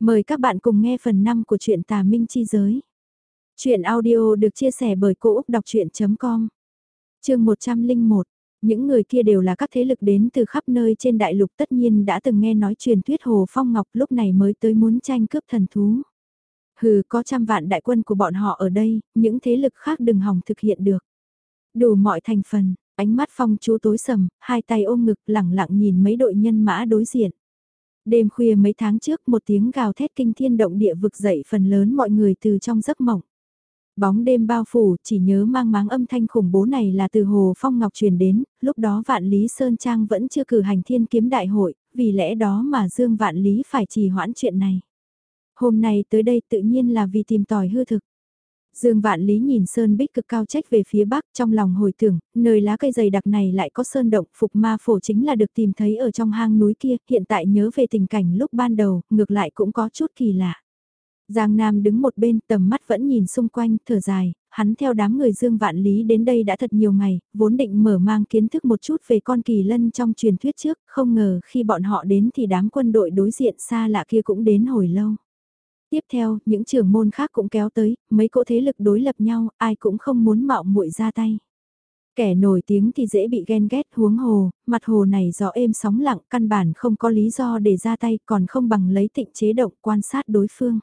Mời các bạn cùng nghe phần 5 của truyện Tà Minh Chi Giới. Chuyện audio được chia sẻ bởi Cô Úc Đọc Chuyện.com Trường 101 Những người kia đều là các thế lực đến từ khắp nơi trên đại lục tất nhiên đã từng nghe nói truyền thuyết Hồ Phong Ngọc lúc này mới tới muốn tranh cướp thần thú. Hừ có trăm vạn đại quân của bọn họ ở đây, những thế lực khác đừng hòng thực hiện được. Đủ mọi thành phần, ánh mắt phong chú tối sầm, hai tay ôm ngực lẳng lặng nhìn mấy đội nhân mã đối diện. Đêm khuya mấy tháng trước một tiếng gào thét kinh thiên động địa vực dậy phần lớn mọi người từ trong giấc mộng. Bóng đêm bao phủ chỉ nhớ mang máng âm thanh khủng bố này là từ Hồ Phong Ngọc truyền đến, lúc đó Vạn Lý Sơn Trang vẫn chưa cử hành thiên kiếm đại hội, vì lẽ đó mà Dương Vạn Lý phải trì hoãn chuyện này. Hôm nay tới đây tự nhiên là vì tìm tòi hư thực. Dương Vạn Lý nhìn sơn bích cực cao trách về phía bắc trong lòng hồi tưởng, nơi lá cây dày đặc này lại có sơn động phục ma phổ chính là được tìm thấy ở trong hang núi kia, hiện tại nhớ về tình cảnh lúc ban đầu, ngược lại cũng có chút kỳ lạ. Giang Nam đứng một bên tầm mắt vẫn nhìn xung quanh, thở dài, hắn theo đám người Dương Vạn Lý đến đây đã thật nhiều ngày, vốn định mở mang kiến thức một chút về con kỳ lân trong truyền thuyết trước, không ngờ khi bọn họ đến thì đám quân đội đối diện xa lạ kia cũng đến hồi lâu. Tiếp theo, những trưởng môn khác cũng kéo tới, mấy cỗ thế lực đối lập nhau, ai cũng không muốn mạo muội ra tay. Kẻ nổi tiếng thì dễ bị ghen ghét huống hồ, mặt hồ này gió êm sóng lặng, căn bản không có lý do để ra tay, còn không bằng lấy tịnh chế động quan sát đối phương.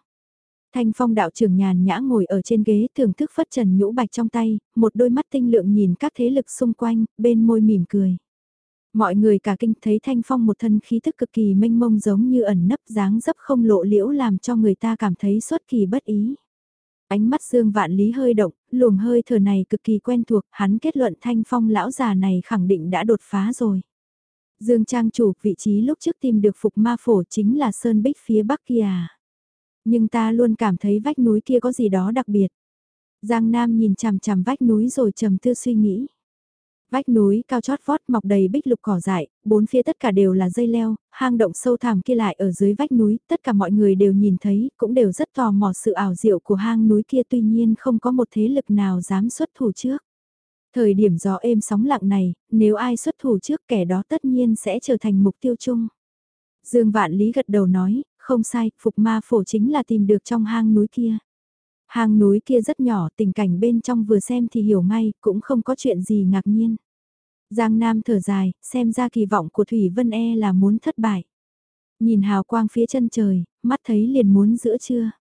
Thanh phong đạo trưởng nhàn nhã ngồi ở trên ghế thưởng thức phất trần nhũ bạch trong tay, một đôi mắt tinh lượng nhìn các thế lực xung quanh, bên môi mỉm cười. Mọi người cả kinh thấy Thanh Phong một thân khí thức cực kỳ mênh mông giống như ẩn nấp dáng dấp không lộ liễu làm cho người ta cảm thấy xuất kỳ bất ý. Ánh mắt Dương Vạn Lý hơi động, luồng hơi thở này cực kỳ quen thuộc, hắn kết luận Thanh Phong lão già này khẳng định đã đột phá rồi. Dương Trang chủ vị trí lúc trước tìm được phục ma phổ chính là Sơn Bích phía bắc kia à? Nhưng ta luôn cảm thấy vách núi kia có gì đó đặc biệt. Giang Nam nhìn chằm chằm vách núi rồi trầm tư suy nghĩ. Vách núi cao chót vót mọc đầy bích lục cỏ dại, bốn phía tất cả đều là dây leo, hang động sâu thẳm kia lại ở dưới vách núi, tất cả mọi người đều nhìn thấy, cũng đều rất tò mò sự ảo diệu của hang núi kia tuy nhiên không có một thế lực nào dám xuất thủ trước. Thời điểm gió êm sóng lặng này, nếu ai xuất thủ trước kẻ đó tất nhiên sẽ trở thành mục tiêu chung. Dương Vạn Lý gật đầu nói, không sai, phục ma phổ chính là tìm được trong hang núi kia. Hang núi kia rất nhỏ, tình cảnh bên trong vừa xem thì hiểu ngay, cũng không có chuyện gì ngạc nhiên. Giang Nam thở dài, xem ra kỳ vọng của Thủy Vân E là muốn thất bại. Nhìn hào quang phía chân trời, mắt thấy liền muốn giữa trưa.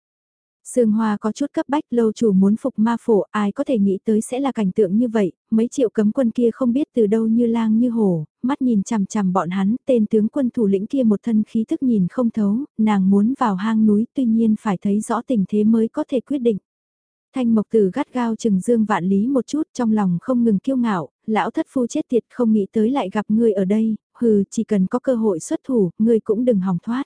Sương Hoa có chút cấp bách lâu chủ muốn phục ma phổ, ai có thể nghĩ tới sẽ là cảnh tượng như vậy, mấy triệu cấm quân kia không biết từ đâu như lang như hổ, mắt nhìn chằm chằm bọn hắn, tên tướng quân thủ lĩnh kia một thân khí thức nhìn không thấu, nàng muốn vào hang núi tuy nhiên phải thấy rõ tình thế mới có thể quyết định. Thanh Mộc Tử gắt gao chừng Dương Vạn Lý một chút trong lòng không ngừng kiêu ngạo, lão thất phu chết tiệt không nghĩ tới lại gặp ngươi ở đây, hừ chỉ cần có cơ hội xuất thủ, ngươi cũng đừng hòng thoát.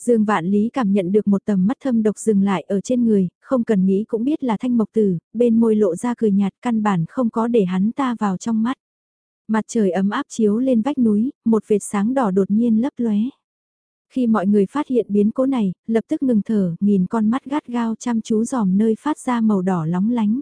Dương Vạn Lý cảm nhận được một tầm mắt thâm độc dừng lại ở trên người, không cần nghĩ cũng biết là thanh mộc tử, bên môi lộ ra cười nhạt căn bản không có để hắn ta vào trong mắt. Mặt trời ấm áp chiếu lên vách núi, một vệt sáng đỏ đột nhiên lấp lóe. Khi mọi người phát hiện biến cố này, lập tức ngừng thở, nhìn con mắt gắt gao chăm chú dòm nơi phát ra màu đỏ lóng lánh.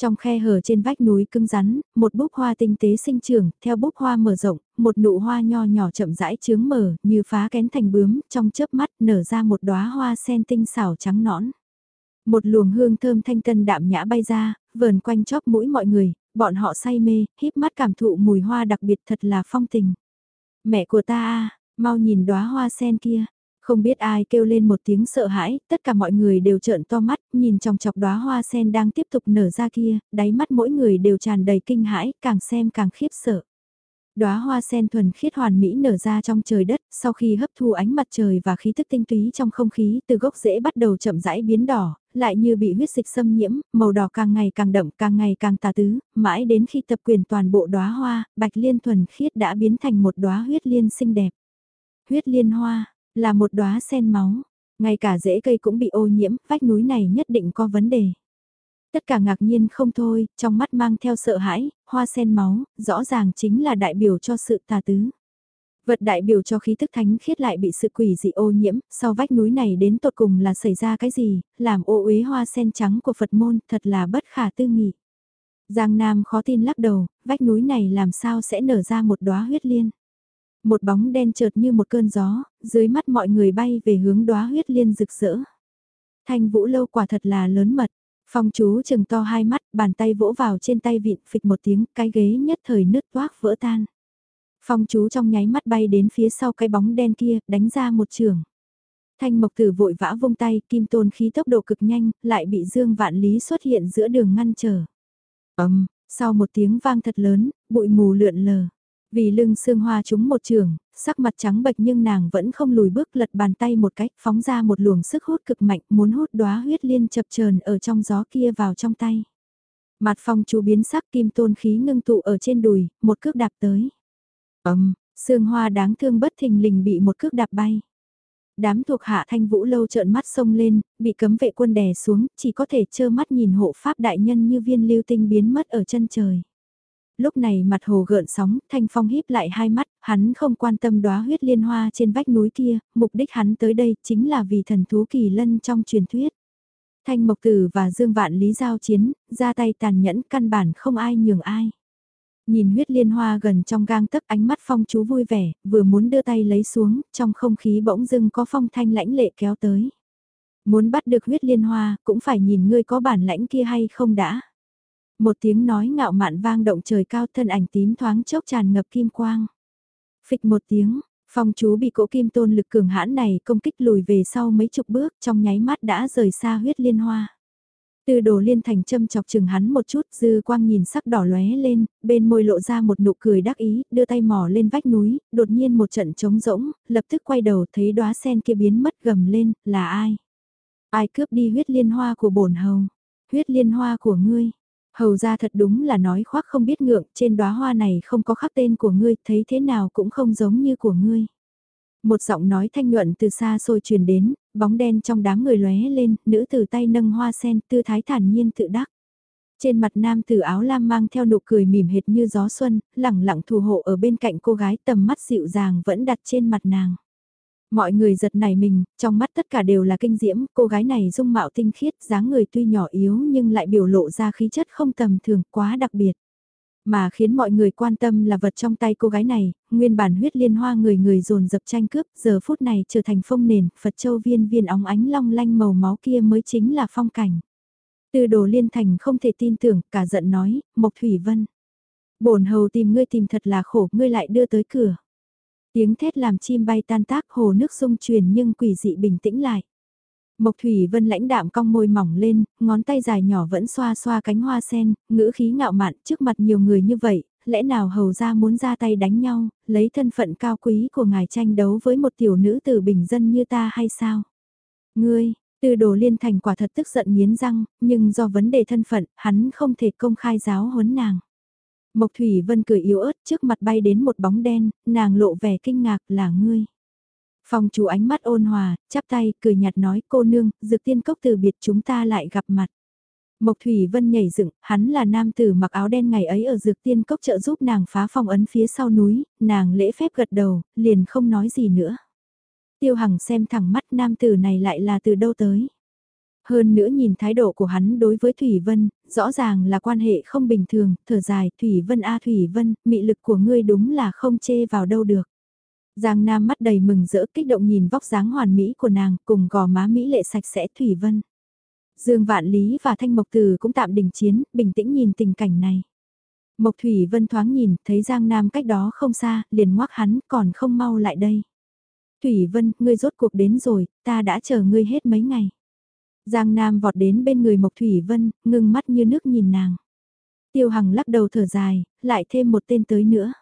Trong khe hở trên vách núi cứng rắn, một búp hoa tinh tế sinh trưởng, theo búp hoa mở rộng, một nụ hoa nho nhỏ chậm rãi chướng mở, như phá kén thành bướm, trong chớp mắt nở ra một đóa hoa sen tinh xảo trắng nõn. Một luồng hương thơm thanh tân đạm nhã bay ra, vờn quanh chóp mũi mọi người, bọn họ say mê, híp mắt cảm thụ mùi hoa đặc biệt thật là phong tình. Mẹ của ta a, mau nhìn đóa hoa sen kia, không biết ai kêu lên một tiếng sợ hãi, tất cả mọi người đều trợn to mắt, nhìn trong chọc đóa hoa sen đang tiếp tục nở ra kia, đáy mắt mỗi người đều tràn đầy kinh hãi, càng xem càng khiếp sợ. Đóa hoa sen thuần khiết hoàn mỹ nở ra trong trời đất, sau khi hấp thu ánh mặt trời và khí thức tinh túy trong không khí, từ gốc rễ bắt đầu chậm rãi biến đỏ, lại như bị huyết dịch xâm nhiễm, màu đỏ càng ngày càng đậm, càng ngày càng tà tứ, mãi đến khi tập quyền toàn bộ đóa hoa, bạch liên thuần khiết đã biến thành một đóa huyết liên xinh đẹp. Huyết liên hoa, là một đóa sen máu, ngay cả rễ cây cũng bị ô nhiễm, vách núi này nhất định có vấn đề. Tất cả ngạc nhiên không thôi, trong mắt mang theo sợ hãi, hoa sen máu, rõ ràng chính là đại biểu cho sự tà tứ. Vật đại biểu cho khí thức thánh khiết lại bị sự quỷ dị ô nhiễm, sau vách núi này đến tột cùng là xảy ra cái gì, làm ô uế hoa sen trắng của Phật môn thật là bất khả tư nghị. Giang Nam khó tin lắc đầu, vách núi này làm sao sẽ nở ra một đóa huyết liên. Một bóng đen chợt như một cơn gió, dưới mắt mọi người bay về hướng đóa huyết liên rực rỡ. Thanh vũ lâu quả thật là lớn mật. Phong chú chừng to hai mắt, bàn tay vỗ vào trên tay vịn phịch một tiếng, cái ghế nhất thời nứt toác vỡ tan. Phong chú trong nháy mắt bay đến phía sau cái bóng đen kia, đánh ra một trường. Thanh mộc tử vội vã vung tay, kim tôn khí tốc độ cực nhanh, lại bị dương vạn lý xuất hiện giữa đường ngăn trở. ầm, sau một tiếng vang thật lớn, bụi mù lượn lờ. Vì lưng xương hoa trúng một trường, sắc mặt trắng bệch nhưng nàng vẫn không lùi bước lật bàn tay một cách, phóng ra một luồng sức hút cực mạnh, muốn hút đóa huyết liên chập chờn ở trong gió kia vào trong tay. Mặt phong chú biến sắc kim tôn khí ngưng tụ ở trên đùi, một cước đạp tới. ầm, xương hoa đáng thương bất thình lình bị một cước đạp bay. Đám thuộc hạ thanh vũ lâu trợn mắt sông lên, bị cấm vệ quân đè xuống, chỉ có thể trơ mắt nhìn hộ pháp đại nhân như viên lưu tinh biến mất ở chân trời. Lúc này mặt hồ gợn sóng, thanh phong híp lại hai mắt, hắn không quan tâm đóa huyết liên hoa trên vách núi kia, mục đích hắn tới đây chính là vì thần thú kỳ lân trong truyền thuyết. Thanh Mộc Tử và Dương Vạn Lý giao chiến, ra tay tàn nhẫn căn bản không ai nhường ai. Nhìn huyết liên hoa gần trong gang tấc ánh mắt phong chú vui vẻ, vừa muốn đưa tay lấy xuống, trong không khí bỗng dưng có phong thanh lãnh lệ kéo tới. Muốn bắt được huyết liên hoa, cũng phải nhìn ngươi có bản lãnh kia hay không đã. Một tiếng nói ngạo mạn vang động trời cao thân ảnh tím thoáng chốc tràn ngập kim quang. Phịch một tiếng, phong chú bị cỗ kim tôn lực cường hãn này công kích lùi về sau mấy chục bước trong nháy mắt đã rời xa huyết liên hoa. Từ đồ liên thành châm chọc chừng hắn một chút, dư quang nhìn sắc đỏ lóe lên, bên môi lộ ra một nụ cười đắc ý, đưa tay mò lên vách núi, đột nhiên một trận trống rỗng, lập tức quay đầu thấy đóa sen kia biến mất gầm lên, là ai? Ai cướp đi huyết liên hoa của bổn hầu? Huyết liên hoa của ngươi? Hầu ra thật đúng là nói khoác không biết ngượng, trên đóa hoa này không có khắc tên của ngươi, thấy thế nào cũng không giống như của ngươi. Một giọng nói thanh nhuận từ xa xôi truyền đến, bóng đen trong đám người lóe lên, nữ tử tay nâng hoa sen, tư thái thản nhiên tự đắc. Trên mặt nam tử áo lam mang theo nụ cười mỉm hệt như gió xuân, lẳng lặng thù hộ ở bên cạnh cô gái tầm mắt dịu dàng vẫn đặt trên mặt nàng. Mọi người giật nảy mình, trong mắt tất cả đều là kinh diễm, cô gái này dung mạo tinh khiết, dáng người tuy nhỏ yếu nhưng lại biểu lộ ra khí chất không tầm thường, quá đặc biệt. Mà khiến mọi người quan tâm là vật trong tay cô gái này, nguyên bản huyết liên hoa người người dồn dập tranh cướp, giờ phút này trở thành phong nền, Phật châu viên viên óng ánh long lanh màu máu kia mới chính là phong cảnh. Từ đồ liên thành không thể tin tưởng, cả giận nói, Mộc Thủy Vân. bổn hầu tìm ngươi tìm thật là khổ, ngươi lại đưa tới cửa. Tiếng thét làm chim bay tan tác hồ nước sung truyền nhưng quỷ dị bình tĩnh lại. Mộc Thủy Vân lãnh đạm cong môi mỏng lên, ngón tay dài nhỏ vẫn xoa xoa cánh hoa sen, ngữ khí ngạo mạn trước mặt nhiều người như vậy, lẽ nào hầu ra muốn ra tay đánh nhau, lấy thân phận cao quý của ngài tranh đấu với một tiểu nữ từ bình dân như ta hay sao? Ngươi, từ đồ liên thành quả thật tức giận nghiến răng, nhưng do vấn đề thân phận, hắn không thể công khai giáo huấn nàng. Mộc Thủy Vân cười yếu ớt trước mặt bay đến một bóng đen, nàng lộ vẻ kinh ngạc là ngươi. Phòng chủ ánh mắt ôn hòa, chắp tay, cười nhạt nói cô nương, dược tiên cốc từ biệt chúng ta lại gặp mặt. Mộc Thủy Vân nhảy dựng, hắn là nam tử mặc áo đen ngày ấy ở dược tiên cốc trợ giúp nàng phá phong ấn phía sau núi, nàng lễ phép gật đầu, liền không nói gì nữa. Tiêu Hằng xem thẳng mắt nam tử này lại là từ đâu tới. Hơn nữa nhìn thái độ của hắn đối với Thủy Vân, rõ ràng là quan hệ không bình thường, thở dài, Thủy Vân a Thủy Vân, mị lực của ngươi đúng là không chê vào đâu được. Giang Nam mắt đầy mừng rỡ kích động nhìn vóc dáng hoàn mỹ của nàng cùng gò má mỹ lệ sạch sẽ Thủy Vân. Dương Vạn Lý và Thanh Mộc Từ cũng tạm đình chiến, bình tĩnh nhìn tình cảnh này. Mộc Thủy Vân thoáng nhìn, thấy Giang Nam cách đó không xa, liền ngoác hắn, còn không mau lại đây. Thủy Vân, ngươi rốt cuộc đến rồi, ta đã chờ ngươi hết mấy ngày. Giang Nam vọt đến bên người Mộc Thủy Vân, ngưng mắt như nước nhìn nàng. Tiêu Hằng lắc đầu thở dài, lại thêm một tên tới nữa.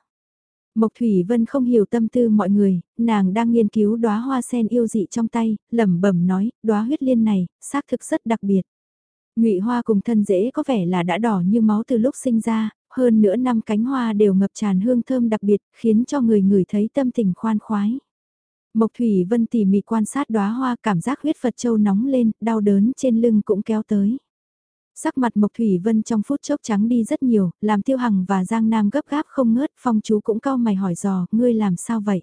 Mộc Thủy Vân không hiểu tâm tư mọi người, nàng đang nghiên cứu đóa hoa sen yêu dị trong tay, lẩm bẩm nói, đóa huyết liên này, xác thực rất đặc biệt. Ngụy hoa cùng thân rễ có vẻ là đã đỏ như máu từ lúc sinh ra, hơn nữa năm cánh hoa đều ngập tràn hương thơm đặc biệt, khiến cho người người thấy tâm tình khoan khoái. Mộc Thủy Vân tỉ mỉ quan sát đóa hoa cảm giác huyết Phật châu nóng lên, đau đớn trên lưng cũng kéo tới. Sắc mặt Mộc Thủy Vân trong phút chốc trắng đi rất nhiều, làm Tiêu Hằng và Giang Nam gấp gáp không ngớt, phong chú cũng cau mày hỏi dò, ngươi làm sao vậy?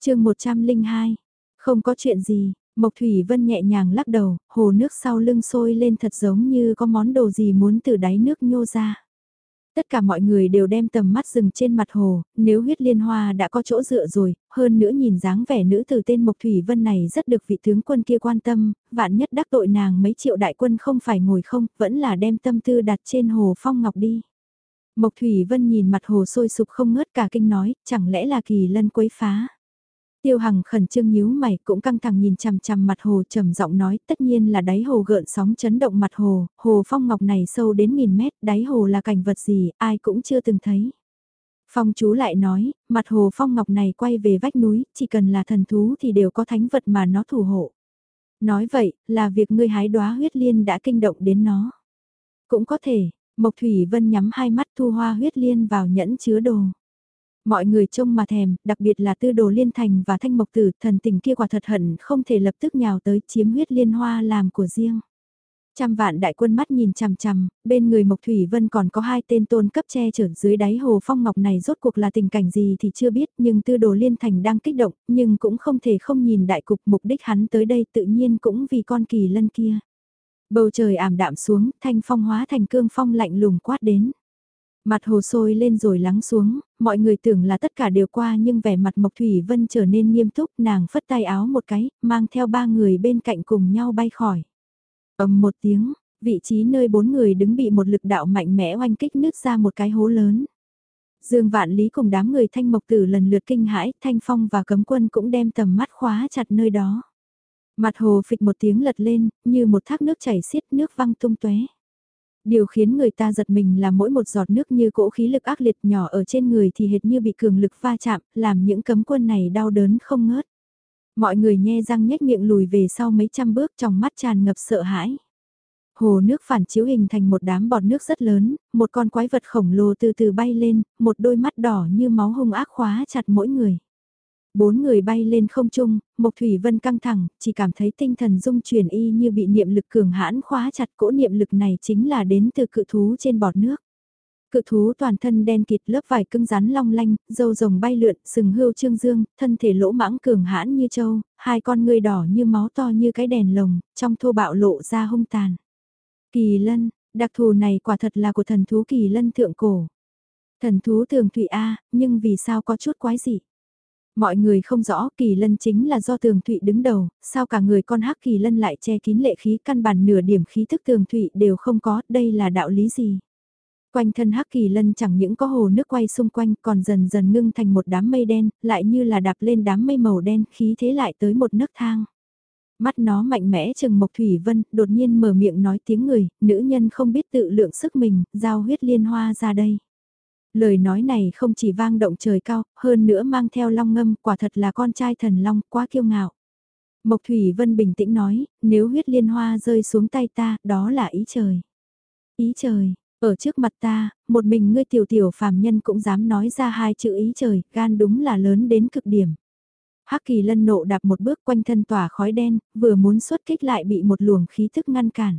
chương 102, không có chuyện gì, Mộc Thủy Vân nhẹ nhàng lắc đầu, hồ nước sau lưng sôi lên thật giống như có món đồ gì muốn từ đáy nước nhô ra. Tất cả mọi người đều đem tầm mắt dừng trên mặt hồ, nếu huyết liên hoa đã có chỗ dựa rồi, hơn nữa nhìn dáng vẻ nữ từ tên Mộc Thủy Vân này rất được vị tướng quân kia quan tâm, vạn nhất đắc tội nàng mấy triệu đại quân không phải ngồi không, vẫn là đem tâm tư đặt trên hồ phong ngọc đi. Mộc Thủy Vân nhìn mặt hồ sôi sục không ngớt cả kinh nói, chẳng lẽ là kỳ lân quấy phá. Tiêu Hằng khẩn trương nhíu mày cũng căng thẳng nhìn chằm chằm mặt hồ trầm giọng nói tất nhiên là đáy hồ gợn sóng chấn động mặt hồ, hồ phong ngọc này sâu đến nghìn mét, đáy hồ là cảnh vật gì, ai cũng chưa từng thấy. Phong chú lại nói, mặt hồ phong ngọc này quay về vách núi, chỉ cần là thần thú thì đều có thánh vật mà nó thủ hộ. Nói vậy, là việc ngươi hái đóa huyết liên đã kinh động đến nó. Cũng có thể, Mộc Thủy Vân nhắm hai mắt thu hoa huyết liên vào nhẫn chứa đồ. Mọi người trông mà thèm, đặc biệt là tư đồ liên thành và thanh mộc tử, thần tình kia quả thật hận không thể lập tức nhào tới chiếm huyết liên hoa làm của riêng. Trăm vạn đại quân mắt nhìn chằm chằm, bên người Mộc Thủy Vân còn có hai tên tôn cấp che chở dưới đáy hồ phong ngọc này rốt cuộc là tình cảnh gì thì chưa biết nhưng tư đồ liên thành đang kích động nhưng cũng không thể không nhìn đại cục mục đích hắn tới đây tự nhiên cũng vì con kỳ lân kia. Bầu trời ảm đạm xuống, thanh phong hóa thành cương phong lạnh lùng quát đến. Mặt hồ sôi lên rồi lắng xuống, mọi người tưởng là tất cả đều qua nhưng vẻ mặt Mộc Thủy Vân trở nên nghiêm túc, nàng phất tay áo một cái, mang theo ba người bên cạnh cùng nhau bay khỏi. ầm một tiếng, vị trí nơi bốn người đứng bị một lực đạo mạnh mẽ oanh kích nứt ra một cái hố lớn. Dương Vạn Lý cùng đám người Thanh Mộc Tử lần lượt kinh hãi, Thanh Phong và Cấm Quân cũng đem tầm mắt khóa chặt nơi đó. Mặt hồ phịch một tiếng lật lên, như một thác nước chảy xiết nước văng tung tóe. Điều khiến người ta giật mình là mỗi một giọt nước như cỗ khí lực ác liệt nhỏ ở trên người thì hệt như bị cường lực va chạm, làm những cấm quân này đau đớn không ngớt. Mọi người nhe răng nhếch miệng lùi về sau mấy trăm bước trong mắt tràn ngập sợ hãi. Hồ nước phản chiếu hình thành một đám bọt nước rất lớn, một con quái vật khổng lồ từ từ bay lên, một đôi mắt đỏ như máu hung ác khóa chặt mỗi người. Bốn người bay lên không trung, Mộc Thủy Vân căng thẳng, chỉ cảm thấy tinh thần dung chuyển y như bị niệm lực cường hãn khóa chặt cỗ niệm lực này chính là đến từ cự thú trên bọt nước. Cự thú toàn thân đen kịt lớp vải cứng rắn long lanh, dâu rồng bay lượn, sừng hươu trương dương, thân thể lỗ mãng cường hãn như trâu hai con ngươi đỏ như máu to như cái đèn lồng, trong thô bạo lộ ra hung tàn. Kỳ lân, đặc thù này quả thật là của thần thú kỳ lân thượng cổ. Thần thú thường thủy A, nhưng vì sao có chút quái dị? Mọi người không rõ kỳ lân chính là do tường thụy đứng đầu, sao cả người con hắc kỳ lân lại che kín lệ khí căn bản nửa điểm khí thức tường thụy đều không có, đây là đạo lý gì? Quanh thân hắc kỳ lân chẳng những có hồ nước quay xung quanh còn dần dần ngưng thành một đám mây đen, lại như là đạp lên đám mây màu đen khí thế lại tới một nấc thang. Mắt nó mạnh mẽ chừng Mộc Thủy Vân, đột nhiên mở miệng nói tiếng người, nữ nhân không biết tự lượng sức mình, giao huyết liên hoa ra đây. Lời nói này không chỉ vang động trời cao, hơn nữa mang theo long ngâm, quả thật là con trai thần long, quá kiêu ngạo. Mộc Thủy Vân bình tĩnh nói, nếu huyết liên hoa rơi xuống tay ta, đó là ý trời. Ý trời, ở trước mặt ta, một mình ngươi tiểu tiểu phàm nhân cũng dám nói ra hai chữ ý trời, gan đúng là lớn đến cực điểm. Hắc kỳ lân nộ đạp một bước quanh thân tỏa khói đen, vừa muốn xuất kích lại bị một luồng khí thức ngăn cản.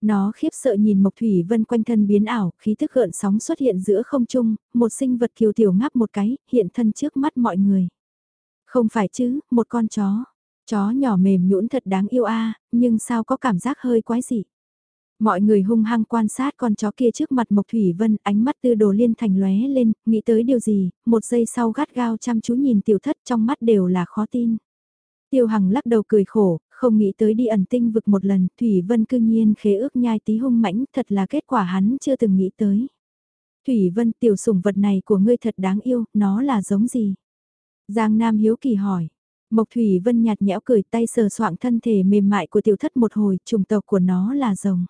Nó khiếp sợ nhìn Mộc Thủy Vân quanh thân biến ảo, khí thức gợn sóng xuất hiện giữa không trung, một sinh vật kiều tiểu ngáp một cái, hiện thân trước mắt mọi người. Không phải chứ, một con chó. Chó nhỏ mềm nhũn thật đáng yêu a, nhưng sao có cảm giác hơi quái dị. Mọi người hung hăng quan sát con chó kia trước mặt Mộc Thủy Vân, ánh mắt tư đồ liên thành lóe lên, nghĩ tới điều gì, một giây sau gắt gao chăm chú nhìn tiểu thất trong mắt đều là khó tin. Tiêu Hằng lắc đầu cười khổ, không nghĩ tới đi ẩn tinh vực một lần, Thủy Vân cư nhiên khế ước nhai tí hung mãnh, thật là kết quả hắn chưa từng nghĩ tới. Thủy Vân tiểu sủng vật này của ngươi thật đáng yêu, nó là giống gì? Giang Nam hiếu kỳ hỏi. Mộc Thủy Vân nhạt nhẽo cười tay sờ soạng thân thể mềm mại của tiểu thất một hồi, trùng tộc của nó là rồng.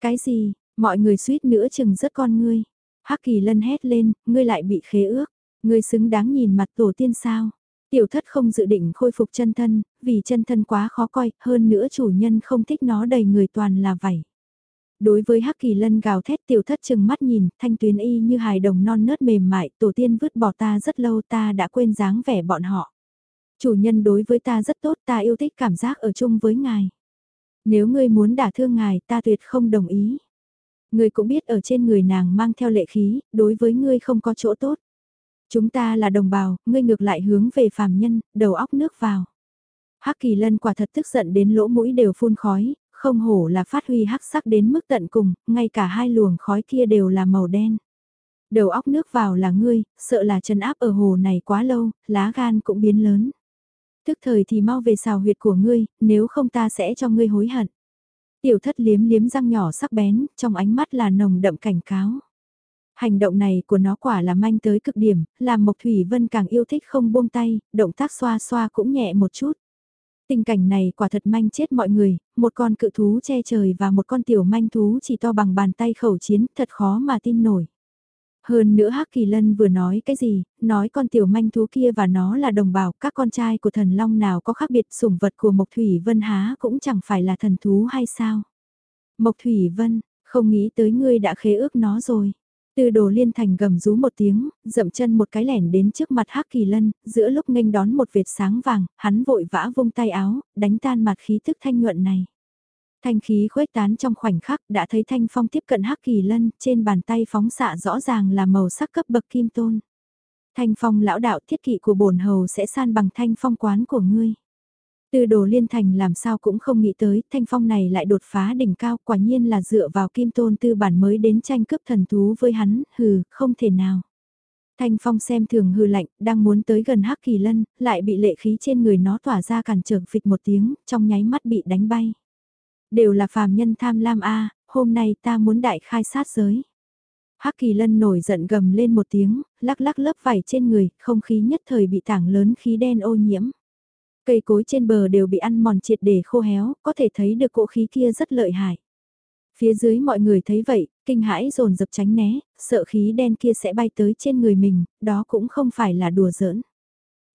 Cái gì, mọi người suýt nữa chừng rất con ngươi. Hắc kỳ lân hét lên, ngươi lại bị khế ước, ngươi xứng đáng nhìn mặt tổ tiên sao. Tiểu thất không dự định khôi phục chân thân, vì chân thân quá khó coi, hơn nữa chủ nhân không thích nó đầy người toàn là vảy. Đối với Hắc Kỳ Lân gào thét tiểu thất chừng mắt nhìn, thanh tuyến y như hài đồng non nớt mềm mại, tổ tiên vứt bỏ ta rất lâu ta đã quên dáng vẻ bọn họ. Chủ nhân đối với ta rất tốt ta yêu thích cảm giác ở chung với ngài. Nếu ngươi muốn đả thương ngài ta tuyệt không đồng ý. Ngươi cũng biết ở trên người nàng mang theo lệ khí, đối với ngươi không có chỗ tốt. Chúng ta là đồng bào, ngươi ngược lại hướng về phàm nhân, đầu óc nước vào. Hắc kỳ lân quả thật tức giận đến lỗ mũi đều phun khói, không hổ là phát huy hắc sắc đến mức tận cùng, ngay cả hai luồng khói kia đều là màu đen. Đầu óc nước vào là ngươi, sợ là chân áp ở hồ này quá lâu, lá gan cũng biến lớn. Tức thời thì mau về xào huyệt của ngươi, nếu không ta sẽ cho ngươi hối hận. Tiểu thất liếm liếm răng nhỏ sắc bén, trong ánh mắt là nồng đậm cảnh cáo. Hành động này của nó quả là manh tới cực điểm, làm Mộc Thủy Vân càng yêu thích không buông tay, động tác xoa xoa cũng nhẹ một chút. Tình cảnh này quả thật manh chết mọi người, một con cự thú che trời và một con tiểu manh thú chỉ to bằng bàn tay khẩu chiến, thật khó mà tin nổi. Hơn nữa Hắc Kỳ Lân vừa nói cái gì, nói con tiểu manh thú kia và nó là đồng bào, các con trai của thần long nào có khác biệt sủng vật của Mộc Thủy Vân há cũng chẳng phải là thần thú hay sao. Mộc Thủy Vân, không nghĩ tới ngươi đã khế ước nó rồi. Từ đồ liên thành gầm rú một tiếng, dậm chân một cái lẻn đến trước mặt Hắc Kỳ Lân, giữa lúc nghênh đón một vệt sáng vàng, hắn vội vã vung tay áo, đánh tan mặt khí thức thanh nhuận này. Thanh khí khuếch tán trong khoảnh khắc đã thấy thanh phong tiếp cận Hắc Kỳ Lân, trên bàn tay phóng xạ rõ ràng là màu sắc cấp bậc kim tôn. Thanh phong lão đạo thiết kỵ của bổn hầu sẽ san bằng thanh phong quán của ngươi. Từ đồ liên thành làm sao cũng không nghĩ tới, thanh phong này lại đột phá đỉnh cao, quả nhiên là dựa vào kim tôn tư bản mới đến tranh cướp thần thú với hắn, hừ, không thể nào. Thanh phong xem thường hư lạnh, đang muốn tới gần hắc kỳ lân, lại bị lệ khí trên người nó tỏa ra cản trở phịch một tiếng, trong nháy mắt bị đánh bay. Đều là phàm nhân tham lam a hôm nay ta muốn đại khai sát giới. Hắc kỳ lân nổi giận gầm lên một tiếng, lắc lắc lớp vải trên người, không khí nhất thời bị tảng lớn khí đen ô nhiễm. Cây cối trên bờ đều bị ăn mòn triệt để khô héo, có thể thấy được cỗ khí kia rất lợi hại. Phía dưới mọi người thấy vậy, kinh hãi dồn dập tránh né, sợ khí đen kia sẽ bay tới trên người mình, đó cũng không phải là đùa giỡn.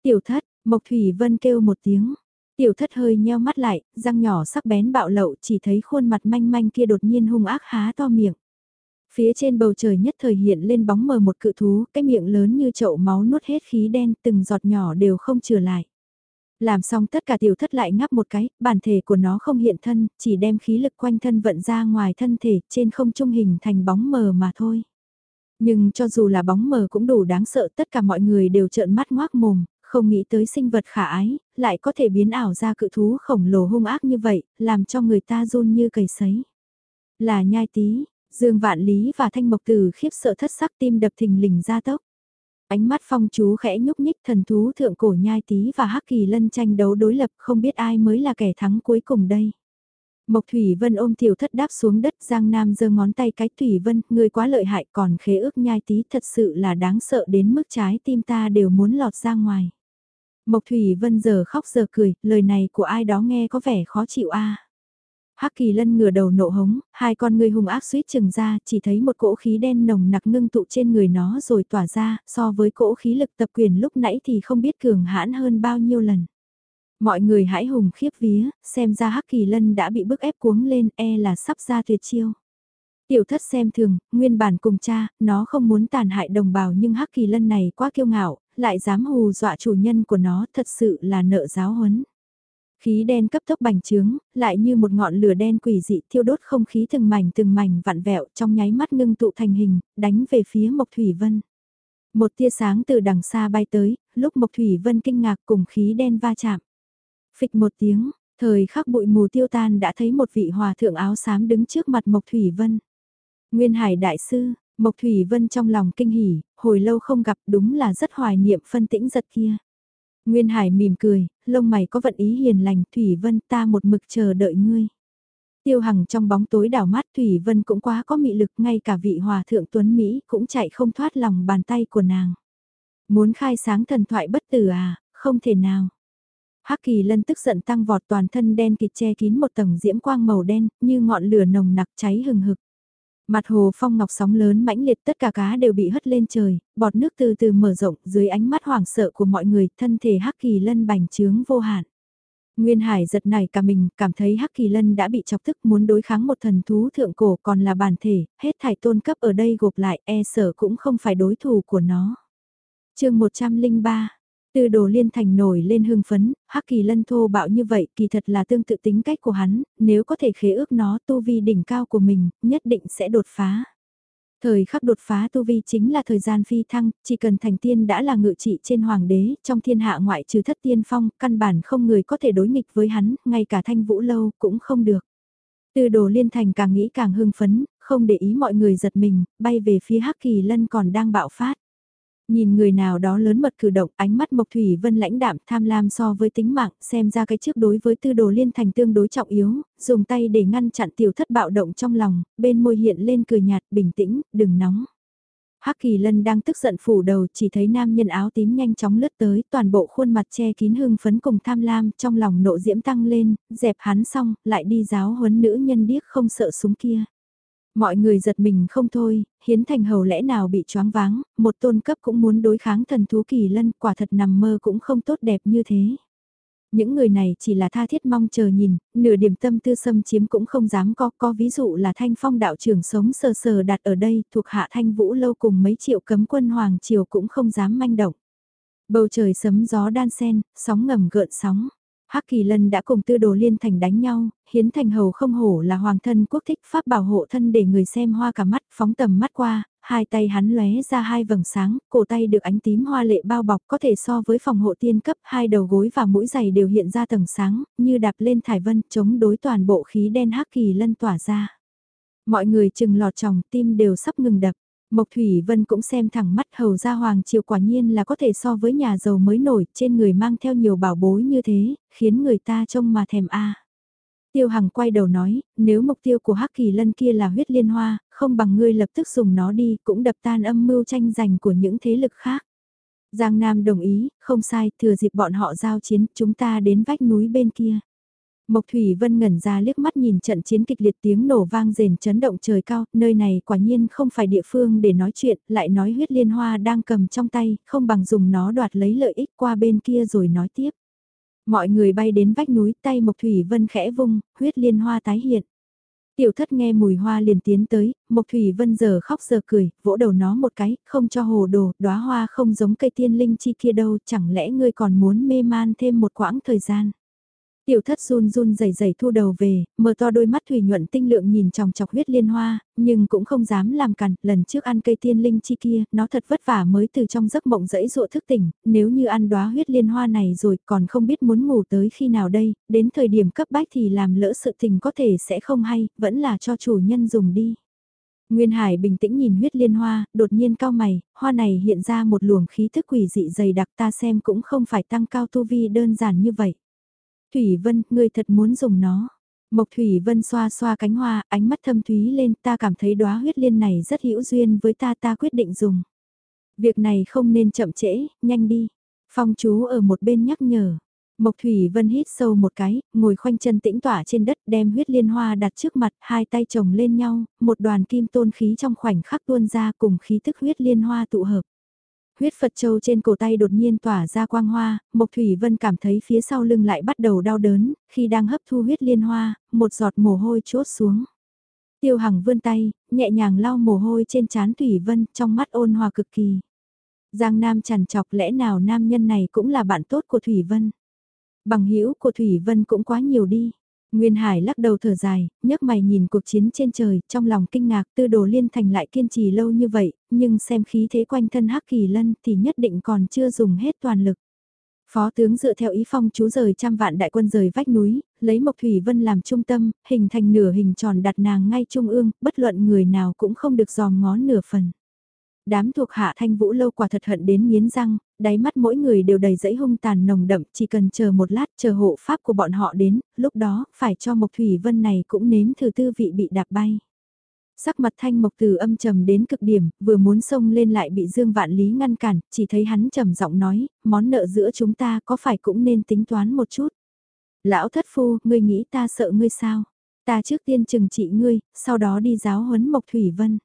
Tiểu thất, Mộc Thủy Vân kêu một tiếng. Tiểu thất hơi nheo mắt lại, răng nhỏ sắc bén bạo lậu chỉ thấy khuôn mặt manh manh kia đột nhiên hung ác há to miệng. Phía trên bầu trời nhất thời hiện lên bóng mờ một cự thú, cái miệng lớn như chậu máu nuốt hết khí đen từng giọt nhỏ đều không trừ lại. Làm xong tất cả tiểu thất lại ngắp một cái, bản thể của nó không hiện thân, chỉ đem khí lực quanh thân vận ra ngoài thân thể, trên không trung hình thành bóng mờ mà thôi. Nhưng cho dù là bóng mờ cũng đủ đáng sợ tất cả mọi người đều trợn mắt ngoác mồm, không nghĩ tới sinh vật khả ái, lại có thể biến ảo ra cự thú khổng lồ hung ác như vậy, làm cho người ta run như cầy sấy. Là nhai tí, Dương Vạn Lý và Thanh Mộc Tử khiếp sợ thất sắc tim đập thình lình ra tốc. Ánh mắt phong chú khẽ nhúc nhích thần thú thượng cổ nhai tí và hắc kỳ lân tranh đấu đối lập không biết ai mới là kẻ thắng cuối cùng đây. Mộc Thủy Vân ôm tiểu thất đáp xuống đất Giang Nam giơ ngón tay cái Thủy Vân, người quá lợi hại còn khế ước nhai tí thật sự là đáng sợ đến mức trái tim ta đều muốn lọt ra ngoài. Mộc Thủy Vân giờ khóc giờ cười, lời này của ai đó nghe có vẻ khó chịu a. Hắc Kỳ Lân ngửa đầu nộ hống, hai con người hung ác suýt chừng ra, chỉ thấy một cỗ khí đen nồng nặc ngưng tụ trên người nó rồi tỏa ra, so với cỗ khí lực tập quyền lúc nãy thì không biết cường hãn hơn bao nhiêu lần. Mọi người hãi hùng khiếp vía, xem ra Hắc Kỳ Lân đã bị bức ép cuống lên e là sắp ra tuyệt chiêu. Tiểu thất xem thường, nguyên bản cùng cha, nó không muốn tàn hại đồng bào nhưng Hắc Kỳ Lân này quá kiêu ngạo, lại dám hù dọa chủ nhân của nó thật sự là nợ giáo huấn. Khí đen cấp tốc bành trướng, lại như một ngọn lửa đen quỷ dị thiêu đốt không khí từng mảnh từng mảnh vặn vẹo trong nháy mắt ngưng tụ thành hình, đánh về phía Mộc Thủy Vân. Một tia sáng từ đằng xa bay tới, lúc Mộc Thủy Vân kinh ngạc cùng khí đen va chạm. Phịch một tiếng, thời khắc bụi mù tiêu tan đã thấy một vị hòa thượng áo xám đứng trước mặt Mộc Thủy Vân. Nguyên Hải Đại Sư, Mộc Thủy Vân trong lòng kinh hỉ, hồi lâu không gặp đúng là rất hoài niệm phân tĩnh giật kia. Nguyên Hải mỉm cười, lông mày có vận ý hiền lành, Thủy Vân ta một mực chờ đợi ngươi. Tiêu Hằng trong bóng tối đảo mắt Thủy Vân cũng quá có mị lực, ngay cả vị hòa thượng Tuấn Mỹ cũng chạy không thoát lòng bàn tay của nàng. Muốn khai sáng thần thoại bất tử à, không thể nào. Hắc kỳ lân tức giận tăng vọt toàn thân đen kịt che kín một tầng diễm quang màu đen, như ngọn lửa nồng nặc cháy hừng hực. Mặt hồ phong ngọc sóng lớn mãnh liệt tất cả cá đều bị hất lên trời, bọt nước từ từ mở rộng dưới ánh mắt hoảng sợ của mọi người, thân thể Hắc Kỳ Lân bành trướng vô hạn. Nguyên Hải giật nảy cả mình, cảm thấy Hắc Kỳ Lân đã bị chọc tức muốn đối kháng một thần thú thượng cổ còn là bản thể, hết thải tôn cấp ở đây gộp lại e sở cũng không phải đối thủ của nó. chương 103 từ đồ liên thành nổi lên hưng phấn, hắc kỳ lân thô bạo như vậy kỳ thật là tương tự tính cách của hắn, nếu có thể khế ước nó tu vi đỉnh cao của mình, nhất định sẽ đột phá. Thời khắc đột phá tu vi chính là thời gian phi thăng, chỉ cần thành tiên đã là ngự trị trên hoàng đế, trong thiên hạ ngoại trừ thất tiên phong, căn bản không người có thể đối nghịch với hắn, ngay cả thanh vũ lâu cũng không được. Từ đồ liên thành càng nghĩ càng hưng phấn, không để ý mọi người giật mình, bay về phía Hắc Kỳ Lân còn đang bạo phát. Nhìn người nào đó lớn mật cử động, ánh mắt Mộc Thủy Vân lãnh đạm tham lam so với tính mạng, xem ra cái trước đối với tư đồ liên thành tương đối trọng yếu, dùng tay để ngăn chặn tiểu thất bạo động trong lòng, bên môi hiện lên cười nhạt, bình tĩnh, đừng nóng. Hắc Kỳ Lân đang tức giận phủ đầu, chỉ thấy nam nhân áo tím nhanh chóng lướt tới, toàn bộ khuôn mặt che kín hưng phấn cùng tham lam, trong lòng nộ diễm tăng lên, dẹp hắn xong, lại đi giáo huấn nữ nhân điếc không sợ súng kia. Mọi người giật mình không thôi, hiến thành hầu lẽ nào bị choáng váng, một tôn cấp cũng muốn đối kháng thần thú kỳ lân, quả thật nằm mơ cũng không tốt đẹp như thế. Những người này chỉ là tha thiết mong chờ nhìn, nửa điểm tâm tư xâm chiếm cũng không dám có, có ví dụ là thanh phong đạo trưởng sống sờ sờ đặt ở đây, thuộc hạ thanh vũ lâu cùng mấy triệu cấm quân hoàng triều cũng không dám manh động. Bầu trời sấm gió đan sen, sóng ngầm gợn sóng. Hắc Kỳ Lân đã cùng Tư Đồ Liên Thành đánh nhau, hiến thành hầu không hổ là hoàng thân quốc thích pháp bảo hộ thân để người xem hoa cả mắt, phóng tầm mắt qua, hai tay hắn lóe ra hai vầng sáng, cổ tay được ánh tím hoa lệ bao bọc có thể so với phòng hộ tiên cấp, hai đầu gối và mũi giày đều hiện ra tầng sáng, như đạp lên thải vân, chống đối toàn bộ khí đen Hắc Kỳ Lân tỏa ra. Mọi người chừng lọt tròng, tim đều sắp ngừng đập. Mộc Thủy Vân cũng xem thẳng mắt hầu ra hoàng triều quả nhiên là có thể so với nhà giàu mới nổi, trên người mang theo nhiều bảo bối như thế, khiến người ta trông mà thèm a. Tiêu Hằng quay đầu nói, nếu mục tiêu của Hắc Kỳ Lân kia là huyết liên hoa, không bằng ngươi lập tức dùng nó đi, cũng đập tan âm mưu tranh giành của những thế lực khác. Giang Nam đồng ý, không sai, thừa dịp bọn họ giao chiến, chúng ta đến vách núi bên kia. Mộc Thủy Vân ngẩn ra liếc mắt nhìn trận chiến kịch liệt tiếng nổ vang rền chấn động trời cao, nơi này quả nhiên không phải địa phương để nói chuyện, lại nói huyết liên hoa đang cầm trong tay, không bằng dùng nó đoạt lấy lợi ích qua bên kia rồi nói tiếp. Mọi người bay đến vách núi, tay Mộc Thủy Vân khẽ vung, huyết liên hoa tái hiện. Tiểu thất nghe mùi hoa liền tiến tới, Mộc Thủy Vân giờ khóc giờ cười, vỗ đầu nó một cái, không cho hồ đồ, đóa hoa không giống cây tiên linh chi kia đâu, chẳng lẽ ngươi còn muốn mê man thêm một quãng thời gian. Tiểu thất run run rẩy rẩy thu đầu về, mở to đôi mắt thủy nhuận tinh lượng nhìn chòng chọc huyết liên hoa, nhưng cũng không dám làm cằn, lần trước ăn cây tiên linh chi kia, nó thật vất vả mới từ trong giấc mộng dẫy dụa thức tỉnh, nếu như ăn đóa huyết liên hoa này rồi còn không biết muốn ngủ tới khi nào đây, đến thời điểm cấp bách thì làm lỡ sự tình có thể sẽ không hay, vẫn là cho chủ nhân dùng đi. Nguyên Hải bình tĩnh nhìn huyết liên hoa, đột nhiên cao mày, hoa này hiện ra một luồng khí thức quỷ dị dày đặc ta xem cũng không phải tăng cao tu vi đơn giản như vậy. Thủy Vân, ngươi thật muốn dùng nó. Mộc Thủy Vân xoa xoa cánh hoa, ánh mắt thâm thúy lên, ta cảm thấy đóa huyết liên này rất hữu duyên với ta, ta quyết định dùng. Việc này không nên chậm trễ, nhanh đi. Phong chú ở một bên nhắc nhở. Mộc Thủy Vân hít sâu một cái, ngồi khoanh chân tĩnh tỏa trên đất đem huyết liên hoa đặt trước mặt, hai tay chồng lên nhau, một đoàn kim tôn khí trong khoảnh khắc tuôn ra cùng khí tức huyết liên hoa tụ hợp. Huyết Phật Châu trên cổ tay đột nhiên tỏa ra quang hoa, Mộc Thủy Vân cảm thấy phía sau lưng lại bắt đầu đau đớn, khi đang hấp thu huyết liên hoa, một giọt mồ hôi chốt xuống. Tiêu Hằng vươn tay, nhẹ nhàng lau mồ hôi trên trán Thủy Vân, trong mắt ôn hòa cực kỳ. Giang Nam chằn chọc lẽ nào nam nhân này cũng là bạn tốt của Thủy Vân. Bằng hữu của Thủy Vân cũng quá nhiều đi. Nguyên Hải lắc đầu thở dài, nhấc mày nhìn cuộc chiến trên trời, trong lòng kinh ngạc tư đồ liên thành lại kiên trì lâu như vậy, nhưng xem khí thế quanh thân Hắc Kỳ Lân thì nhất định còn chưa dùng hết toàn lực. Phó tướng dựa theo ý phong chú rời trăm vạn đại quân rời vách núi, lấy Mộc Thủy Vân làm trung tâm, hình thành nửa hình tròn đặt nàng ngay trung ương, bất luận người nào cũng không được dòm ngó nửa phần. Đám thuộc hạ thanh vũ lâu quả thật hận đến miến răng, đáy mắt mỗi người đều đầy dẫy hung tàn nồng đậm, chỉ cần chờ một lát chờ hộ pháp của bọn họ đến, lúc đó phải cho Mộc Thủy Vân này cũng nếm thử tư vị bị đạp bay. Sắc mặt thanh mộc từ âm trầm đến cực điểm, vừa muốn xông lên lại bị Dương Vạn Lý ngăn cản, chỉ thấy hắn trầm giọng nói, món nợ giữa chúng ta có phải cũng nên tính toán một chút. Lão thất phu, ngươi nghĩ ta sợ ngươi sao? Ta trước tiên trừng trị ngươi, sau đó đi giáo huấn Mộc Thủy Vân.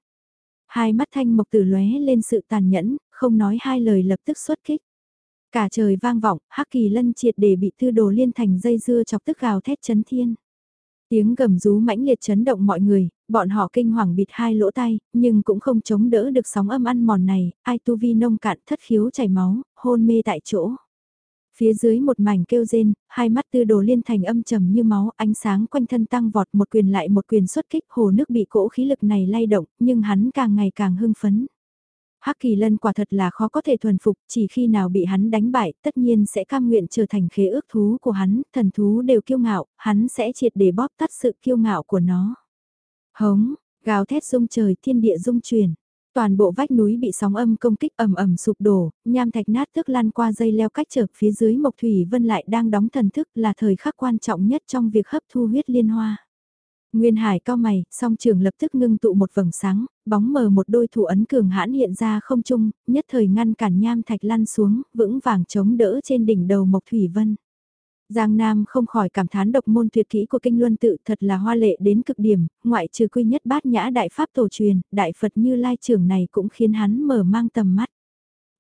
Hai mắt thanh mộc tử lóe lên sự tàn nhẫn, không nói hai lời lập tức xuất kích. Cả trời vang vọng, Hắc Kỳ Lân triệt để bị tư đồ liên thành dây dưa chọc tức gào thét chấn thiên. Tiếng gầm rú mãnh liệt chấn động mọi người, bọn họ kinh hoàng bịt hai lỗ tay, nhưng cũng không chống đỡ được sóng âm ăn mòn này, ai tu vi nông cạn thất khiếu chảy máu, hôn mê tại chỗ. Phía dưới một mảnh kêu rên, hai mắt tư đồ liên thành âm trầm như máu, ánh sáng quanh thân tăng vọt một quyền lại một quyền xuất kích, hồ nước bị cỗ khí lực này lay động, nhưng hắn càng ngày càng hưng phấn. Hắc Kỳ Lân quả thật là khó có thể thuần phục, chỉ khi nào bị hắn đánh bại, tất nhiên sẽ cam nguyện trở thành khế ước thú của hắn, thần thú đều kiêu ngạo, hắn sẽ triệt để bóp tắt sự kiêu ngạo của nó. Hống, Gào thét rung trời thiên địa rung chuyển. Toàn bộ vách núi bị sóng âm công kích ầm ầm sụp đổ, nham thạch nát thức lan qua dây leo cách trở phía dưới Mộc Thủy Vân lại đang đóng thần thức là thời khắc quan trọng nhất trong việc hấp thu huyết liên hoa. Nguyên Hải cao mày, song trường lập tức ngưng tụ một vầng sáng, bóng mờ một đôi thủ ấn cường hãn hiện ra không trung, nhất thời ngăn cản nham thạch lăn xuống, vững vàng chống đỡ trên đỉnh đầu Mộc Thủy Vân. Giang Nam không khỏi cảm thán độc môn tuyệt kỹ của kinh luân tự thật là hoa lệ đến cực điểm, ngoại trừ quy nhất bát nhã đại pháp tổ truyền, đại Phật như lai trưởng này cũng khiến hắn mở mang tầm mắt.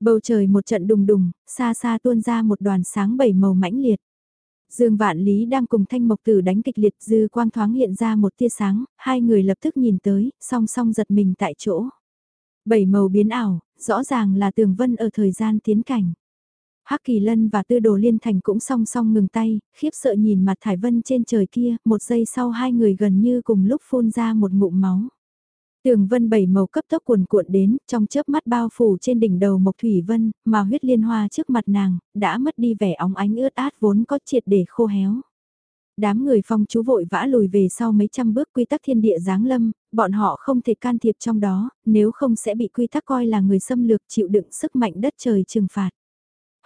Bầu trời một trận đùng đùng, xa xa tuôn ra một đoàn sáng bảy màu mãnh liệt. Dương Vạn Lý đang cùng Thanh Mộc Tử đánh kịch liệt dư quang thoáng hiện ra một tia sáng, hai người lập tức nhìn tới, song song giật mình tại chỗ. Bảy màu biến ảo, rõ ràng là tường vân ở thời gian tiến cảnh. Hắc Kỳ Lân và Tư Đồ Liên Thành cũng song song ngừng tay, khiếp sợ nhìn mặt Thải Vân trên trời kia, một giây sau hai người gần như cùng lúc phun ra một ngụm máu. Tường vân bảy màu cấp tốc cuồn cuộn đến, trong chớp mắt bao phủ trên đỉnh đầu Mộc Thủy Vân, mà huyết liên hoa trước mặt nàng, đã mất đi vẻ óng ánh ướt át vốn có triệt để khô héo. Đám người phong chú vội vã lùi về sau mấy trăm bước quy tắc thiên địa giáng lâm, bọn họ không thể can thiệp trong đó, nếu không sẽ bị quy tắc coi là người xâm lược chịu đựng sức mạnh đất trời trừng phạt.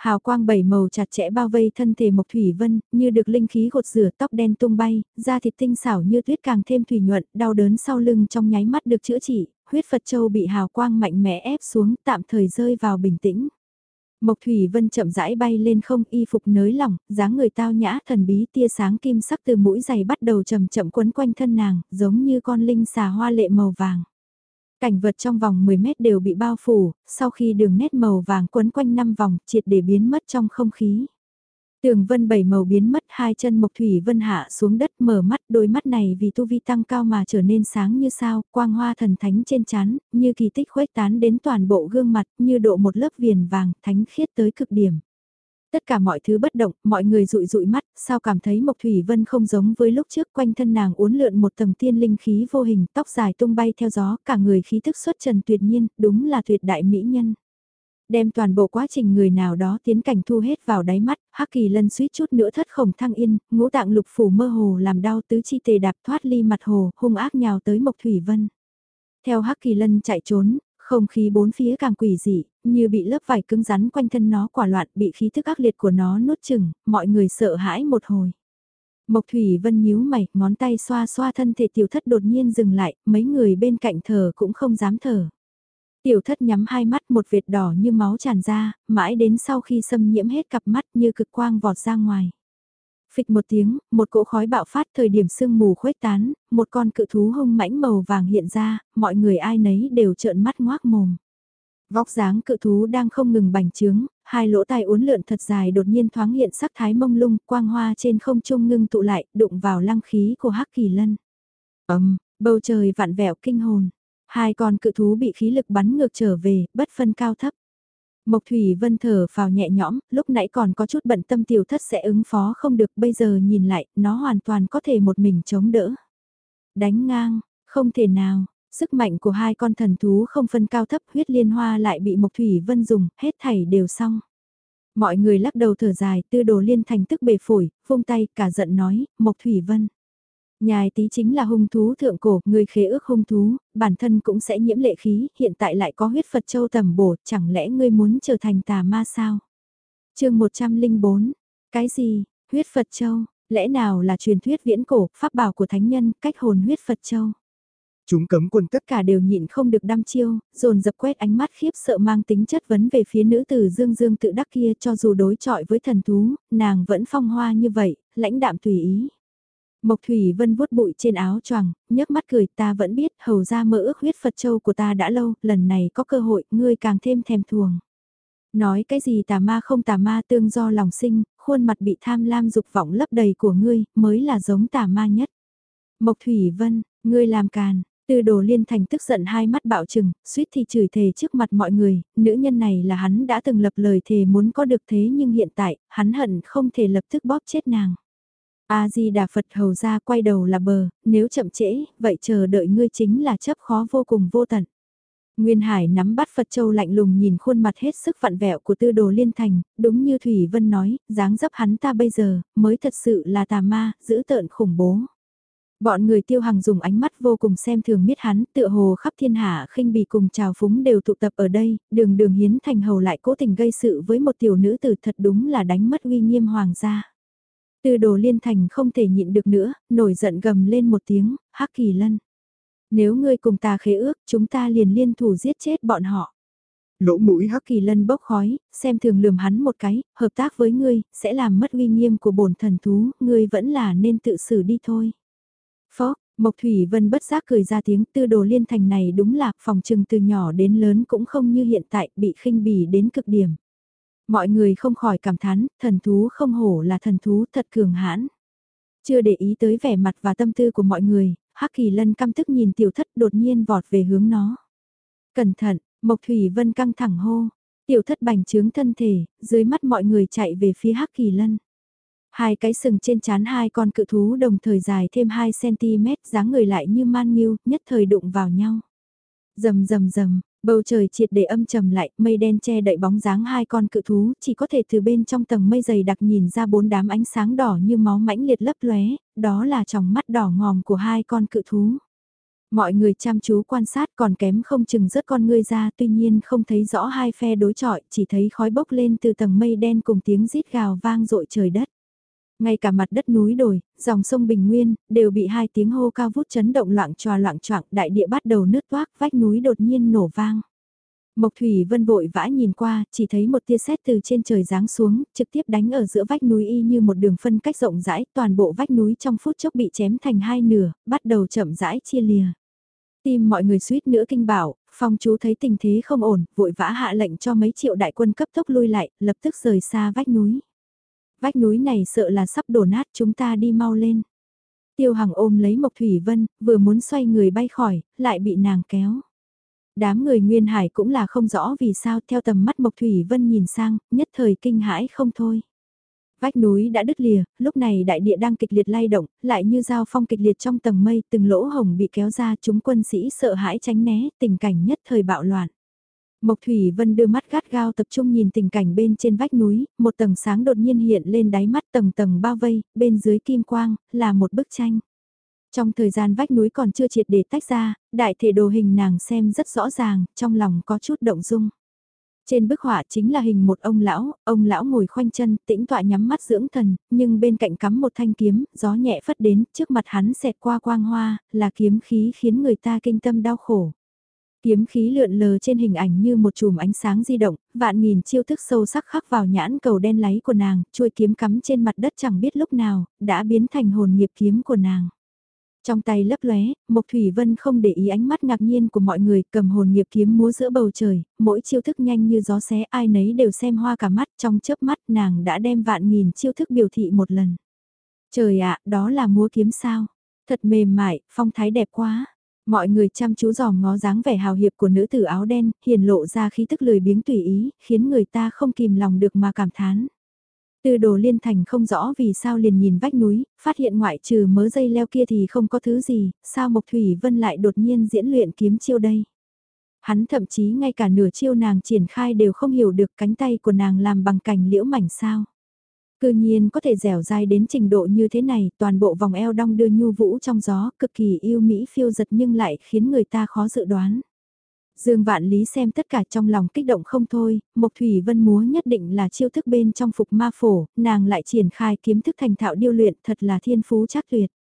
Hào quang bảy màu chặt chẽ bao vây thân thể Mộc Thủy Vân, như được linh khí gột rửa tóc đen tung bay, da thịt tinh xảo như tuyết càng thêm thủy nhuận, đau đớn sau lưng trong nháy mắt được chữa trị, huyết Phật Châu bị hào quang mạnh mẽ ép xuống, tạm thời rơi vào bình tĩnh. Mộc Thủy Vân chậm rãi bay lên không y phục nới lỏng, dáng người tao nhã thần bí tia sáng kim sắc từ mũi giày bắt đầu chậm chậm quấn quanh thân nàng, giống như con linh xà hoa lệ màu vàng. Cảnh vật trong vòng 10 mét đều bị bao phủ, sau khi đường nét màu vàng quấn quanh năm vòng triệt để biến mất trong không khí. Tường vân bảy màu biến mất hai chân mộc thủy vân hạ xuống đất mở mắt đôi mắt này vì tu vi tăng cao mà trở nên sáng như sao, quang hoa thần thánh trên chán, như kỳ tích khuếch tán đến toàn bộ gương mặt như độ một lớp viền vàng thánh khiết tới cực điểm. Tất cả mọi thứ bất động, mọi người rụi rụi mắt, sao cảm thấy Mộc Thủy Vân không giống với lúc trước quanh thân nàng uốn lượn một tầng tiên linh khí vô hình, tóc dài tung bay theo gió, cả người khí thức xuất trần tuyệt nhiên, đúng là tuyệt đại mỹ nhân. Đem toàn bộ quá trình người nào đó tiến cảnh thu hết vào đáy mắt, Hắc Kỳ Lân suýt chút nữa thất khổng thăng yên, ngũ tạng lục phủ mơ hồ làm đau tứ chi tề đạp thoát ly mặt hồ, hung ác nhào tới Mộc Thủy Vân. Theo Hắc Kỳ Lân chạy trốn, không khí bốn phía càng quỷ dị, như bị lớp vải cứng rắn quanh thân nó quả loạn bị khí thức ác liệt của nó nuốt chừng, mọi người sợ hãi một hồi. Mộc Thủy Vân nhíu mày, ngón tay xoa xoa thân thể tiểu thất đột nhiên dừng lại, mấy người bên cạnh thở cũng không dám thở. Tiểu thất nhắm hai mắt một vệt đỏ như máu tràn ra, mãi đến sau khi xâm nhiễm hết cặp mắt như cực quang vọt ra ngoài. Phịch một tiếng, một cỗ khói bạo phát thời điểm sương mù khuếch tán, một con cự thú hung mãnh màu vàng hiện ra, mọi người ai nấy đều trợn mắt ngoác mồm. Vóc dáng cự thú đang không ngừng bành trướng, hai lỗ tai uốn lượn thật dài đột nhiên thoáng hiện sắc thái mông lung, quang hoa trên không trung ngưng tụ lại, đụng vào lăng khí của Hắc Kỳ Lân. Ầm, bầu trời vạn vẹo kinh hồn. Hai con cự thú bị khí lực bắn ngược trở về, bất phân cao thấp. Mộc Thủy Vân thở vào nhẹ nhõm, lúc nãy còn có chút bận tâm tiểu thất sẽ ứng phó không được, bây giờ nhìn lại, nó hoàn toàn có thể một mình chống đỡ. Đánh ngang, không thể nào, sức mạnh của hai con thần thú không phân cao thấp huyết liên hoa lại bị Mộc Thủy Vân dùng, hết thảy đều xong. Mọi người lắc đầu thở dài, tư đồ liên thành tức bề phổi, vung tay, cả giận nói, Mộc Thủy Vân. Nhài tí chính là hung thú thượng cổ, người khế ước hung thú, bản thân cũng sẽ nhiễm lệ khí, hiện tại lại có huyết Phật châu tầm bổ, chẳng lẽ ngươi muốn trở thành tà ma sao? chương 104, cái gì, huyết Phật châu, lẽ nào là truyền thuyết viễn cổ, pháp bảo của thánh nhân, cách hồn huyết Phật châu? Chúng cấm quân tất cả đều nhịn không được đăm chiêu, dồn dập quét ánh mắt khiếp sợ mang tính chất vấn về phía nữ tử dương dương tự đắc kia cho dù đối chọi với thần thú, nàng vẫn phong hoa như vậy, lãnh đạm tùy ý. Mộc Thủy Vân vuốt bụi trên áo choàng, nhấc mắt cười ta vẫn biết hầu ra mơ ước huyết Phật Châu của ta đã lâu, lần này có cơ hội, ngươi càng thêm thèm thuồng. Nói cái gì tà ma không tà ma tương do lòng sinh, khuôn mặt bị tham lam dục vọng lấp đầy của ngươi, mới là giống tà ma nhất. Mộc Thủy Vân, ngươi làm càn, từ đồ liên thành tức giận hai mắt bạo trừng, suýt thì chửi thề trước mặt mọi người, nữ nhân này là hắn đã từng lập lời thề muốn có được thế nhưng hiện tại, hắn hận không thể lập tức bóp chết nàng. A-di-đà Phật hầu ra quay đầu là bờ, nếu chậm trễ, vậy chờ đợi ngươi chính là chấp khó vô cùng vô tận. Nguyên Hải nắm bắt Phật Châu lạnh lùng nhìn khuôn mặt hết sức vặn vẹo của tư đồ liên thành, đúng như Thủy Vân nói, dáng dấp hắn ta bây giờ, mới thật sự là tà ma, giữ tợn khủng bố. Bọn người tiêu hằng dùng ánh mắt vô cùng xem thường miết hắn, tựa hồ khắp thiên hạ khinh bỉ cùng trào phúng đều tụ tập ở đây, đường đường hiến thành hầu lại cố tình gây sự với một tiểu nữ tử thật đúng là đánh mất uy nghiêm hoàng gia. Từ đồ liên thành không thể nhịn được nữa, nổi giận gầm lên một tiếng, hắc kỳ lân. Nếu ngươi cùng ta khế ước, chúng ta liền liên thủ giết chết bọn họ. Lỗ mũi hắc kỳ lân bốc khói, xem thường lườm hắn một cái, hợp tác với ngươi, sẽ làm mất uy nghiêm của bổn thần thú, ngươi vẫn là nên tự xử đi thôi. Phó, Mộc Thủy Vân bất giác cười ra tiếng tư đồ liên thành này đúng là phòng trừng từ nhỏ đến lớn cũng không như hiện tại bị khinh bỉ đến cực điểm. Mọi người không khỏi cảm thán, thần thú không hổ là thần thú thật cường hãn. Chưa để ý tới vẻ mặt và tâm tư của mọi người, Hắc Kỳ Lân căm tức nhìn tiểu thất đột nhiên vọt về hướng nó. Cẩn thận, Mộc Thủy Vân căng thẳng hô. Tiểu thất bành trướng thân thể, dưới mắt mọi người chạy về phía Hắc Kỳ Lân. Hai cái sừng trên chán hai con cự thú đồng thời dài thêm 2cm dáng người lại như man nghiêu, nhất thời đụng vào nhau. Rầm rầm rầm, bầu trời triệt để âm trầm lại, mây đen che đậy bóng dáng hai con cự thú, chỉ có thể từ bên trong tầng mây dày đặc nhìn ra bốn đám ánh sáng đỏ như máu mãnh liệt lấp lóe, đó là tròng mắt đỏ ngòm của hai con cự thú. Mọi người chăm chú quan sát còn kém không chừng rớt con ngươi ra tuy nhiên không thấy rõ hai phe đối chọi, chỉ thấy khói bốc lên từ tầng mây đen cùng tiếng rít gào vang rội trời đất. Ngay cả mặt đất núi đồi, dòng sông Bình Nguyên, đều bị hai tiếng hô cao vút chấn động loạn tròa loạn choạng đại địa bắt đầu nứt toác, vách núi đột nhiên nổ vang. Mộc Thủy Vân vội vã nhìn qua, chỉ thấy một tia sét từ trên trời giáng xuống, trực tiếp đánh ở giữa vách núi y như một đường phân cách rộng rãi, toàn bộ vách núi trong phút chốc bị chém thành hai nửa, bắt đầu chậm rãi chia lìa. Tim mọi người suýt nữa kinh bảo, phong chú thấy tình thế không ổn, vội vã hạ lệnh cho mấy triệu đại quân cấp tốc lui lại, lập tức rời xa vách núi. Vách núi này sợ là sắp đổ nát chúng ta đi mau lên. Tiêu Hằng ôm lấy Mộc Thủy Vân, vừa muốn xoay người bay khỏi, lại bị nàng kéo. Đám người Nguyên Hải cũng là không rõ vì sao theo tầm mắt Mộc Thủy Vân nhìn sang, nhất thời kinh hãi không thôi. Vách núi đã đứt lìa, lúc này đại địa đang kịch liệt lay động, lại như dao phong kịch liệt trong tầng mây, từng lỗ hồng bị kéo ra chúng quân sĩ sợ hãi tránh né, tình cảnh nhất thời bạo loạn. Mộc Thủy Vân đưa mắt gắt gao tập trung nhìn tình cảnh bên trên vách núi, một tầng sáng đột nhiên hiện lên đáy mắt tầng tầng bao vây, bên dưới kim quang, là một bức tranh. Trong thời gian vách núi còn chưa triệt để tách ra, đại thể đồ hình nàng xem rất rõ ràng, trong lòng có chút động dung. Trên bức họa chính là hình một ông lão, ông lão ngồi khoanh chân, tĩnh tọa nhắm mắt dưỡng thần, nhưng bên cạnh cắm một thanh kiếm, gió nhẹ phất đến, trước mặt hắn xẹt qua quang hoa, là kiếm khí khiến người ta kinh tâm đau khổ. Kiếm khí lượn lờ trên hình ảnh như một chùm ánh sáng di động, vạn nghìn chiêu thức sâu sắc khắc vào nhãn cầu đen láy của nàng, chuôi kiếm cắm trên mặt đất chẳng biết lúc nào, đã biến thành hồn nghiệp kiếm của nàng. Trong tay lấp lóe, Mộc Thủy Vân không để ý ánh mắt ngạc nhiên của mọi người, cầm hồn nghiệp kiếm múa giữa bầu trời, mỗi chiêu thức nhanh như gió xé ai nấy đều xem hoa cả mắt, trong chớp mắt nàng đã đem vạn nghìn chiêu thức biểu thị một lần. Trời ạ, đó là múa kiếm sao? Thật mềm mại, phong thái đẹp quá. Mọi người chăm chú dòm ngó dáng vẻ hào hiệp của nữ tử áo đen, hiền lộ ra khí tức lười biếng tùy ý, khiến người ta không kìm lòng được mà cảm thán. Từ đồ liên thành không rõ vì sao liền nhìn vách núi, phát hiện ngoại trừ mớ dây leo kia thì không có thứ gì, sao Mộc Thủy Vân lại đột nhiên diễn luyện kiếm chiêu đây. Hắn thậm chí ngay cả nửa chiêu nàng triển khai đều không hiểu được cánh tay của nàng làm bằng cành liễu mảnh sao. Cư nhiên có thể dẻo dai đến trình độ như thế này, toàn bộ vòng eo đong đưa nhu vũ trong gió, cực kỳ yêu mỹ phiêu giật nhưng lại khiến người ta khó dự đoán. Dương Vạn Lý xem tất cả trong lòng kích động không thôi, Mộc Thủy Vân múa nhất định là chiêu thức bên trong phục ma phổ, nàng lại triển khai kiếm thức thành thạo điêu luyện thật là thiên phú chắc tuyệt.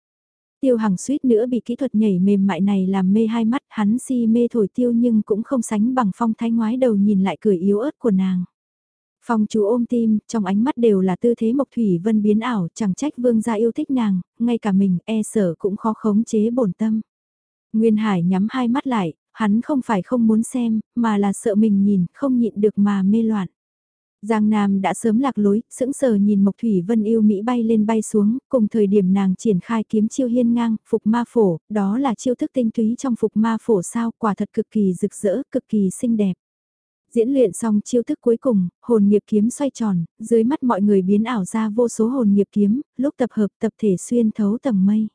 Tiêu Hằng suýt nữa bị kỹ thuật nhảy mềm mại này làm mê hai mắt, hắn si mê thổi tiêu nhưng cũng không sánh bằng phong thái ngoái đầu nhìn lại cười yếu ớt của nàng. Phong chú ôm tim, trong ánh mắt đều là tư thế Mộc Thủy Vân biến ảo, chẳng trách vương gia yêu thích nàng, ngay cả mình e sở cũng khó khống chế bổn tâm. Nguyên Hải nhắm hai mắt lại, hắn không phải không muốn xem, mà là sợ mình nhìn, không nhịn được mà mê loạn. Giang Nam đã sớm lạc lối, sững sờ nhìn Mộc Thủy Vân yêu Mỹ bay lên bay xuống, cùng thời điểm nàng triển khai kiếm chiêu hiên ngang, phục ma phổ, đó là chiêu thức tinh túy trong phục ma phổ sao, quả thật cực kỳ rực rỡ, cực kỳ xinh đẹp. Diễn luyện xong chiêu thức cuối cùng, hồn nghiệp kiếm xoay tròn, dưới mắt mọi người biến ảo ra vô số hồn nghiệp kiếm, lúc tập hợp tập thể xuyên thấu tầng mây.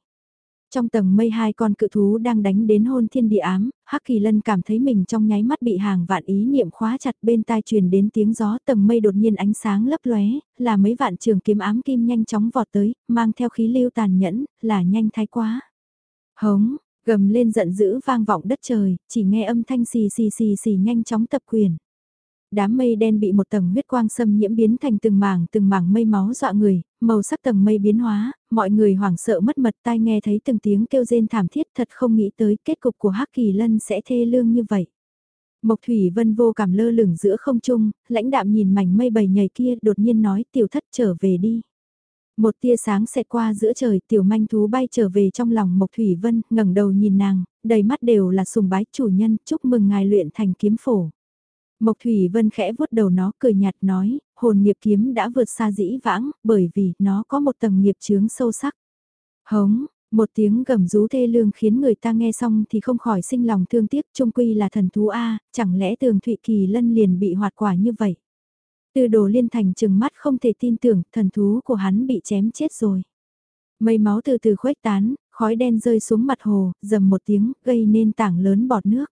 Trong tầng mây hai con cự thú đang đánh đến hôn thiên địa ám, Hắc Kỳ Lân cảm thấy mình trong nháy mắt bị hàng vạn ý niệm khóa chặt bên tai truyền đến tiếng gió tầng mây đột nhiên ánh sáng lấp lóe, là mấy vạn trường kiếm ám kim nhanh chóng vọt tới, mang theo khí lưu tàn nhẫn, là nhanh thái quá. Hống, gầm lên giận dữ vang vọng đất trời, chỉ nghe âm thanh xì xì xì xì nhanh chóng tập quyền. Đám mây đen bị một tầng huyết quang xâm nhiễm biến thành từng mảng từng mảng mây máu dọa người, màu sắc tầng mây biến hóa, mọi người hoảng sợ mất mật tai nghe thấy từng tiếng kêu rên thảm thiết thật không nghĩ tới kết cục của Hắc Kỳ Lân sẽ thê lương như vậy. Mộc Thủy Vân vô cảm lơ lửng giữa không trung, lãnh đạm nhìn mảnh mây bầy nhầy kia đột nhiên nói tiểu thất trở về đi. Một tia sáng xẹt qua giữa trời, tiểu manh thú bay trở về trong lòng Mộc Thủy Vân, ngẩng đầu nhìn nàng, đầy mắt đều là sùng bái chủ nhân, chúc mừng ngài luyện thành kiếm phổ. Mộc Thủy Vân khẽ vuốt đầu nó cười nhạt nói, hồn nghiệp kiếm đã vượt xa dĩ vãng, bởi vì nó có một tầng nghiệp chướng sâu sắc. Hống, một tiếng gầm rú thê lương khiến người ta nghe xong thì không khỏi sinh lòng thương tiếc trung quy là thần thú A, chẳng lẽ tường Thụy Kỳ Lân liền bị hoạt quả như vậy. Từ đồ liên thành chừng mắt không thể tin tưởng thần thú của hắn bị chém chết rồi. Mây máu từ từ khuếch tán, khói đen rơi xuống mặt hồ, dầm một tiếng, gây nên tảng lớn bọt nước.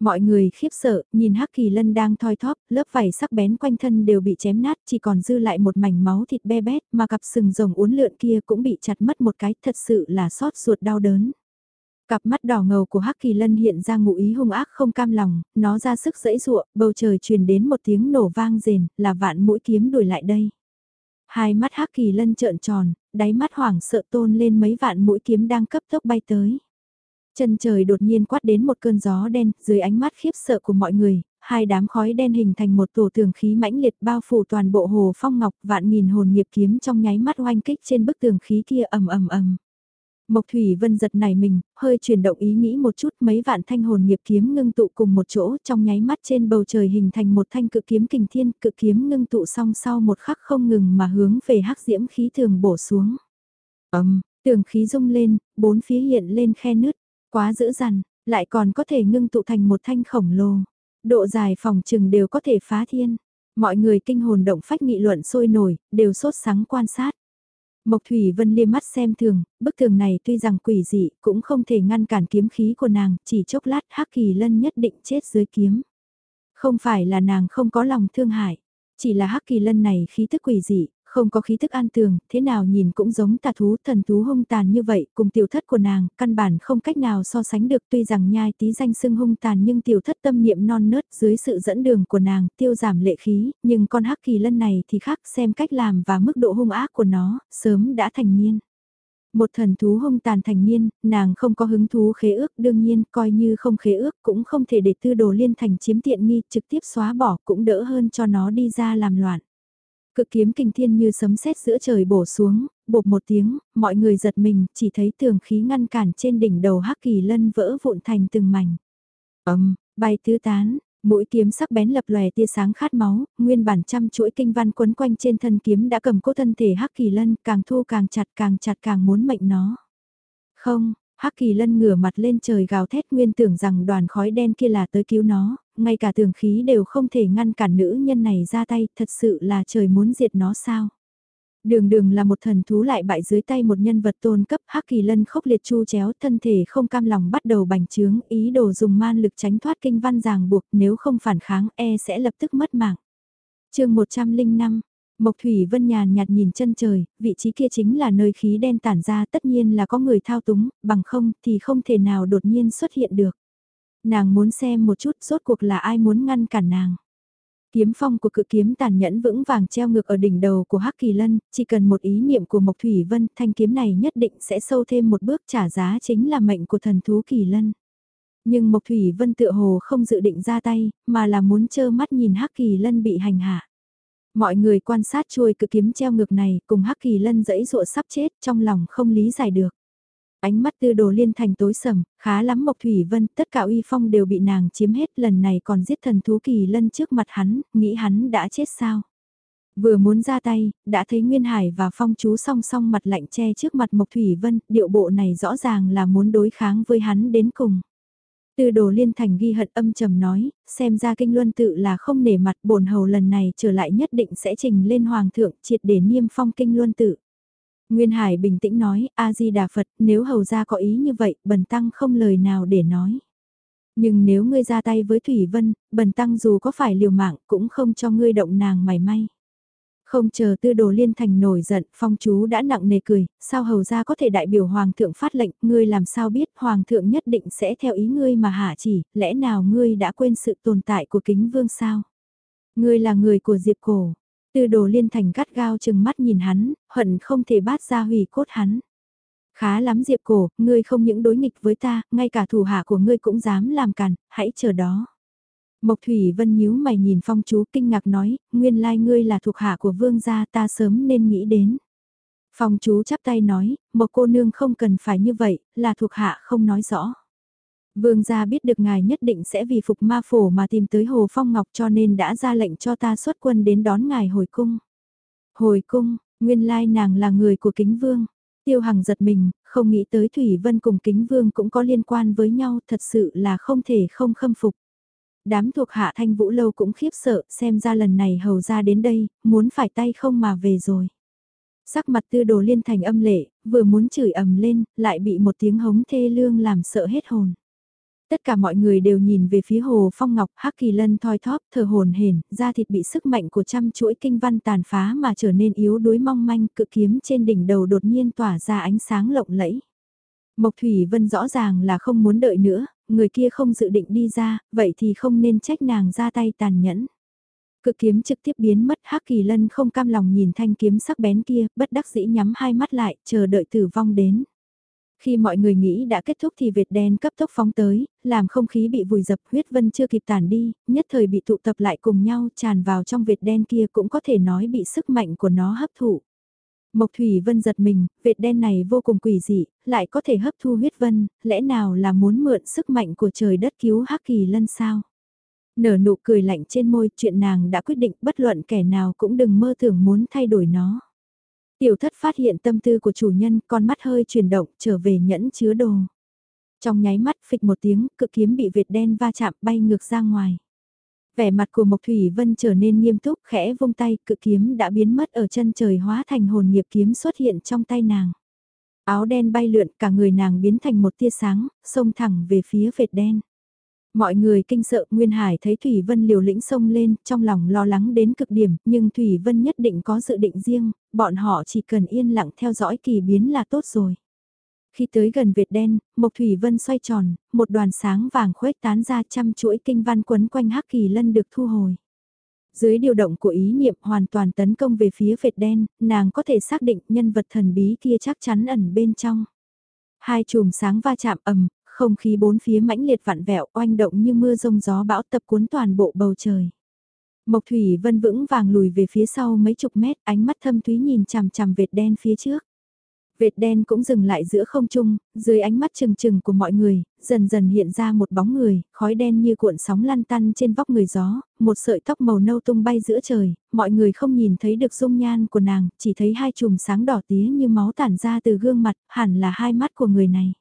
Mọi người khiếp sợ, nhìn Hắc Kỳ Lân đang thoi thóp, lớp vảy sắc bén quanh thân đều bị chém nát, chỉ còn dư lại một mảnh máu thịt be bét, mà cặp sừng rồng uốn lượn kia cũng bị chặt mất một cái, thật sự là xót ruột đau đớn. Cặp mắt đỏ ngầu của Hắc Kỳ Lân hiện ra ngụ ý hung ác không cam lòng, nó ra sức dẫy dụa, bầu trời truyền đến một tiếng nổ vang rền, là vạn mũi kiếm đuổi lại đây. Hai mắt Hắc Kỳ Lân trợn tròn, đáy mắt hoảng sợ tôn lên mấy vạn mũi kiếm đang cấp tốc bay tới. Chân trời đột nhiên quát đến một cơn gió đen, dưới ánh mắt khiếp sợ của mọi người, hai đám khói đen hình thành một tổ tường khí mãnh liệt bao phủ toàn bộ hồ phong ngọc, vạn nghìn hồn nghiệp kiếm trong nháy mắt oanh kích trên bức tường khí kia ầm ầm ầm. Mộc Thủy Vân giật nảy mình, hơi chuyển động ý nghĩ một chút mấy vạn thanh hồn nghiệp kiếm ngưng tụ cùng một chỗ trong nháy mắt trên bầu trời hình thành một thanh cự kiếm kình thiên, cự kiếm ngưng tụ song sau một khắc không ngừng mà hướng về hắc diễm khí thường bổ xuống. Ầm, tường khí rung lên, bốn phía hiện lên khe nứt, Quá dữ dằn, lại còn có thể ngưng tụ thành một thanh khổng lồ. Độ dài phòng trừng đều có thể phá thiên. Mọi người kinh hồn động phách nghị luận sôi nổi, đều sốt sắng quan sát. Mộc Thủy Vân liếc mắt xem thường, bức tường này tuy rằng quỷ dị cũng không thể ngăn cản kiếm khí của nàng, chỉ chốc lát Hắc Kỳ Lân nhất định chết dưới kiếm. Không phải là nàng không có lòng thương hại, chỉ là Hắc Kỳ Lân này khí tức quỷ dị, không có khí thức an tường, thế nào nhìn cũng giống tà thú thần thú hung tàn như vậy, cùng tiểu thất của nàng, căn bản không cách nào so sánh được tuy rằng nhai tí danh sưng hung tàn nhưng tiểu thất tâm niệm non nớt dưới sự dẫn đường của nàng tiêu giảm lệ khí, nhưng con hắc kỳ lân này thì khác xem cách làm và mức độ hung ác của nó, sớm đã thành niên. Một thần thú hung tàn thành niên, nàng không có hứng thú khế ước đương nhiên coi như không khế ước cũng không thể để tư đồ liên thành chiếm tiện nghi trực tiếp xóa bỏ cũng đỡ hơn cho nó đi ra làm loạn. Cực kiếm kinh thiên như sấm sét giữa trời bổ xuống, bột một tiếng, mọi người giật mình, chỉ thấy tường khí ngăn cản trên đỉnh đầu hắc kỳ lân vỡ vụn thành từng mảnh. ầm, bay tứ tán, mũi kiếm sắc bén lập lòe tia sáng khát máu, nguyên bản trăm chuỗi kinh văn quấn quanh trên thân kiếm đã cầm cố thân thể hắc kỳ lân, càng thu càng chặt càng chặt càng muốn mệnh nó. Không, hắc kỳ lân ngửa mặt lên trời gào thét nguyên tưởng rằng đoàn khói đen kia là tới cứu nó, ngay cả tường khí đều không thể ngăn cản nữ nhân này ra tay, thật sự là trời muốn diệt nó sao. Đường đường là một thần thú lại bại dưới tay một nhân vật tôn cấp hắc kỳ lân khốc liệt chu chéo thân thể không cam lòng bắt đầu bành trướng ý đồ dùng man lực tránh thoát kinh văn ràng buộc nếu không phản kháng e sẽ lập tức mất mạng. chương 105 Mộc Thủy Vân nhàn nhạt nhìn chân trời, vị trí kia chính là nơi khí đen tản ra tất nhiên là có người thao túng, bằng không thì không thể nào đột nhiên xuất hiện được. Nàng muốn xem một chút rốt cuộc là ai muốn ngăn cản nàng. Kiếm phong của cự kiếm tàn nhẫn vững vàng treo ngược ở đỉnh đầu của Hắc Kỳ Lân, chỉ cần một ý niệm của Mộc Thủy Vân, thanh kiếm này nhất định sẽ sâu thêm một bước trả giá chính là mệnh của thần thú Kỳ Lân. Nhưng Mộc Thủy Vân tựa hồ không dự định ra tay, mà là muốn trơ mắt nhìn Hắc Kỳ Lân bị hành hạ. Mọi người quan sát chuôi cự kiếm treo ngược này cùng Hắc Kỳ Lân dẫy dụa sắp chết trong lòng không lý giải được. Ánh mắt tư đồ liên thành tối sầm, khá lắm Mộc Thủy Vân, tất cả uy phong đều bị nàng chiếm hết lần này còn giết thần thú kỳ lân trước mặt hắn, nghĩ hắn đã chết sao. Vừa muốn ra tay, đã thấy Nguyên Hải và Phong chú song song mặt lạnh che trước mặt Mộc Thủy Vân, điệu bộ này rõ ràng là muốn đối kháng với hắn đến cùng. Tư đồ liên thành ghi hận âm trầm nói, xem ra kinh luân tự là không nể mặt bổn hầu lần này trở lại nhất định sẽ trình lên hoàng thượng triệt để niêm phong kinh luân tự. Nguyên Hải bình tĩnh nói, A-di-đà Phật, nếu hầu ra có ý như vậy, bần tăng không lời nào để nói. Nhưng nếu ngươi ra tay với Thủy Vân, bần tăng dù có phải liều mạng cũng không cho ngươi động nàng mảy may. Không chờ tư đồ liên thành nổi giận, phong chú đã nặng nề cười, sao hầu ra có thể đại biểu hoàng thượng phát lệnh, ngươi làm sao biết hoàng thượng nhất định sẽ theo ý ngươi mà hạ chỉ, lẽ nào ngươi đã quên sự tồn tại của kính vương sao? Ngươi là người của diệp cổ, tư đồ liên thành gắt gao chừng mắt nhìn hắn, hận không thể bát ra hủy cốt hắn. Khá lắm diệp cổ, ngươi không những đối nghịch với ta, ngay cả thủ hạ của ngươi cũng dám làm càn, hãy chờ đó. Mộc Thủy Vân nhíu mày nhìn phong chú kinh ngạc nói, nguyên lai ngươi là thuộc hạ của vương gia ta sớm nên nghĩ đến. Phong chú chắp tay nói, Mộc cô nương không cần phải như vậy, là thuộc hạ không nói rõ. Vương gia biết được ngài nhất định sẽ vì phục ma phổ mà tìm tới Hồ Phong Ngọc cho nên đã ra lệnh cho ta xuất quân đến đón ngài hồi cung. Hồi cung, nguyên lai nàng là người của kính vương. Tiêu Hằng giật mình, không nghĩ tới Thủy Vân cùng kính vương cũng có liên quan với nhau thật sự là không thể không khâm phục đám thuộc hạ thanh vũ lâu cũng khiếp sợ, xem ra lần này hầu ra đến đây, muốn phải tay không mà về rồi. Sắc mặt tư đồ liên thành âm lệ, vừa muốn chửi ầm lên, lại bị một tiếng hống thê lương làm sợ hết hồn. Tất cả mọi người đều nhìn về phía hồ phong ngọc, hắc kỳ lân thoi thóp, thở hồn hển, da thịt bị sức mạnh của trăm chuỗi kinh văn tàn phá mà trở nên yếu đuối mong manh, cự kiếm trên đỉnh đầu đột nhiên tỏa ra ánh sáng lộng lẫy. Mộc Thủy Vân rõ ràng là không muốn đợi nữa, người kia không dự định đi ra, vậy thì không nên trách nàng ra tay tàn nhẫn. Cự kiếm trực tiếp biến mất Hắc Kỳ Lân không cam lòng nhìn thanh kiếm sắc bén kia, bất đắc dĩ nhắm hai mắt lại, chờ đợi tử vong đến. Khi mọi người nghĩ đã kết thúc thì Việt đen cấp tốc phóng tới, làm không khí bị vùi dập huyết vân chưa kịp tản đi, nhất thời bị tụ tập lại cùng nhau tràn vào trong Việt đen kia cũng có thể nói bị sức mạnh của nó hấp thụ. Mộc Thủy Vân giật mình, vệt đen này vô cùng quỷ dị, lại có thể hấp thu huyết vân, lẽ nào là muốn mượn sức mạnh của trời đất cứu Hắc Kỳ Lân sao? Nở nụ cười lạnh trên môi, chuyện nàng đã quyết định bất luận kẻ nào cũng đừng mơ tưởng muốn thay đổi nó. Tiểu thất phát hiện tâm tư của chủ nhân, con mắt hơi chuyển động, trở về nhẫn chứa đồ. Trong nháy mắt phịch một tiếng, cự kiếm bị vệt đen va chạm bay ngược ra ngoài. Vẻ mặt của Mộc Thủy Vân trở nên nghiêm túc khẽ vung tay, cự kiếm đã biến mất ở chân trời hóa thành hồn nghiệp kiếm xuất hiện trong tay nàng. Áo đen bay lượn cả người nàng biến thành một tia sáng, xông thẳng về phía vệt đen. Mọi người kinh sợ Nguyên Hải thấy Thủy Vân liều lĩnh xông lên, trong lòng lo lắng đến cực điểm, nhưng Thủy Vân nhất định có dự định riêng, bọn họ chỉ cần yên lặng theo dõi kỳ biến là tốt rồi. Khi tới gần Việt đen, Mộc Thủy Vân xoay tròn, một đoàn sáng vàng khuếch tán ra trăm chuỗi kinh văn quấn quanh Hắc Kỳ Lân được thu hồi. Dưới điều động của ý niệm hoàn toàn tấn công về phía Việt đen, nàng có thể xác định nhân vật thần bí kia chắc chắn ẩn bên trong. Hai chùm sáng va chạm ầm, không khí bốn phía mãnh liệt vặn vẹo oanh động như mưa rông gió bão tập cuốn toàn bộ bầu trời. Mộc Thủy Vân vững vàng lùi về phía sau mấy chục mét, ánh mắt thâm thúy nhìn chằm chằm vệt đen phía trước. Vệt đen cũng dừng lại giữa không trung, dưới ánh mắt trừng trừng của mọi người, dần dần hiện ra một bóng người, khói đen như cuộn sóng lăn tăn trên vóc người gió, một sợi tóc màu nâu tung bay giữa trời, mọi người không nhìn thấy được dung nhan của nàng, chỉ thấy hai chùm sáng đỏ tía như máu tản ra từ gương mặt, hẳn là hai mắt của người này.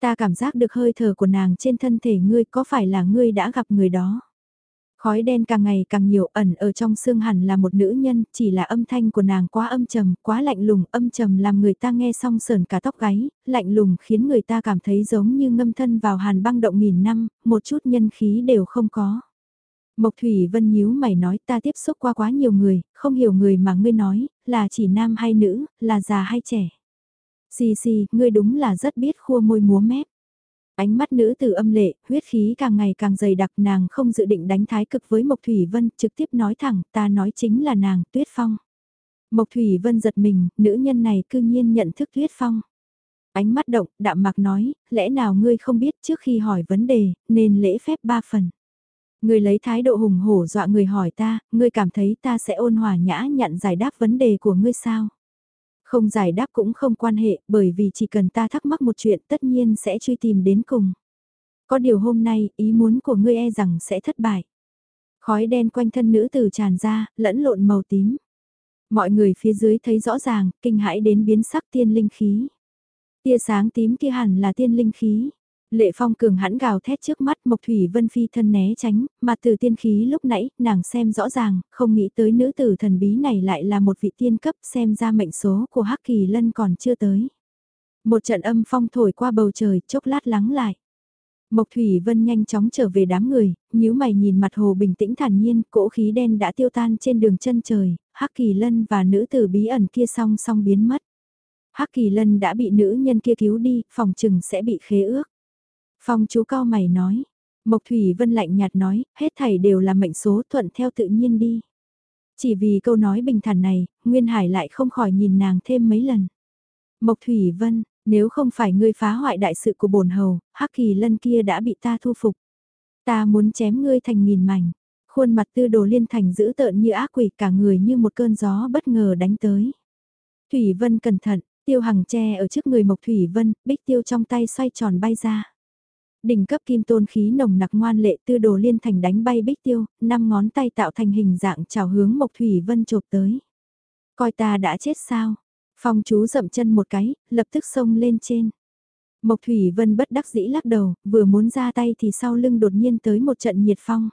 Ta cảm giác được hơi thở của nàng trên thân thể ngươi có phải là ngươi đã gặp người đó? Khói đen càng ngày càng nhiều ẩn ở trong xương hẳn là một nữ nhân, chỉ là âm thanh của nàng quá âm trầm, quá lạnh lùng, âm trầm làm người ta nghe xong sờn cả tóc gáy, lạnh lùng khiến người ta cảm thấy giống như ngâm thân vào hàn băng động nghìn năm, một chút nhân khí đều không có. Mộc Thủy Vân nhíu mày nói ta tiếp xúc qua quá nhiều người, không hiểu người mà ngươi nói, là chỉ nam hay nữ, là già hay trẻ. Xì xì, ngươi đúng là rất biết khua môi múa mép. Ánh mắt nữ từ âm lệ, huyết khí càng ngày càng dày đặc nàng không dự định đánh thái cực với Mộc Thủy Vân, trực tiếp nói thẳng, ta nói chính là nàng, Tuyết Phong. Mộc Thủy Vân giật mình, nữ nhân này cư nhiên nhận thức Tuyết Phong. Ánh mắt động, đạm mạc nói, lẽ nào ngươi không biết trước khi hỏi vấn đề, nên lễ phép ba phần. Ngươi lấy thái độ hùng hổ dọa người hỏi ta, ngươi cảm thấy ta sẽ ôn hòa nhã nhận giải đáp vấn đề của ngươi sao? Không giải đáp cũng không quan hệ, bởi vì chỉ cần ta thắc mắc một chuyện tất nhiên sẽ truy tìm đến cùng. Có điều hôm nay, ý muốn của ngươi e rằng sẽ thất bại. Khói đen quanh thân nữ tử tràn ra, lẫn lộn màu tím. Mọi người phía dưới thấy rõ ràng, kinh hãi đến biến sắc tiên linh khí. Tia sáng tím kia hẳn là tiên linh khí. Lệ phong cường hãn gào thét trước mắt Mộc Thủy Vân Phi thân né tránh, mà từ tiên khí lúc nãy, nàng xem rõ ràng, không nghĩ tới nữ tử thần bí này lại là một vị tiên cấp xem ra mệnh số của Hắc Kỳ Lân còn chưa tới. Một trận âm phong thổi qua bầu trời, chốc lát lắng lại. Mộc Thủy Vân nhanh chóng trở về đám người, nhíu mày nhìn mặt hồ bình tĩnh thản nhiên, cỗ khí đen đã tiêu tan trên đường chân trời, Hắc Kỳ Lân và nữ tử bí ẩn kia song song biến mất. Hắc Kỳ Lân đã bị nữ nhân kia cứu đi, phòng trừng sẽ bị khế ước. Phong chú cao mày nói, Mộc Thủy Vân lạnh nhạt nói, hết thảy đều là mệnh số thuận theo tự nhiên đi. Chỉ vì câu nói bình thản này, Nguyên Hải lại không khỏi nhìn nàng thêm mấy lần. Mộc Thủy Vân, nếu không phải ngươi phá hoại đại sự của bổn hầu, Hắc Kỳ Lân kia đã bị ta thu phục. Ta muốn chém ngươi thành nghìn mảnh. Khuôn mặt tư đồ liên thành giữ tợn như ác quỷ cả người như một cơn gió bất ngờ đánh tới. Thủy Vân cẩn thận, tiêu hằng tre ở trước người Mộc Thủy Vân, bích tiêu trong tay xoay tròn bay ra. Đỉnh cấp kim tôn khí nồng nặc ngoan lệ tư đồ liên thành đánh bay bích tiêu, năm ngón tay tạo thành hình dạng chào hướng Mộc Thủy Vân chộp tới. Coi ta đã chết sao? Phong chú dậm chân một cái, lập tức xông lên trên. Mộc Thủy Vân bất đắc dĩ lắc đầu, vừa muốn ra tay thì sau lưng đột nhiên tới một trận nhiệt phong.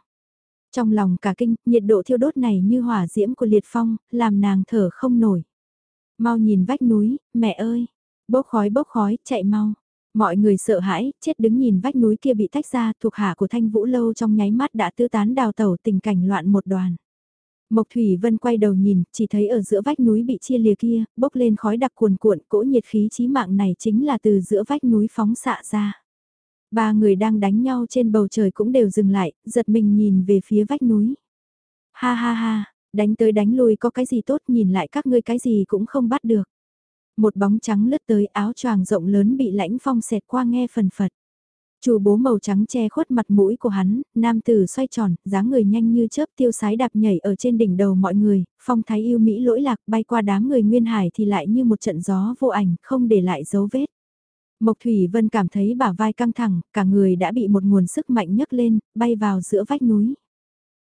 Trong lòng cả kinh, nhiệt độ thiêu đốt này như hỏa diễm của liệt phong, làm nàng thở không nổi. Mau nhìn vách núi, mẹ ơi! Bốc khói bốc khói, chạy mau! Mọi người sợ hãi, chết đứng nhìn vách núi kia bị tách ra thuộc hạ của thanh vũ lâu trong nháy mắt đã tư tán đào tẩu tình cảnh loạn một đoàn. Mộc Thủy Vân quay đầu nhìn, chỉ thấy ở giữa vách núi bị chia lìa kia, bốc lên khói đặc cuồn cuộn, cỗ nhiệt khí chí mạng này chính là từ giữa vách núi phóng xạ ra. Ba người đang đánh nhau trên bầu trời cũng đều dừng lại, giật mình nhìn về phía vách núi. Ha ha ha, đánh tới đánh lui có cái gì tốt nhìn lại các ngươi cái gì cũng không bắt được. Một bóng trắng lướt tới áo choàng rộng lớn bị lãnh phong xẹt qua nghe phần phật. Chủ bố màu trắng che khuất mặt mũi của hắn, nam tử xoay tròn, dáng người nhanh như chớp tiêu sái đạp nhảy ở trên đỉnh đầu mọi người, phong thái yêu Mỹ lỗi lạc bay qua đám người nguyên hải thì lại như một trận gió vô ảnh, không để lại dấu vết. Mộc Thủy Vân cảm thấy bả vai căng thẳng, cả người đã bị một nguồn sức mạnh nhấc lên, bay vào giữa vách núi.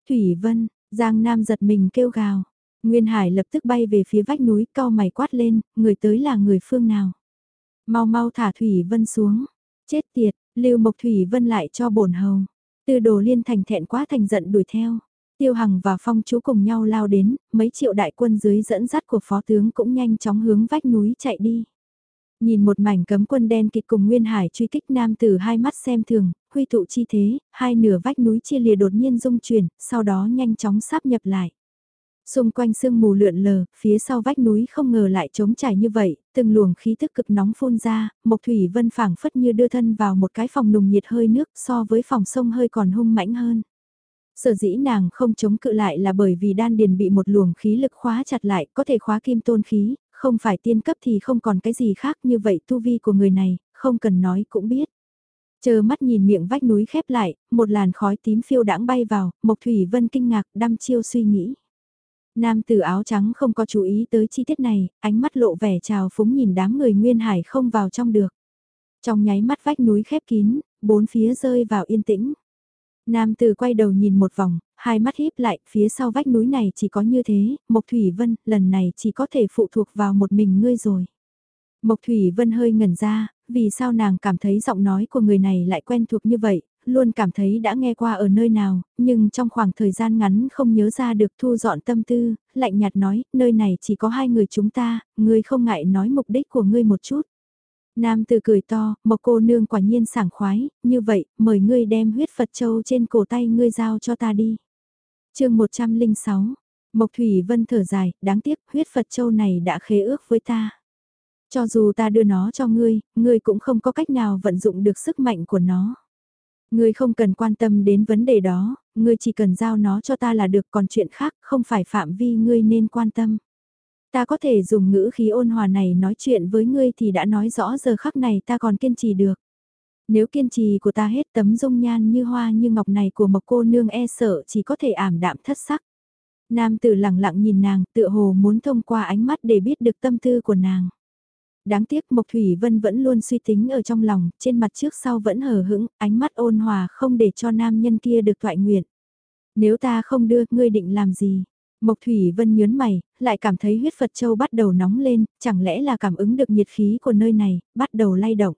Thủy Vân, Giang Nam giật mình kêu gào. Nguyên Hải lập tức bay về phía vách núi cao mày quát lên, người tới là người phương nào. Mau mau thả Thủy Vân xuống. Chết tiệt, Lưu Mộc Thủy Vân lại cho bổn hầu. Từ đồ liên thành thẹn quá thành giận đuổi theo. Tiêu Hằng và Phong chú cùng nhau lao đến, mấy triệu đại quân dưới dẫn dắt của phó tướng cũng nhanh chóng hướng vách núi chạy đi. Nhìn một mảnh cấm quân đen kịch cùng Nguyên Hải truy kích nam từ hai mắt xem thường, huy tụ chi thế, hai nửa vách núi chia lìa đột nhiên rung chuyển, sau đó nhanh chóng sáp nhập lại. Xung quanh sương mù lượn lờ, phía sau vách núi không ngờ lại trống trải như vậy, từng luồng khí thức cực nóng phun ra, Mộc Thủy Vân phảng phất như đưa thân vào một cái phòng nùng nhiệt hơi nước so với phòng sông hơi còn hung mãnh hơn. Sở dĩ nàng không chống cự lại là bởi vì đan điền bị một luồng khí lực khóa chặt lại, có thể khóa kim tôn khí, không phải tiên cấp thì không còn cái gì khác như vậy tu vi của người này, không cần nói cũng biết. Chờ mắt nhìn miệng vách núi khép lại, một làn khói tím phiêu đãng bay vào, Mộc Thủy Vân kinh ngạc đăm chiêu suy nghĩ. Nam tử áo trắng không có chú ý tới chi tiết này, ánh mắt lộ vẻ trào phúng nhìn đám người Nguyên Hải không vào trong được. Trong nháy mắt vách núi khép kín, bốn phía rơi vào yên tĩnh. Nam tử quay đầu nhìn một vòng, hai mắt híp lại, phía sau vách núi này chỉ có như thế, Mộc Thủy Vân, lần này chỉ có thể phụ thuộc vào một mình ngươi rồi. Mộc Thủy Vân hơi ngẩn ra, vì sao nàng cảm thấy giọng nói của người này lại quen thuộc như vậy, luôn cảm thấy đã nghe qua ở nơi nào, nhưng trong khoảng thời gian ngắn không nhớ ra được thu dọn tâm tư, lạnh nhạt nói, nơi này chỉ có hai người chúng ta, ngươi không ngại nói mục đích của ngươi một chút. Nam từ cười to, một cô nương quả nhiên sảng khoái, như vậy, mời ngươi đem huyết Phật Châu trên cổ tay ngươi giao cho ta đi. chương 106, Mộc Thủy Vân thở dài, đáng tiếc huyết Phật Châu này đã khế ước với ta. Cho dù ta đưa nó cho ngươi, ngươi cũng không có cách nào vận dụng được sức mạnh của nó. Ngươi không cần quan tâm đến vấn đề đó, ngươi chỉ cần giao nó cho ta là được còn chuyện khác không phải phạm vi ngươi nên quan tâm. Ta có thể dùng ngữ khí ôn hòa này nói chuyện với ngươi thì đã nói rõ giờ khắc này ta còn kiên trì được. Nếu kiên trì của ta hết tấm dung nhan như hoa như ngọc này của một cô nương e sợ chỉ có thể ảm đạm thất sắc. Nam tử lặng lặng nhìn nàng tựa hồ muốn thông qua ánh mắt để biết được tâm tư của nàng đáng tiếc Mộc Thủy Vân vẫn luôn suy tính ở trong lòng, trên mặt trước sau vẫn hờ hững, ánh mắt ôn hòa không để cho nam nhân kia được thoại nguyện. Nếu ta không đưa, ngươi định làm gì? Mộc Thủy Vân nhớn mày, lại cảm thấy huyết Phật Châu bắt đầu nóng lên, chẳng lẽ là cảm ứng được nhiệt khí của nơi này, bắt đầu lay động.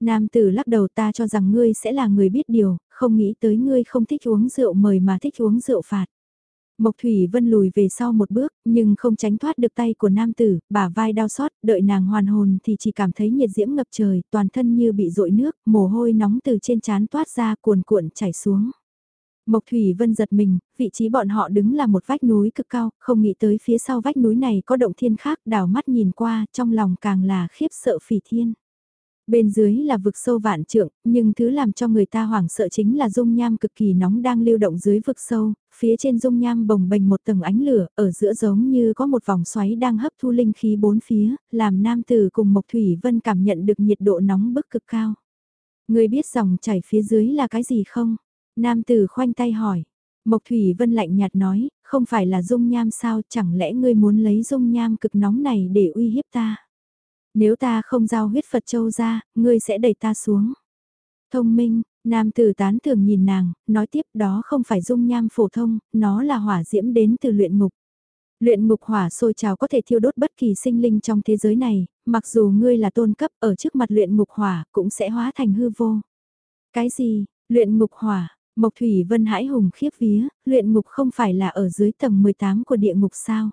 Nam tử lắc đầu ta cho rằng ngươi sẽ là người biết điều, không nghĩ tới ngươi không thích uống rượu mời mà thích uống rượu phạt. Mộc Thủy Vân lùi về sau một bước, nhưng không tránh thoát được tay của nam tử, bả vai đau xót, đợi nàng hoàn hồn thì chỉ cảm thấy nhiệt diễm ngập trời, toàn thân như bị dội nước, mồ hôi nóng từ trên trán toát ra cuồn cuộn chảy xuống. Mộc Thủy Vân giật mình, vị trí bọn họ đứng là một vách núi cực cao, không nghĩ tới phía sau vách núi này có động thiên khác, đảo mắt nhìn qua, trong lòng càng là khiếp sợ phỉ thiên. Bên dưới là vực sâu vạn trượng, nhưng thứ làm cho người ta hoảng sợ chính là dung nham cực kỳ nóng đang lưu động dưới vực sâu, phía trên dung nham bồng bềnh một tầng ánh lửa, ở giữa giống như có một vòng xoáy đang hấp thu linh khí bốn phía, làm nam tử cùng Mộc Thủy Vân cảm nhận được nhiệt độ nóng bức cực cao. Người biết dòng chảy phía dưới là cái gì không? Nam tử khoanh tay hỏi. Mộc Thủy Vân lạnh nhạt nói, không phải là dung nham sao, chẳng lẽ ngươi muốn lấy dung nham cực nóng này để uy hiếp ta? Nếu ta không giao huyết Phật Châu ra, ngươi sẽ đẩy ta xuống. Thông minh, nam tử tán thường nhìn nàng, nói tiếp đó không phải dung nham phổ thông, nó là hỏa diễm đến từ luyện ngục. Luyện ngục hỏa sôi trào có thể thiêu đốt bất kỳ sinh linh trong thế giới này, mặc dù ngươi là tôn cấp ở trước mặt luyện ngục hỏa cũng sẽ hóa thành hư vô. Cái gì, luyện ngục hỏa, Mộc Thủy Vân hãi hùng khiếp vía, luyện ngục không phải là ở dưới tầng 18 của địa ngục sao?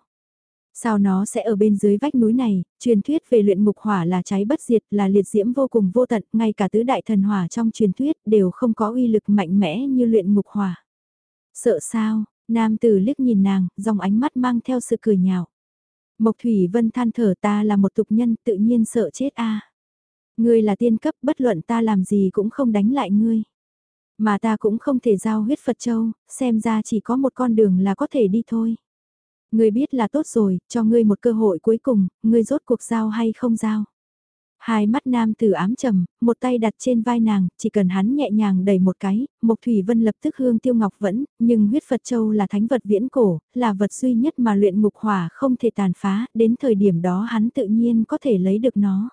Sao nó sẽ ở bên dưới vách núi này, truyền thuyết về luyện ngục hỏa là cháy bất diệt, là liệt diễm vô cùng vô tận, ngay cả tứ đại thần hỏa trong truyền thuyết đều không có uy lực mạnh mẽ như luyện ngục hỏa. Sợ sao, nam tử liếc nhìn nàng, dòng ánh mắt mang theo sự cười nhạo. Mộc Thủy Vân than thở ta là một tục nhân tự nhiên sợ chết a. Ngươi là tiên cấp bất luận ta làm gì cũng không đánh lại ngươi. Mà ta cũng không thể giao huyết Phật Châu, xem ra chỉ có một con đường là có thể đi thôi. Ngươi biết là tốt rồi, cho ngươi một cơ hội cuối cùng, ngươi rốt cuộc giao hay không giao. Hai mắt nam tử ám trầm, một tay đặt trên vai nàng, chỉ cần hắn nhẹ nhàng đẩy một cái, Mộc Thủy Vân lập tức hương tiêu ngọc vẫn, nhưng huyết Phật Châu là thánh vật viễn cổ, là vật duy nhất mà luyện ngục hỏa không thể tàn phá, đến thời điểm đó hắn tự nhiên có thể lấy được nó.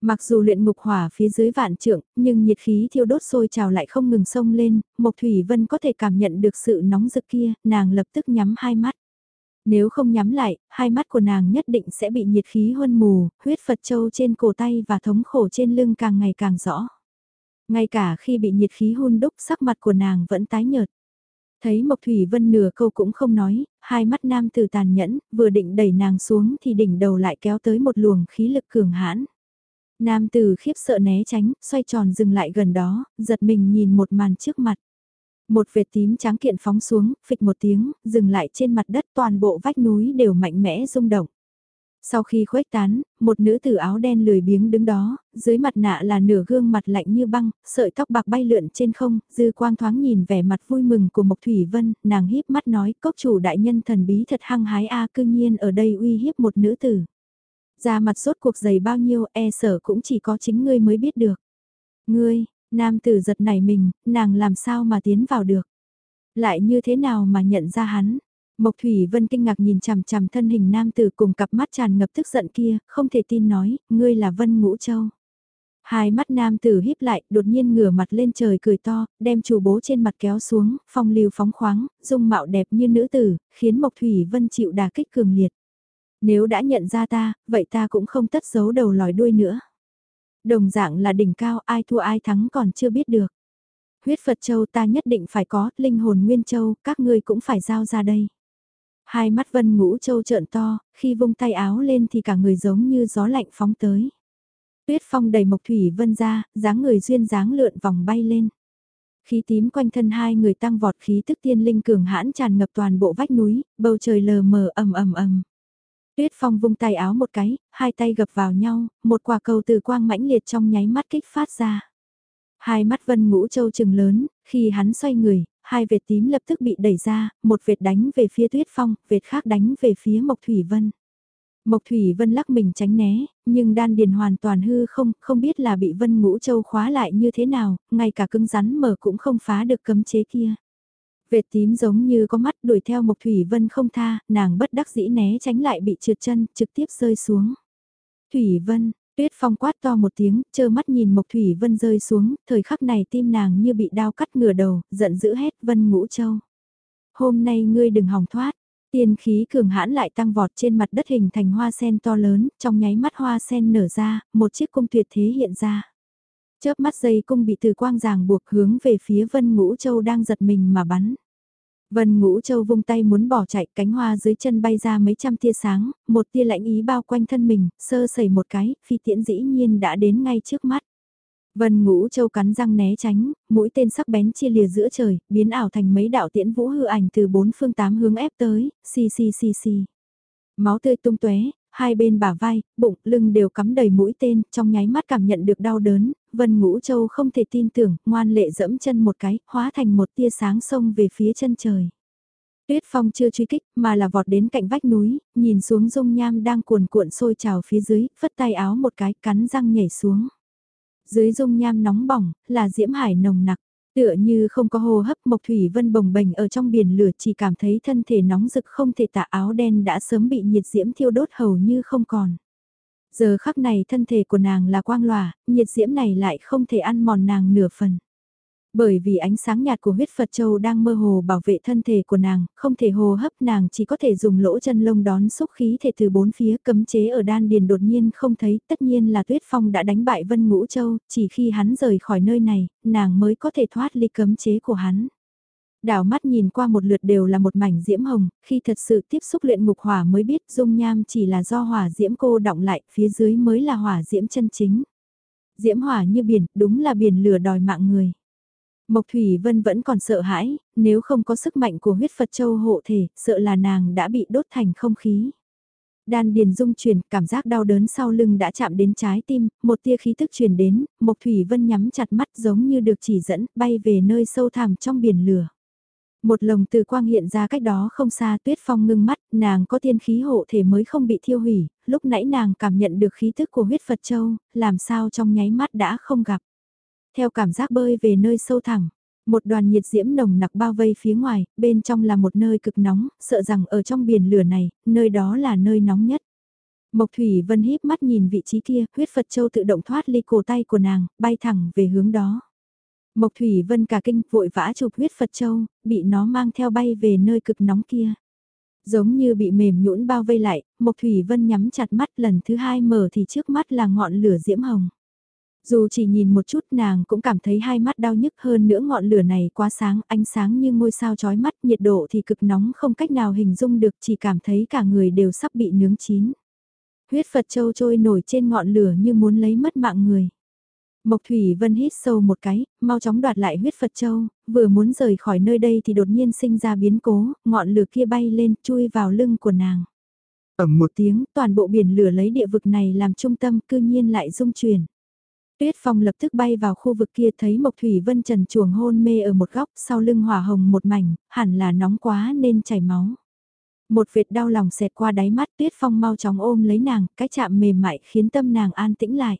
Mặc dù luyện ngục hỏa phía dưới vạn trượng, nhưng nhiệt khí thiêu đốt sôi trào lại không ngừng sông lên, Mộc Thủy Vân có thể cảm nhận được sự nóng rực kia, nàng lập tức nhắm hai mắt. Nếu không nhắm lại, hai mắt của nàng nhất định sẽ bị nhiệt khí huân mù, huyết Phật Châu trên cổ tay và thống khổ trên lưng càng ngày càng rõ. Ngay cả khi bị nhiệt khí hun đúc sắc mặt của nàng vẫn tái nhợt. Thấy Mộc Thủy Vân nửa câu cũng không nói, hai mắt nam tử tàn nhẫn, vừa định đẩy nàng xuống thì đỉnh đầu lại kéo tới một luồng khí lực cường hãn. Nam tử khiếp sợ né tránh, xoay tròn dừng lại gần đó, giật mình nhìn một màn trước mặt. Một vệt tím trắng kiện phóng xuống, phịch một tiếng, dừng lại trên mặt đất toàn bộ vách núi đều mạnh mẽ rung động. Sau khi khuếch tán, một nữ tử áo đen lười biếng đứng đó, dưới mặt nạ là nửa gương mặt lạnh như băng, sợi tóc bạc bay lượn trên không, dư quang thoáng nhìn vẻ mặt vui mừng của Mộc Thủy Vân, nàng híp mắt nói, cốc chủ đại nhân thần bí thật hăng hái a cư nhiên ở đây uy hiếp một nữ tử. Ra mặt sốt cuộc dày bao nhiêu e sở cũng chỉ có chính ngươi mới biết được. Ngươi, nam tử giật nảy mình, nàng làm sao mà tiến vào được. Lại như thế nào mà nhận ra hắn. Mộc Thủy Vân kinh ngạc nhìn chằm chằm thân hình nam tử cùng cặp mắt tràn ngập tức giận kia, không thể tin nói, ngươi là Vân Ngũ Châu. Hai mắt nam tử híp lại, đột nhiên ngửa mặt lên trời cười to, đem chủ bố trên mặt kéo xuống, phong lưu phóng khoáng, dung mạo đẹp như nữ tử, khiến Mộc Thủy Vân chịu đà kích cường liệt. Nếu đã nhận ra ta, vậy ta cũng không tất giấu đầu lòi đuôi nữa. Đồng dạng là đỉnh cao ai thua ai thắng còn chưa biết được. Huyết Phật Châu ta nhất định phải có, linh hồn Nguyên Châu, các ngươi cũng phải giao ra đây. Hai mắt vân ngũ châu trợn to, khi vung tay áo lên thì cả người giống như gió lạnh phóng tới. Tuyết phong đầy mộc thủy vân ra, dáng người duyên dáng lượn vòng bay lên. Khí tím quanh thân hai người tăng vọt khí tức tiên linh cường hãn tràn ngập toàn bộ vách núi, bầu trời lờ mờ ầm ầm ầm. Tuyết Phong vung tay áo một cái, hai tay gập vào nhau, một quả cầu từ quang mãnh liệt trong nháy mắt kích phát ra. Hai mắt Vân Ngũ Châu trừng lớn, khi hắn xoay người, hai vệt tím lập tức bị đẩy ra, một vệt đánh về phía Tuyết Phong, vệt khác đánh về phía Mộc Thủy Vân. Mộc Thủy Vân lắc mình tránh né, nhưng đan điền hoàn toàn hư không, không biết là bị Vân Ngũ Châu khóa lại như thế nào, ngay cả cứng rắn mở cũng không phá được cấm chế kia. Vệt tím giống như có mắt đuổi theo Mộc Thủy Vân không tha, nàng bất đắc dĩ né tránh lại bị trượt chân, trực tiếp rơi xuống. Thủy Vân, Tuyết Phong quát to một tiếng, chơ mắt nhìn Mộc Thủy Vân rơi xuống, thời khắc này tim nàng như bị đao cắt ngửa đầu, giận dữ hét Vân Ngũ Châu. Hôm nay ngươi đừng hòng thoát, tiên khí cường hãn lại tăng vọt trên mặt đất hình thành hoa sen to lớn, trong nháy mắt hoa sen nở ra, một chiếc cung tuyệt thế hiện ra. Chớp mắt dây cung bị từ quang ràng buộc hướng về phía Vân Ngũ Châu đang giật mình mà bắn. Vân Ngũ Châu vung tay muốn bỏ chạy, cánh hoa dưới chân bay ra mấy trăm tia sáng, một tia lạnh ý bao quanh thân mình, sơ sẩy một cái, phi tiễn dĩ nhiên đã đến ngay trước mắt. Vân Ngũ Châu cắn răng né tránh, mũi tên sắc bén chia lìa giữa trời, biến ảo thành mấy đạo tiễn vũ hư ảnh từ bốn phương tám hướng ép tới, xì xì xì xì. Máu tươi tung tóe, hai bên bả vai, bụng, lưng đều cắm đầy mũi tên, trong nháy mắt cảm nhận được đau đớn, Vân Ngũ Châu không thể tin tưởng, ngoan lệ dẫm chân một cái, hóa thành một tia sáng sông về phía chân trời. Tuyết Phong chưa truy kích, mà là vọt đến cạnh vách núi, nhìn xuống dung nham đang cuồn cuộn sôi trào phía dưới, phất tay áo một cái, cắn răng nhảy xuống. Dưới dung nham nóng bỏng, là diễm hải nồng nặc. Tựa như không có hô hấp Mộc Thủy Vân bồng bềnh ở trong biển lửa chỉ cảm thấy thân thể nóng rực không thể tả áo đen đã sớm bị nhiệt diễm thiêu đốt hầu như không còn. Giờ khắc này thân thể của nàng là quang lòa, nhiệt diễm này lại không thể ăn mòn nàng nửa phần. Bởi vì ánh sáng nhạt của huyết Phật Châu đang mơ hồ bảo vệ thân thể của nàng, không thể hồ hấp nàng chỉ có thể dùng lỗ chân lông đón xúc khí thể từ bốn phía cấm chế ở đan điền đột nhiên không thấy, tất nhiên là Tuyết Phong đã đánh bại Vân Ngũ Châu, chỉ khi hắn rời khỏi nơi này, nàng mới có thể thoát ly cấm chế của hắn. Đảo mắt nhìn qua một lượt đều là một mảnh diễm hồng, khi thật sự tiếp xúc luyện ngục hỏa mới biết dung nham chỉ là do hỏa diễm cô động lại, phía dưới mới là hỏa diễm chân chính. Diễm hỏa như biển, đúng là biển lửa đòi mạng người. Mộc Thủy Vân vẫn còn sợ hãi, nếu không có sức mạnh của huyết Phật Châu hộ thể, sợ là nàng đã bị đốt thành không khí. Đan điền dung chuyển, cảm giác đau đớn sau lưng đã chạm đến trái tim, một tia khí thức truyền đến, Mộc Thủy Vân nhắm chặt mắt giống như được chỉ dẫn, bay về nơi sâu thẳm trong biển lửa. Một lồng từ quang hiện ra cách đó không xa tuyết phong ngưng mắt, nàng có tiên khí hộ thể mới không bị thiêu hủy, lúc nãy nàng cảm nhận được khí thức của huyết Phật Châu, làm sao trong nháy mắt đã không gặp. Theo cảm giác bơi về nơi sâu thẳng một đoàn nhiệt diễm nồng nặc bao vây phía ngoài, bên trong là một nơi cực nóng, sợ rằng ở trong biển lửa này, nơi đó là nơi nóng nhất. Mộc Thủy Vân híp mắt nhìn vị trí kia, huyết Phật Châu tự động thoát ly cổ tay của nàng, bay thẳng về hướng đó. Mộc Thủy Vân cả kinh vội vã chụp huyết Phật Châu, bị nó mang theo bay về nơi cực nóng kia. Giống như bị mềm nhũn bao vây lại, Mộc Thủy Vân nhắm chặt mắt lần thứ hai mở thì trước mắt là ngọn lửa diễm hồng. Dù chỉ nhìn một chút nàng cũng cảm thấy hai mắt đau nhức hơn nữa ngọn lửa này quá sáng, ánh sáng như ngôi sao chói mắt, nhiệt độ thì cực nóng không cách nào hình dung được chỉ cảm thấy cả người đều sắp bị nướng chín. Huyết Phật Châu trôi nổi trên ngọn lửa như muốn lấy mất mạng người. Mộc Thủy Vân hít sâu một cái, mau chóng đoạt lại huyết Phật Châu, vừa muốn rời khỏi nơi đây thì đột nhiên sinh ra biến cố, ngọn lửa kia bay lên chui vào lưng của nàng. Ẩm một tiếng, toàn bộ biển lửa lấy địa vực này làm trung tâm cư nhiên lại rung chuyển. Tuyết Phong lập tức bay vào khu vực kia thấy Mộc Thủy Vân trần chuồng hôn mê ở một góc sau lưng hỏa hồng một mảnh, hẳn là nóng quá nên chảy máu. Một vệt đau lòng xẹt qua đáy mắt Tuyết Phong mau chóng ôm lấy nàng, cái chạm mềm mại khiến tâm nàng an tĩnh lại.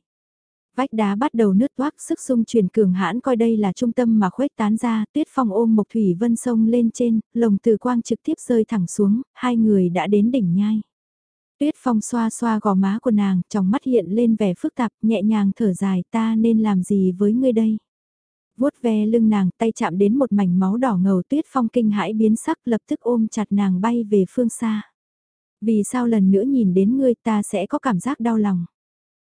Vách đá bắt đầu nứt toác sức xung chuyển cường hãn coi đây là trung tâm mà khuếch tán ra, Tuyết Phong ôm Mộc Thủy Vân sông lên trên, lồng từ quang trực tiếp rơi thẳng xuống, hai người đã đến đỉnh nhai. Tuyết Phong xoa xoa gò má của nàng, trong mắt hiện lên vẻ phức tạp, nhẹ nhàng thở dài ta nên làm gì với ngươi đây. vuốt ve lưng nàng, tay chạm đến một mảnh máu đỏ ngầu Tuyết Phong kinh hãi biến sắc lập tức ôm chặt nàng bay về phương xa. Vì sao lần nữa nhìn đến ngươi ta sẽ có cảm giác đau lòng.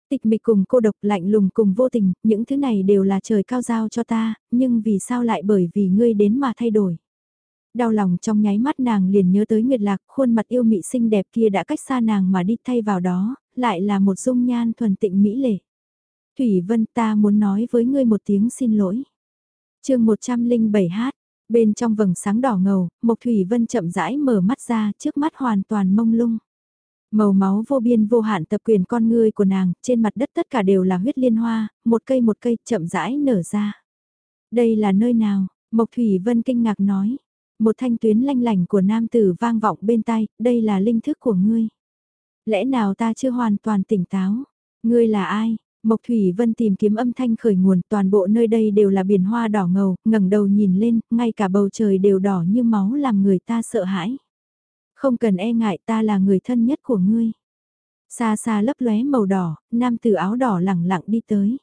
Tịch mịch cùng cô độc lạnh lùng cùng vô tình, những thứ này đều là trời cao giao cho ta, nhưng vì sao lại bởi vì ngươi đến mà thay đổi. Đau lòng trong nháy mắt nàng liền nhớ tới Nguyệt Lạc, khuôn mặt yêu mị xinh đẹp kia đã cách xa nàng mà đi thay vào đó, lại là một dung nhan thuần tịnh mỹ lệ. Thủy Vân ta muốn nói với ngươi một tiếng xin lỗi. chương 107 hát, bên trong vầng sáng đỏ ngầu, Mộc Thủy Vân chậm rãi mở mắt ra trước mắt hoàn toàn mông lung. Màu máu vô biên vô hạn tập quyền con ngươi của nàng, trên mặt đất tất cả đều là huyết liên hoa, một cây một cây chậm rãi nở ra. Đây là nơi nào? Mộc Thủy Vân kinh ngạc nói. Một thanh tuyến lanh lành của nam tử vang vọng bên tai, đây là linh thức của ngươi. Lẽ nào ta chưa hoàn toàn tỉnh táo? Ngươi là ai? Mộc Thủy Vân tìm kiếm âm thanh khởi nguồn, toàn bộ nơi đây đều là biển hoa đỏ ngầu, ngẩng đầu nhìn lên, ngay cả bầu trời đều đỏ như máu làm người ta sợ hãi. Không cần e ngại ta là người thân nhất của ngươi. Xa xa lấp lóe màu đỏ, nam tử áo đỏ lẳng lặng đi tới.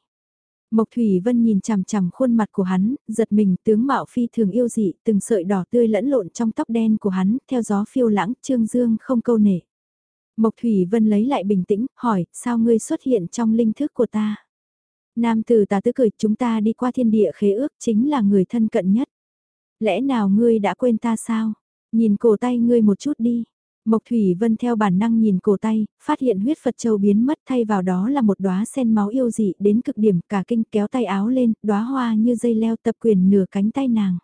Mộc Thủy Vân nhìn chằm chằm khuôn mặt của hắn, giật mình tướng mạo phi thường yêu dị, từng sợi đỏ tươi lẫn lộn trong tóc đen của hắn, theo gió phiêu lãng, trương dương không câu nể. Mộc Thủy Vân lấy lại bình tĩnh, hỏi, sao ngươi xuất hiện trong linh thức của ta? Nam tử ta tứ cười, chúng ta đi qua thiên địa khế ước, chính là người thân cận nhất. Lẽ nào ngươi đã quên ta sao? Nhìn cổ tay ngươi một chút đi. Mộc Thủy Vân theo bản năng nhìn cổ tay, phát hiện huyết Phật Châu biến mất thay vào đó là một đóa sen máu yêu dị đến cực điểm cả kinh kéo tay áo lên, đóa hoa như dây leo tập quyền nửa cánh tay nàng.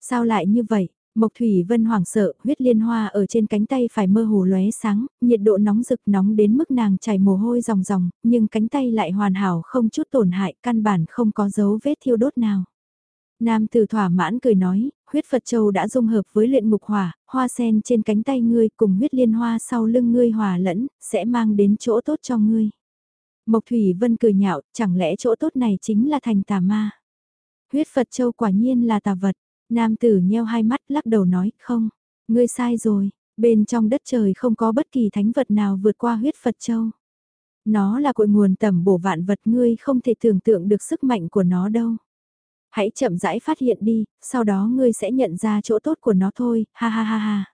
Sao lại như vậy? Mộc Thủy Vân hoảng sợ, huyết liên hoa ở trên cánh tay phải mơ hồ lóe sáng, nhiệt độ nóng rực nóng đến mức nàng chảy mồ hôi ròng ròng, nhưng cánh tay lại hoàn hảo không chút tổn hại, căn bản không có dấu vết thiêu đốt nào. Nam tử thỏa mãn cười nói, huyết Phật Châu đã dung hợp với luyện ngục hỏa, hoa sen trên cánh tay ngươi cùng huyết liên hoa sau lưng ngươi hòa lẫn, sẽ mang đến chỗ tốt cho ngươi. Mộc Thủy Vân cười nhạo, chẳng lẽ chỗ tốt này chính là thành tà ma? Huyết Phật Châu quả nhiên là tà vật, nam tử nheo hai mắt lắc đầu nói, không, ngươi sai rồi, bên trong đất trời không có bất kỳ thánh vật nào vượt qua huyết Phật Châu. Nó là cội nguồn tầm bổ vạn vật ngươi không thể tưởng tượng được sức mạnh của nó đâu. Hãy chậm rãi phát hiện đi, sau đó ngươi sẽ nhận ra chỗ tốt của nó thôi, ha ha ha ha.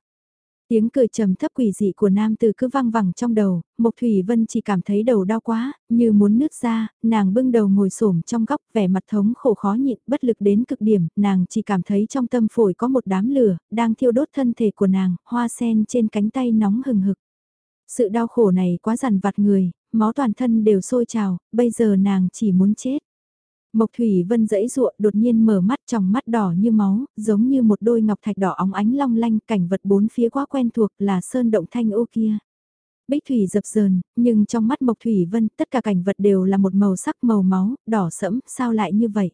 Tiếng cười trầm thấp quỷ dị của nam từ cứ văng vẳng trong đầu, Mộc Thủy Vân chỉ cảm thấy đầu đau quá, như muốn nứt ra, nàng bưng đầu ngồi xổm trong góc, vẻ mặt thống khổ khó nhịn, bất lực đến cực điểm, nàng chỉ cảm thấy trong tâm phổi có một đám lửa, đang thiêu đốt thân thể của nàng, hoa sen trên cánh tay nóng hừng hực. Sự đau khổ này quá dằn vặt người, máu toàn thân đều sôi trào, bây giờ nàng chỉ muốn chết. Mộc Thủy Vân dẫy ruộng đột nhiên mở mắt trong mắt đỏ như máu, giống như một đôi ngọc thạch đỏ óng ánh long lanh cảnh vật bốn phía quá quen thuộc là sơn động thanh ô kia. Bích Thủy dập dờn, nhưng trong mắt Mộc Thủy Vân tất cả cảnh vật đều là một màu sắc màu máu, đỏ sẫm, sao lại như vậy?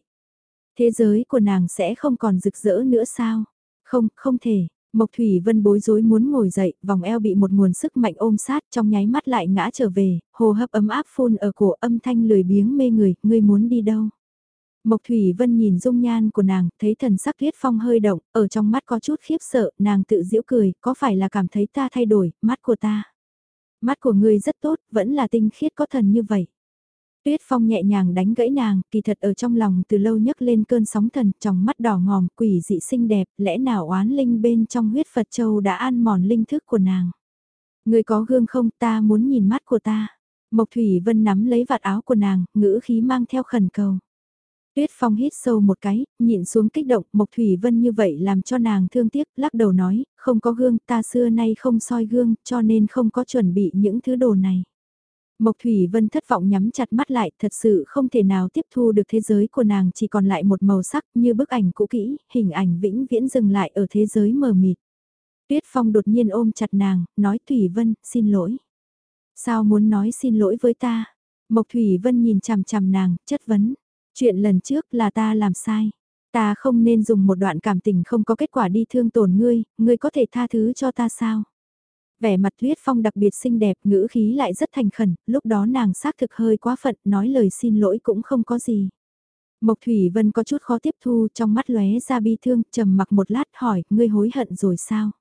Thế giới của nàng sẽ không còn rực rỡ nữa sao? Không, không thể. Mộc Thủy Vân bối rối muốn ngồi dậy, vòng eo bị một nguồn sức mạnh ôm sát trong nháy mắt lại ngã trở về, hồ hấp ấm áp phun ở cổ âm thanh lười biếng mê người, ngươi muốn đi đâu? Mộc Thủy Vân nhìn dung nhan của nàng, thấy thần sắc Tuyết Phong hơi động, ở trong mắt có chút khiếp sợ, nàng tự giễu cười, có phải là cảm thấy ta thay đổi, mắt của ta. Mắt của ngươi rất tốt, vẫn là tinh khiết có thần như vậy. Tuyết Phong nhẹ nhàng đánh gãy nàng, kỳ thật ở trong lòng từ lâu nhấc lên cơn sóng thần, trong mắt đỏ ngòm, quỷ dị xinh đẹp, lẽ nào oán linh bên trong huyết Phật Châu đã ăn mòn linh thức của nàng. Người có gương không ta muốn nhìn mắt của ta. Mộc Thủy Vân nắm lấy vạt áo của nàng, ngữ khí mang theo khẩn cầu. Tuyết Phong hít sâu một cái, nhịn xuống kích động, Mộc Thủy Vân như vậy làm cho nàng thương tiếc, lắc đầu nói, không có gương, ta xưa nay không soi gương, cho nên không có chuẩn bị những thứ đồ này. Mộc Thủy Vân thất vọng nhắm chặt mắt lại, thật sự không thể nào tiếp thu được thế giới của nàng chỉ còn lại một màu sắc như bức ảnh cũ kỹ, hình ảnh vĩnh viễn dừng lại ở thế giới mờ mịt. Tuyết Phong đột nhiên ôm chặt nàng, nói Thủy Vân, xin lỗi. Sao muốn nói xin lỗi với ta? Mộc Thủy Vân nhìn chằm chằm nàng, chất vấn. Chuyện lần trước là ta làm sai. Ta không nên dùng một đoạn cảm tình không có kết quả đi thương tổn ngươi, ngươi có thể tha thứ cho ta sao? Vẻ mặt Tuyết Phong đặc biệt xinh đẹp, ngữ khí lại rất thành khẩn, lúc đó nàng xác thực hơi quá phận, nói lời xin lỗi cũng không có gì. Mộc Thủy Vân có chút khó tiếp thu, trong mắt lóe ra bi thương, trầm mặc một lát hỏi, ngươi hối hận rồi sao?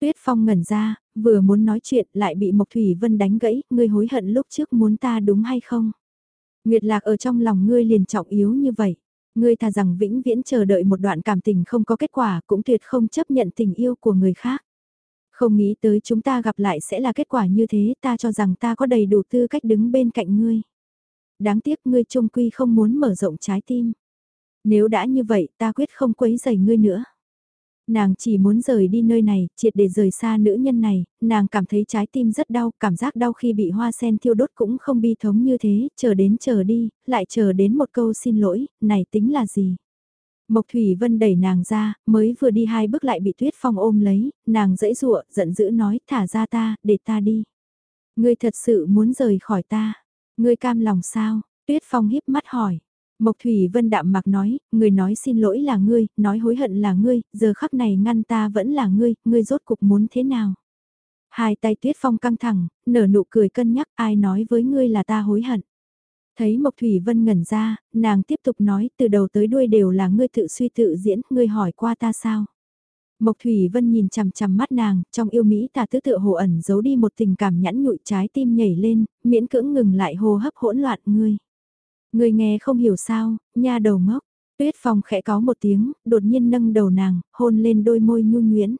Tuyết Phong ngẩn ra, vừa muốn nói chuyện lại bị Mộc Thủy Vân đánh gãy, ngươi hối hận lúc trước muốn ta đúng hay không? Nguyệt lạc ở trong lòng ngươi liền trọng yếu như vậy. Ngươi thà rằng vĩnh viễn chờ đợi một đoạn cảm tình không có kết quả cũng tuyệt không chấp nhận tình yêu của người khác. Không nghĩ tới chúng ta gặp lại sẽ là kết quả như thế, ta cho rằng ta có đầy đủ tư cách đứng bên cạnh ngươi. Đáng tiếc ngươi trung quy không muốn mở rộng trái tim. Nếu đã như vậy, ta quyết không quấy rầy ngươi nữa. Nàng chỉ muốn rời đi nơi này, triệt để rời xa nữ nhân này, nàng cảm thấy trái tim rất đau, cảm giác đau khi bị hoa sen thiêu đốt cũng không bi thống như thế, chờ đến chờ đi, lại chờ đến một câu xin lỗi, này tính là gì? Mộc Thủy Vân đẩy nàng ra, mới vừa đi hai bước lại bị Tuyết Phong ôm lấy, nàng dãy dụa, giận dữ nói, thả ra ta, để ta đi. Ngươi thật sự muốn rời khỏi ta, ngươi cam lòng sao? Tuyết Phong híp mắt hỏi, Mộc Thủy Vân đạm mặc nói, người nói xin lỗi là ngươi, nói hối hận là ngươi, giờ khắc này ngăn ta vẫn là ngươi, ngươi rốt cục muốn thế nào? Hai tay Tuyết Phong căng thẳng, nở nụ cười cân nhắc ai nói với ngươi là ta hối hận. Thấy Mộc Thủy Vân ngẩn ra, nàng tiếp tục nói từ đầu tới đuôi đều là ngươi tự suy tự diễn, ngươi hỏi qua ta sao? Mộc Thủy Vân nhìn chằm chằm mắt nàng, trong yêu Mỹ ta tứ tự hồ ẩn giấu đi một tình cảm nhẫn nhụi trái tim nhảy lên, miễn cưỡng ngừng lại hô hấp hỗn loạn ngươi. Người nghe không hiểu sao, nha đầu ngốc. Tuyết Phong khẽ có một tiếng, đột nhiên nâng đầu nàng, hôn lên đôi môi nhu nhuyễn.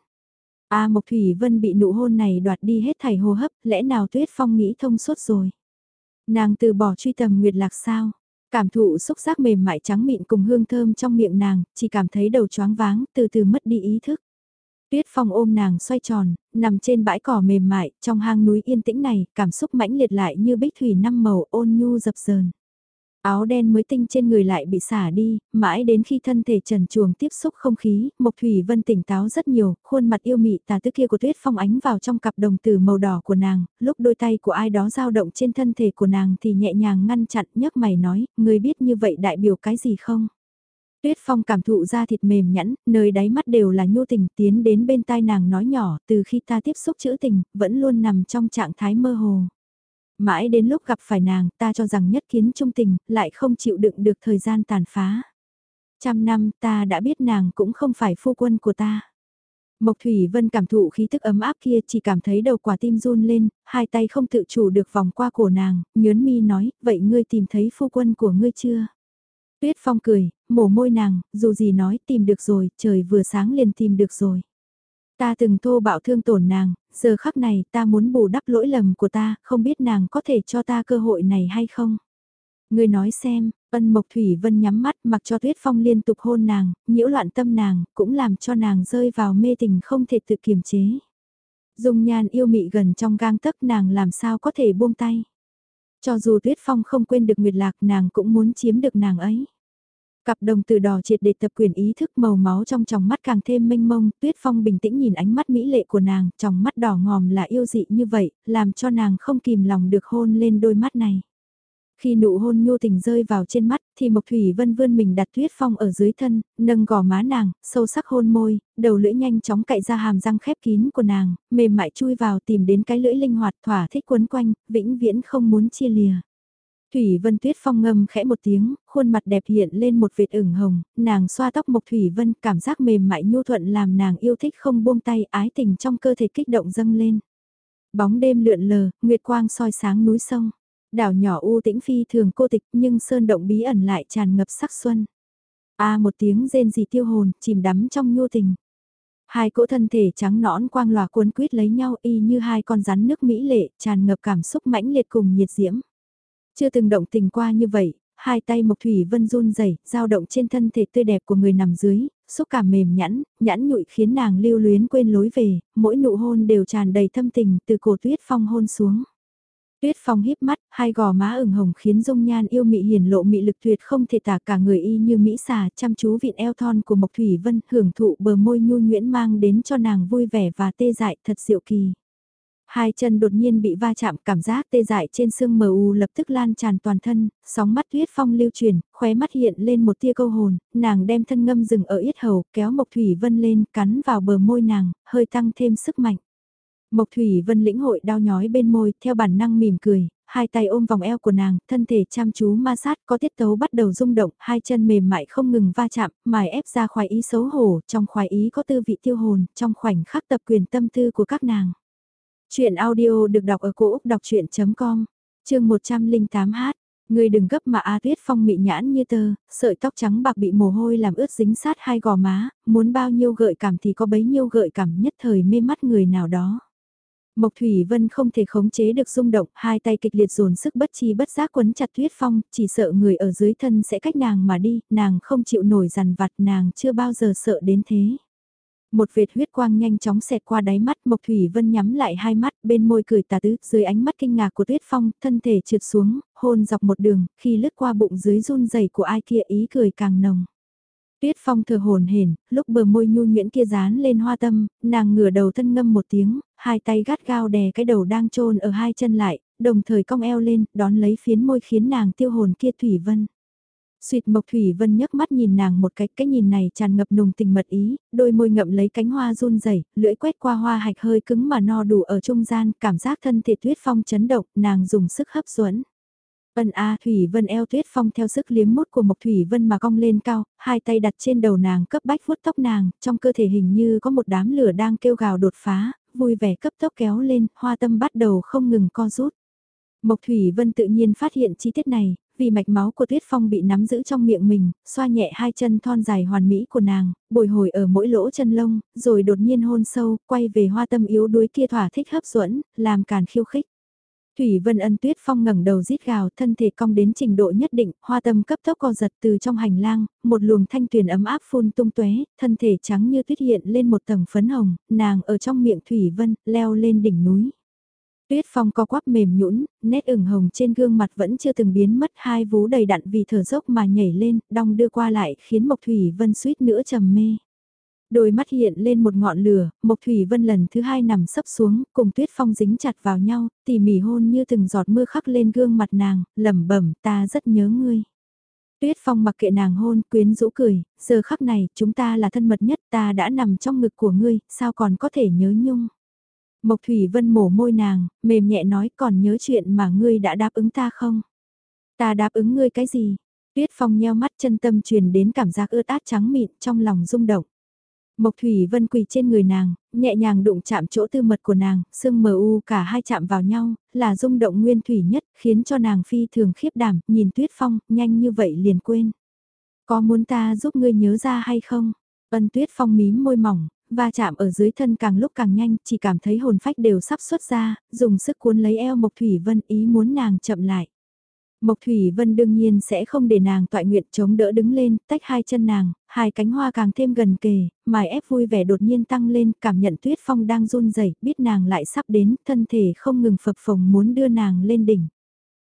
A Mộc Thủy Vân bị nụ hôn này đoạt đi hết thảy hô hấp, lẽ nào Tuyết Phong nghĩ thông suốt rồi. Nàng từ bỏ truy tầm Nguyệt Lạc sao? Cảm thụ xúc giác mềm mại trắng mịn cùng hương thơm trong miệng nàng, chỉ cảm thấy đầu choáng váng, từ từ mất đi ý thức. Tuyết Phong ôm nàng xoay tròn, nằm trên bãi cỏ mềm mại, trong hang núi yên tĩnh này, cảm xúc mãnh liệt lại như bích thủy năm màu ôn nhu dập dờn. Áo đen mới tinh trên người lại bị xả đi, mãi đến khi thân thể trần chuồng tiếp xúc không khí, Mộc Thủy Vân tỉnh táo rất nhiều, khuôn mặt yêu mị tà tức kia của Tuyết Phong ánh vào trong cặp đồng tử màu đỏ của nàng, lúc đôi tay của ai đó dao động trên thân thể của nàng thì nhẹ nhàng ngăn chặn nhấc mày nói, người biết như vậy đại biểu cái gì không? Tuyết Phong cảm thụ ra thịt mềm nhẵn, nơi đáy mắt đều là nhu tình tiến đến bên tai nàng nói nhỏ, từ khi ta tiếp xúc chữ tình, vẫn luôn nằm trong trạng thái mơ hồ. Mãi đến lúc gặp phải nàng, ta cho rằng nhất kiến trung tình, lại không chịu đựng được thời gian tàn phá. Trăm năm ta đã biết nàng cũng không phải phu quân của ta. Mộc Thủy Vân cảm thụ khí thức ấm áp kia chỉ cảm thấy đầu quả tim run lên, hai tay không tự chủ được vòng qua cổ nàng, nhớn mi nói, vậy ngươi tìm thấy phu quân của ngươi chưa? Tuyết Phong cười, mổ môi nàng, dù gì nói tìm được rồi, trời vừa sáng liền tìm được rồi. Ta từng thô bạo thương tổn nàng, giờ khắc này ta muốn bù đắp lỗi lầm của ta, không biết nàng có thể cho ta cơ hội này hay không. Người nói xem, ân mộc thủy vân nhắm mắt mặc cho tuyết phong liên tục hôn nàng, nhiễu loạn tâm nàng, cũng làm cho nàng rơi vào mê tình không thể tự kiềm chế. dùng nhan yêu mị gần trong gang tấc nàng làm sao có thể buông tay. Cho dù tuyết phong không quên được nguyệt lạc nàng cũng muốn chiếm được nàng ấy. Cặp đồng từ đỏ triệt để tập quyền ý thức màu máu trong tròng mắt càng thêm mênh mông, Tuyết Phong bình tĩnh nhìn ánh mắt mỹ lệ của nàng, tròng mắt đỏ ngòm là yêu dị như vậy, làm cho nàng không kìm lòng được hôn lên đôi mắt này. Khi nụ hôn nhu tình rơi vào trên mắt, thì Mộc Thủy Vân vươn mình đặt Tuyết Phong ở dưới thân, nâng gò má nàng, sâu sắc hôn môi, đầu lưỡi nhanh chóng cạy ra hàm răng khép kín của nàng, mềm mại chui vào tìm đến cái lưỡi linh hoạt thỏa thích quấn quanh, vĩnh viễn không muốn chia lìa. Thủy Vân Tuyết Phong ngâm khẽ một tiếng, khuôn mặt đẹp hiện lên một vệt ửng hồng, nàng xoa tóc Mộc Thủy Vân, cảm giác mềm mại nhu thuận làm nàng yêu thích không buông tay, ái tình trong cơ thể kích động dâng lên. Bóng đêm lượn lờ, nguyệt quang soi sáng núi sông. Đảo nhỏ u tĩnh phi thường cô tịch nhưng sơn động bí ẩn lại tràn ngập sắc xuân. A à, một tiếng rên rỉ tiêu hồn, chìm đắm trong nhu tình. Hai cỗ thân thể trắng nõn quang lòa cuốn quýt lấy nhau y như hai con rắn nước mỹ lệ, tràn ngập cảm xúc mãnh liệt cùng nhiệt diễm. Chưa từng động tình qua như vậy, hai tay Mộc Thủy Vân run rẩy, dao động trên thân thể tươi đẹp của người nằm dưới, xúc cảm mềm nhẵn, nhẵn nhụi khiến nàng lưu luyến quên lối về, mỗi nụ hôn đều tràn đầy thâm tình từ cổ Tuyết Phong hôn xuống. Tuyết Phong híp mắt, hai gò má ửng hồng khiến dung nhan yêu mị hiển lộ mị lực tuyệt không thể tả cả người y như mỹ xà chăm chú vịn eo thon của Mộc Thủy Vân hưởng thụ bờ môi nhu nhuyễn mang đến cho nàng vui vẻ và tê dại thật diệu kỳ. Hai chân đột nhiên bị va chạm cảm giác tê dại trên xương mờ u lập tức lan tràn toàn thân, sóng mắt tuyết phong lưu truyền, khóe mắt hiện lên một tia câu hồn, nàng đem thân ngâm rừng ở yết hầu, kéo Mộc Thủy Vân lên, cắn vào bờ môi nàng, hơi tăng thêm sức mạnh. Mộc Thủy Vân lĩnh hội đau nhói bên môi, theo bản năng mỉm cười, hai tay ôm vòng eo của nàng, thân thể chăm chú ma sát có tiết tấu bắt đầu rung động, hai chân mềm mại không ngừng va chạm, mài ép ra khoái ý xấu hổ, trong khoái ý có tư vị tiêu hồn, trong khoảnh khắc tập quyền tâm tư của các nàng. Chuyện audio được đọc ở cổ Úc đọc chuyện.com, chương 108h. Người đừng gấp mà A Tuyết Phong mị nhãn như tơ, sợi tóc trắng bạc bị mồ hôi làm ướt dính sát hai gò má, muốn bao nhiêu gợi cảm thì có bấy nhiêu gợi cảm nhất thời mê mắt người nào đó. Mộc Thủy Vân không thể khống chế được rung động, hai tay kịch liệt dồn sức bất chi bất giác quấn chặt Tuyết Phong, chỉ sợ người ở dưới thân sẽ cách nàng mà đi, nàng không chịu nổi dằn vặt, nàng chưa bao giờ sợ đến thế. Một vệt huyết quang nhanh chóng xẹt qua đáy mắt Mộc Thủy Vân nhắm lại hai mắt bên môi cười tà tứ dưới ánh mắt kinh ngạc của Tuyết Phong thân thể trượt xuống, hôn dọc một đường, khi lướt qua bụng dưới run rẩy của ai kia ý cười càng nồng. Tuyết Phong thờ hồn hển, lúc bờ môi nhu nhuyễn kia dán lên hoa tâm, nàng ngửa đầu thân ngâm một tiếng, hai tay gắt gao đè cái đầu đang trôn ở hai chân lại, đồng thời cong eo lên, đón lấy phiến môi khiến nàng tiêu hồn kia Thủy Vân. Xuyệt Mộc Thủy Vân nhấc mắt nhìn nàng một cái, cái nhìn này tràn ngập nùng tình mật ý, đôi môi ngậm lấy cánh hoa run rẩy, lưỡi quét qua hoa hạch hơi cứng mà no đủ ở trung gian, cảm giác thân thể Tuyết Phong chấn động, nàng dùng sức hấp dẫn. Ân A Thủy Vân eo Tuyết Phong theo sức liếm mút của Mộc Thủy Vân mà cong lên cao, hai tay đặt trên đầu nàng cấp bách vuốt tóc nàng, trong cơ thể hình như có một đám lửa đang kêu gào đột phá, vui vẻ cấp tốc kéo lên, hoa tâm bắt đầu không ngừng co rút. Mộc Thủy Vân tự nhiên phát hiện chi tiết này, vì mạch máu của Tuyết Phong bị nắm giữ trong miệng mình, xoa nhẹ hai chân thon dài hoàn mỹ của nàng, bồi hồi ở mỗi lỗ chân lông, rồi đột nhiên hôn sâu, quay về hoa tâm yếu đuối kia thỏa thích hấp dẫn, làm càn khiêu khích. Thủy Vân Ân Tuyết Phong ngẩng đầu rít gào, thân thể cong đến trình độ nhất định, hoa tâm cấp tốc co giật từ trong hành lang, một luồng thanh tuyền ấm áp phun tung tóe, thân thể trắng như tuyết hiện lên một tầng phấn hồng, nàng ở trong miệng Thủy Vân, leo lên đỉnh núi. Tuyết Phong co quắp mềm nhũn, nét ửng hồng trên gương mặt vẫn chưa từng biến mất, hai vú đầy đặn vì thở dốc mà nhảy lên, đong đưa qua lại, khiến Mộc Thủy Vân suýt nữa trầm mê. Đôi mắt hiện lên một ngọn lửa, Mộc Thủy Vân lần thứ hai nằm sấp xuống, cùng Tuyết Phong dính chặt vào nhau, tỉ mỉ hôn như từng giọt mưa khắc lên gương mặt nàng, lẩm bẩm, ta rất nhớ ngươi. Tuyết Phong mặc kệ nàng hôn, quyến rũ cười, giờ khắc này, chúng ta là thân mật nhất, ta đã nằm trong ngực của ngươi, sao còn có thể nhớ nhung. Mộc Thủy Vân mổ môi nàng, mềm nhẹ nói còn nhớ chuyện mà ngươi đã đáp ứng ta không? Ta đáp ứng ngươi cái gì? Tuyết Phong nheo mắt chân tâm truyền đến cảm giác ướt át trắng mịn trong lòng rung động. Mộc Thủy Vân quỳ trên người nàng, nhẹ nhàng đụng chạm chỗ tư mật của nàng, sương mờ u cả hai chạm vào nhau, là rung động nguyên thủy nhất, khiến cho nàng phi thường khiếp đảm, nhìn Tuyết Phong, nhanh như vậy liền quên. Có muốn ta giúp ngươi nhớ ra hay không? Ân Tuyết Phong mím môi mỏng, va chạm ở dưới thân càng lúc càng nhanh, chỉ cảm thấy hồn phách đều sắp xuất ra, dùng sức cuốn lấy eo Mộc Thủy Vân ý muốn nàng chậm lại. Mộc Thủy Vân đương nhiên sẽ không để nàng tọa nguyện chống đỡ đứng lên, tách hai chân nàng, hai cánh hoa càng thêm gần kề, mài ép vui vẻ đột nhiên tăng lên, cảm nhận tuyết phong đang run rẩy, biết nàng lại sắp đến, thân thể không ngừng phập phồng muốn đưa nàng lên đỉnh.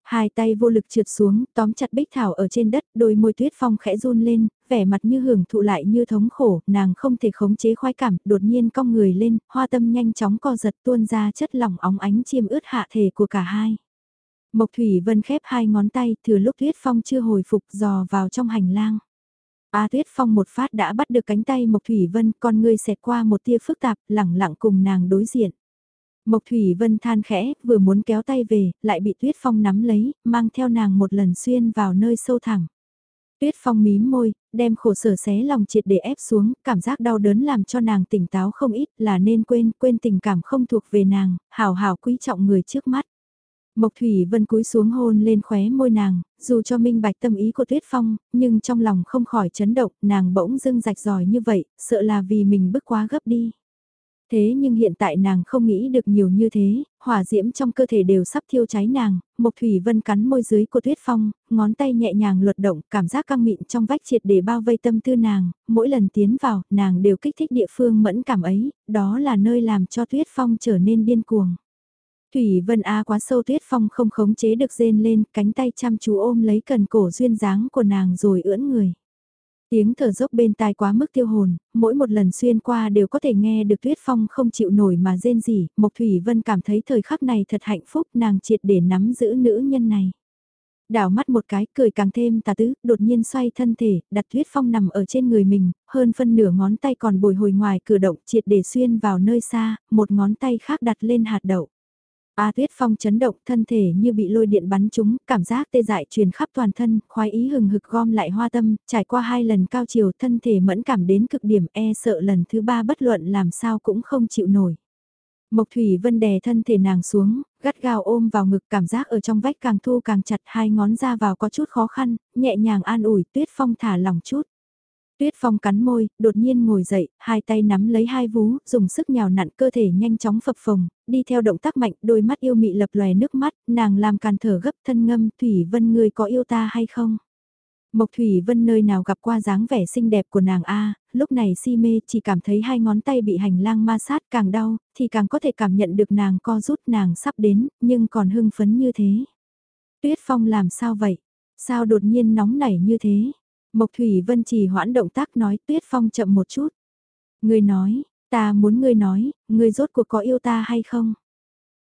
Hai tay vô lực trượt xuống, tóm chặt bích thảo ở trên đất, đôi môi tuyết phong khẽ run lên, vẻ mặt như hưởng thụ lại như thống khổ, nàng không thể khống chế khoái cảm, đột nhiên cong người lên, hoa tâm nhanh chóng co giật tuôn ra chất lỏng óng ánh chiêm ướt hạ thể của cả hai. Mộc Thủy Vân khép hai ngón tay, thừa lúc Tuyết Phong chưa hồi phục dò vào trong hành lang. A Tuyết Phong một phát đã bắt được cánh tay Mộc Thủy Vân, con ngươi xẹt qua một tia phức tạp, lẳng lặng cùng nàng đối diện. Mộc Thủy Vân than khẽ, vừa muốn kéo tay về, lại bị Tuyết Phong nắm lấy, mang theo nàng một lần xuyên vào nơi sâu thẳm. Tuyết Phong mím môi, đem khổ sở xé lòng triệt để ép xuống, cảm giác đau đớn làm cho nàng tỉnh táo không ít là nên quên, quên tình cảm không thuộc về nàng, hào hào quý trọng người trước mắt. Mộc Thủy Vân cúi xuống hôn lên khóe môi nàng, dù cho minh bạch tâm ý của Tuyết Phong, nhưng trong lòng không khỏi chấn động, nàng bỗng dưng rạch ròi như vậy, sợ là vì mình bước quá gấp đi. Thế nhưng hiện tại nàng không nghĩ được nhiều như thế, hỏa diễm trong cơ thể đều sắp thiêu cháy nàng, Mộc Thủy Vân cắn môi dưới của Tuyết Phong, ngón tay nhẹ nhàng luật động, cảm giác căng mịn trong vách triệt để bao vây tâm tư nàng, mỗi lần tiến vào, nàng đều kích thích địa phương mẫn cảm ấy, đó là nơi làm cho Tuyết Phong trở nên điên cuồng. Thủy Vân A quá sâu tuyết phong không khống chế được rên lên, cánh tay chăm chú ôm lấy cần cổ duyên dáng của nàng rồi ưỡn người. Tiếng thở dốc bên tai quá mức tiêu hồn, mỗi một lần xuyên qua đều có thể nghe được tuyết phong không chịu nổi mà rên rỉ, Mộc Thủy Vân cảm thấy thời khắc này thật hạnh phúc nàng triệt để nắm giữ nữ nhân này. Đảo mắt một cái, cười càng thêm tà tứ, đột nhiên xoay thân thể, đặt tuyết phong nằm ở trên người mình, hơn phân nửa ngón tay còn bồi hồi ngoài cửa động triệt để xuyên vào nơi xa, một ngón tay khác đặt lên hạt đậu. A Tuyết Phong chấn động thân thể như bị lôi điện bắn trúng, cảm giác tê dại truyền khắp toàn thân, khoái ý hừng hực gom lại hoa tâm, trải qua hai lần cao chiều thân thể mẫn cảm đến cực điểm e sợ lần thứ ba bất luận làm sao cũng không chịu nổi. Mộc Thủy Vân đè thân thể nàng xuống, gắt gao ôm vào ngực cảm giác ở trong vách càng thu càng chặt hai ngón ra vào có chút khó khăn, nhẹ nhàng an ủi Tuyết Phong thả lòng chút. Tuyết Phong cắn môi, đột nhiên ngồi dậy, hai tay nắm lấy hai vú, dùng sức nhào nặn cơ thể nhanh chóng phập phồng, đi theo động tác mạnh, đôi mắt yêu mị lập lòe nước mắt, nàng làm càn thở gấp thân ngâm, Thủy Vân người có yêu ta hay không? Mộc Thủy Vân nơi nào gặp qua dáng vẻ xinh đẹp của nàng A, lúc này si mê chỉ cảm thấy hai ngón tay bị hành lang ma sát càng đau, thì càng có thể cảm nhận được nàng co rút nàng sắp đến, nhưng còn hưng phấn như thế. Tuyết Phong làm sao vậy? Sao đột nhiên nóng nảy như thế? Mộc Thủy Vân chỉ hoãn động tác nói Tuyết Phong chậm một chút. người nói, ta muốn ngươi nói, ngươi rốt cuộc có yêu ta hay không?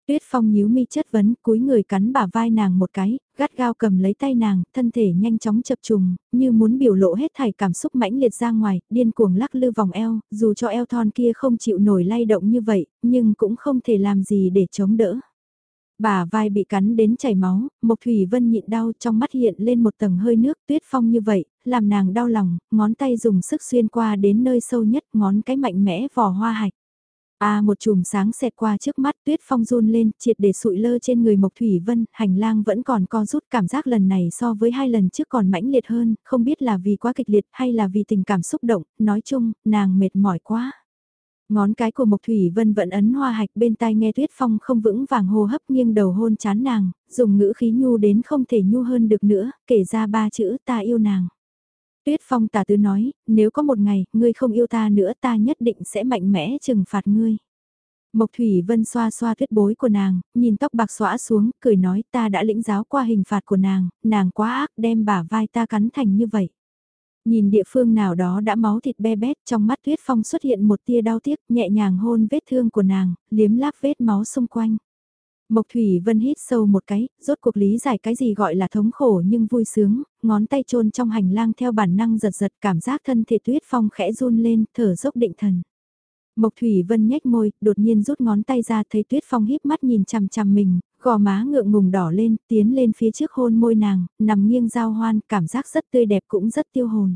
Tuyết Phong nhíu mi chất vấn, cúi người cắn bả vai nàng một cái, gắt gao cầm lấy tay nàng, thân thể nhanh chóng chập trùng, như muốn biểu lộ hết thảy cảm xúc mãnh liệt ra ngoài, điên cuồng lắc lư vòng eo, dù cho eo thon kia không chịu nổi lay động như vậy, nhưng cũng không thể làm gì để chống đỡ. Bả vai bị cắn đến chảy máu, Mộc Thủy Vân nhịn đau trong mắt hiện lên một tầng hơi nước tuyết phong như vậy, làm nàng đau lòng, ngón tay dùng sức xuyên qua đến nơi sâu nhất ngón cái mạnh mẽ vò hoa hạch. A một chùm sáng xẹt qua trước mắt tuyết phong run lên, triệt để sụi lơ trên người Mộc Thủy Vân, hành lang vẫn còn co rút cảm giác lần này so với hai lần trước còn mãnh liệt hơn, không biết là vì quá kịch liệt hay là vì tình cảm xúc động, nói chung, nàng mệt mỏi quá. Ngón cái của Mộc Thủy Vân vẫn ấn hoa hạch bên tai nghe Tuyết Phong không vững vàng hô hấp nghiêng đầu hôn chán nàng, dùng ngữ khí nhu đến không thể nhu hơn được nữa, kể ra ba chữ ta yêu nàng. Tuyết Phong tà tứ nói, nếu có một ngày, ngươi không yêu ta nữa ta nhất định sẽ mạnh mẽ trừng phạt ngươi. Mộc Thủy Vân xoa xoa tuyết bối của nàng, nhìn tóc bạc xõa xuống, cười nói ta đã lĩnh giáo qua hình phạt của nàng, nàng quá ác đem bả vai ta cắn thành như vậy. Nhìn địa phương nào đó đã máu thịt be bét, trong mắt Tuyết Phong xuất hiện một tia đau tiếc, nhẹ nhàng hôn vết thương của nàng, liếm láp vết máu xung quanh. Mộc Thủy Vân hít sâu một cái, rốt cuộc lý giải cái gì gọi là thống khổ nhưng vui sướng, ngón tay chôn trong hành lang theo bản năng giật giật cảm giác thân thể Tuyết Phong khẽ run lên, thở dốc định thần. Mộc Thủy Vân nhếch môi, đột nhiên rút ngón tay ra thấy Tuyết Phong híp mắt nhìn chằm chằm mình, gò má ngượng ngùng đỏ lên, tiến lên phía trước hôn môi nàng, nằm nghiêng giao hoan, cảm giác rất tươi đẹp cũng rất tiêu hồn.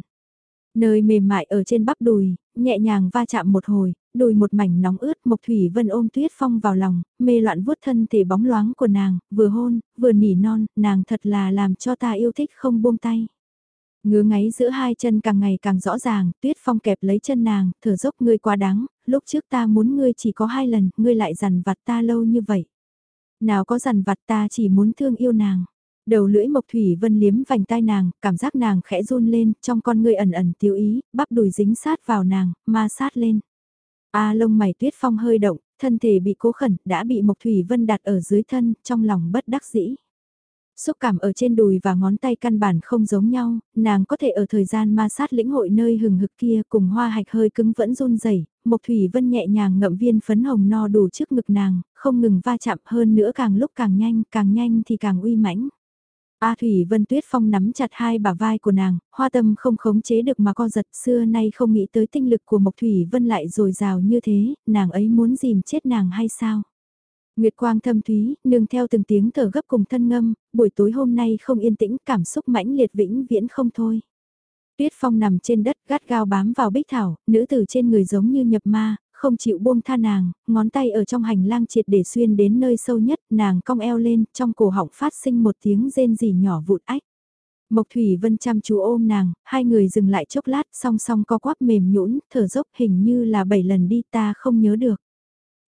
Nơi mềm mại ở trên bắp đùi, nhẹ nhàng va chạm một hồi, đùi một mảnh nóng ướt, Mộc Thủy Vân ôm Tuyết Phong vào lòng, mê loạn vuốt thân thể bóng loáng của nàng, vừa hôn, vừa nỉ non, nàng thật là làm cho ta yêu thích không buông tay. Ngứa ngáy giữa hai chân càng ngày càng rõ ràng, tuyết phong kẹp lấy chân nàng, thở dốc ngươi quá đáng, lúc trước ta muốn ngươi chỉ có hai lần, ngươi lại dằn vặt ta lâu như vậy. Nào có dằn vặt ta chỉ muốn thương yêu nàng. Đầu lưỡi Mộc Thủy Vân liếm vành tai nàng, cảm giác nàng khẽ run lên, trong con ngươi ẩn ẩn tiêu ý, bắp đùi dính sát vào nàng, ma sát lên. A lông mày tuyết phong hơi động, thân thể bị cố khẩn, đã bị Mộc Thủy Vân đặt ở dưới thân, trong lòng bất đắc dĩ. Xúc cảm ở trên đùi và ngón tay căn bản không giống nhau, nàng có thể ở thời gian ma sát lĩnh hội nơi hừng hực kia cùng hoa hạch hơi cứng vẫn run rẩy Mộc Thủy Vân nhẹ nhàng ngậm viên phấn hồng no đủ trước ngực nàng, không ngừng va chạm hơn nữa càng lúc càng nhanh, càng nhanh thì càng uy mãnh. A Thủy Vân Tuyết Phong nắm chặt hai bả vai của nàng, hoa tâm không khống chế được mà co giật xưa nay không nghĩ tới tinh lực của Mộc Thủy Vân lại dồi dào như thế, nàng ấy muốn dìm chết nàng hay sao? Nguyệt quang thâm thúy, nương theo từng tiếng thở gấp cùng thân ngâm, buổi tối hôm nay không yên tĩnh, cảm xúc mãnh liệt vĩnh viễn không thôi. Tuyết phong nằm trên đất gắt gao bám vào bích thảo, nữ tử trên người giống như nhập ma, không chịu buông tha nàng, ngón tay ở trong hành lang triệt để xuyên đến nơi sâu nhất, nàng cong eo lên, trong cổ họng phát sinh một tiếng rên rỉ nhỏ vụt ách. Mộc Thủy Vân chăm chú ôm nàng, hai người dừng lại chốc lát song song co quắp mềm nhũn, thở dốc hình như là bảy lần đi ta không nhớ được.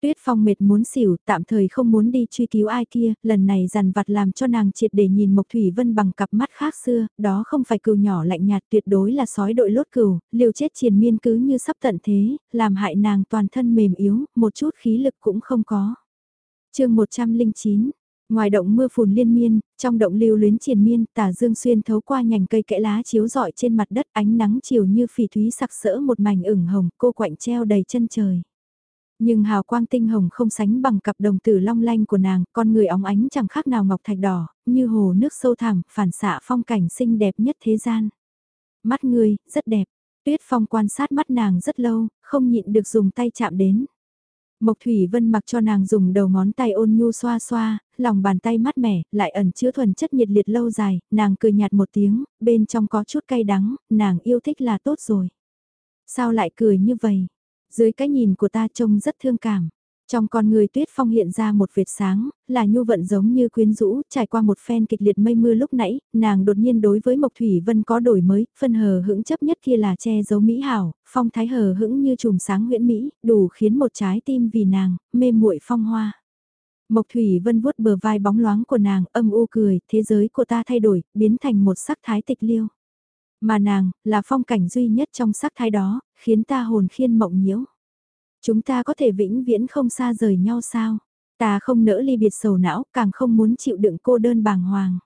Tuyết Phong mệt muốn xỉu, tạm thời không muốn đi truy cứu ai kia, lần này dằn vặt làm cho nàng triệt để nhìn Mộc Thủy Vân bằng cặp mắt khác xưa, đó không phải cừu nhỏ lạnh nhạt tuyệt đối là sói đội lốt cừu, liều chết triền miên cứ như sắp tận thế, làm hại nàng toàn thân mềm yếu, một chút khí lực cũng không có. chương 109 Ngoài động mưa phùn liên miên, trong động lưu luyến triền miên, tả dương xuyên thấu qua nhành cây kẽ lá chiếu rọi trên mặt đất ánh nắng chiều như phỉ thúy sặc sỡ một mảnh ửng hồng, cô quạnh treo đầy chân trời. Nhưng hào quang tinh hồng không sánh bằng cặp đồng tử long lanh của nàng, con người óng ánh chẳng khác nào ngọc thạch đỏ, như hồ nước sâu thẳm, phản xạ phong cảnh xinh đẹp nhất thế gian. Mắt người, rất đẹp. Tuyết Phong quan sát mắt nàng rất lâu, không nhịn được dùng tay chạm đến. Mộc Thủy Vân mặc cho nàng dùng đầu ngón tay ôn nhu xoa xoa, lòng bàn tay mát mẻ, lại ẩn chứa thuần chất nhiệt liệt lâu dài, nàng cười nhạt một tiếng, bên trong có chút cay đắng, nàng yêu thích là tốt rồi. Sao lại cười như vậy? Dưới cái nhìn của ta trông rất thương cảm. Trong con người tuyết phong hiện ra một vệt sáng, là nhu vận giống như quyến rũ, trải qua một phen kịch liệt mây mưa lúc nãy, nàng đột nhiên đối với Mộc Thủy Vân có đổi mới, phân hờ hững chấp nhất kia là che giấu mỹ hảo, phong thái hờ hững như chùm sáng nguyễn mỹ, đủ khiến một trái tim vì nàng, mê muội phong hoa. Mộc Thủy Vân vuốt bờ vai bóng loáng của nàng, âm u cười, thế giới của ta thay đổi, biến thành một sắc thái tịch liêu. Mà nàng, là phong cảnh duy nhất trong sắc thái đó, khiến ta hồn khiên mộng nhiễu. Chúng ta có thể vĩnh viễn không xa rời nhau sao? Ta không nỡ ly biệt sầu não, càng không muốn chịu đựng cô đơn bàng hoàng.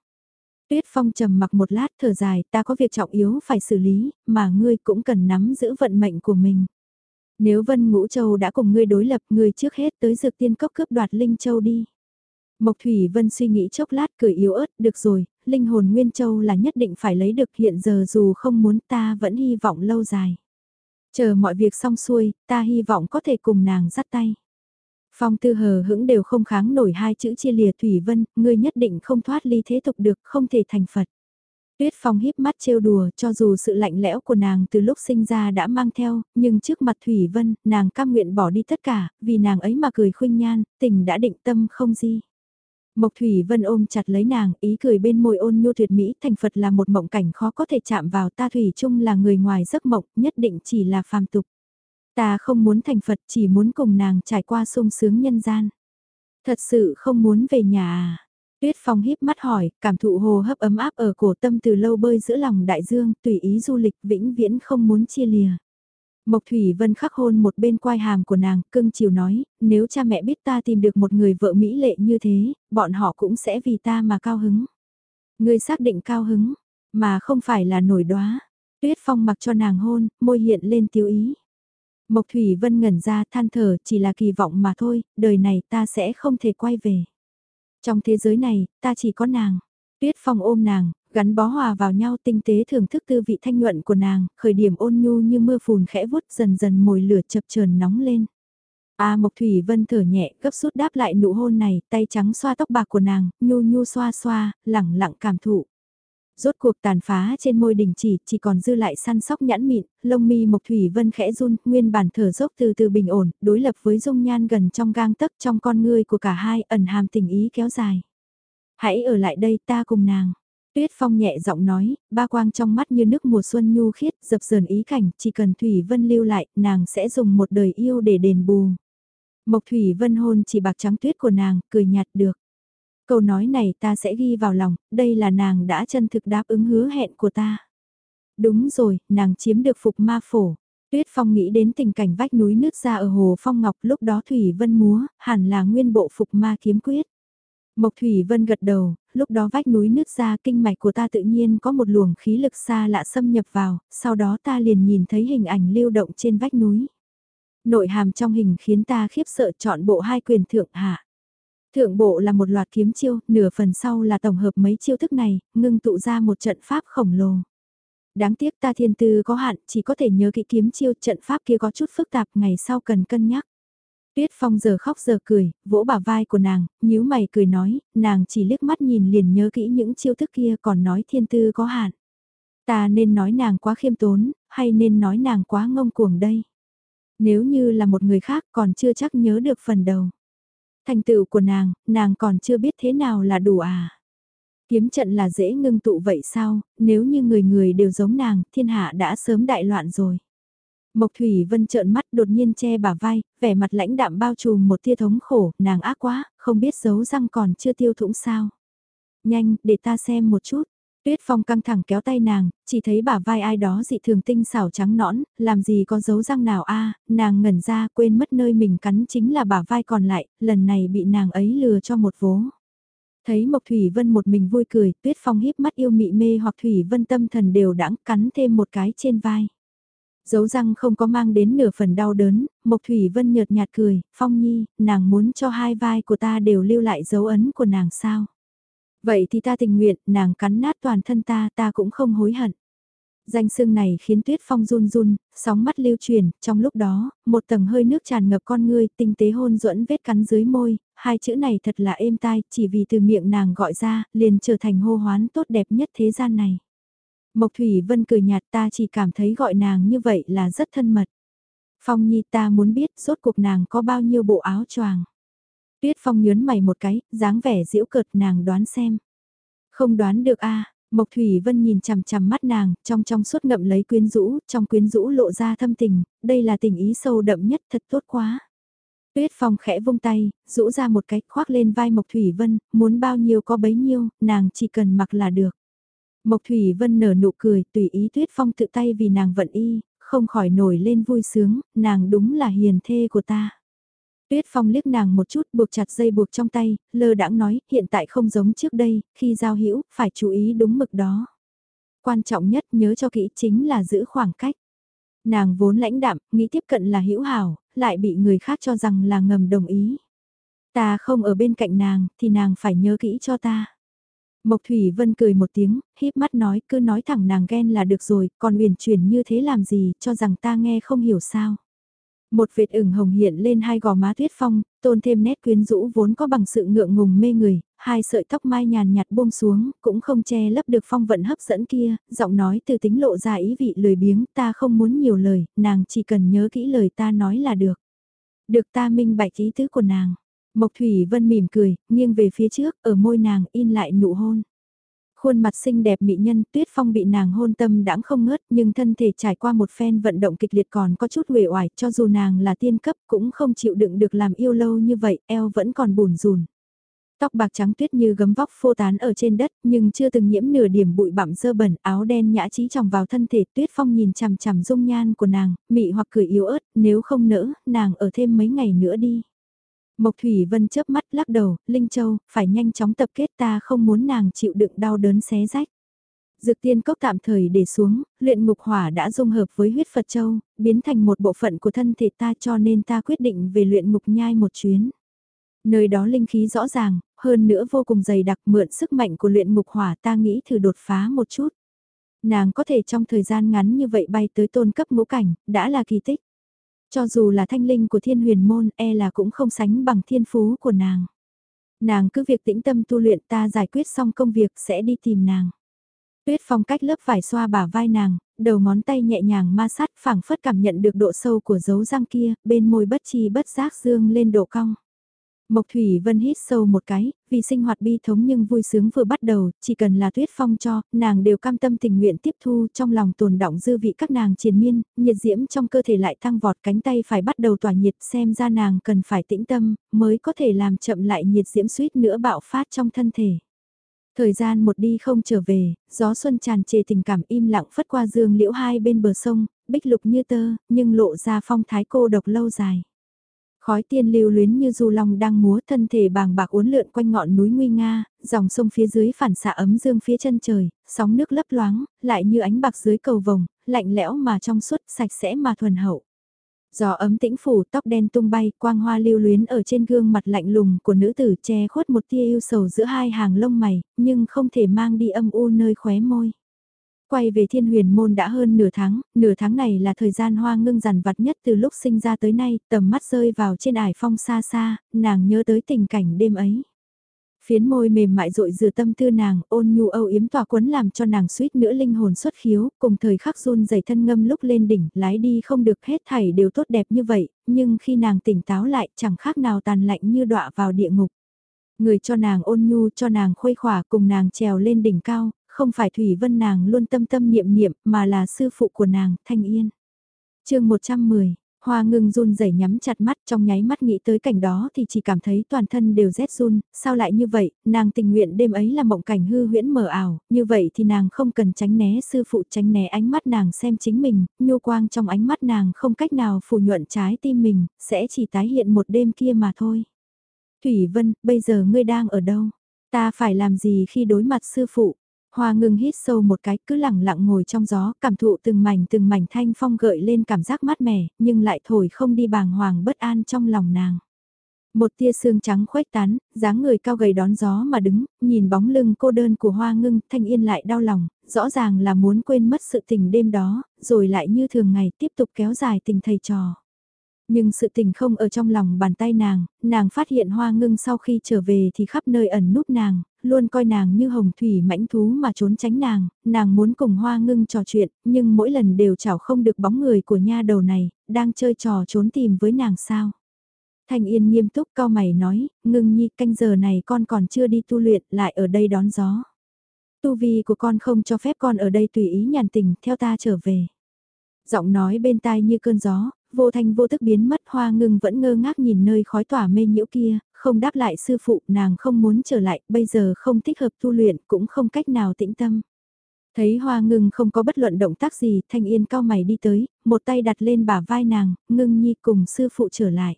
Tuyết Phong trầm mặc một lát thở dài, ta có việc trọng yếu phải xử lý, mà ngươi cũng cần nắm giữ vận mệnh của mình. Nếu Vân Ngũ Châu đã cùng ngươi đối lập, ngươi trước hết tới dược tiên cốc cướp đoạt Linh Châu đi. Mộc Thủy Vân suy nghĩ chốc lát cười yếu ớt, được rồi, linh hồn Nguyên Châu là nhất định phải lấy được hiện giờ dù không muốn ta vẫn hy vọng lâu dài. Chờ mọi việc xong xuôi, ta hy vọng có thể cùng nàng dắt tay. Phong tư hờ hững đều không kháng nổi hai chữ chia lìa Thủy Vân, ngươi nhất định không thoát ly thế tục được, không thể thành Phật. Tuyết Phong híp mắt trêu đùa cho dù sự lạnh lẽo của nàng từ lúc sinh ra đã mang theo, nhưng trước mặt Thủy Vân, nàng cam nguyện bỏ đi tất cả, vì nàng ấy mà cười khuynh nhan, tình đã định tâm không di. Mộc Thủy Vân ôm chặt lấy nàng, ý cười bên môi ôn nhu tuyệt mỹ, thành Phật là một mộng cảnh khó có thể chạm vào ta Thủy chung là người ngoài giấc mộng, nhất định chỉ là phàm tục. Ta không muốn thành Phật chỉ muốn cùng nàng trải qua sung sướng nhân gian. Thật sự không muốn về nhà à? Tuyết Phong híp mắt hỏi, cảm thụ hồ hấp ấm áp ở cổ tâm từ lâu bơi giữa lòng đại dương, tùy ý du lịch vĩnh viễn không muốn chia lìa. Mộc Thủy Vân khắc hôn một bên quai hàm của nàng, cưng chiều nói, nếu cha mẹ biết ta tìm được một người vợ mỹ lệ như thế, bọn họ cũng sẽ vì ta mà cao hứng. Ngươi xác định cao hứng, mà không phải là nổi đóa. Tuyết Phong mặc cho nàng hôn, môi hiện lên tiêu ý. Mộc Thủy Vân ngẩn ra than thở chỉ là kỳ vọng mà thôi, đời này ta sẽ không thể quay về. Trong thế giới này, ta chỉ có nàng. Tuyết Phong ôm nàng, gắn bó hòa vào nhau tinh tế thưởng thức tư vị thanh nhuận của nàng, khởi điểm ôn nhu như mưa phùn khẽ vuốt dần dần mồi lửa chập chờn nóng lên. A Mộc Thủy Vân thở nhẹ, gấp rút đáp lại nụ hôn này, tay trắng xoa tóc bạc của nàng, nhu nhu xoa xoa, lẳng lặng cảm thụ. Rốt cuộc tàn phá trên môi đình chỉ, chỉ còn dư lại săn sóc nhãn mịn, lông mi Mộc Thủy Vân khẽ run, nguyên bản thở dốc từ từ bình ổn, đối lập với dung nhan gần trong gang tấc trong con ngươi của cả hai, ẩn hàm tình ý kéo dài. Hãy ở lại đây ta cùng nàng. Tuyết Phong nhẹ giọng nói, ba quang trong mắt như nước mùa xuân nhu khiết, dập dờn ý cảnh, chỉ cần Thủy Vân lưu lại, nàng sẽ dùng một đời yêu để đền bù. Mộc Thủy Vân hôn chỉ bạc trắng tuyết của nàng, cười nhạt được. Câu nói này ta sẽ ghi vào lòng, đây là nàng đã chân thực đáp ứng hứa hẹn của ta. Đúng rồi, nàng chiếm được phục ma phổ. Tuyết Phong nghĩ đến tình cảnh vách núi nước ra ở hồ Phong Ngọc lúc đó Thủy Vân múa, hẳn là nguyên bộ phục ma kiếm quyết. Mộc Thủy Vân gật đầu, lúc đó vách núi nứt ra kinh mạch của ta tự nhiên có một luồng khí lực xa lạ xâm nhập vào, sau đó ta liền nhìn thấy hình ảnh lưu động trên vách núi. Nội hàm trong hình khiến ta khiếp sợ chọn bộ hai quyền thượng hạ. Thượng bộ là một loạt kiếm chiêu, nửa phần sau là tổng hợp mấy chiêu thức này, ngưng tụ ra một trận pháp khổng lồ. Đáng tiếc ta thiên tư có hạn, chỉ có thể nhớ kỹ kiếm chiêu trận pháp kia có chút phức tạp, ngày sau cần cân nhắc. Tuyết Phong giờ khóc giờ cười, vỗ bả vai của nàng, nhíu mày cười nói, nàng chỉ liếc mắt nhìn liền nhớ kỹ những chiêu thức kia còn nói thiên tư có hạn. Ta nên nói nàng quá khiêm tốn, hay nên nói nàng quá ngông cuồng đây? Nếu như là một người khác còn chưa chắc nhớ được phần đầu. Thành tựu của nàng, nàng còn chưa biết thế nào là đủ à. Kiếm trận là dễ ngưng tụ vậy sao, nếu như người người đều giống nàng, thiên hạ đã sớm đại loạn rồi. Mộc Thủy Vân trợn mắt đột nhiên che bả vai, vẻ mặt lãnh đạm bao trùm một tia thống khổ, nàng ác quá, không biết giấu răng còn chưa tiêu thủng sao. Nhanh, để ta xem một chút. Tuyết Phong căng thẳng kéo tay nàng, chỉ thấy bả vai ai đó dị thường tinh xảo trắng nõn, làm gì có dấu răng nào a nàng ngẩn ra quên mất nơi mình cắn chính là bả vai còn lại, lần này bị nàng ấy lừa cho một vố. Thấy Mộc Thủy Vân một mình vui cười, Tuyết Phong híp mắt yêu mị mê hoặc Thủy Vân tâm thần đều đãng cắn thêm một cái trên vai. Dấu răng không có mang đến nửa phần đau đớn, Mộc Thủy Vân nhợt nhạt cười, Phong Nhi, nàng muốn cho hai vai của ta đều lưu lại dấu ấn của nàng sao? Vậy thì ta tình nguyện, nàng cắn nát toàn thân ta, ta cũng không hối hận. Danh xương này khiến tuyết phong run run, sóng mắt lưu truyền, trong lúc đó, một tầng hơi nước tràn ngập con ngươi, tinh tế hôn duẫn vết cắn dưới môi, hai chữ này thật là êm tai, chỉ vì từ miệng nàng gọi ra, liền trở thành hô hoán tốt đẹp nhất thế gian này. Mộc Thủy Vân cười nhạt ta chỉ cảm thấy gọi nàng như vậy là rất thân mật. Phong Nhi ta muốn biết rốt cuộc nàng có bao nhiêu bộ áo choàng. Tuyết Phong nhớn mày một cái, dáng vẻ diễu cợt nàng đoán xem. Không đoán được a Mộc Thủy Vân nhìn chằm chằm mắt nàng, trong trong suốt ngậm lấy quyến rũ, trong quyến rũ lộ ra thâm tình, đây là tình ý sâu đậm nhất thật tốt quá. Tuyết Phong khẽ vung tay, rũ ra một cái, khoác lên vai Mộc Thủy Vân, muốn bao nhiêu có bấy nhiêu, nàng chỉ cần mặc là được. Mộc Thủy Vân nở nụ cười, tùy ý Tuyết Phong tự tay vì nàng vận y, không khỏi nổi lên vui sướng, nàng đúng là hiền thê của ta. Tuyết Phong liếc nàng một chút buộc chặt dây buộc trong tay, lơ đãng nói, hiện tại không giống trước đây, khi giao hữu phải chú ý đúng mực đó. Quan trọng nhất nhớ cho kỹ chính là giữ khoảng cách. Nàng vốn lãnh đạm, nghĩ tiếp cận là hữu hảo, lại bị người khác cho rằng là ngầm đồng ý. Ta không ở bên cạnh nàng, thì nàng phải nhớ kỹ cho ta. Mộc Thủy Vân cười một tiếng, híp mắt nói cứ nói thẳng nàng ghen là được rồi, còn uyển chuyển như thế làm gì, cho rằng ta nghe không hiểu sao. Một vệt ửng hồng hiện lên hai gò má tuyết phong, tôn thêm nét quyến rũ vốn có bằng sự ngượng ngùng mê người, hai sợi tóc mai nhàn nhạt buông xuống, cũng không che lấp được phong vận hấp dẫn kia, giọng nói từ tính lộ ra ý vị lười biếng, ta không muốn nhiều lời, nàng chỉ cần nhớ kỹ lời ta nói là được. Được ta minh bạch ý tứ của nàng. Mộc Thủy Vân mỉm cười, nghiêng về phía trước, ở môi nàng in lại nụ hôn. Khuôn mặt xinh đẹp mỹ nhân, Tuyết Phong bị nàng hôn tâm đãng không ngớt, nhưng thân thể trải qua một phen vận động kịch liệt còn có chút uể oải, cho dù nàng là tiên cấp cũng không chịu đựng được làm yêu lâu như vậy, eo vẫn còn bùn rùn. Tóc bạc trắng tuyết như gấm vóc phô tán ở trên đất, nhưng chưa từng nhiễm nửa điểm bụi bặm dơ bẩn, áo đen nhã trí tròng vào thân thể, Tuyết Phong nhìn chằm chằm dung nhan của nàng, mị hoặc cười yếu ớt, nếu không nỡ, nàng ở thêm mấy ngày nữa đi. Mộc Thủy Vân chớp mắt lắc đầu, Linh Châu, phải nhanh chóng tập kết ta không muốn nàng chịu đựng đau đớn xé rách. Dược tiên cốc tạm thời để xuống, luyện ngục hỏa đã dung hợp với huyết Phật Châu, biến thành một bộ phận của thân thể ta cho nên ta quyết định về luyện ngục nhai một chuyến. Nơi đó linh khí rõ ràng, hơn nữa vô cùng dày đặc mượn sức mạnh của luyện ngục hỏa ta nghĩ thử đột phá một chút. Nàng có thể trong thời gian ngắn như vậy bay tới tôn cấp ngũ cảnh, đã là kỳ tích. Cho dù là thanh linh của thiên huyền môn e là cũng không sánh bằng thiên phú của nàng. Nàng cứ việc tĩnh tâm tu luyện ta giải quyết xong công việc sẽ đi tìm nàng. Tuyết phong cách lớp vải xoa bả vai nàng, đầu ngón tay nhẹ nhàng ma sát phảng phất cảm nhận được độ sâu của dấu răng kia, bên môi bất chi bất giác dương lên độ cong. Mộc Thủy Vân hít sâu một cái, vì sinh hoạt bi thống nhưng vui sướng vừa bắt đầu, chỉ cần là tuyết phong cho, nàng đều cam tâm tình nguyện tiếp thu trong lòng tồn động dư vị các nàng triền miên, nhiệt diễm trong cơ thể lại thăng vọt cánh tay phải bắt đầu tỏa nhiệt xem ra nàng cần phải tĩnh tâm, mới có thể làm chậm lại nhiệt diễm suýt nữa bạo phát trong thân thể. Thời gian một đi không trở về, gió xuân tràn trề tình cảm im lặng phất qua dương liễu hai bên bờ sông, bích lục như tơ, nhưng lộ ra phong thái cô độc lâu dài. Khói tiên lưu luyến như du long đang múa thân thể bàng bạc uốn lượn quanh ngọn núi nguy nga, dòng sông phía dưới phản xạ ấm dương phía chân trời, sóng nước lấp loáng, lại như ánh bạc dưới cầu vồng, lạnh lẽo mà trong suốt sạch sẽ mà thuần hậu. Gió ấm tĩnh phủ tóc đen tung bay, quang hoa lưu luyến ở trên gương mặt lạnh lùng của nữ tử che khuất một tia yêu sầu giữa hai hàng lông mày, nhưng không thể mang đi âm u nơi khóe môi. Quay về thiên huyền môn đã hơn nửa tháng, nửa tháng này là thời gian hoa ngưng rằn vặt nhất từ lúc sinh ra tới nay, tầm mắt rơi vào trên ải phong xa xa, nàng nhớ tới tình cảnh đêm ấy. Phiến môi mềm mại rội dừa tâm tư nàng, ôn nhu âu yếm tỏa quấn làm cho nàng suýt nữa linh hồn xuất khiếu, cùng thời khắc run dày thân ngâm lúc lên đỉnh, lái đi không được hết thảy đều tốt đẹp như vậy, nhưng khi nàng tỉnh táo lại chẳng khác nào tàn lạnh như đọa vào địa ngục. Người cho nàng ôn nhu cho nàng khuây khỏa cùng nàng trèo lên đỉnh cao, không phải Thủy Vân nàng luôn tâm tâm niệm niệm mà là sư phụ của nàng, Thanh Yên. chương 110, Hoa ngưng run rẩy nhắm chặt mắt trong nháy mắt nghĩ tới cảnh đó thì chỉ cảm thấy toàn thân đều rét run, sao lại như vậy, nàng tình nguyện đêm ấy là mộng cảnh hư huyễn mờ ảo, như vậy thì nàng không cần tránh né sư phụ tránh né ánh mắt nàng xem chính mình, nhu quang trong ánh mắt nàng không cách nào phủ nhuận trái tim mình, sẽ chỉ tái hiện một đêm kia mà thôi. Thủy Vân, bây giờ ngươi đang ở đâu? Ta phải làm gì khi đối mặt sư phụ? Hoa ngưng hít sâu một cái cứ lẳng lặng ngồi trong gió, cảm thụ từng mảnh từng mảnh thanh phong gợi lên cảm giác mát mẻ, nhưng lại thổi không đi bàng hoàng bất an trong lòng nàng. Một tia sương trắng khuếch tán, dáng người cao gầy đón gió mà đứng, nhìn bóng lưng cô đơn của hoa ngưng, thanh yên lại đau lòng, rõ ràng là muốn quên mất sự tình đêm đó, rồi lại như thường ngày tiếp tục kéo dài tình thầy trò. Nhưng sự tình không ở trong lòng bàn tay nàng, nàng phát hiện hoa ngưng sau khi trở về thì khắp nơi ẩn núp nàng, luôn coi nàng như hồng thủy mãnh thú mà trốn tránh nàng, nàng muốn cùng hoa ngưng trò chuyện, nhưng mỗi lần đều chảo không được bóng người của nha đầu này, đang chơi trò trốn tìm với nàng sao. Thanh Yên nghiêm túc cao mày nói, ngưng nhi canh giờ này con còn chưa đi tu luyện lại ở đây đón gió. Tu vi của con không cho phép con ở đây tùy ý nhàn tình theo ta trở về. Giọng nói bên tai như cơn gió, vô thanh vô tức biến mất hoa ngưng vẫn ngơ ngác nhìn nơi khói tỏa mê nhiễu kia, không đáp lại sư phụ nàng không muốn trở lại, bây giờ không thích hợp tu luyện cũng không cách nào tĩnh tâm. Thấy hoa ngưng không có bất luận động tác gì, thanh yên cao mày đi tới, một tay đặt lên bả vai nàng, ngưng nhi cùng sư phụ trở lại.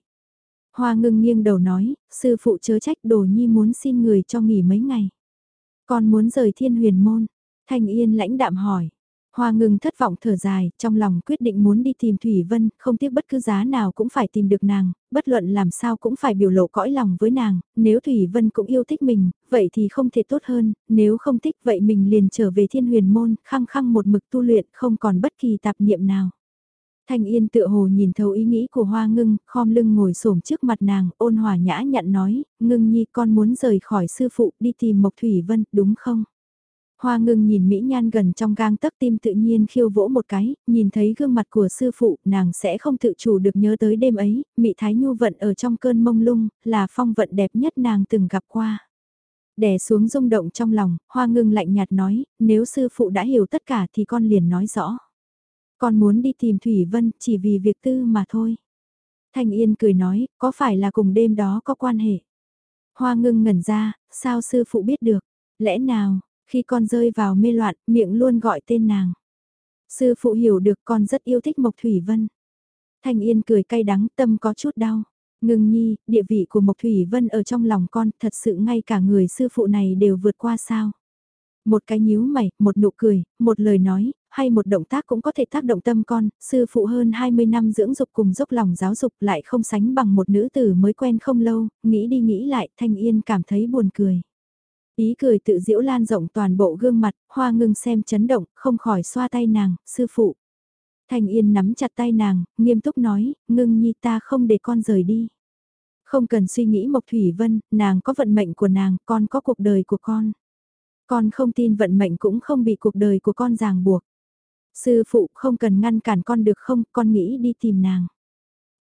Hoa ngưng nghiêng đầu nói, sư phụ chớ trách đồ nhi muốn xin người cho nghỉ mấy ngày. Con muốn rời thiên huyền môn. Thanh yên lãnh đạm hỏi, Hoa ngừng thất vọng thở dài, trong lòng quyết định muốn đi tìm Thủy Vân, không tiếc bất cứ giá nào cũng phải tìm được nàng, bất luận làm sao cũng phải biểu lộ cõi lòng với nàng, nếu Thủy Vân cũng yêu thích mình, vậy thì không thể tốt hơn, nếu không thích vậy mình liền trở về thiên huyền môn, khăng khăng một mực tu luyện, không còn bất kỳ tạp niệm nào. Thanh Yên tựa hồ nhìn thấu ý nghĩ của Hoa Ngưng, khom lưng ngồi xổm trước mặt nàng, ôn hòa nhã nhặn nói, Ngưng Nhi con muốn rời khỏi sư phụ đi tìm Mộc Thủy Vân, đúng không? Hoa ngưng nhìn Mỹ Nhan gần trong gang tấc tim tự nhiên khiêu vỗ một cái, nhìn thấy gương mặt của sư phụ, nàng sẽ không tự chủ được nhớ tới đêm ấy, Mỹ Thái Nhu vận ở trong cơn mông lung, là phong vận đẹp nhất nàng từng gặp qua. Đè xuống rung động trong lòng, hoa ngưng lạnh nhạt nói, nếu sư phụ đã hiểu tất cả thì con liền nói rõ. Con muốn đi tìm Thủy Vân chỉ vì việc tư mà thôi. Thanh Yên cười nói, có phải là cùng đêm đó có quan hệ? Hoa ngưng ngẩn ra, sao sư phụ biết được? Lẽ nào, khi con rơi vào mê loạn, miệng luôn gọi tên nàng. Sư phụ hiểu được con rất yêu thích Mộc Thủy Vân. Thanh Yên cười cay đắng, tâm có chút đau. ngừng nhi, địa vị của Mộc Thủy Vân ở trong lòng con, thật sự ngay cả người sư phụ này đều vượt qua sao. Một cái nhíu mày, một nụ cười, một lời nói, hay một động tác cũng có thể tác động tâm con, sư phụ hơn 20 năm dưỡng dục cùng dốc lòng giáo dục lại không sánh bằng một nữ tử mới quen không lâu, nghĩ đi nghĩ lại, Thanh Yên cảm thấy buồn cười. Ý cười tự diễu lan rộng toàn bộ gương mặt, hoa ngưng xem chấn động, không khỏi xoa tay nàng, sư phụ. thành Yên nắm chặt tay nàng, nghiêm túc nói, ngưng nhi ta không để con rời đi. Không cần suy nghĩ Mộc Thủy Vân, nàng có vận mệnh của nàng, con có cuộc đời của con. Con không tin vận mệnh cũng không bị cuộc đời của con ràng buộc. Sư phụ không cần ngăn cản con được không, con nghĩ đi tìm nàng.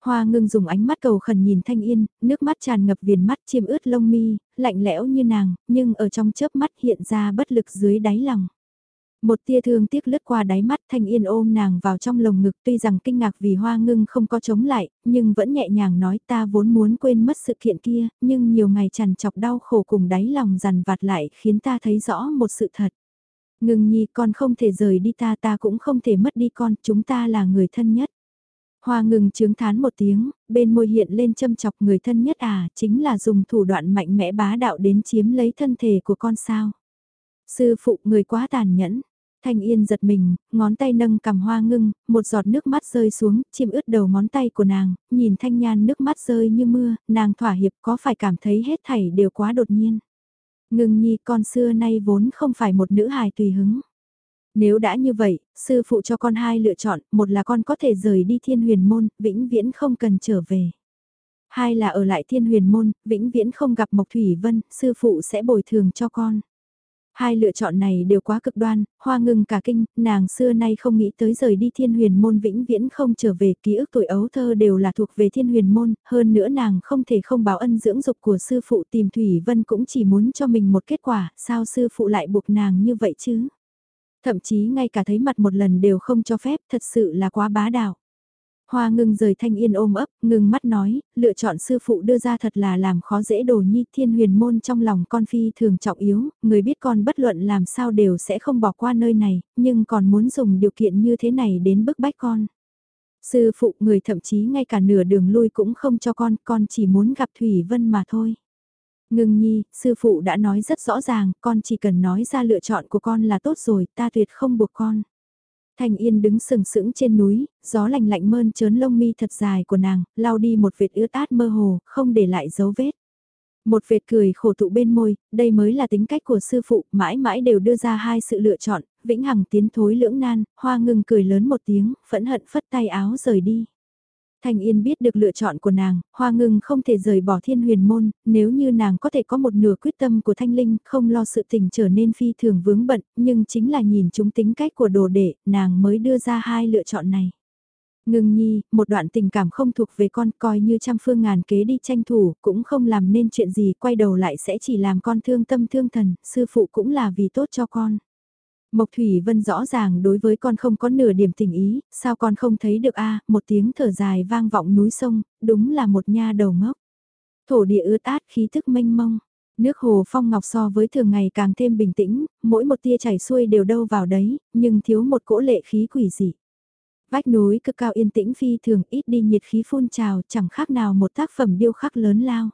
Hoa ngưng dùng ánh mắt cầu khẩn nhìn Thanh Yên, nước mắt tràn ngập viền mắt chiêm ướt lông mi, lạnh lẽo như nàng, nhưng ở trong chớp mắt hiện ra bất lực dưới đáy lòng. Một tia thương tiếc lướt qua đáy mắt Thanh Yên ôm nàng vào trong lồng ngực tuy rằng kinh ngạc vì hoa ngưng không có chống lại, nhưng vẫn nhẹ nhàng nói ta vốn muốn quên mất sự kiện kia, nhưng nhiều ngày trằn chọc đau khổ cùng đáy lòng dằn vặt lại khiến ta thấy rõ một sự thật. Ngưng nhi con không thể rời đi ta ta cũng không thể mất đi con, chúng ta là người thân nhất. Hoa ngừng trướng thán một tiếng, bên môi hiện lên châm chọc người thân nhất à, chính là dùng thủ đoạn mạnh mẽ bá đạo đến chiếm lấy thân thể của con sao. Sư phụ người quá tàn nhẫn, Thanh Yên giật mình, ngón tay nâng cầm hoa ngưng, một giọt nước mắt rơi xuống, chìm ướt đầu ngón tay của nàng, nhìn thanh nhan nước mắt rơi như mưa, nàng thỏa hiệp có phải cảm thấy hết thảy đều quá đột nhiên. Ngưng nhi con xưa nay vốn không phải một nữ hài tùy hứng. Nếu đã như vậy, sư phụ cho con hai lựa chọn, một là con có thể rời đi thiên huyền môn, vĩnh viễn không cần trở về. Hai là ở lại thiên huyền môn, vĩnh viễn không gặp Mộc Thủy Vân, sư phụ sẽ bồi thường cho con. Hai lựa chọn này đều quá cực đoan, hoa ngừng cả kinh, nàng xưa nay không nghĩ tới rời đi thiên huyền môn vĩnh viễn không trở về ký ức tuổi ấu thơ đều là thuộc về thiên huyền môn, hơn nữa nàng không thể không báo ân dưỡng dục của sư phụ tìm Thủy Vân cũng chỉ muốn cho mình một kết quả, sao sư phụ lại buộc nàng như vậy chứ? Thậm chí ngay cả thấy mặt một lần đều không cho phép, thật sự là quá bá đạo. Hoa ngưng rời thanh yên ôm ấp, ngừng mắt nói, lựa chọn sư phụ đưa ra thật là làm khó dễ đồ nhi thiên huyền môn trong lòng con phi thường trọng yếu, người biết con bất luận làm sao đều sẽ không bỏ qua nơi này, nhưng còn muốn dùng điều kiện như thế này đến bức bách con. Sư phụ người thậm chí ngay cả nửa đường lui cũng không cho con, con chỉ muốn gặp Thủy Vân mà thôi. Ngưng nhi, sư phụ đã nói rất rõ ràng, con chỉ cần nói ra lựa chọn của con là tốt rồi, ta tuyệt không buộc con. Thành Yên đứng sừng sững trên núi, gió lạnh lạnh mơn trớn lông mi thật dài của nàng, lao đi một vệt ướt át mơ hồ, không để lại dấu vết. Một vệt cười khổ tụ bên môi, đây mới là tính cách của sư phụ, mãi mãi đều đưa ra hai sự lựa chọn, vĩnh hằng tiến thối lưỡng nan, hoa ngừng cười lớn một tiếng, phẫn hận phất tay áo rời đi. Thành Yên biết được lựa chọn của nàng, Hoa Ngưng không thể rời bỏ thiên huyền môn, nếu như nàng có thể có một nửa quyết tâm của Thanh Linh, không lo sự tình trở nên phi thường vướng bận, nhưng chính là nhìn chúng tính cách của đồ đệ, nàng mới đưa ra hai lựa chọn này. Ngưng nhi, một đoạn tình cảm không thuộc về con coi như trăm phương ngàn kế đi tranh thủ, cũng không làm nên chuyện gì, quay đầu lại sẽ chỉ làm con thương tâm thương thần, sư phụ cũng là vì tốt cho con. Mộc Thủy Vân rõ ràng đối với con không có nửa điểm tình ý, sao con không thấy được a một tiếng thở dài vang vọng núi sông, đúng là một nha đầu ngốc. Thổ địa ướt át khí thức mênh mông, nước hồ phong ngọc so với thường ngày càng thêm bình tĩnh, mỗi một tia chảy xuôi đều đâu vào đấy, nhưng thiếu một cỗ lệ khí quỷ dị. Vách núi cực cao yên tĩnh phi thường ít đi nhiệt khí phun trào chẳng khác nào một tác phẩm điêu khắc lớn lao.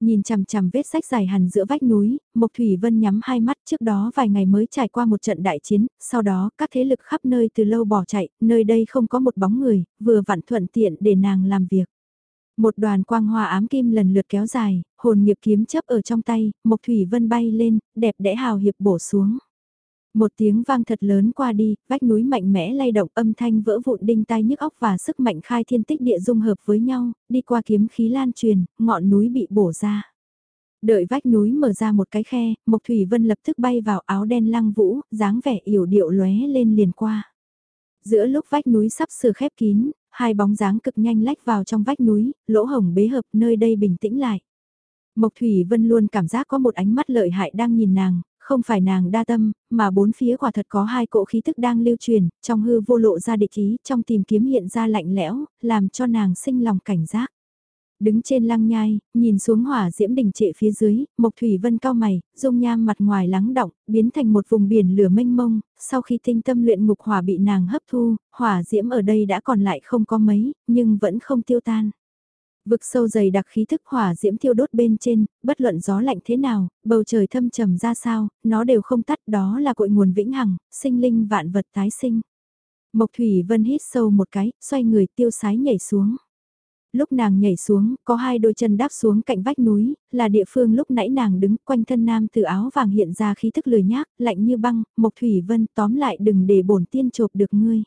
Nhìn chằm chằm vết sách dài hằn giữa vách núi, Mộc Thủy Vân nhắm hai mắt trước đó vài ngày mới trải qua một trận đại chiến, sau đó các thế lực khắp nơi từ lâu bỏ chạy, nơi đây không có một bóng người, vừa vặn thuận tiện để nàng làm việc. Một đoàn quang hoa ám kim lần lượt kéo dài, hồn nghiệp kiếm chấp ở trong tay, Mộc Thủy Vân bay lên, đẹp đẽ hào hiệp bổ xuống. Một tiếng vang thật lớn qua đi, vách núi mạnh mẽ lay động âm thanh vỡ vụn đinh tai nhức óc và sức mạnh khai thiên tích địa dung hợp với nhau, đi qua kiếm khí lan truyền, ngọn núi bị bổ ra. Đợi vách núi mở ra một cái khe, Mộc Thủy Vân lập tức bay vào áo đen lăng vũ, dáng vẻ yểu điệu lóe lên liền qua. Giữa lúc vách núi sắp sửa khép kín, hai bóng dáng cực nhanh lách vào trong vách núi, lỗ hổng bế hợp nơi đây bình tĩnh lại. Mộc Thủy Vân luôn cảm giác có một ánh mắt lợi hại đang nhìn nàng, không phải nàng đa tâm, mà bốn phía quả thật có hai cỗ khí tức đang lưu truyền, trong hư vô lộ ra địch ý, trong tìm kiếm hiện ra lạnh lẽo, làm cho nàng sinh lòng cảnh giác. Đứng trên lăng nhai, nhìn xuống hỏa diễm đỉnh trệ phía dưới, Mộc Thủy Vân cao mày, dung nham mặt ngoài lắng động, biến thành một vùng biển lửa mênh mông, sau khi tinh tâm luyện ngục hỏa bị nàng hấp thu, hỏa diễm ở đây đã còn lại không có mấy, nhưng vẫn không tiêu tan. Vực sâu dày đặc khí thức hỏa diễm thiêu đốt bên trên, bất luận gió lạnh thế nào, bầu trời thâm trầm ra sao, nó đều không tắt đó là cội nguồn vĩnh hằng, sinh linh vạn vật tái sinh. Mộc Thủy Vân hít sâu một cái, xoay người tiêu sái nhảy xuống. Lúc nàng nhảy xuống, có hai đôi chân đáp xuống cạnh vách núi, là địa phương lúc nãy nàng đứng quanh thân nam từ áo vàng hiện ra khí thức lười nhác, lạnh như băng, Mộc Thủy Vân tóm lại đừng để bổn tiên chộp được ngươi.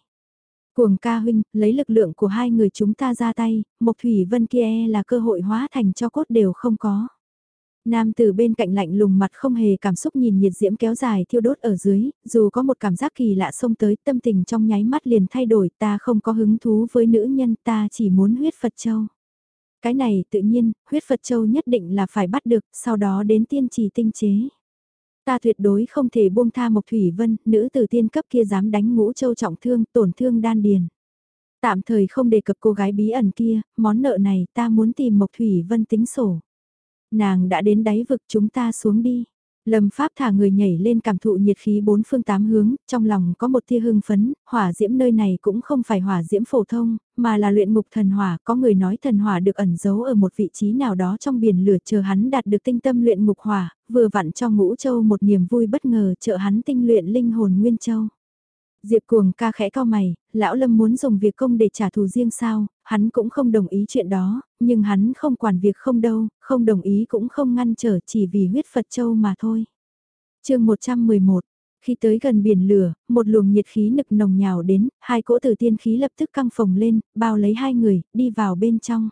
Cuồng ca huynh, lấy lực lượng của hai người chúng ta ra tay, Mộc Thủy Vân kia e là cơ hội hóa thành cho cốt đều không có. Nam từ bên cạnh lạnh lùng mặt không hề cảm xúc nhìn nhiệt diễm kéo dài thiêu đốt ở dưới, dù có một cảm giác kỳ lạ xông tới tâm tình trong nháy mắt liền thay đổi ta không có hứng thú với nữ nhân ta chỉ muốn huyết Phật Châu. Cái này tự nhiên, huyết Phật Châu nhất định là phải bắt được, sau đó đến tiên trì tinh chế. Ta tuyệt đối không thể buông tha Mộc Thủy Vân, nữ tử tiên cấp kia dám đánh ngũ châu trọng thương, tổn thương đan điền. Tạm thời không đề cập cô gái bí ẩn kia, món nợ này ta muốn tìm Mộc Thủy Vân tính sổ. Nàng đã đến đáy vực chúng ta xuống đi. Lâm Pháp thả người nhảy lên cảm thụ nhiệt khí bốn phương tám hướng, trong lòng có một tia hưng phấn, hỏa diễm nơi này cũng không phải hỏa diễm phổ thông, mà là luyện ngục thần hỏa, có người nói thần hỏa được ẩn giấu ở một vị trí nào đó trong biển lửa chờ hắn đạt được tinh tâm luyện ngục hỏa, vừa vặn cho ngũ châu một niềm vui bất ngờ trợ hắn tinh luyện linh hồn nguyên châu. Diệp cuồng ca khẽ cao mày, lão lâm muốn dùng việc công để trả thù riêng sao, hắn cũng không đồng ý chuyện đó, nhưng hắn không quản việc không đâu, không đồng ý cũng không ngăn trở chỉ vì huyết Phật Châu mà thôi. chương 111 Khi tới gần biển lửa, một luồng nhiệt khí nực nồng nhào đến, hai cỗ tử tiên khí lập tức căng phồng lên, bao lấy hai người, đi vào bên trong.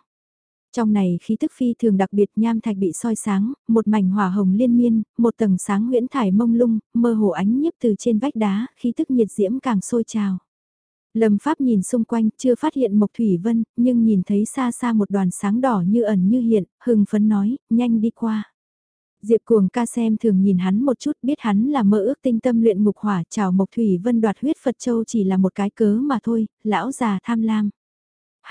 Trong này khí tức phi thường đặc biệt nham thạch bị soi sáng, một mảnh hỏa hồng liên miên, một tầng sáng huyễn thải mông lung, mơ hồ ánh nhiếp từ trên vách đá, khí tức nhiệt diễm càng sôi trào. Lâm Pháp nhìn xung quanh, chưa phát hiện Mộc Thủy Vân, nhưng nhìn thấy xa xa một đoàn sáng đỏ như ẩn như hiện, hừng phấn nói, nhanh đi qua. Diệp Cuồng ca xem thường nhìn hắn một chút biết hắn là mơ ước tinh tâm luyện ngục hỏa chào Mộc Thủy Vân đoạt huyết Phật Châu chỉ là một cái cớ mà thôi, lão già tham lam.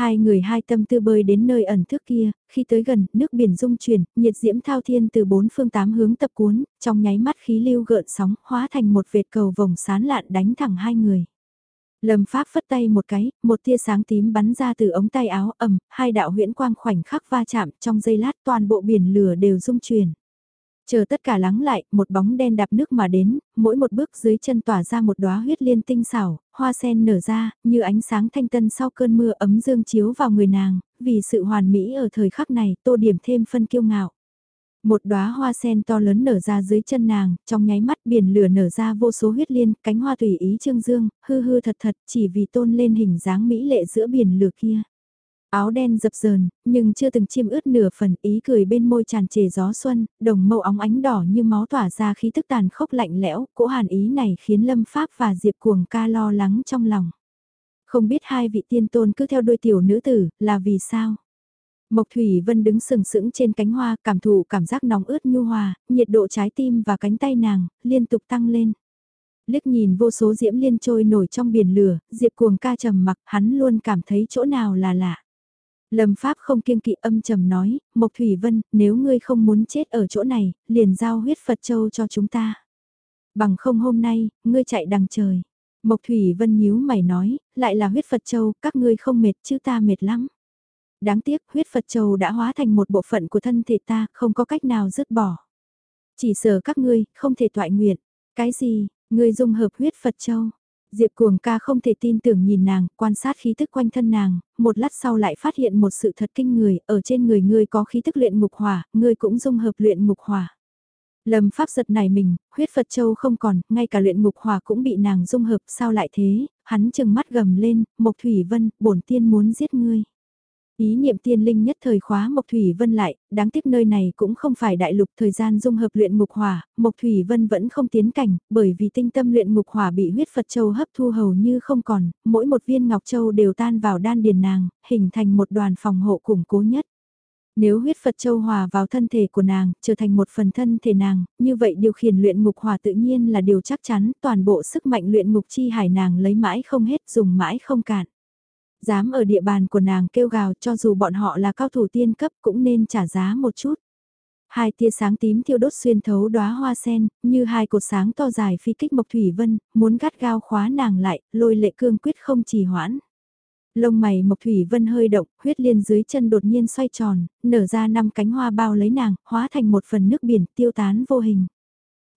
Hai người hai tâm tư bơi đến nơi ẩn thức kia, khi tới gần, nước biển rung chuyển, nhiệt diễm thao thiên từ bốn phương tám hướng tập cuốn, trong nháy mắt khí lưu gợn sóng, hóa thành một vệt cầu vòng sán lạn đánh thẳng hai người. Lâm Pháp phất tay một cái, một tia sáng tím bắn ra từ ống tay áo ẩm, hai đạo huyễn quang khoảnh khắc va chạm trong giây lát toàn bộ biển lửa đều rung chuyển. Chờ tất cả lắng lại, một bóng đen đạp nước mà đến, mỗi một bước dưới chân tỏa ra một đóa huyết liên tinh xảo, hoa sen nở ra, như ánh sáng thanh tân sau cơn mưa ấm dương chiếu vào người nàng, vì sự hoàn mỹ ở thời khắc này, tô điểm thêm phân kiêu ngạo. Một đóa hoa sen to lớn nở ra dưới chân nàng, trong nháy mắt biển lửa nở ra vô số huyết liên, cánh hoa tùy ý trương dương, hư hư thật thật chỉ vì tôn lên hình dáng mỹ lệ giữa biển lửa kia. Áo đen dập dờn, nhưng chưa từng chiêm ướt nửa phần ý cười bên môi tràn trề gió xuân, đồng màu óng ánh đỏ như máu tỏa ra khí tức tàn khốc lạnh lẽo, cỗ hàn ý này khiến Lâm Pháp và Diệp Cuồng ca lo lắng trong lòng. Không biết hai vị tiên tôn cứ theo đôi tiểu nữ tử, là vì sao? Mộc Thủy Vân đứng sừng sững trên cánh hoa, cảm thụ cảm giác nóng ướt nhu hòa, nhiệt độ trái tim và cánh tay nàng, liên tục tăng lên. Liếc nhìn vô số diễm liên trôi nổi trong biển lửa, Diệp cuồng ca trầm mặc, hắn luôn cảm thấy chỗ nào là lạ. Lâm Pháp không kiêng kỵ âm trầm nói, Mộc Thủy Vân, nếu ngươi không muốn chết ở chỗ này, liền giao huyết Phật Châu cho chúng ta. Bằng không hôm nay, ngươi chạy đằng trời. Mộc Thủy Vân nhíu mày nói, lại là huyết Phật Châu, các ngươi không mệt chứ ta mệt lắm. Đáng tiếc huyết Phật Châu đã hóa thành một bộ phận của thân thể ta, không có cách nào dứt bỏ. Chỉ sợ các ngươi, không thể toại nguyện. Cái gì, ngươi dung hợp huyết Phật Châu. Diệp cuồng ca không thể tin tưởng nhìn nàng, quan sát khí thức quanh thân nàng, một lát sau lại phát hiện một sự thật kinh người, ở trên người ngươi có khí thức luyện ngục hỏa, ngươi cũng dung hợp luyện ngục hỏa. Lâm pháp giật này mình, huyết Phật Châu không còn, ngay cả luyện ngục hỏa cũng bị nàng dung hợp, sao lại thế, hắn chừng mắt gầm lên, Mộc Thủy Vân, bổn tiên muốn giết ngươi. Ý niệm tiên linh nhất thời khóa Mộc Thủy Vân lại, đáng tiếc nơi này cũng không phải đại lục thời gian dung hợp luyện ngục hỏa, Mộc Thủy Vân vẫn không tiến cảnh, bởi vì tinh tâm luyện ngục hỏa bị huyết Phật Châu hấp thu hầu như không còn, mỗi một viên ngọc châu đều tan vào đan điền nàng, hình thành một đoàn phòng hộ củng cố nhất. Nếu huyết Phật Châu hòa vào thân thể của nàng, trở thành một phần thân thể nàng, như vậy điều khiển luyện ngục hỏa tự nhiên là điều chắc chắn, toàn bộ sức mạnh luyện ngục chi hải nàng lấy mãi không hết, dùng mãi không cạn. Dám ở địa bàn của nàng kêu gào cho dù bọn họ là cao thủ tiên cấp cũng nên trả giá một chút. Hai tia sáng tím thiêu đốt xuyên thấu đóa hoa sen, như hai cột sáng to dài phi kích Mộc Thủy Vân, muốn gắt gao khóa nàng lại, lôi lệ cương quyết không trì hoãn. Lông mày Mộc Thủy Vân hơi động, huyết liên dưới chân đột nhiên xoay tròn, nở ra năm cánh hoa bao lấy nàng, hóa thành một phần nước biển tiêu tán vô hình.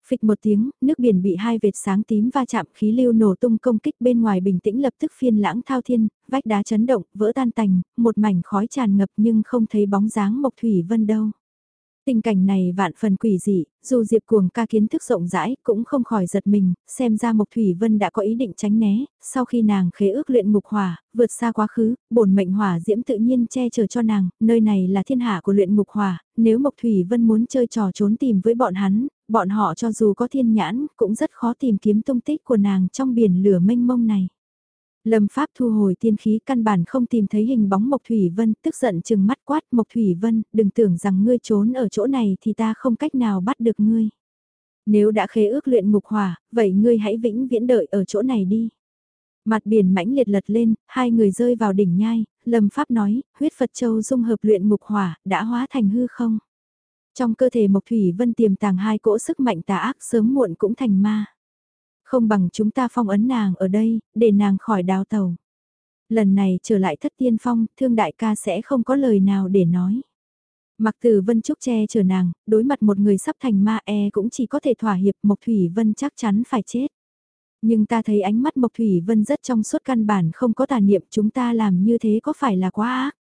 Phịch một tiếng, nước biển bị hai vệt sáng tím va chạm khí lưu nổ tung công kích bên ngoài bình tĩnh lập tức phiên lãng thao thiên, vách đá chấn động, vỡ tan tành, một mảnh khói tràn ngập nhưng không thấy bóng dáng Mộc Thủy Vân đâu. Tình cảnh này vạn phần quỷ dị, dù Diệp Cuồng ca kiến thức rộng rãi cũng không khỏi giật mình, xem ra Mộc Thủy Vân đã có ý định tránh né, sau khi nàng khế ước luyện ngục hỏa, vượt xa quá khứ, bổn mệnh hỏa diễm tự nhiên che chở cho nàng, nơi này là thiên hạ của luyện ngục hỏa, nếu Mộc Thủy Vân muốn chơi trò trốn tìm với bọn hắn, bọn họ cho dù có thiên nhãn cũng rất khó tìm kiếm tung tích của nàng trong biển lửa mênh mông này. Lâm Pháp thu hồi tiên khí căn bản không tìm thấy hình bóng Mộc Thủy Vân, tức giận chừng mắt quát Mộc Thủy Vân, đừng tưởng rằng ngươi trốn ở chỗ này thì ta không cách nào bắt được ngươi. Nếu đã khế ước luyện ngục hỏa, vậy ngươi hãy vĩnh viễn đợi ở chỗ này đi. Mặt biển mãnh liệt lật lên, hai người rơi vào đỉnh nhai, Lâm Pháp nói, huyết Phật Châu dung hợp luyện ngục hỏa, đã hóa thành hư không. Trong cơ thể Mộc Thủy Vân tiềm tàng hai cỗ sức mạnh tà ác sớm muộn cũng thành ma. Không bằng chúng ta phong ấn nàng ở đây, để nàng khỏi đào tàu. Lần này trở lại thất tiên phong, thương đại ca sẽ không có lời nào để nói. Mặc từ Vân Trúc che chở nàng, đối mặt một người sắp thành ma e cũng chỉ có thể thỏa hiệp Mộc Thủy Vân chắc chắn phải chết. Nhưng ta thấy ánh mắt Mộc Thủy Vân rất trong suốt căn bản không có tà niệm chúng ta làm như thế có phải là quá ác.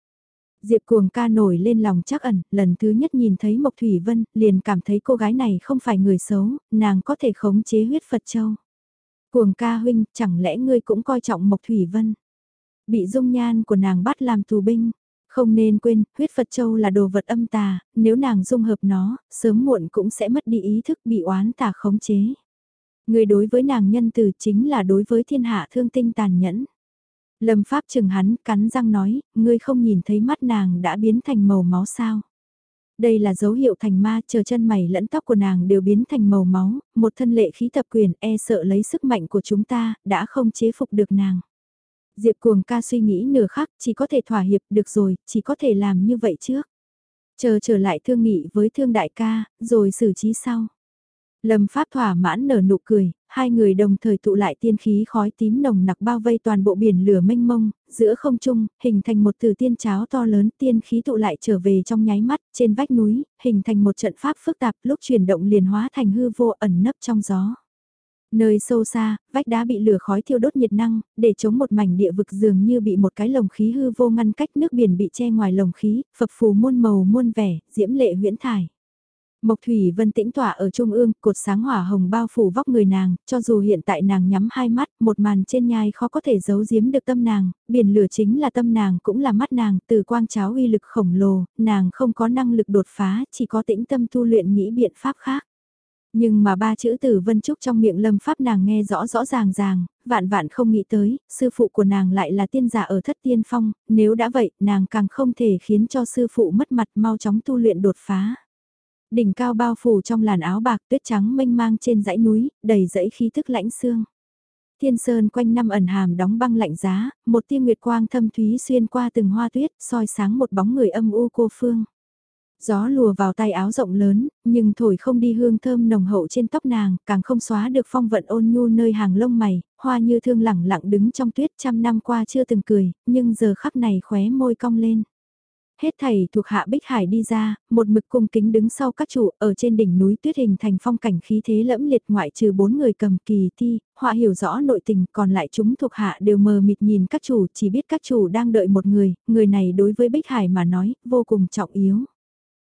Diệp cuồng ca nổi lên lòng chắc ẩn, lần thứ nhất nhìn thấy Mộc Thủy Vân, liền cảm thấy cô gái này không phải người xấu, nàng có thể khống chế huyết Phật Châu. Cuồng ca huynh, chẳng lẽ ngươi cũng coi trọng Mộc Thủy Vân? Bị dung nhan của nàng bắt làm tù binh. Không nên quên, huyết Phật Châu là đồ vật âm tà, nếu nàng dung hợp nó, sớm muộn cũng sẽ mất đi ý thức bị oán tà khống chế. Người đối với nàng nhân từ chính là đối với thiên hạ thương tinh tàn nhẫn. Lâm Pháp chừng hắn, cắn răng nói, ngươi không nhìn thấy mắt nàng đã biến thành màu máu sao. Đây là dấu hiệu thành ma, chờ chân mày lẫn tóc của nàng đều biến thành màu máu, một thân lệ khí tập quyền e sợ lấy sức mạnh của chúng ta, đã không chế phục được nàng. Diệp cuồng ca suy nghĩ nửa khắc, chỉ có thể thỏa hiệp được rồi, chỉ có thể làm như vậy trước. Chờ trở lại thương nghị với thương đại ca, rồi xử trí sau. Lâm Pháp thỏa mãn nở nụ cười, hai người đồng thời tụ lại tiên khí khói tím nồng nặc bao vây toàn bộ biển lửa mênh mông, giữa không trung, hình thành một từ tiên cháo to lớn tiên khí tụ lại trở về trong nháy mắt, trên vách núi, hình thành một trận pháp phức tạp lúc chuyển động liền hóa thành hư vô ẩn nấp trong gió. Nơi sâu xa, vách đá bị lửa khói thiêu đốt nhiệt năng, để chống một mảnh địa vực dường như bị một cái lồng khí hư vô ngăn cách nước biển bị che ngoài lồng khí, phập phù muôn màu muôn vẻ, diễm lệ huyễn thải. Mộc Thủy Vân tĩnh tỏa ở trung ương, cột sáng hỏa hồng bao phủ vóc người nàng, cho dù hiện tại nàng nhắm hai mắt, một màn trên nhai khó có thể giấu giếm được tâm nàng, biển lửa chính là tâm nàng cũng là mắt nàng, từ quang cháo uy lực khổng lồ, nàng không có năng lực đột phá, chỉ có tĩnh tâm tu luyện nghĩ biện pháp khác. Nhưng mà ba chữ từ Vân Trúc trong miệng lâm pháp nàng nghe rõ rõ ràng ràng, vạn vạn không nghĩ tới, sư phụ của nàng lại là tiên giả ở thất tiên phong, nếu đã vậy, nàng càng không thể khiến cho sư phụ mất mặt mau chóng tu luyện đột phá đỉnh cao bao phủ trong làn áo bạc tuyết trắng mênh mang trên dãy núi, đầy dãy khí thức lãnh xương. Thiên sơn quanh năm ẩn hàm đóng băng lạnh giá, một tia nguyệt quang thâm thúy xuyên qua từng hoa tuyết, soi sáng một bóng người âm u cô phương. Gió lùa vào tay áo rộng lớn, nhưng thổi không đi hương thơm nồng hậu trên tóc nàng, càng không xóa được phong vận ôn nhu nơi hàng lông mày, hoa như thương lẳng lặng đứng trong tuyết trăm năm qua chưa từng cười, nhưng giờ khắp này khóe môi cong lên. Hết thầy thuộc hạ Bích Hải đi ra, một mực cung kính đứng sau các trụ ở trên đỉnh núi tuyết hình thành phong cảnh khí thế lẫm liệt ngoại trừ bốn người cầm kỳ thi, họa hiểu rõ nội tình còn lại chúng thuộc hạ đều mờ mịt nhìn các chủ chỉ biết các chủ đang đợi một người, người này đối với Bích Hải mà nói vô cùng trọng yếu.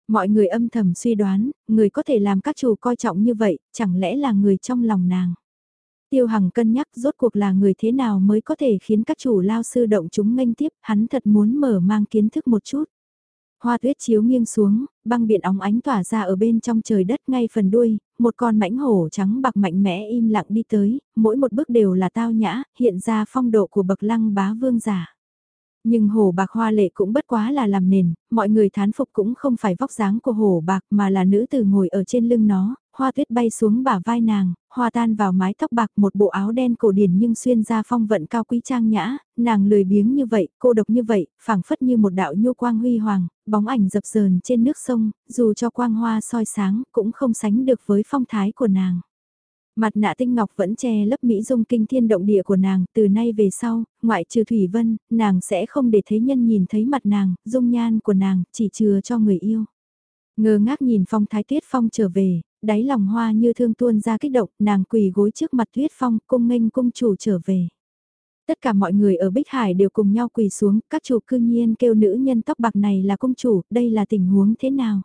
Mọi người âm thầm suy đoán, người có thể làm các chủ coi trọng như vậy, chẳng lẽ là người trong lòng nàng. Tiêu Hằng cân nhắc rốt cuộc là người thế nào mới có thể khiến các chủ lao sư động chúng nghênh tiếp, hắn thật muốn mở mang kiến thức một chút. Hoa tuyết chiếu nghiêng xuống, băng biển óng ánh tỏa ra ở bên trong trời đất ngay phần đuôi, một con mãnh hổ trắng bạc mạnh mẽ im lặng đi tới, mỗi một bước đều là tao nhã, hiện ra phong độ của bậc lăng bá vương giả. Nhưng hồ bạc hoa lệ cũng bất quá là làm nền, mọi người thán phục cũng không phải vóc dáng của hồ bạc mà là nữ tử ngồi ở trên lưng nó, hoa tuyết bay xuống bả vai nàng, hoa tan vào mái tóc bạc một bộ áo đen cổ điển nhưng xuyên ra phong vận cao quý trang nhã, nàng lười biếng như vậy, cô độc như vậy, phảng phất như một đạo nhô quang huy hoàng, bóng ảnh dập dờn trên nước sông, dù cho quang hoa soi sáng cũng không sánh được với phong thái của nàng. Mặt nạ tinh ngọc vẫn che lấp mỹ dung kinh thiên động địa của nàng, từ nay về sau, ngoại trừ Thủy Vân, nàng sẽ không để thế nhân nhìn thấy mặt nàng, dung nhan của nàng, chỉ chừa cho người yêu. Ngơ ngác nhìn phong thái tuyết phong trở về, đáy lòng hoa như thương tuôn ra kích động, nàng quỳ gối trước mặt tuyết phong, cung nghênh cung chủ trở về. Tất cả mọi người ở Bích Hải đều cùng nhau quỳ xuống, các chủ cư nhiên kêu nữ nhân tóc bạc này là cung chủ, đây là tình huống thế nào?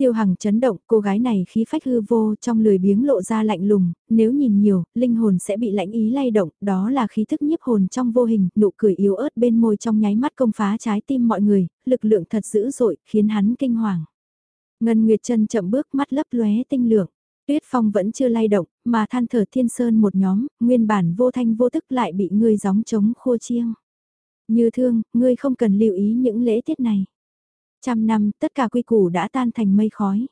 Tiêu Hằng chấn động, cô gái này khí phách hư vô trong lười biếng lộ ra lạnh lùng, nếu nhìn nhiều, linh hồn sẽ bị lạnh ý lay động, đó là khí thức nhiếp hồn trong vô hình, nụ cười yếu ớt bên môi trong nháy mắt công phá trái tim mọi người, lực lượng thật dữ dội, khiến hắn kinh hoàng. Ngân Nguyệt Trân chậm bước mắt lấp lóe tinh lượng. Tuyết Phong vẫn chưa lay động, mà than thở thiên sơn một nhóm, nguyên bản vô thanh vô tức lại bị ngươi gióng trống khô chiêng. Như thương, ngươi không cần lưu ý những lễ tiết này. Trăm năm, tất cả quy củ đã tan thành mây khói.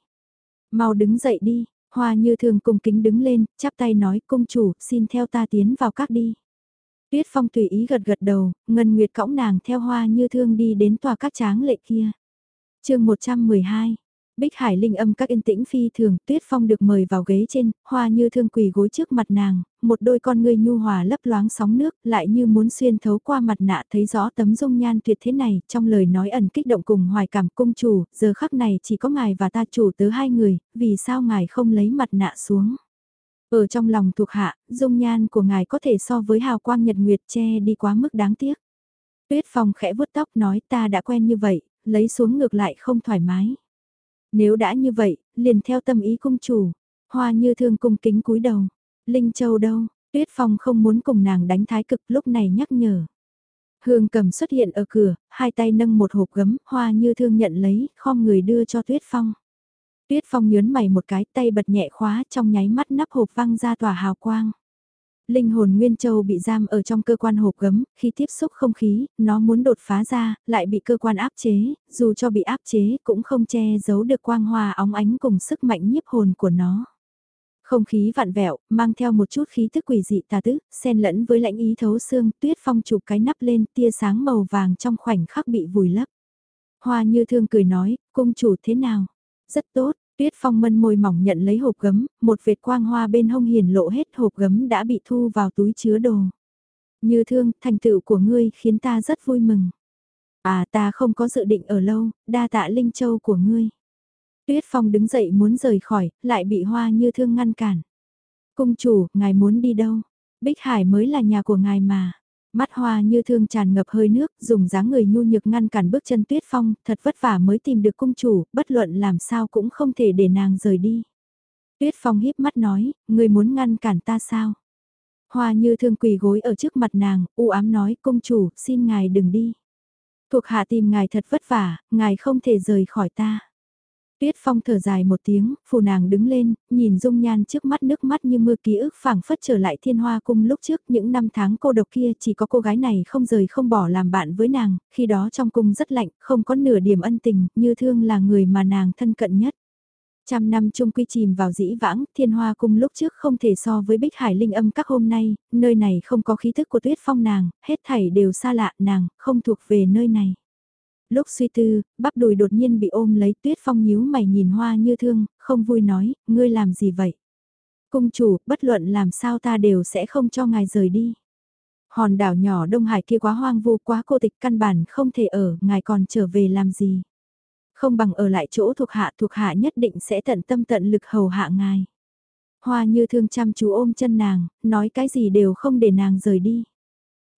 Mau đứng dậy đi, hoa như thường cung kính đứng lên, chắp tay nói công chủ, xin theo ta tiến vào các đi. Tuyết phong tùy ý gật gật đầu, ngân nguyệt cõng nàng theo hoa như thương đi đến tòa các tráng lệ kia. chương 112 Bích Hải linh âm các yên tĩnh phi thường, Tuyết Phong được mời vào ghế trên, hoa như thương quỳ gối trước mặt nàng, một đôi con ngươi nhu hòa lấp loáng sóng nước, lại như muốn xuyên thấu qua mặt nạ thấy rõ tấm dung nhan tuyệt thế này, trong lời nói ẩn kích động cùng hoài cảm cung chủ, giờ khắc này chỉ có ngài và ta chủ tớ hai người, vì sao ngài không lấy mặt nạ xuống. Ở trong lòng thuộc hạ, dung nhan của ngài có thể so với hào quang nhật nguyệt che đi quá mức đáng tiếc. Tuyết Phong khẽ vuốt tóc nói ta đã quen như vậy, lấy xuống ngược lại không thoải mái. Nếu đã như vậy, liền theo tâm ý cung chủ. Hoa như thương cung kính cúi đầu. Linh Châu đâu? Tuyết Phong không muốn cùng nàng đánh thái cực lúc này nhắc nhở. Hương cầm xuất hiện ở cửa, hai tay nâng một hộp gấm, hoa như thương nhận lấy, khom người đưa cho Tuyết Phong. Tuyết Phong nhớn mày một cái tay bật nhẹ khóa trong nháy mắt nắp hộp văng ra tỏa hào quang. Linh hồn Nguyên Châu bị giam ở trong cơ quan hộp gấm, khi tiếp xúc không khí, nó muốn đột phá ra, lại bị cơ quan áp chế, dù cho bị áp chế cũng không che giấu được quang hoa óng ánh cùng sức mạnh nhiếp hồn của nó. Không khí vạn vẹo, mang theo một chút khí tức quỷ dị tà tức, xen lẫn với lãnh ý thấu xương, tuyết phong chụp cái nắp lên, tia sáng màu vàng trong khoảnh khắc bị vùi lấp. Hoa như thương cười nói, cung chủ thế nào? Rất tốt, Tuyết Phong mân môi mỏng nhận lấy hộp gấm, một vệt quang hoa bên hông hiền lộ hết hộp gấm đã bị thu vào túi chứa đồ. Như thương, thành tựu của ngươi khiến ta rất vui mừng. À ta không có dự định ở lâu, đa tạ Linh Châu của ngươi. Tuyết Phong đứng dậy muốn rời khỏi, lại bị hoa như thương ngăn cản. Cung chủ, ngài muốn đi đâu? Bích Hải mới là nhà của ngài mà. Mắt hoa như thương tràn ngập hơi nước, dùng dáng người nhu nhược ngăn cản bước chân tuyết phong, thật vất vả mới tìm được cung chủ, bất luận làm sao cũng không thể để nàng rời đi. Tuyết phong híp mắt nói, người muốn ngăn cản ta sao? Hoa như thương quỳ gối ở trước mặt nàng, u ám nói, cung chủ, xin ngài đừng đi. Thuộc hạ tìm ngài thật vất vả, ngài không thể rời khỏi ta. Tuyết Phong thở dài một tiếng, phù nàng đứng lên, nhìn dung nhan trước mắt nước mắt như mưa ký ức phảng phất trở lại thiên hoa cung lúc trước những năm tháng cô độc kia chỉ có cô gái này không rời không bỏ làm bạn với nàng, khi đó trong cung rất lạnh, không có nửa điểm ân tình, như thương là người mà nàng thân cận nhất. Trăm năm chung quy chìm vào dĩ vãng, thiên hoa cung lúc trước không thể so với bích hải linh âm các hôm nay, nơi này không có khí thức của tuyết phong nàng, hết thảy đều xa lạ nàng, không thuộc về nơi này lúc suy tư, bắp đùi đột nhiên bị ôm lấy tuyết phong nhíu mày nhìn hoa như thương, không vui nói, ngươi làm gì vậy? Cung chủ, bất luận làm sao ta đều sẽ không cho ngài rời đi. Hòn đảo nhỏ Đông Hải kia quá hoang vu quá cô tịch căn bản không thể ở, ngài còn trở về làm gì? Không bằng ở lại chỗ thuộc hạ thuộc hạ nhất định sẽ tận tâm tận lực hầu hạ ngài. Hoa như thương chăm chú ôm chân nàng, nói cái gì đều không để nàng rời đi.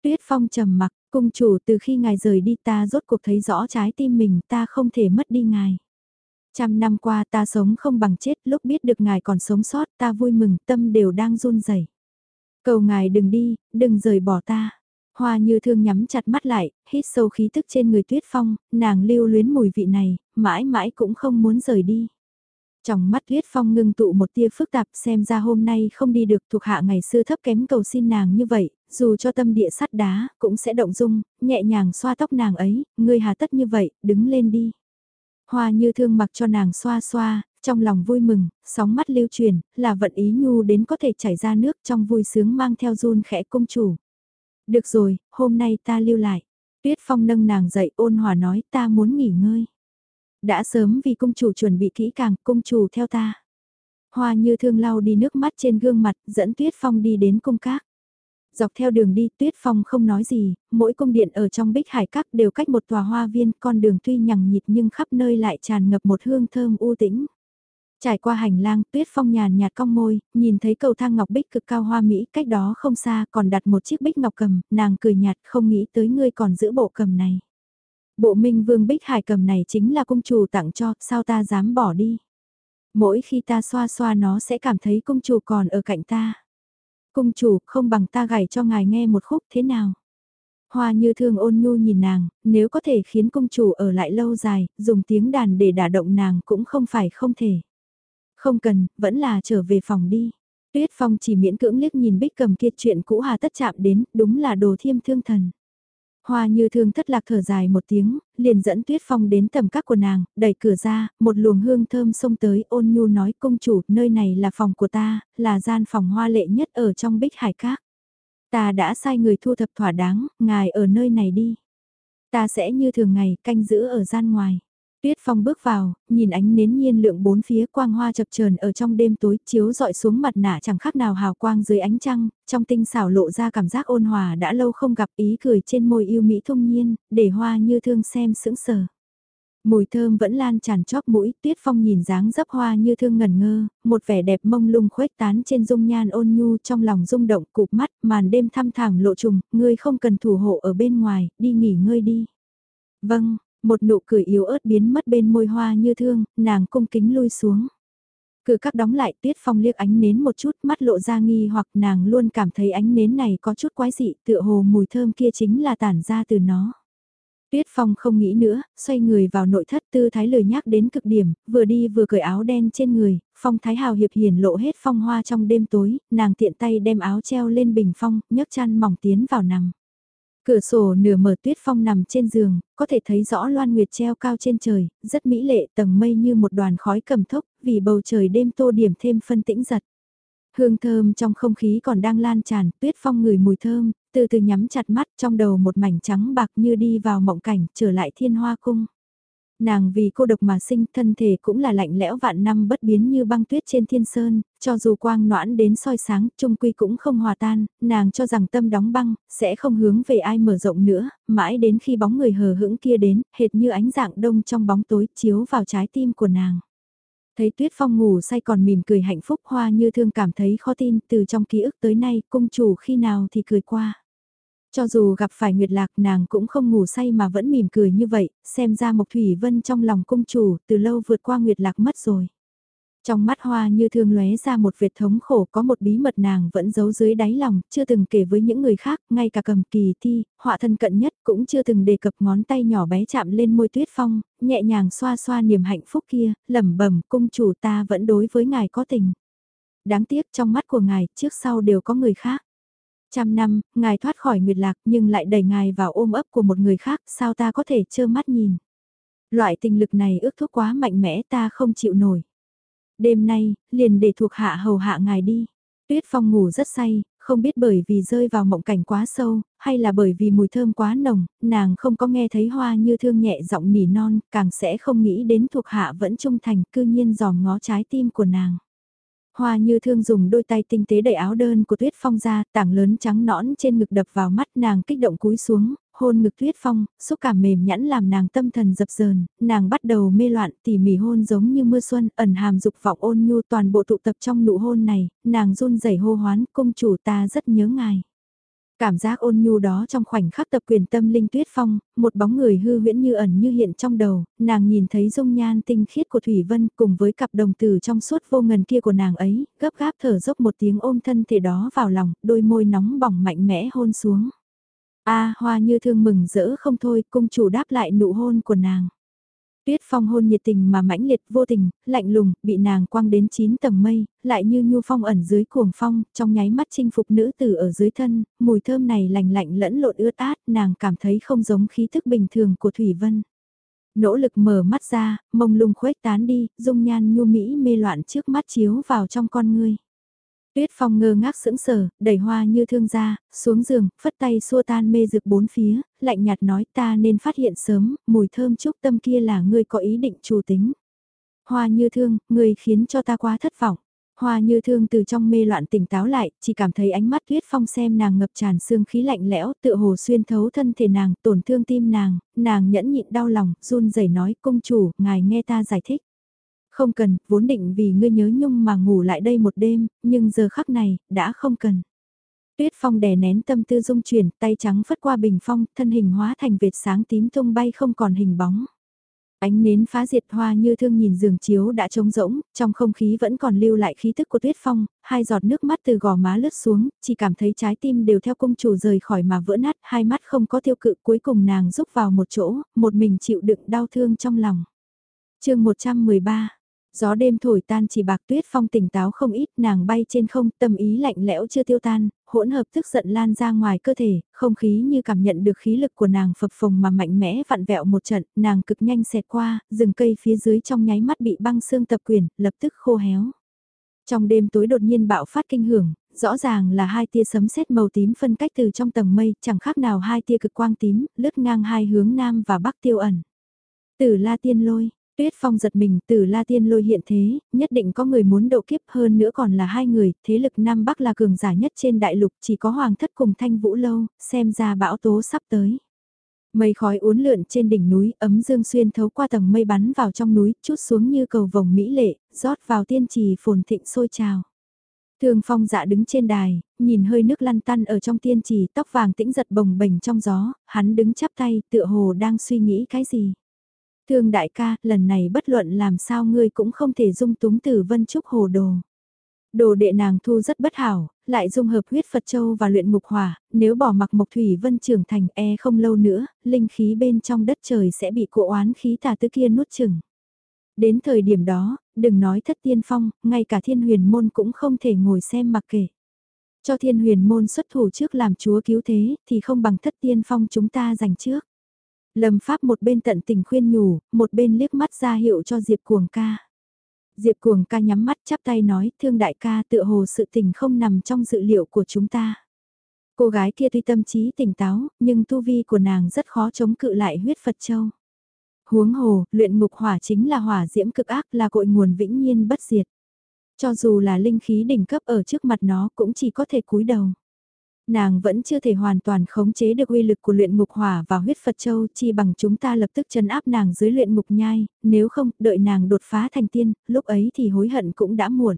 Tuyết phong trầm mặc, Cung chủ từ khi ngài rời đi ta rốt cuộc thấy rõ trái tim mình ta không thể mất đi ngài. Trăm năm qua ta sống không bằng chết lúc biết được ngài còn sống sót ta vui mừng tâm đều đang run rẩy. Cầu ngài đừng đi, đừng rời bỏ ta. Hoa như thương nhắm chặt mắt lại, hít sâu khí tức trên người tuyết phong, nàng lưu luyến mùi vị này, mãi mãi cũng không muốn rời đi. Trong mắt Tuyết Phong ngưng tụ một tia phức tạp xem ra hôm nay không đi được thuộc hạ ngày xưa thấp kém cầu xin nàng như vậy, dù cho tâm địa sắt đá, cũng sẽ động dung, nhẹ nhàng xoa tóc nàng ấy, ngươi hà tất như vậy, đứng lên đi. Hoa như thương mặc cho nàng xoa xoa, trong lòng vui mừng, sóng mắt lưu truyền, là vận ý nhu đến có thể chảy ra nước trong vui sướng mang theo run khẽ công chủ. Được rồi, hôm nay ta lưu lại. Tuyết Phong nâng nàng dậy ôn hòa nói ta muốn nghỉ ngơi. Đã sớm vì cung chủ chuẩn bị kỹ càng, cung chủ theo ta. Hoa như thương lau đi nước mắt trên gương mặt, dẫn Tuyết Phong đi đến cung các. Dọc theo đường đi Tuyết Phong không nói gì, mỗi cung điện ở trong bích hải các đều cách một tòa hoa viên, con đường tuy nhằng nhịt nhưng khắp nơi lại tràn ngập một hương thơm u tĩnh. Trải qua hành lang, Tuyết Phong nhàn nhạt cong môi, nhìn thấy cầu thang ngọc bích cực cao hoa mỹ, cách đó không xa còn đặt một chiếc bích ngọc cầm, nàng cười nhạt không nghĩ tới ngươi còn giữ bộ cầm này. Bộ minh vương bích hải cầm này chính là công chủ tặng cho, sao ta dám bỏ đi. Mỗi khi ta xoa xoa nó sẽ cảm thấy công chủ còn ở cạnh ta. công chủ không bằng ta gảy cho ngài nghe một khúc thế nào. Hoa như thương ôn nhu nhìn nàng, nếu có thể khiến công chủ ở lại lâu dài, dùng tiếng đàn để đả động nàng cũng không phải không thể. Không cần, vẫn là trở về phòng đi. Tuyết Phong chỉ miễn cưỡng liếc nhìn bích cầm kia chuyện cũ hà tất chạm đến, đúng là đồ thiêm thương thần. Hoa như thương thất lạc thở dài một tiếng, liền dẫn Tuyết Phong đến tầm các của nàng, đẩy cửa ra, một luồng hương thơm xông tới ôn nhu nói công chủ, nơi này là phòng của ta, là gian phòng hoa lệ nhất ở trong bích hải các. Ta đã sai người thu thập thỏa đáng, ngài ở nơi này đi. Ta sẽ như thường ngày canh giữ ở gian ngoài. Tuyết Phong bước vào, nhìn ánh nến nhiên lượng bốn phía quang hoa chập chờn ở trong đêm tối chiếu dọi xuống mặt nạ chẳng khác nào hào quang dưới ánh trăng, trong tinh xảo lộ ra cảm giác ôn hòa đã lâu không gặp ý cười trên môi yêu mỹ thông nhiên, để hoa như thương xem sững sờ. Mùi thơm vẫn lan tràn chóp mũi, Tuyết Phong nhìn dáng dấp hoa như thương ngẩn ngơ, một vẻ đẹp mông lung khuếch tán trên dung nhan ôn nhu trong lòng rung động cụp mắt, màn đêm thăm thẳm lộ trùng, ngươi không cần thủ hộ ở bên ngoài, đi nghỉ ngơi đi. Vâng, một nụ cười yếu ớt biến mất bên môi hoa như thương, nàng cung kính lui xuống. Cửa các đóng lại Tuyết Phong liếc ánh nến một chút mắt lộ ra nghi hoặc nàng luôn cảm thấy ánh nến này có chút quái dị tựa hồ mùi thơm kia chính là tản ra từ nó. Tuyết Phong không nghĩ nữa, xoay người vào nội thất tư thái lời nhắc đến cực điểm, vừa đi vừa cởi áo đen trên người, Phong Thái Hào hiệp hiển lộ hết phong hoa trong đêm tối, nàng tiện tay đem áo treo lên bình phong, nhấc chăn mỏng tiến vào nằm. Cửa sổ nửa mở tuyết phong nằm trên giường, có thể thấy rõ loan nguyệt treo cao trên trời, rất mỹ lệ tầng mây như một đoàn khói cầm thốc, vì bầu trời đêm tô điểm thêm phân tĩnh giật. Hương thơm trong không khí còn đang lan tràn, tuyết phong ngửi mùi thơm, từ từ nhắm chặt mắt trong đầu một mảnh trắng bạc như đi vào mộng cảnh, trở lại thiên hoa cung. Nàng vì cô độc mà sinh thân thể cũng là lạnh lẽo vạn năm bất biến như băng tuyết trên thiên sơn, cho dù quang noãn đến soi sáng, trung quy cũng không hòa tan, nàng cho rằng tâm đóng băng, sẽ không hướng về ai mở rộng nữa, mãi đến khi bóng người hờ hững kia đến, hệt như ánh dạng đông trong bóng tối chiếu vào trái tim của nàng. Thấy tuyết phong ngủ say còn mỉm cười hạnh phúc hoa như thương cảm thấy khó tin từ trong ký ức tới nay cung chủ khi nào thì cười qua. Cho dù gặp phải Nguyệt Lạc nàng cũng không ngủ say mà vẫn mỉm cười như vậy, xem ra Mộc Thủy Vân trong lòng cung chủ từ lâu vượt qua Nguyệt Lạc mất rồi. Trong mắt hoa như thương lóe ra một việt thống khổ có một bí mật nàng vẫn giấu dưới đáy lòng, chưa từng kể với những người khác, ngay cả cầm kỳ thi, họa thân cận nhất cũng chưa từng đề cập ngón tay nhỏ bé chạm lên môi tuyết phong, nhẹ nhàng xoa xoa niềm hạnh phúc kia, lẩm bẩm cung chủ ta vẫn đối với ngài có tình. Đáng tiếc trong mắt của ngài trước sau đều có người khác. Trăm năm, ngài thoát khỏi nguyệt lạc nhưng lại đẩy ngài vào ôm ấp của một người khác, sao ta có thể trơ mắt nhìn. Loại tình lực này ước thúc quá mạnh mẽ ta không chịu nổi. Đêm nay, liền để thuộc hạ hầu hạ ngài đi. Tuyết Phong ngủ rất say, không biết bởi vì rơi vào mộng cảnh quá sâu, hay là bởi vì mùi thơm quá nồng, nàng không có nghe thấy hoa như thương nhẹ giọng nỉ non, càng sẽ không nghĩ đến thuộc hạ vẫn trung thành, cư nhiên giòm ngó trái tim của nàng. Hoa như thương dùng đôi tay tinh tế đẩy áo đơn của Tuyết Phong ra, tảng lớn trắng nõn trên ngực đập vào mắt nàng kích động cúi xuống, hôn ngực Tuyết Phong, xúc cảm mềm nhẵn làm nàng tâm thần dập dờn, nàng bắt đầu mê loạn tỉ mỉ hôn giống như mưa xuân, ẩn hàm dục vọng ôn nhu toàn bộ tụ tập trong nụ hôn này, nàng run rẩy hô hoán, công chủ ta rất nhớ ngài. Cảm giác ôn nhu đó trong khoảnh khắc tập quyền tâm linh tuyết phong, một bóng người hư huyễn như ẩn như hiện trong đầu, nàng nhìn thấy dung nhan tinh khiết của Thủy Vân cùng với cặp đồng tử trong suốt vô ngần kia của nàng ấy, gấp gáp thở dốc một tiếng ôm thân thể đó vào lòng, đôi môi nóng bỏng mạnh mẽ hôn xuống. A hoa như thương mừng rỡ không thôi, cung chủ đáp lại nụ hôn của nàng. Tuyết phong hôn nhiệt tình mà mãnh liệt vô tình, lạnh lùng, bị nàng quăng đến 9 tầng mây, lại như nhu phong ẩn dưới cuồng phong, trong nháy mắt chinh phục nữ tử ở dưới thân, mùi thơm này lành lạnh lẫn lộn ướt át, nàng cảm thấy không giống khí thức bình thường của Thủy Vân. Nỗ lực mở mắt ra, mông lung khuếch tán đi, dung nhan nhu mỹ mê loạn trước mắt chiếu vào trong con ngươi. Tuyết Phong ngơ ngác sững sờ, đẩy hoa như thương ra, xuống giường, phất tay xua tan mê rực bốn phía, lạnh nhạt nói ta nên phát hiện sớm, mùi thơm trúc tâm kia là ngươi có ý định chủ tính. Hoa như thương, ngươi khiến cho ta quá thất vọng. Hoa như thương từ trong mê loạn tỉnh táo lại, chỉ cảm thấy ánh mắt tuyết phong xem nàng ngập tràn xương khí lạnh lẽo, tựa hồ xuyên thấu thân thể nàng, tổn thương tim nàng, nàng nhẫn nhịn đau lòng, run rẩy nói, công chủ, ngài nghe ta giải thích. Không cần, vốn định vì ngươi nhớ nhung mà ngủ lại đây một đêm, nhưng giờ khắc này, đã không cần. Tuyết phong đè nén tâm tư dung chuyển, tay trắng phất qua bình phong, thân hình hóa thành vệt sáng tím tung bay không còn hình bóng. Ánh nến phá diệt hoa như thương nhìn giường chiếu đã trống rỗng, trong không khí vẫn còn lưu lại khí tức của tuyết phong, hai giọt nước mắt từ gò má lướt xuống, chỉ cảm thấy trái tim đều theo cung chủ rời khỏi mà vỡ nát, hai mắt không có tiêu cự cuối cùng nàng rúc vào một chỗ, một mình chịu đựng đau thương trong lòng. chương 113 Gió đêm thổi tan chỉ bạc tuyết phong tỉnh táo không ít nàng bay trên không tâm ý lạnh lẽo chưa tiêu tan, hỗn hợp tức giận lan ra ngoài cơ thể, không khí như cảm nhận được khí lực của nàng phập phồng mà mạnh mẽ vặn vẹo một trận, nàng cực nhanh xẹt qua, rừng cây phía dưới trong nháy mắt bị băng xương tập quyền, lập tức khô héo. Trong đêm tối đột nhiên bạo phát kinh hưởng, rõ ràng là hai tia sấm sét màu tím phân cách từ trong tầng mây, chẳng khác nào hai tia cực quang tím, lướt ngang hai hướng nam và bắc tiêu ẩn. Tử la tiên lôi, Tuyết Phong giật mình từ La Tiên lôi hiện thế, nhất định có người muốn độ kiếp hơn nữa còn là hai người, thế lực Nam Bắc là cường giả nhất trên đại lục chỉ có Hoàng thất cùng Thanh Vũ Lâu, xem ra bão tố sắp tới. Mây khói uốn lượn trên đỉnh núi, ấm dương xuyên thấu qua tầng mây bắn vào trong núi, chút xuống như cầu vồng mỹ lệ, rót vào tiên trì phồn thịnh sôi trào. Thường phong dạ đứng trên đài, nhìn hơi nước lăn tăn ở trong tiên trì, tóc vàng tĩnh giật bồng bềnh trong gió, hắn đứng chắp tay, tựa hồ đang suy nghĩ cái gì. Thương đại ca, lần này bất luận làm sao ngươi cũng không thể dung túng từ vân trúc hồ đồ. Đồ đệ nàng thu rất bất hảo, lại dung hợp huyết Phật Châu và luyện ngục hỏa, nếu bỏ mặc Mộc Thủy Vân trưởng thành e không lâu nữa, linh khí bên trong đất trời sẽ bị cỗ oán khí tà tứ kia nuốt chừng. Đến thời điểm đó, đừng nói thất tiên phong, ngay cả thiên huyền môn cũng không thể ngồi xem mặc kể. Cho thiên huyền môn xuất thủ trước làm chúa cứu thế, thì không bằng thất tiên phong chúng ta giành trước. Lâm Pháp một bên tận tình khuyên nhủ, một bên liếc mắt ra hiệu cho Diệp Cuồng ca. Diệp Cuồng ca nhắm mắt chắp tay nói, thương đại ca tựa hồ sự tình không nằm trong dự liệu của chúng ta. Cô gái kia tuy tâm trí tỉnh táo, nhưng tu vi của nàng rất khó chống cự lại huyết Phật Châu. Huống hồ, luyện ngục hỏa chính là hỏa diễm cực ác là cội nguồn vĩnh nhiên bất diệt. Cho dù là linh khí đỉnh cấp ở trước mặt nó cũng chỉ có thể cúi đầu nàng vẫn chưa thể hoàn toàn khống chế được uy lực của luyện ngục hỏa và huyết Phật Châu chi bằng chúng ta lập tức chấn áp nàng dưới luyện ngục nhai, nếu không, đợi nàng đột phá thành tiên, lúc ấy thì hối hận cũng đã muộn.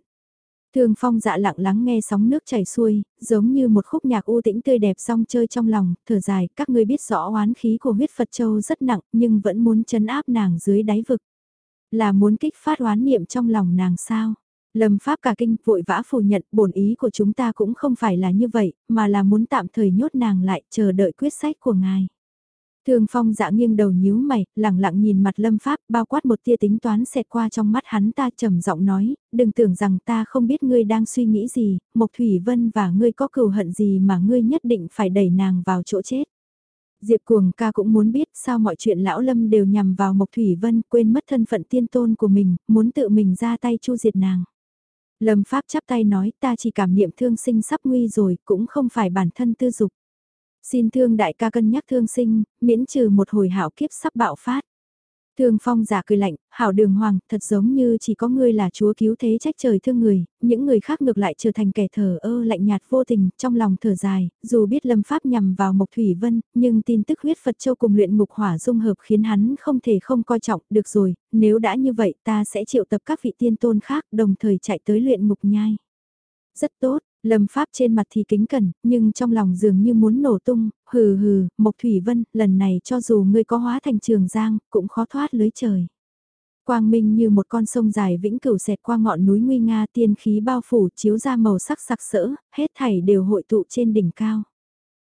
Thường phong dạ lặng lắng nghe sóng nước chảy xuôi, giống như một khúc nhạc u tĩnh tươi đẹp song chơi trong lòng, thở dài, các ngươi biết rõ oán khí của huyết Phật Châu rất nặng nhưng vẫn muốn chấn áp nàng dưới đáy vực. Là muốn kích phát oán niệm trong lòng nàng sao? Lâm Pháp cả kinh vội vã phủ nhận bổn ý của chúng ta cũng không phải là như vậy, mà là muốn tạm thời nhốt nàng lại chờ đợi quyết sách của ngài. Thường phong dạ nghiêng đầu nhíu mày, lẳng lặng nhìn mặt lâm pháp bao quát một tia tính toán xẹt qua trong mắt hắn ta trầm giọng nói, đừng tưởng rằng ta không biết ngươi đang suy nghĩ gì, Mộc Thủy Vân và ngươi có cừu hận gì mà ngươi nhất định phải đẩy nàng vào chỗ chết. Diệp Cuồng ca cũng muốn biết sao mọi chuyện lão lâm đều nhằm vào Mộc Thủy Vân quên mất thân phận tiên tôn của mình, muốn tự mình ra tay chu diệt nàng. Lâm Pháp chắp tay nói ta chỉ cảm niệm thương sinh sắp nguy rồi, cũng không phải bản thân tư dục. Xin thương đại ca cân nhắc thương sinh, miễn trừ một hồi hảo kiếp sắp bạo phát. Thương phong giả cười lạnh, hảo đường hoàng, thật giống như chỉ có ngươi là chúa cứu thế trách trời thương người, những người khác ngược lại trở thành kẻ thờ ơ lạnh nhạt vô tình, trong lòng thở dài, dù biết lâm pháp nhằm vào Mộc Thủy Vân, nhưng tin tức huyết Phật Châu cùng luyện mục hỏa dung hợp khiến hắn không thể không coi trọng, được rồi, nếu đã như vậy ta sẽ triệu tập các vị tiên tôn khác đồng thời chạy tới luyện mục nhai. Rất tốt, Lâm Pháp trên mặt thì kính cẩn, nhưng trong lòng dường như muốn nổ tung, hừ hừ, Mộc Thủy Vân, lần này cho dù ngươi có hóa thành trường giang, cũng khó thoát lưới trời. Quang minh như một con sông dài vĩnh cửu xẹt qua ngọn núi nguy nga tiên khí bao phủ chiếu ra màu sắc sặc sỡ, hết thảy đều hội tụ trên đỉnh cao.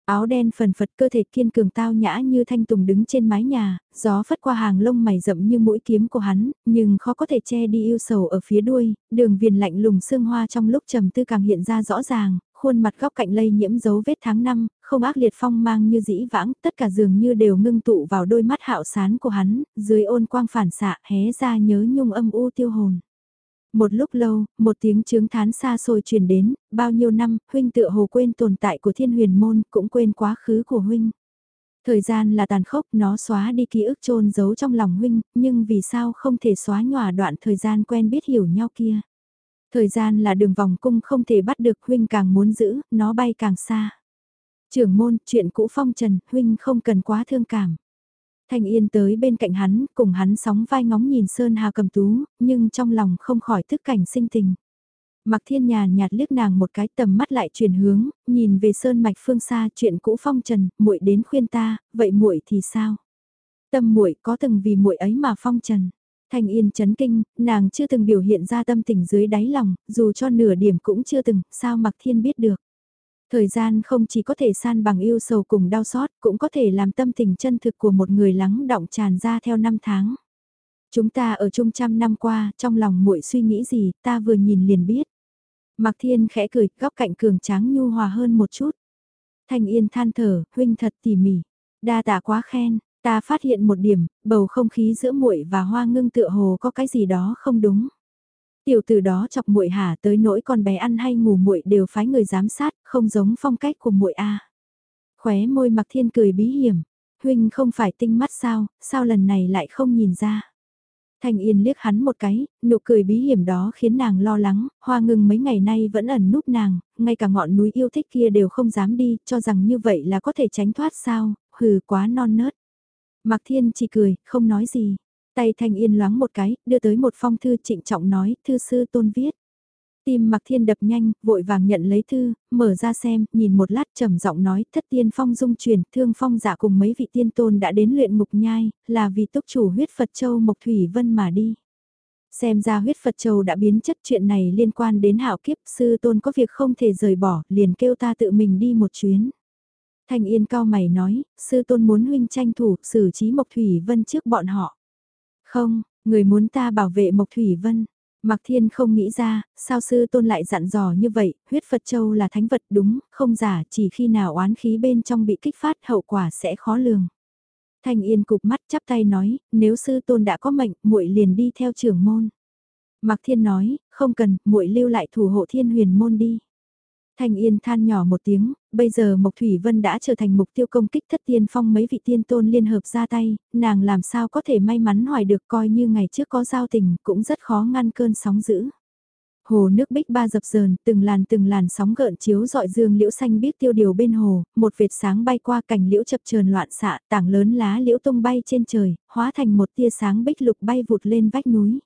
Áo đen phần phật cơ thể kiên cường tao nhã như thanh tùng đứng trên mái nhà, gió phất qua hàng lông mày rậm như mũi kiếm của hắn, nhưng khó có thể che đi yêu sầu ở phía đuôi, đường viền lạnh lùng sương hoa trong lúc trầm tư càng hiện ra rõ ràng, khuôn mặt góc cạnh lây nhiễm dấu vết tháng năm, không ác liệt phong mang như dĩ vãng, tất cả dường như đều ngưng tụ vào đôi mắt hạo sán của hắn, dưới ôn quang phản xạ hé ra nhớ nhung âm u tiêu hồn. Một lúc lâu, một tiếng chướng thán xa xôi truyền đến, bao nhiêu năm, huynh tựa hồ quên tồn tại của thiên huyền môn, cũng quên quá khứ của huynh. Thời gian là tàn khốc, nó xóa đi ký ức trôn giấu trong lòng huynh, nhưng vì sao không thể xóa nhòa đoạn thời gian quen biết hiểu nhau kia. Thời gian là đường vòng cung không thể bắt được huynh càng muốn giữ, nó bay càng xa. Trưởng môn, chuyện cũ phong trần, huynh không cần quá thương cảm. Thanh Yên tới bên cạnh hắn, cùng hắn sóng vai ngóng nhìn Sơn Hà cầm tú, nhưng trong lòng không khỏi thức cảnh sinh tình. Mặc thiên nhàn nhạt liếc nàng một cái tầm mắt lại chuyển hướng, nhìn về sơn mạch phương xa chuyện cũ phong trần, muội đến khuyên ta, vậy muội thì sao? Tâm muội có từng vì muội ấy mà phong trần. Thanh Yên chấn kinh, nàng chưa từng biểu hiện ra tâm tình dưới đáy lòng, dù cho nửa điểm cũng chưa từng, sao Mặc Thiên biết được. Thời gian không chỉ có thể san bằng yêu sầu cùng đau xót, cũng có thể làm tâm tình chân thực của một người lắng động tràn ra theo năm tháng. Chúng ta ở chung trăm năm qua, trong lòng muội suy nghĩ gì, ta vừa nhìn liền biết. Mạc Thiên khẽ cười, góc cạnh cường tráng nhu hòa hơn một chút. Thanh Yên than thở, huynh thật tỉ mỉ. Đa tạ quá khen, ta phát hiện một điểm, bầu không khí giữa muội và hoa ngưng tựa hồ có cái gì đó không đúng. Tiểu tử đó chọc muội hả tới nỗi con bé ăn hay ngủ muội đều phái người giám sát, không giống phong cách của muội a. Khóe môi Mặc Thiên cười bí hiểm, huynh không phải tinh mắt sao, sao lần này lại không nhìn ra. Thanh Yên liếc hắn một cái, nụ cười bí hiểm đó khiến nàng lo lắng, hoa ngừng mấy ngày nay vẫn ẩn núp nàng, ngay cả ngọn núi yêu thích kia đều không dám đi, cho rằng như vậy là có thể tránh thoát sao, hừ quá non nớt. Mạc Thiên chỉ cười, không nói gì. Tay Thanh Yên loáng một cái, đưa tới một phong thư trịnh trọng nói, thư sư tôn viết. Tim Mạc Thiên đập nhanh, vội vàng nhận lấy thư, mở ra xem, nhìn một lát trầm giọng nói, thất tiên phong dung truyền, thương phong giả cùng mấy vị tiên tôn đã đến luyện ngục nhai, là vì túc chủ huyết Phật Châu Mộc Thủy Vân mà đi. Xem ra huyết Phật Châu đã biến chất chuyện này liên quan đến hạo kiếp, sư tôn có việc không thể rời bỏ, liền kêu ta tự mình đi một chuyến. Thanh Yên cao mày nói, sư tôn muốn huynh tranh thủ, xử trí Mộc Thủy Vân trước bọn họ. Không, người muốn ta bảo vệ Mộc Thủy Vân. Mạc Thiên không nghĩ ra, sao sư tôn lại dặn dò như vậy, huyết Phật Châu là thánh vật đúng, không giả, chỉ khi nào oán khí bên trong bị kích phát hậu quả sẽ khó lường. Thanh Yên cục mắt chắp tay nói, nếu sư tôn đã có mệnh, muội liền đi theo trưởng môn. Mạc Thiên nói, không cần, muội lưu lại thủ hộ thiên huyền môn đi. Thanh Yên than nhỏ một tiếng, bây giờ Mộc Thủy Vân đã trở thành mục tiêu công kích thất tiên phong mấy vị tiên tôn liên hợp ra tay, nàng làm sao có thể may mắn hoài được coi như ngày trước có giao tình cũng rất khó ngăn cơn sóng dữ. Hồ nước bích ba dập dờn, từng làn từng làn sóng gợn chiếu dọi dương liễu xanh biết tiêu điều bên hồ, một vệt sáng bay qua cảnh liễu chập chờn loạn xạ, tảng lớn lá liễu tung bay trên trời, hóa thành một tia sáng bích lục bay vụt lên vách núi.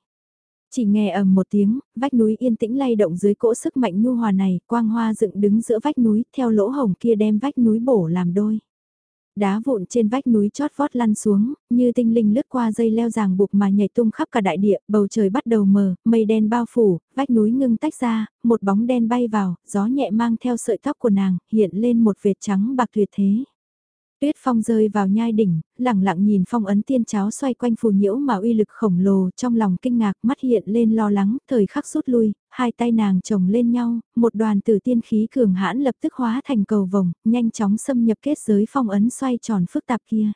Chỉ nghe ầm một tiếng, vách núi yên tĩnh lay động dưới cỗ sức mạnh nhu hòa này, quang hoa dựng đứng giữa vách núi, theo lỗ hồng kia đem vách núi bổ làm đôi. Đá vụn trên vách núi chót vót lăn xuống, như tinh linh lướt qua dây leo ràng buộc mà nhảy tung khắp cả đại địa, bầu trời bắt đầu mờ, mây đen bao phủ, vách núi ngưng tách ra, một bóng đen bay vào, gió nhẹ mang theo sợi tóc của nàng, hiện lên một vệt trắng bạc tuyệt thế. Tuyết phong rơi vào nhai đỉnh, lẳng lặng nhìn phong ấn tiên cháo xoay quanh phù nhiễu mà uy lực khổng lồ trong lòng kinh ngạc mắt hiện lên lo lắng, thời khắc rút lui, hai tay nàng chồng lên nhau, một đoàn tử tiên khí cường hãn lập tức hóa thành cầu vồng, nhanh chóng xâm nhập kết giới phong ấn xoay tròn phức tạp kia.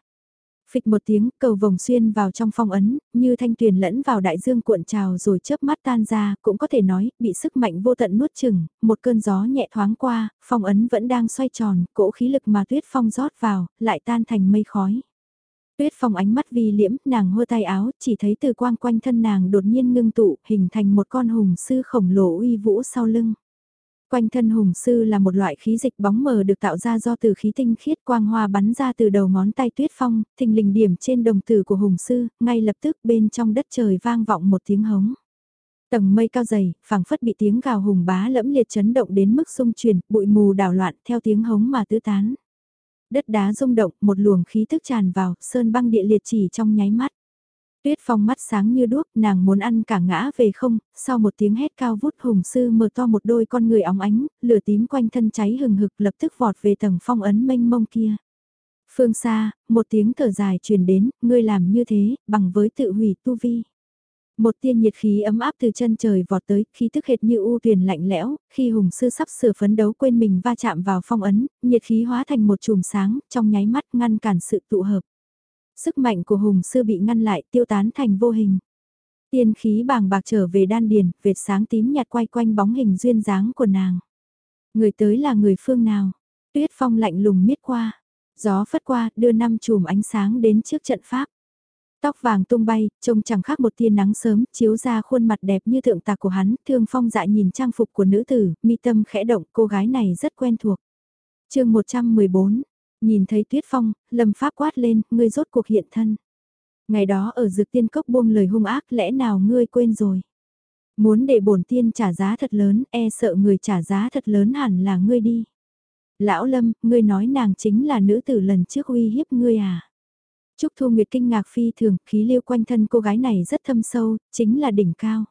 Phịch một tiếng, cầu vòng xuyên vào trong phong ấn, như thanh tuyền lẫn vào đại dương cuộn trào rồi chớp mắt tan ra, cũng có thể nói, bị sức mạnh vô tận nuốt chừng, một cơn gió nhẹ thoáng qua, phong ấn vẫn đang xoay tròn, cỗ khí lực mà tuyết phong rót vào, lại tan thành mây khói. Tuyết phong ánh mắt vi liễm, nàng hơ tay áo, chỉ thấy từ quang quanh thân nàng đột nhiên ngưng tụ, hình thành một con hùng sư khổng lồ uy vũ sau lưng. Quanh thân hùng sư là một loại khí dịch bóng mờ được tạo ra do từ khí tinh khiết quang hoa bắn ra từ đầu ngón tay tuyết phong, thình lình điểm trên đồng tử của hùng sư, ngay lập tức bên trong đất trời vang vọng một tiếng hống. Tầng mây cao dày, phảng phất bị tiếng gào hùng bá lẫm liệt chấn động đến mức xung truyền, bụi mù đảo loạn theo tiếng hống mà tứ tán. Đất đá rung động, một luồng khí thức tràn vào, sơn băng địa liệt chỉ trong nháy mắt. Tuyết Phong mắt sáng như đuốc, nàng muốn ăn cả ngã về không, sau một tiếng hét cao vút hùng sư mở to một đôi con người óng ánh, lửa tím quanh thân cháy hừng hực lập tức vọt về tầng phong ấn mênh mông kia. Phương xa, một tiếng thở dài truyền đến, ngươi làm như thế, bằng với tự hủy tu vi. Một tiên nhiệt khí ấm áp từ chân trời vọt tới, khí tức hệt như u tuyền lạnh lẽo, khi hùng sư sắp sửa phấn đấu quên mình va chạm vào phong ấn, nhiệt khí hóa thành một chùm sáng, trong nháy mắt ngăn cản sự tụ hợp. Sức mạnh của hùng sư bị ngăn lại tiêu tán thành vô hình. Tiên khí bàng bạc trở về đan điền, vệt sáng tím nhạt quay quanh bóng hình duyên dáng của nàng. Người tới là người phương nào? Tuyết phong lạnh lùng miết qua. Gió phất qua, đưa năm chùm ánh sáng đến trước trận pháp. Tóc vàng tung bay, trông chẳng khác một tia nắng sớm, chiếu ra khuôn mặt đẹp như thượng tạc của hắn, thương phong dại nhìn trang phục của nữ tử, mi tâm khẽ động, cô gái này rất quen thuộc. chương 114, nhìn thấy tuyết phong, lâm pháp quát lên, ngươi rốt cuộc hiện thân. Ngày đó ở dược tiên cốc buông lời hung ác lẽ nào ngươi quên rồi. Muốn để bổn tiên trả giá thật lớn, e sợ người trả giá thật lớn hẳn là ngươi đi. Lão Lâm, ngươi nói nàng chính là nữ tử lần trước uy hiếp ngươi à? Trúc Thu Nguyệt kinh ngạc phi thường, khí lưu quanh thân cô gái này rất thâm sâu, chính là đỉnh cao.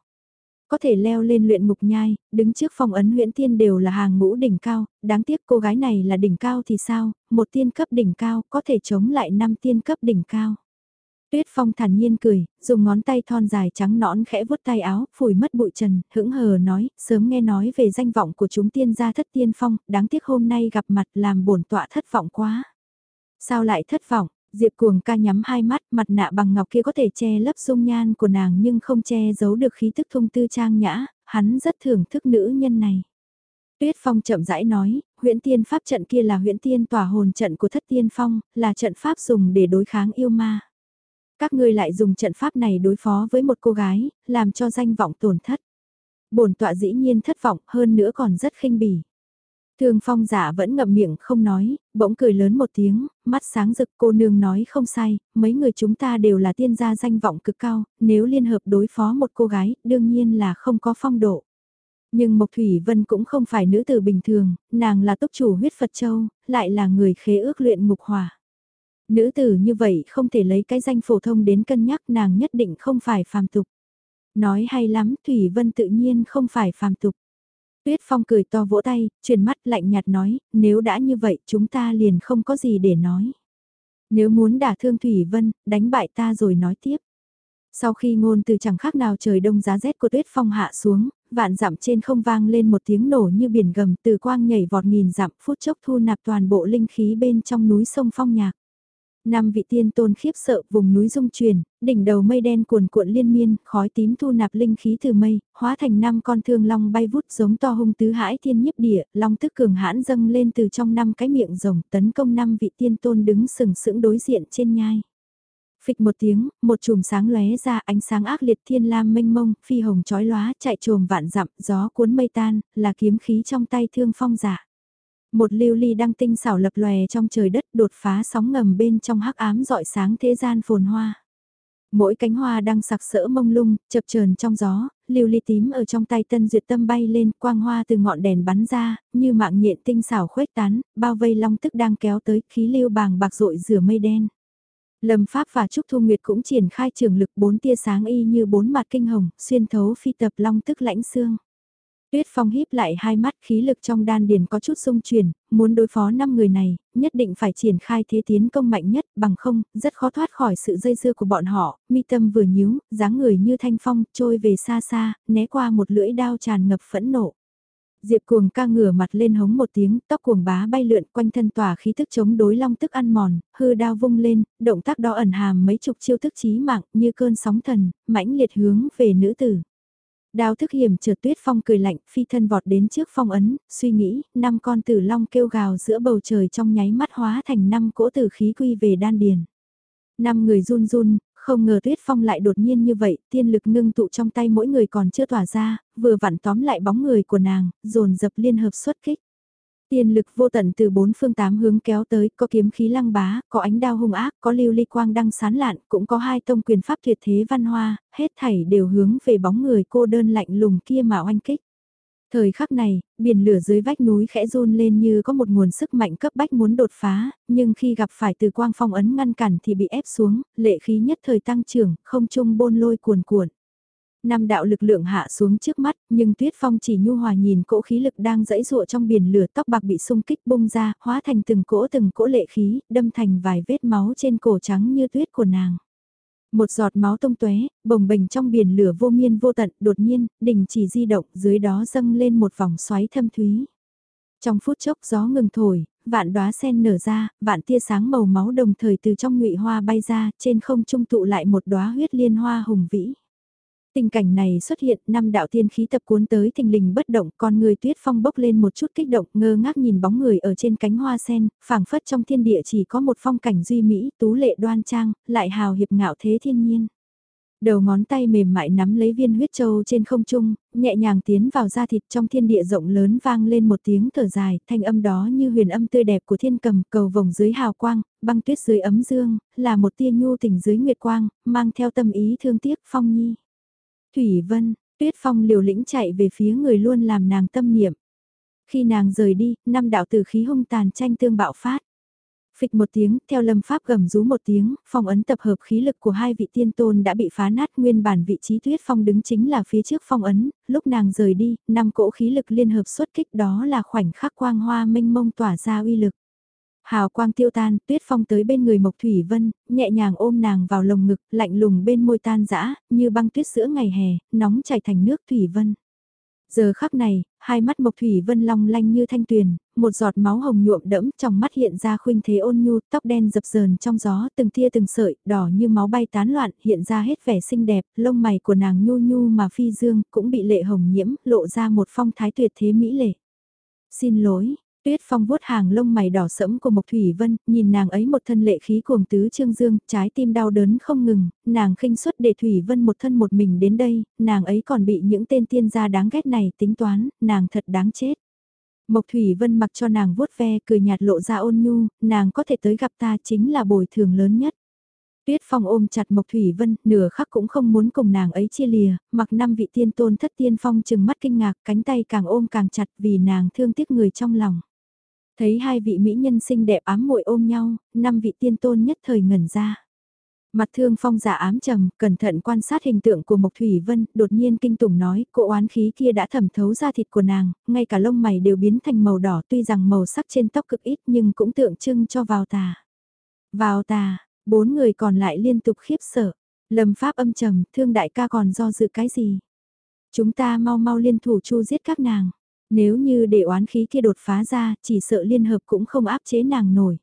Có thể leo lên luyện ngục nhai, đứng trước phong ấn huyễn tiên đều là hàng ngũ đỉnh cao, đáng tiếc cô gái này là đỉnh cao thì sao, một tiên cấp đỉnh cao có thể chống lại năm tiên cấp đỉnh cao. Tuyết Phong thản nhiên cười, dùng ngón tay thon dài trắng nõn khẽ vuốt tay áo, phủi mất bụi trần, hững hờ nói, sớm nghe nói về danh vọng của chúng tiên gia thất tiên phong, đáng tiếc hôm nay gặp mặt làm bổn tọa thất vọng quá. Sao lại thất vọng? Diệp cuồng ca nhắm hai mắt, mặt nạ bằng ngọc kia có thể che lấp dung nhan của nàng nhưng không che giấu được khí thức thông tư trang nhã, hắn rất thưởng thức nữ nhân này. Tuyết Phong chậm rãi nói, huyễn tiên pháp trận kia là huyễn tiên tỏa hồn trận của thất tiên phong, là trận pháp dùng để đối kháng yêu ma. Các ngươi lại dùng trận pháp này đối phó với một cô gái, làm cho danh vọng tổn thất. Bổn tọa dĩ nhiên thất vọng hơn nữa còn rất khinh bỉ. Thương phong giả vẫn ngậm miệng không nói, bỗng cười lớn một tiếng, mắt sáng rực cô nương nói không sai, mấy người chúng ta đều là tiên gia danh vọng cực cao, nếu liên hợp đối phó một cô gái, đương nhiên là không có phong độ. Nhưng Mộc Thủy Vân cũng không phải nữ tử bình thường, nàng là tốc chủ huyết Phật Châu, lại là người khế ước luyện mục hòa. Nữ tử như vậy không thể lấy cái danh phổ thông đến cân nhắc nàng nhất định không phải phàm tục. Nói hay lắm, Thủy Vân tự nhiên không phải phàm tục. Tuyết Phong cười to vỗ tay, chuyển mắt lạnh nhạt nói, nếu đã như vậy chúng ta liền không có gì để nói. Nếu muốn đả thương Thủy Vân, đánh bại ta rồi nói tiếp. Sau khi ngôn từ chẳng khác nào trời đông giá rét của Tuyết Phong hạ xuống, vạn dặm trên không vang lên một tiếng nổ như biển gầm từ quang nhảy vọt nghìn dặm phút chốc thu nạp toàn bộ linh khí bên trong núi sông Phong Nhạc. Năm vị tiên tôn khiếp sợ vùng núi rung truyền, đỉnh đầu mây đen cuồn cuộn liên miên, khói tím thu nạp linh khí từ mây, hóa thành năm con thương long bay vút giống to hung tứ hãi thiên nhiếp địa, long tức cường hãn dâng lên từ trong năm cái miệng rồng tấn công năm vị tiên tôn đứng sừng sững đối diện trên nhai. Phịch một tiếng, một chùm sáng lóe ra ánh sáng ác liệt thiên lam mênh mông, phi hồng chói lóa, chạy trồm vạn dặm, gió cuốn mây tan, là kiếm khí trong tay thương phong giả. Một lưu ly đăng tinh xảo lập lòe trong trời đất đột phá sóng ngầm bên trong hắc ám dọi sáng thế gian phồn hoa. Mỗi cánh hoa đang sặc sỡ mông lung, chập chờn trong gió, lưu ly tím ở trong tay tân duyệt tâm bay lên, quang hoa từ ngọn đèn bắn ra, như mạng nhện tinh xảo khuếch tán, bao vây long tức đang kéo tới, khí lưu bàng bạc rội rửa mây đen. Lâm Pháp và Trúc Thu Nguyệt cũng triển khai trường lực bốn tia sáng y như bốn mặt kinh hồng, xuyên thấu phi tập long tức lãnh xương. Tuyết Phong híp lại hai mắt khí lực trong đan điền có chút xung chuyển, muốn đối phó năm người này, nhất định phải triển khai thế tiến công mạnh nhất, bằng không, rất khó thoát khỏi sự dây dưa của bọn họ, mi tâm vừa nhíu, dáng người như thanh phong, trôi về xa xa, né qua một lưỡi đao tràn ngập phẫn nộ. Diệp cuồng ca ngửa mặt lên hống một tiếng, tóc cuồng bá bay lượn quanh thân tỏa khí thức chống đối long tức ăn mòn, hư đao vung lên, động tác đó ẩn hàm mấy chục chiêu thức chí mạng như cơn sóng thần, mãnh liệt hướng về nữ tử. Đao thức hiểm trượt tuyết phong cười lạnh, phi thân vọt đến trước phong ấn, suy nghĩ, năm con tử long kêu gào giữa bầu trời trong nháy mắt hóa thành năm cỗ tử khí quy về đan điền. Năm người run run, không ngờ tuyết phong lại đột nhiên như vậy, tiên lực ngưng tụ trong tay mỗi người còn chưa tỏa ra, vừa vặn tóm lại bóng người của nàng, dồn dập liên hợp xuất kích. Tiên lực vô tận từ bốn phương tám hướng kéo tới, có kiếm khí lăng bá, có ánh đao hung ác, có lưu ly quang đăng sán lạn, cũng có hai tông quyền pháp tuyệt thế văn hoa, hết thảy đều hướng về bóng người cô đơn lạnh lùng kia mà oanh kích. Thời khắc này, biển lửa dưới vách núi khẽ run lên như có một nguồn sức mạnh cấp bách muốn đột phá, nhưng khi gặp phải từ quang phong ấn ngăn cản thì bị ép xuống, lệ khí nhất thời tăng trưởng, không trung bôn lôi cuồn cuộn. Năm đạo lực lượng hạ xuống trước mắt, nhưng Tuyết Phong chỉ nhu hòa nhìn cỗ khí lực đang dẫy dụa trong biển lửa tóc bạc bị xung kích bung ra, hóa thành từng cỗ từng cỗ lệ khí, đâm thành vài vết máu trên cổ trắng như tuyết của nàng. Một giọt máu tông tóe, bồng bềnh trong biển lửa vô miên vô tận, đột nhiên, đỉnh chỉ di động, dưới đó dâng lên một vòng xoáy thâm thúy. Trong phút chốc gió ngừng thổi, vạn đóa sen nở ra, vạn tia sáng màu máu đồng thời từ trong ngụy hoa bay ra, trên không trung tụ lại một đóa huyết liên hoa hùng vĩ. Tình cảnh này xuất hiện, năm đạo tiên khí tập cuốn tới thình lình bất động, con người tuyết phong bốc lên một chút kích động, ngơ ngác nhìn bóng người ở trên cánh hoa sen, phảng phất trong thiên địa chỉ có một phong cảnh duy mỹ, tú lệ đoan trang, lại hào hiệp ngạo thế thiên nhiên. Đầu ngón tay mềm mại nắm lấy viên huyết châu trên không trung, nhẹ nhàng tiến vào da thịt trong thiên địa rộng lớn vang lên một tiếng thở dài, thanh âm đó như huyền âm tươi đẹp của thiên cầm, cầu vòng dưới hào quang, băng tuyết dưới ấm dương, là một tia nhu tình dưới nguyệt quang, mang theo tâm ý thương tiếc phong nhi. Thủy Vân, Tuyết Phong liều lĩnh chạy về phía người luôn làm nàng tâm niệm. Khi nàng rời đi, năm đạo tử khí hung tàn tranh tương bạo phát. Phịch một tiếng, theo lâm pháp gầm rú một tiếng, phong ấn tập hợp khí lực của hai vị tiên tôn đã bị phá nát nguyên bản vị trí tuyết phong đứng chính là phía trước phong ấn, lúc nàng rời đi, năm cỗ khí lực liên hợp xuất kích đó là khoảnh khắc quang hoa mênh mông tỏa ra uy lực. Hào quang tiêu tan, tuyết phong tới bên người Mộc Thủy Vân, nhẹ nhàng ôm nàng vào lồng ngực, lạnh lùng bên môi tan dã như băng tuyết giữa ngày hè, nóng chảy thành nước Thủy Vân. Giờ khắc này, hai mắt Mộc Thủy Vân long lanh như thanh tuyền, một giọt máu hồng nhuộm đẫm trong mắt hiện ra khuynh thế ôn nhu, tóc đen dập dờn trong gió, từng tia từng sợi, đỏ như máu bay tán loạn, hiện ra hết vẻ xinh đẹp, lông mày của nàng nhu nhu mà phi dương, cũng bị lệ hồng nhiễm, lộ ra một phong thái tuyệt thế mỹ lệ. Xin lỗi, Tuyết Phong vuốt hàng lông mày đỏ sẫm của Mộc Thủy Vân, nhìn nàng ấy một thân lệ khí cuồng tứ trương dương, trái tim đau đớn không ngừng, nàng khinh suất để Thủy Vân một thân một mình đến đây, nàng ấy còn bị những tên tiên gia đáng ghét này tính toán, nàng thật đáng chết. Mộc Thủy Vân mặc cho nàng vuốt ve cười nhạt lộ ra ôn nhu, nàng có thể tới gặp ta chính là bồi thường lớn nhất. Tuyết Phong ôm chặt Mộc Thủy Vân, nửa khắc cũng không muốn cùng nàng ấy chia lìa, mặc năm vị tiên tôn thất tiên phong chừng mắt kinh ngạc, cánh tay càng ôm càng chặt vì nàng thương tiếc người trong lòng. Thấy hai vị mỹ nhân xinh đẹp ám muội ôm nhau, năm vị tiên tôn nhất thời ngẩn ra. Mặt thương phong giả ám trầm, cẩn thận quan sát hình tượng của Mộc Thủy Vân, đột nhiên kinh tủng nói, cỗ oán khí kia đã thẩm thấu ra thịt của nàng, ngay cả lông mày đều biến thành màu đỏ tuy rằng màu sắc trên tóc cực ít nhưng cũng tượng trưng cho vào tà. Vào tà, bốn người còn lại liên tục khiếp sợ, lâm pháp âm trầm, thương đại ca còn do dự cái gì? Chúng ta mau mau liên thủ chu giết các nàng. Nếu như để oán khí kia đột phá ra, chỉ sợ liên hợp cũng không áp chế nàng nổi.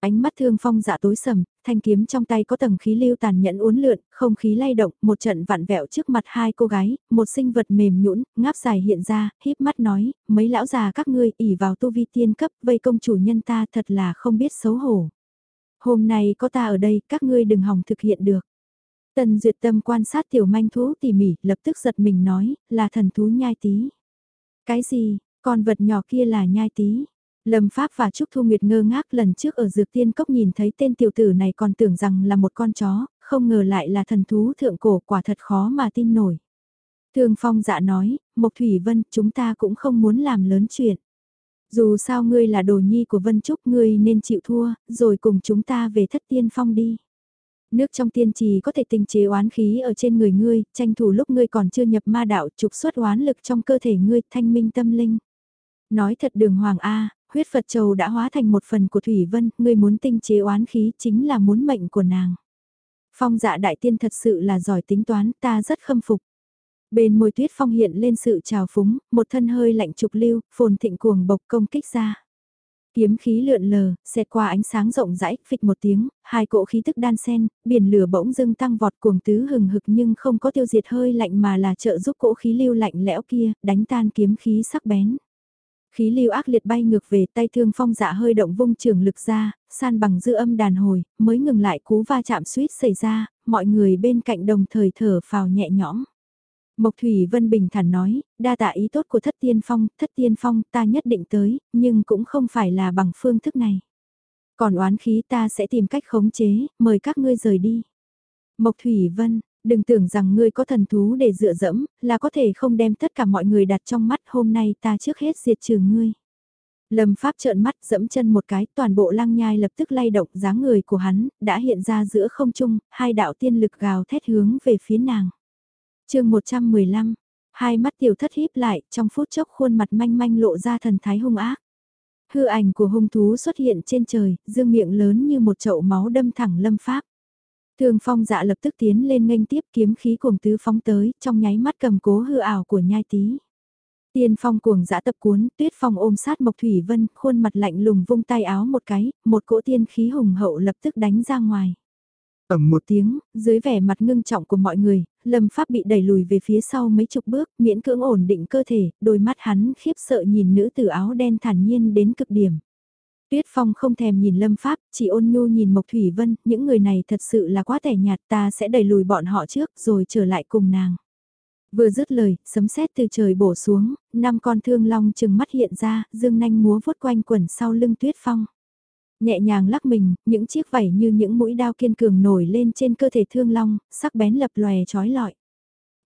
Ánh mắt thương phong dạ tối sầm, thanh kiếm trong tay có tầng khí lưu tàn nhẫn uốn lượn, không khí lay động, một trận vặn vẹo trước mặt hai cô gái, một sinh vật mềm nhũn, ngáp dài hiện ra, híp mắt nói, mấy lão già các ngươi ỉ vào tu vi tiên cấp, vây công chủ nhân ta thật là không biết xấu hổ. Hôm nay có ta ở đây, các ngươi đừng hòng thực hiện được. Tần duyệt tâm quan sát tiểu manh thú tỉ mỉ, lập tức giật mình nói, là thần thú nhai tí. Cái gì, con vật nhỏ kia là nhai tí. Lâm Pháp và Trúc Thu Nguyệt ngơ ngác lần trước ở dược tiên cốc nhìn thấy tên tiểu tử này còn tưởng rằng là một con chó, không ngờ lại là thần thú thượng cổ quả thật khó mà tin nổi. Thương Phong dạ nói, Mộc Thủy Vân chúng ta cũng không muốn làm lớn chuyện. Dù sao ngươi là đồ nhi của Vân Trúc ngươi nên chịu thua, rồi cùng chúng ta về thất tiên phong đi nước trong tiên trì có thể tinh chế oán khí ở trên người ngươi, tranh thủ lúc ngươi còn chưa nhập ma đạo trục xuất oán lực trong cơ thể ngươi, thanh minh tâm linh. Nói thật đường hoàng A, huyết Phật Châu đã hóa thành một phần của Thủy Vân, ngươi muốn tinh chế oán khí chính là muốn mệnh của nàng. Phong dạ đại tiên thật sự là giỏi tính toán, ta rất khâm phục. Bên môi tuyết phong hiện lên sự trào phúng, một thân hơi lạnh trục lưu, phồn thịnh cuồng bộc công kích ra. Kiếm khí lượn lờ, xẹt qua ánh sáng rộng rãi, phịch một tiếng, hai cỗ khí tức đan sen, biển lửa bỗng dưng tăng vọt cuồng tứ hừng hực nhưng không có tiêu diệt hơi lạnh mà là trợ giúp cỗ khí lưu lạnh lẽo kia, đánh tan kiếm khí sắc bén. Khí lưu ác liệt bay ngược về tay thương phong dạ hơi động vung trường lực ra, san bằng dư âm đàn hồi, mới ngừng lại cú va chạm suýt xảy ra, mọi người bên cạnh đồng thời thở phào nhẹ nhõm. Mộc Thủy Vân bình thản nói, đa tạ ý tốt của thất tiên phong, thất tiên phong ta nhất định tới, nhưng cũng không phải là bằng phương thức này. Còn oán khí ta sẽ tìm cách khống chế, mời các ngươi rời đi. Mộc Thủy Vân, đừng tưởng rằng ngươi có thần thú để dựa dẫm, là có thể không đem tất cả mọi người đặt trong mắt hôm nay ta trước hết diệt trừ ngươi. Lâm Pháp trợn mắt dẫm chân một cái, toàn bộ lăng nhai lập tức lay động dáng người của hắn, đã hiện ra giữa không trung, hai đạo tiên lực gào thét hướng về phía nàng chương 115, hai mắt tiểu thất híp lại, trong phút chốc khuôn mặt manh manh lộ ra thần thái hung ác. Hư ảnh của hung thú xuất hiện trên trời, dương miệng lớn như một chậu máu đâm thẳng Lâm Pháp. Thường phong dạ lập tức tiến lên nghênh tiếp kiếm khí cuồng tứ phóng tới, trong nháy mắt cầm cố hư ảo của nhai tí. Tiên phong cuồng dã tập cuốn, tuyết phong ôm sát Mộc Thủy Vân, khuôn mặt lạnh lùng vung tay áo một cái, một cỗ tiên khí hùng hậu lập tức đánh ra ngoài ầm một tiếng, dưới vẻ mặt ngưng trọng của mọi người, Lâm Pháp bị đẩy lùi về phía sau mấy chục bước, miễn cưỡng ổn định cơ thể, đôi mắt hắn khiếp sợ nhìn nữ tử áo đen thản nhiên đến cực điểm. Tuyết Phong không thèm nhìn Lâm Pháp, chỉ ôn nhu nhìn Mộc Thủy Vân, những người này thật sự là quá tẻ nhạt ta sẽ đẩy lùi bọn họ trước rồi trở lại cùng nàng. Vừa dứt lời, sấm sét từ trời bổ xuống, năm con thương long chừng mắt hiện ra, dương nanh múa vuốt quanh quẩn sau lưng tuyết phong. Nhẹ nhàng lắc mình, những chiếc vảy như những mũi đao kiên cường nổi lên trên cơ thể thương long, sắc bén lập lòe trói lọi.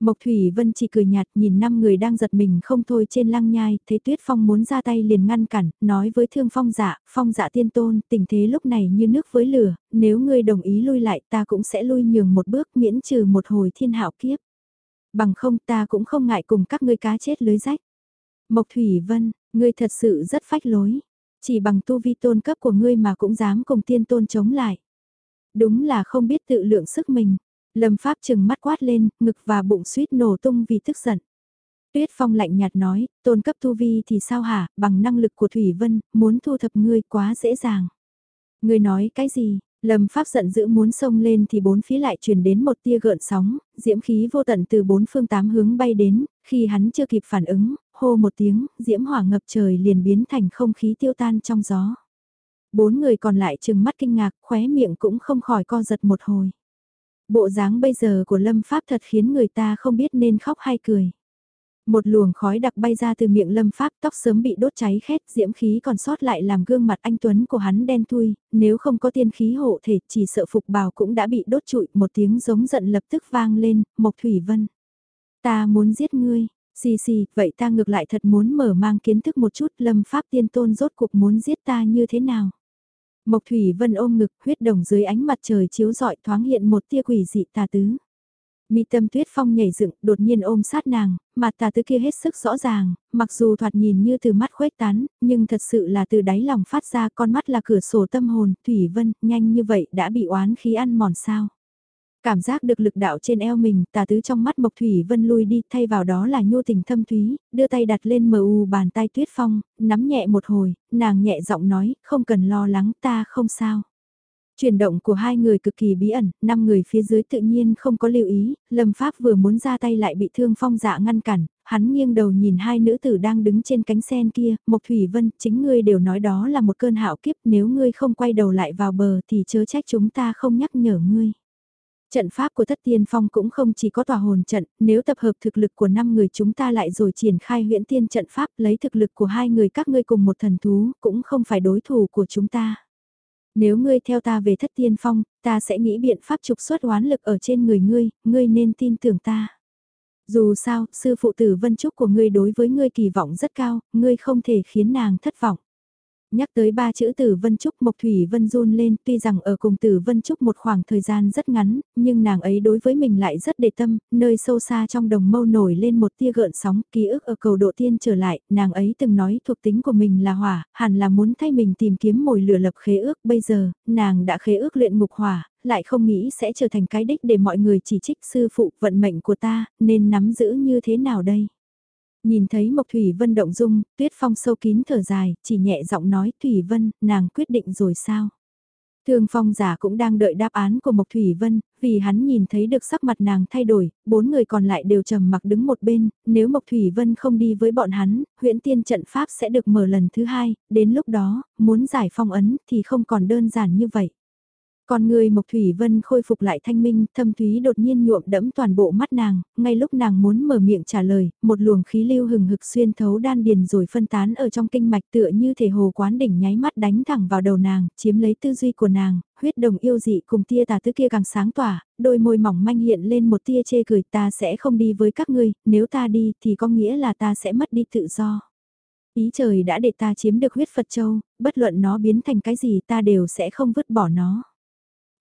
Mộc Thủy Vân chỉ cười nhạt nhìn năm người đang giật mình không thôi trên lăng nhai, thấy Tuyết Phong muốn ra tay liền ngăn cản, nói với Thương Phong dạ, Phong dạ tiên tôn, tình thế lúc này như nước với lửa, nếu ngươi đồng ý lui lại ta cũng sẽ lui nhường một bước miễn trừ một hồi thiên hạo kiếp. Bằng không ta cũng không ngại cùng các ngươi cá chết lưới rách. Mộc Thủy Vân, ngươi thật sự rất phách lối. Chỉ bằng tu vi tôn cấp của ngươi mà cũng dám cùng tiên tôn chống lại. Đúng là không biết tự lượng sức mình. Lâm Pháp chừng mắt quát lên, ngực và bụng suýt nổ tung vì tức giận. Tuyết Phong lạnh nhạt nói, tôn cấp tu vi thì sao hả, bằng năng lực của Thủy Vân, muốn thu thập ngươi quá dễ dàng. Ngươi nói cái gì, Lâm Pháp giận dữ muốn xông lên thì bốn phía lại truyền đến một tia gợn sóng, diễm khí vô tận từ bốn phương tám hướng bay đến, khi hắn chưa kịp phản ứng, hô một tiếng, diễm hỏa ngập trời liền biến thành không khí tiêu tan trong gió. Bốn người còn lại chừng mắt kinh ngạc, khóe miệng cũng không khỏi co giật một hồi. Bộ dáng bây giờ của Lâm Pháp thật khiến người ta không biết nên khóc hay cười. Một luồng khói đặc bay ra từ miệng lâm pháp tóc sớm bị đốt cháy khét, diễm khí còn sót lại làm gương mặt anh Tuấn của hắn đen thui, nếu không có tiên khí hộ thể chỉ sợ phục bào cũng đã bị đốt trụi, một tiếng giống giận lập tức vang lên, Mộc Thủy Vân. Ta muốn giết ngươi, xì xì, vậy ta ngược lại thật muốn mở mang kiến thức một chút lâm pháp tiên tôn rốt cuộc muốn giết ta như thế nào. Mộc Thủy Vân ôm ngực huyết đồng dưới ánh mặt trời chiếu rọi thoáng hiện một tia quỷ dị tà tứ. Mi tâm tuyết phong nhảy dựng, đột nhiên ôm sát nàng, mặt tà tứ kia hết sức rõ ràng, mặc dù thoạt nhìn như từ mắt khuếch tán, nhưng thật sự là từ đáy lòng phát ra con mắt là cửa sổ tâm hồn, Thủy Vân, nhanh như vậy đã bị oán khí ăn mòn sao. Cảm giác được lực đạo trên eo mình, tà tứ trong mắt Mộc Thủy Vân lui đi, thay vào đó là nhô tình thâm thúy, đưa tay đặt lên mờ u bàn tay tuyết phong, nắm nhẹ một hồi, nàng nhẹ giọng nói, không cần lo lắng ta không sao. Chuyển động của hai người cực kỳ bí ẩn, năm người phía dưới tự nhiên không có lưu ý, Lâm Pháp vừa muốn ra tay lại bị thương phong dạ ngăn cản, hắn nghiêng đầu nhìn hai nữ tử đang đứng trên cánh sen kia, Mộc Thủy Vân, chính ngươi đều nói đó là một cơn hạo kiếp, nếu ngươi không quay đầu lại vào bờ thì chớ trách chúng ta không nhắc nhở ngươi. Trận pháp của thất tiên phong cũng không chỉ có tòa hồn trận, nếu tập hợp thực lực của 5 người chúng ta lại rồi triển khai huyễn tiên trận pháp lấy thực lực của hai người các ngươi cùng một thần thú cũng không phải đối thủ của chúng ta. Nếu ngươi theo ta về thất tiên phong, ta sẽ nghĩ biện pháp trục xuất oán lực ở trên người ngươi, ngươi nên tin tưởng ta. Dù sao, sư phụ tử Vân Trúc của ngươi đối với ngươi kỳ vọng rất cao, ngươi không thể khiến nàng thất vọng. Nhắc tới ba chữ Tử Vân Trúc Mộc Thủy Vân run lên tuy rằng ở cùng Tử Vân Trúc một khoảng thời gian rất ngắn, nhưng nàng ấy đối với mình lại rất đề tâm, nơi sâu xa trong đồng mâu nổi lên một tia gợn sóng, ký ức ở cầu độ tiên trở lại, nàng ấy từng nói thuộc tính của mình là hỏa, hẳn là muốn thay mình tìm kiếm mồi lửa lập khế ước, bây giờ, nàng đã khế ước luyện ngục hỏa, lại không nghĩ sẽ trở thành cái đích để mọi người chỉ trích sư phụ vận mệnh của ta, nên nắm giữ như thế nào đây? Nhìn thấy Mộc Thủy Vân động dung, Tuyết Phong sâu kín thở dài, chỉ nhẹ giọng nói Thủy Vân, nàng quyết định rồi sao? Thương Phong giả cũng đang đợi đáp án của Mộc Thủy Vân, vì hắn nhìn thấy được sắc mặt nàng thay đổi, bốn người còn lại đều trầm mặc đứng một bên, nếu Mộc Thủy Vân không đi với bọn hắn, huyễn tiên trận pháp sẽ được mở lần thứ hai, đến lúc đó, muốn giải phong ấn thì không còn đơn giản như vậy. Con người Mộc Thủy Vân khôi phục lại thanh minh, thâm thúy đột nhiên nhuộm đẫm toàn bộ mắt nàng, ngay lúc nàng muốn mở miệng trả lời, một luồng khí lưu hừng hực xuyên thấu đan điền rồi phân tán ở trong kinh mạch tựa như thể hồ quán đỉnh nháy mắt đánh thẳng vào đầu nàng, chiếm lấy tư duy của nàng, huyết đồng yêu dị cùng tia tà tứ kia càng sáng tỏa, đôi môi mỏng manh hiện lên một tia chê cười ta sẽ không đi với các ngươi, nếu ta đi thì có nghĩa là ta sẽ mất đi tự do. Ý trời đã để ta chiếm được huyết Phật Châu, bất luận nó biến thành cái gì ta đều sẽ không vứt bỏ nó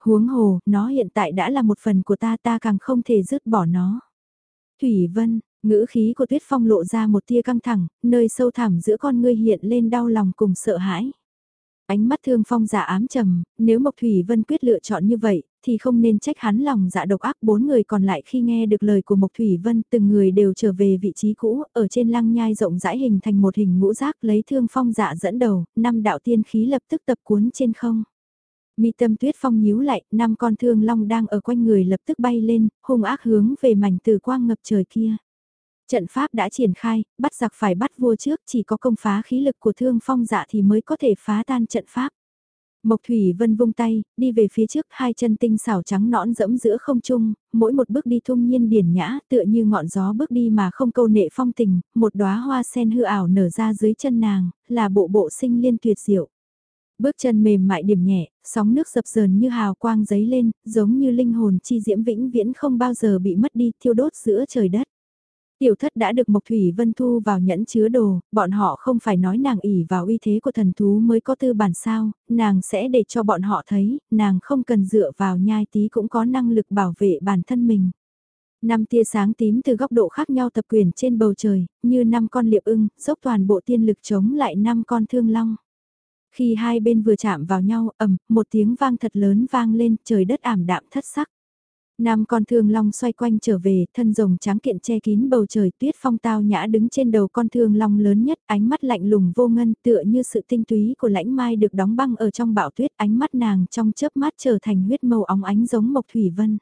huống hồ, nó hiện tại đã là một phần của ta ta càng không thể dứt bỏ nó. Thủy Vân, ngữ khí của Tuyết Phong lộ ra một tia căng thẳng, nơi sâu thẳm giữa con ngươi hiện lên đau lòng cùng sợ hãi. Ánh mắt thương phong giả ám trầm, nếu Mộc Thủy Vân quyết lựa chọn như vậy, thì không nên trách hắn lòng dạ độc ác bốn người còn lại khi nghe được lời của Mộc Thủy Vân từng người đều trở về vị trí cũ, ở trên lăng nhai rộng rãi hình thành một hình ngũ giác lấy thương phong giả dẫn đầu, năm đạo tiên khí lập tức tập cuốn trên không. Mi tâm tuyết phong nhíu lại, năm con thương long đang ở quanh người lập tức bay lên, hung ác hướng về mảnh từ quang ngập trời kia. Trận pháp đã triển khai, bắt giặc phải bắt vua trước, chỉ có công phá khí lực của thương phong dạ thì mới có thể phá tan trận pháp. Mộc Thủy Vân vung tay, đi về phía trước, hai chân tinh xảo trắng nõn dẫm giữa không trung, mỗi một bước đi thung nhiên điển nhã, tựa như ngọn gió bước đi mà không câu nệ phong tình, một đóa hoa sen hư ảo nở ra dưới chân nàng, là bộ bộ sinh liên tuyệt diệu. Bước chân mềm mại điểm nhẹ, sóng nước dập dờn như hào quang giấy lên, giống như linh hồn chi diễm vĩnh viễn không bao giờ bị mất đi, thiêu đốt giữa trời đất. Tiểu thất đã được Mộc Thủy Vân thu vào nhẫn chứa đồ, bọn họ không phải nói nàng ỉ vào uy thế của thần thú mới có tư bản sao, nàng sẽ để cho bọn họ thấy, nàng không cần dựa vào nhai tí cũng có năng lực bảo vệ bản thân mình. Năm tia sáng tím từ góc độ khác nhau tập quyền trên bầu trời, như năm con liệp ưng, dốc toàn bộ tiên lực chống lại năm con thương long. Khi hai bên vừa chạm vào nhau, ầm, một tiếng vang thật lớn vang lên, trời đất ảm đạm thất sắc. nam con thương long xoay quanh trở về, thân rồng trắng kiện che kín bầu trời tuyết phong tao nhã đứng trên đầu con thương long lớn nhất, ánh mắt lạnh lùng vô ngân tựa như sự tinh túy của lãnh mai được đóng băng ở trong bão tuyết, ánh mắt nàng trong chớp mắt trở thành huyết màu óng ánh giống mộc thủy vân.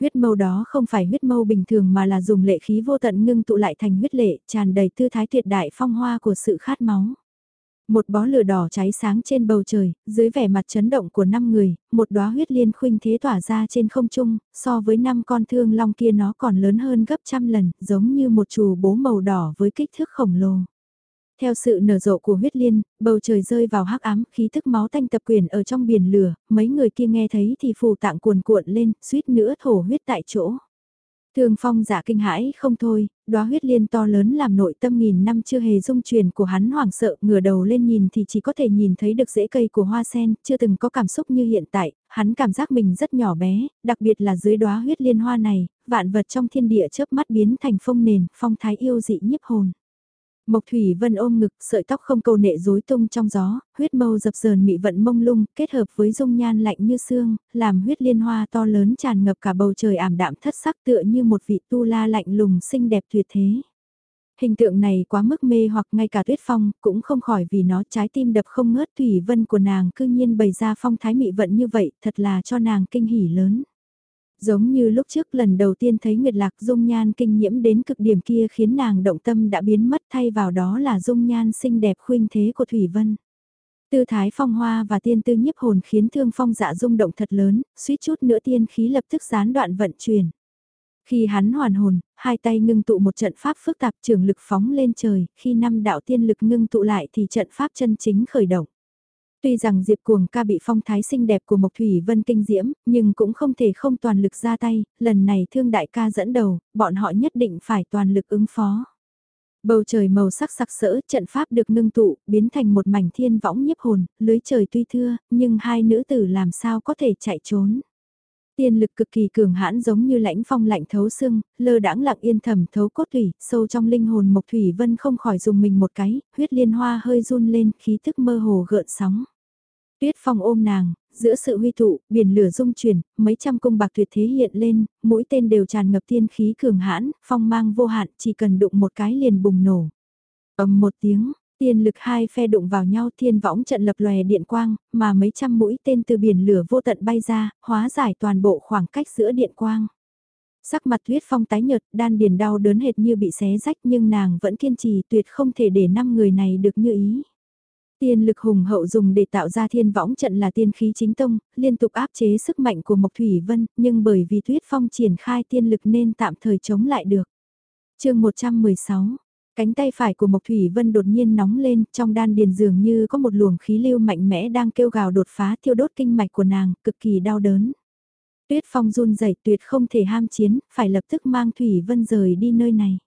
Huyết mâu đó không phải huyết mâu bình thường mà là dùng lệ khí vô tận ngưng tụ lại thành huyết lệ, tràn đầy tư thái tuyệt đại phong hoa của sự khát máu. Một bó lửa đỏ cháy sáng trên bầu trời, dưới vẻ mặt chấn động của năm người, một đóa huyết liên khuynh thế tỏa ra trên không trung, so với năm con thương long kia nó còn lớn hơn gấp trăm lần, giống như một chù bố màu đỏ với kích thước khổng lồ. Theo sự nở rộ của huyết liên, bầu trời rơi vào hắc ám, khí thức máu tanh tập quyền ở trong biển lửa, mấy người kia nghe thấy thì phù tạng cuồn cuộn lên, suýt nữa thổ huyết tại chỗ. Thường phong giả kinh hãi không thôi, đóa huyết liên to lớn làm nội tâm nghìn năm chưa hề dung truyền của hắn hoảng sợ, ngửa đầu lên nhìn thì chỉ có thể nhìn thấy được rễ cây của hoa sen, chưa từng có cảm xúc như hiện tại, hắn cảm giác mình rất nhỏ bé, đặc biệt là dưới đóa huyết liên hoa này, vạn vật trong thiên địa chớp mắt biến thành phong nền, phong thái yêu dị nhiếp hồn. Mộc Thủy Vân ôm ngực, sợi tóc không câu nệ rối tung trong gió, huyết mâu dập dờn mị vận mông lung, kết hợp với dung nhan lạnh như xương, làm huyết liên hoa to lớn tràn ngập cả bầu trời ảm đạm thất sắc tựa như một vị tu la lạnh lùng xinh đẹp tuyệt thế. Hình tượng này quá mức mê hoặc ngay cả tuyết phong cũng không khỏi vì nó trái tim đập không ngớt Thủy Vân của nàng cư nhiên bày ra phong thái mị vận như vậy thật là cho nàng kinh hỉ lớn. Giống như lúc trước lần đầu tiên thấy Nguyệt Lạc dung nhan kinh nhiễm đến cực điểm kia khiến nàng động tâm đã biến mất thay vào đó là dung nhan xinh đẹp khuynh thế của Thủy Vân. Tư thái phong hoa và tiên tư nhiếp hồn khiến thương phong dạ rung động thật lớn, suýt chút nữa tiên khí lập tức gián đoạn vận chuyển. Khi hắn hoàn hồn, hai tay ngưng tụ một trận pháp phức tạp trường lực phóng lên trời, khi năm đạo tiên lực ngưng tụ lại thì trận pháp chân chính khởi động. Tuy rằng Diệp Cuồng ca bị phong thái xinh đẹp của Mộc Thủy Vân kinh diễm, nhưng cũng không thể không toàn lực ra tay, lần này thương đại ca dẫn đầu, bọn họ nhất định phải toàn lực ứng phó. Bầu trời màu sắc sặc sỡ, trận pháp được ngưng tụ, biến thành một mảnh thiên võng nhiếp hồn, lưới trời tuy thưa, nhưng hai nữ tử làm sao có thể chạy trốn. Tiên lực cực kỳ cường hãn giống như lãnh phong lạnh thấu xương, lơ đãng lặng yên thầm thấu cốt thủy, sâu trong linh hồn Mộc Thủy Vân không khỏi dùng mình một cái, huyết liên hoa hơi run lên, khí thức mơ hồ gợn sóng. Tuyết phong ôm nàng, giữa sự huy tụ, biển lửa dung chuyển, mấy trăm cung bạc tuyệt thế hiện lên, mũi tên đều tràn ngập tiên khí cường hãn, phong mang vô hạn, chỉ cần đụng một cái liền bùng nổ. ầm một tiếng, tiên lực hai phe đụng vào nhau thiên võng trận lập lòe điện quang, mà mấy trăm mũi tên từ biển lửa vô tận bay ra, hóa giải toàn bộ khoảng cách giữa điện quang. Sắc mặt tuyết phong tái nhợt, đan điền đau đớn hệt như bị xé rách nhưng nàng vẫn kiên trì tuyệt không thể để năm người này được như ý. Tiên lực hùng hậu dùng để tạo ra thiên võng trận là tiên khí chính tông, liên tục áp chế sức mạnh của Mộc Thủy Vân, nhưng bởi vì Tuyết Phong triển khai tiên lực nên tạm thời chống lại được. chương 116 Cánh tay phải của Mộc Thủy Vân đột nhiên nóng lên, trong đan điền dường như có một luồng khí lưu mạnh mẽ đang kêu gào đột phá thiêu đốt kinh mạch của nàng, cực kỳ đau đớn. Tuyết Phong run rẩy tuyệt không thể ham chiến, phải lập tức mang Thủy Vân rời đi nơi này.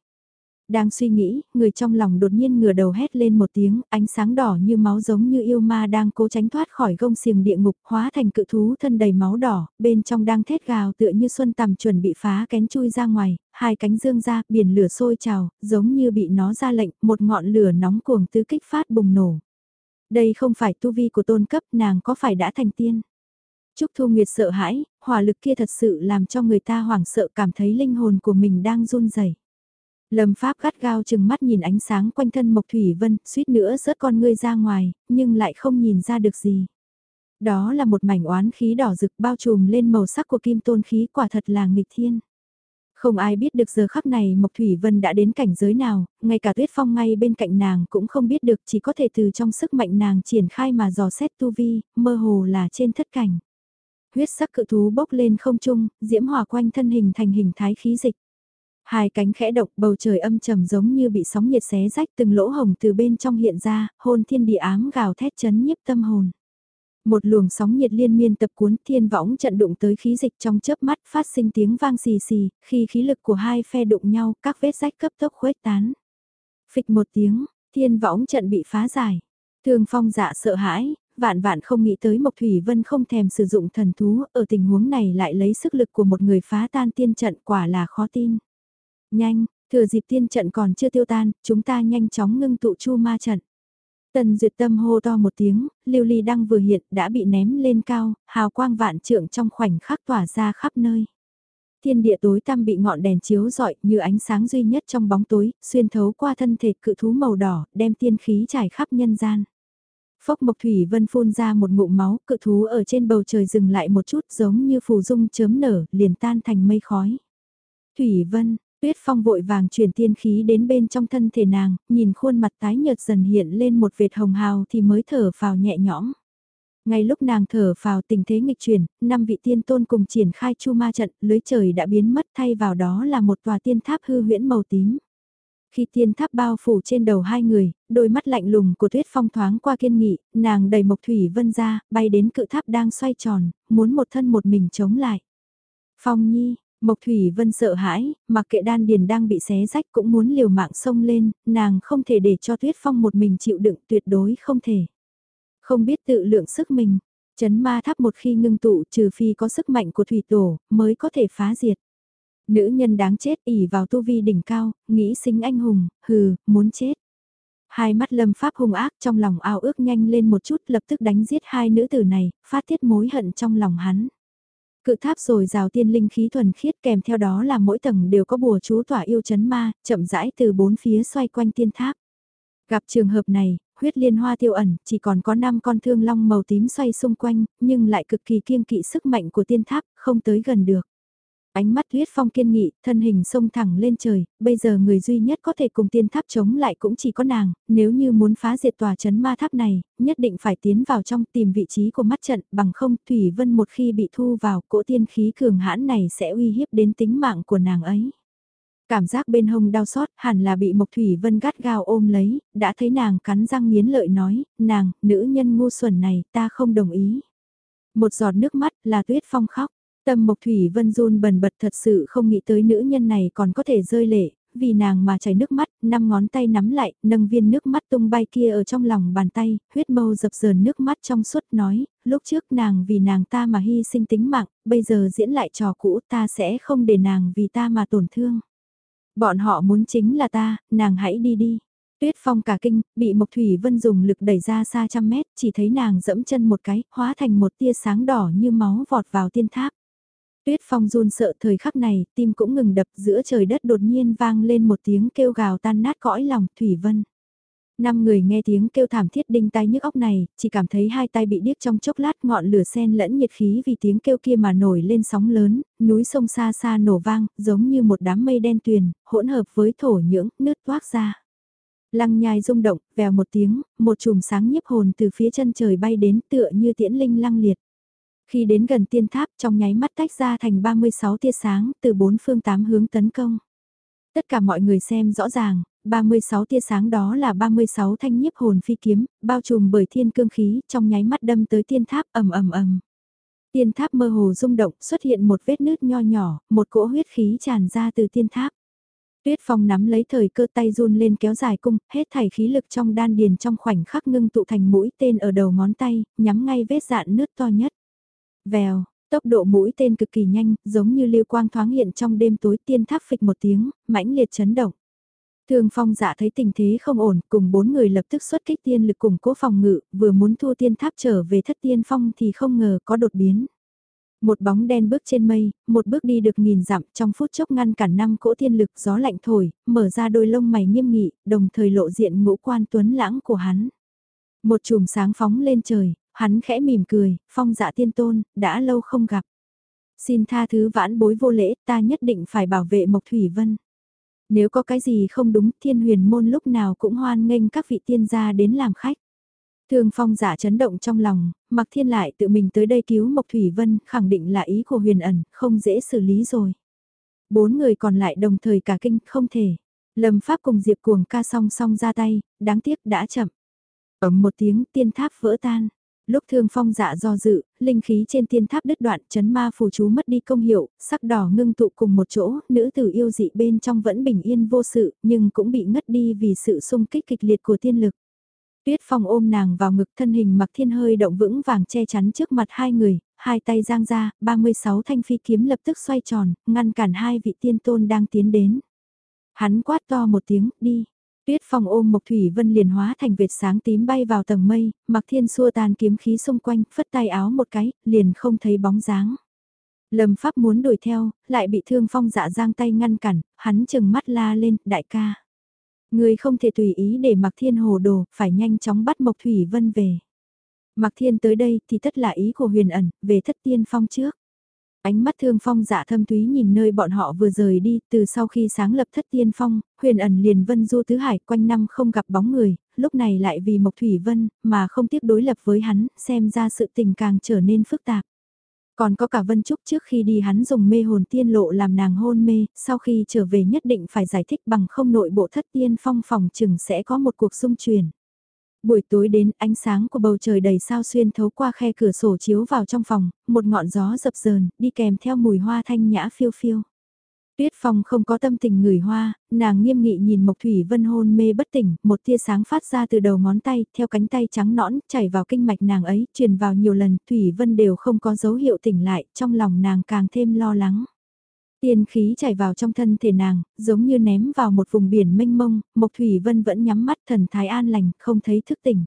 Đang suy nghĩ, người trong lòng đột nhiên ngửa đầu hét lên một tiếng, ánh sáng đỏ như máu giống như yêu ma đang cố tránh thoát khỏi gông xiềng địa ngục hóa thành cự thú thân đầy máu đỏ, bên trong đang thét gào tựa như xuân tầm chuẩn bị phá kén chui ra ngoài, hai cánh dương ra, biển lửa sôi trào, giống như bị nó ra lệnh, một ngọn lửa nóng cuồng tứ kích phát bùng nổ. Đây không phải tu vi của tôn cấp, nàng có phải đã thành tiên? Trúc Thu Nguyệt sợ hãi, hỏa lực kia thật sự làm cho người ta hoảng sợ cảm thấy linh hồn của mình đang run rẩy. Lâm Pháp gắt gao chừng mắt nhìn ánh sáng quanh thân Mộc Thủy Vân, suýt nữa rớt con ngươi ra ngoài, nhưng lại không nhìn ra được gì. Đó là một mảnh oán khí đỏ rực bao trùm lên màu sắc của kim tôn khí quả thật là nghịch thiên. Không ai biết được giờ khắc này Mộc Thủy Vân đã đến cảnh giới nào, ngay cả tuyết phong ngay bên cạnh nàng cũng không biết được chỉ có thể từ trong sức mạnh nàng triển khai mà dò xét tu vi, mơ hồ là trên thất cảnh. Huyết sắc cự thú bốc lên không trung, diễm hòa quanh thân hình thành hình thái khí dịch. Hai cánh khẽ động bầu trời âm trầm giống như bị sóng nhiệt xé rách từng lỗ hồng từ bên trong hiện ra, hôn thiên địa ám gào thét chấn nhiếp tâm hồn. Một luồng sóng nhiệt liên miên tập cuốn thiên võng trận đụng tới khí dịch trong chớp mắt phát sinh tiếng vang xì xì, khi khí lực của hai phe đụng nhau các vết rách cấp tốc khuếch tán. Phịch một tiếng, thiên võng trận bị phá giải. Thường phong dạ sợ hãi, vạn vạn không nghĩ tới Mộc Thủy Vân không thèm sử dụng thần thú, ở tình huống này lại lấy sức lực của một người phá tan tiên trận quả là khó tin. Nhanh, thừa dịp tiên trận còn chưa tiêu tan, chúng ta nhanh chóng ngưng tụ chu ma trận. Tần duyệt tâm hô to một tiếng, lưu ly đăng vừa hiện đã bị ném lên cao, hào quang vạn trượng trong khoảnh khắc tỏa ra khắp nơi. Thiên địa tối tăm bị ngọn đèn chiếu rọi như ánh sáng duy nhất trong bóng tối, xuyên thấu qua thân thể cự thú màu đỏ, đem tiên khí trải khắp nhân gian. Phốc Mộc Thủy Vân phun ra một ngụm máu, cự thú ở trên bầu trời dừng lại một chút giống như phù dung chớm nở, liền tan thành mây khói. Thủy Vân, Tuyết Phong vội vàng chuyển tiên khí đến bên trong thân thể nàng, nhìn khuôn mặt tái nhợt dần hiện lên một vệt hồng hào thì mới thở phào nhẹ nhõm. Ngay lúc nàng thở vào, tình thế nghịch chuyển, năm vị tiên tôn cùng triển khai chu ma trận, lưới trời đã biến mất thay vào đó là một tòa tiên tháp hư huyễn màu tím. Khi tiên tháp bao phủ trên đầu hai người, đôi mắt lạnh lùng của tuyết phong thoáng qua kiên nghị, nàng đầy mộc thủy vân ra, bay đến cự tháp đang xoay tròn, muốn một thân một mình chống lại. Phong nhi, Mộc Thủy Vân sợ hãi, mặc kệ đan điền đang bị xé rách cũng muốn liều mạng sông lên, nàng không thể để cho Tuyết Phong một mình chịu đựng tuyệt đối không thể. Không biết tự lượng sức mình, chấn ma tháp một khi ngưng tụ trừ phi có sức mạnh của thủy tổ mới có thể phá diệt. Nữ nhân đáng chết ỉ vào tu vi đỉnh cao, nghĩ sinh anh hùng, hừ, muốn chết. Hai mắt lâm pháp hung ác trong lòng ao ước nhanh lên một chút lập tức đánh giết hai nữ tử này, phát tiết mối hận trong lòng hắn. Cự tháp rồi rào tiên linh khí thuần khiết kèm theo đó là mỗi tầng đều có bùa chú tỏa yêu chấn ma, chậm rãi từ bốn phía xoay quanh tiên tháp. Gặp trường hợp này, huyết liên hoa tiêu ẩn, chỉ còn có 5 con thương long màu tím xoay xung quanh, nhưng lại cực kỳ kiêng kỵ sức mạnh của tiên tháp, không tới gần được. Ánh mắt huyết phong kiên nghị, thân hình sông thẳng lên trời, bây giờ người duy nhất có thể cùng tiên tháp chống lại cũng chỉ có nàng, nếu như muốn phá diệt tòa chấn ma tháp này, nhất định phải tiến vào trong tìm vị trí của mắt trận, bằng không Thủy Vân một khi bị thu vào, cỗ tiên khí cường hãn này sẽ uy hiếp đến tính mạng của nàng ấy. Cảm giác bên hông đau xót hẳn là bị Mộc Thủy Vân gắt gao ôm lấy, đã thấy nàng cắn răng nghiến lợi nói, nàng, nữ nhân ngu xuẩn này, ta không đồng ý. Một giọt nước mắt là tuyết phong khóc, Tâm Mộc Thủy Vân run bần bật thật sự không nghĩ tới nữ nhân này còn có thể rơi lệ, vì nàng mà chảy nước mắt, năm ngón tay nắm lại, nâng viên nước mắt tung bay kia ở trong lòng bàn tay, huyết mâu dập dờn nước mắt trong suốt nói, lúc trước nàng vì nàng ta mà hy sinh tính mạng, bây giờ diễn lại trò cũ ta sẽ không để nàng vì ta mà tổn thương. Bọn họ muốn chính là ta, nàng hãy đi đi. Tuyết phong cả kinh, bị Mộc Thủy Vân dùng lực đẩy ra xa trăm mét, chỉ thấy nàng dẫm chân một cái, hóa thành một tia sáng đỏ như máu vọt vào tiên tháp. Tuyết Phong run sợ thời khắc này, tim cũng ngừng đập giữa trời đất đột nhiên vang lên một tiếng kêu gào tan nát cõi lòng Thủy Vân. Năm người nghe tiếng kêu thảm thiết đinh tai nhức óc này, chỉ cảm thấy hai tay bị điếc trong chốc lát ngọn lửa sen lẫn nhiệt khí vì tiếng kêu kia mà nổi lên sóng lớn, núi sông xa xa nổ vang, giống như một đám mây đen tuyền, hỗn hợp với thổ nhưỡng, nứt toác ra. Lăng nhai rung động, vèo một tiếng, một chùm sáng nhiếp hồn từ phía chân trời bay đến tựa như tiễn linh lăng liệt. Khi đến gần tiên tháp trong nháy mắt tách ra thành 36 tia sáng từ bốn phương tám hướng tấn công. Tất cả mọi người xem rõ ràng, 36 tia sáng đó là 36 thanh nhiếp hồn phi kiếm, bao trùm bởi thiên cương khí, trong nháy mắt đâm tới tiên tháp ầm ầm ầm. Tiên tháp mơ hồ rung động, xuất hiện một vết nứt nho nhỏ, một cỗ huyết khí tràn ra từ tiên tháp. Tuyết Phong nắm lấy thời cơ tay run lên kéo dài cung, hết thảy khí lực trong đan điền trong khoảnh khắc ngưng tụ thành mũi tên ở đầu ngón tay, nhắm ngay vết dạn nứt to nhất. Vèo, tốc độ mũi tên cực kỳ nhanh, giống như lưu quang thoáng hiện trong đêm tối tiên tháp phịch một tiếng, mãnh liệt chấn động. Thường phong dạ thấy tình thế không ổn, cùng bốn người lập tức xuất kích tiên lực cùng cố phòng ngự, vừa muốn thua tiên tháp trở về thất tiên phong thì không ngờ có đột biến. Một bóng đen bước trên mây, một bước đi được nghìn dặm trong phút chốc ngăn cản năm cỗ tiên lực gió lạnh thổi, mở ra đôi lông mày nghiêm nghị, đồng thời lộ diện ngũ quan tuấn lãng của hắn. Một chùm sáng phóng lên trời, hắn khẽ mỉm cười, phong dạ tiên tôn, đã lâu không gặp. Xin tha thứ vãn bối vô lễ, ta nhất định phải bảo vệ Mộc Thủy Vân. Nếu có cái gì không đúng, thiên huyền môn lúc nào cũng hoan nghênh các vị tiên gia đến làm khách. Thường phong giả chấn động trong lòng, mặc thiên lại tự mình tới đây cứu Mộc Thủy Vân, khẳng định là ý của huyền ẩn, không dễ xử lý rồi. Bốn người còn lại đồng thời cả kinh, không thể. Lâm Pháp cùng Diệp Cuồng ca song song ra tay, đáng tiếc đã chậm. Ấm một tiếng tiên tháp vỡ tan. Lúc thương phong dạ do dự, linh khí trên tiên tháp đứt đoạn chấn ma phù chú mất đi công hiệu, sắc đỏ ngưng tụ cùng một chỗ, nữ tử yêu dị bên trong vẫn bình yên vô sự, nhưng cũng bị ngất đi vì sự xung kích kịch liệt của tiên lực. Tuyết Phong ôm nàng vào ngực thân hình mặc thiên hơi động vững vàng che chắn trước mặt hai người, hai tay giang ra, 36 thanh phi kiếm lập tức xoay tròn, ngăn cản hai vị tiên tôn đang tiến đến. Hắn quát to một tiếng, đi. Tuyết Phong ôm Mộc Thủy Vân liền hóa thành vệt sáng tím bay vào tầng mây, mặc thiên xua tan kiếm khí xung quanh, phất tay áo một cái, liền không thấy bóng dáng. Lâm Pháp muốn đuổi theo, lại bị thương phong dạ giang tay ngăn cản, hắn chừng mắt la lên, đại ca. Người không thể tùy ý để Mạc Thiên hồ đồ, phải nhanh chóng bắt Mộc Thủy Vân về. Mạc Thiên tới đây thì tất là ý của huyền ẩn, về thất tiên phong trước. Ánh mắt thương phong dạ thâm túy nhìn nơi bọn họ vừa rời đi, từ sau khi sáng lập thất tiên phong, huyền ẩn liền vân du tứ hải quanh năm không gặp bóng người, lúc này lại vì Mộc Thủy Vân, mà không tiếp đối lập với hắn, xem ra sự tình càng trở nên phức tạp. Còn có cả Vân Trúc trước khi đi hắn dùng mê hồn tiên lộ làm nàng hôn mê, sau khi trở về nhất định phải giải thích bằng không nội bộ thất tiên phong phòng chừng sẽ có một cuộc xung truyền. Buổi tối đến ánh sáng của bầu trời đầy sao xuyên thấu qua khe cửa sổ chiếu vào trong phòng, một ngọn gió dập dờn, đi kèm theo mùi hoa thanh nhã phiêu phiêu. Tuyết Phong không có tâm tình người hoa, nàng nghiêm nghị nhìn Mộc Thủy Vân hôn mê bất tỉnh, một tia sáng phát ra từ đầu ngón tay, theo cánh tay trắng nõn, chảy vào kinh mạch nàng ấy, truyền vào nhiều lần, Thủy Vân đều không có dấu hiệu tỉnh lại, trong lòng nàng càng thêm lo lắng. Tiên khí chảy vào trong thân thể nàng, giống như ném vào một vùng biển mênh mông, Mộc Thủy Vân vẫn nhắm mắt thần thái an lành, không thấy thức tỉnh.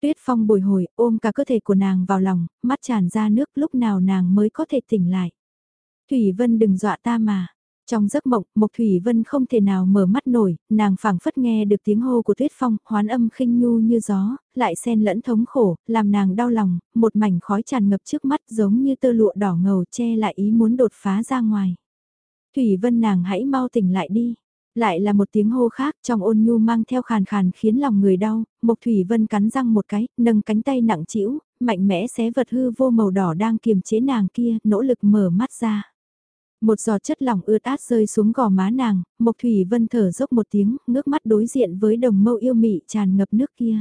Tuyết Phong bồi hồi, ôm cả cơ thể của nàng vào lòng, mắt tràn ra nước lúc nào nàng mới có thể tỉnh lại. Thủy Vân đừng dọa ta mà, trong giấc mộng, Mộc Thủy Vân không thể nào mở mắt nổi, nàng phảng phất nghe được tiếng hô của Tuyết Phong, hoán âm khinh nhu như gió, lại xen lẫn thống khổ, làm nàng đau lòng, một mảnh khói tràn ngập trước mắt giống như tơ lụa đỏ ngầu che lại ý muốn đột phá ra ngoài. Thủy Vân nàng hãy mau tỉnh lại đi. Lại là một tiếng hô khác trong ôn nhu mang theo khàn khàn khiến lòng người đau, Mộc Thủy Vân cắn răng một cái, nâng cánh tay nặng trĩu, mạnh mẽ xé vật hư vô màu đỏ đang kiềm chế nàng kia, nỗ lực mở mắt ra. Một giọt chất lỏng ướt át rơi xuống gò má nàng, Mộc Thủy Vân thở dốc một tiếng, ngước mắt đối diện với đồng mâu yêu mị tràn ngập nước kia.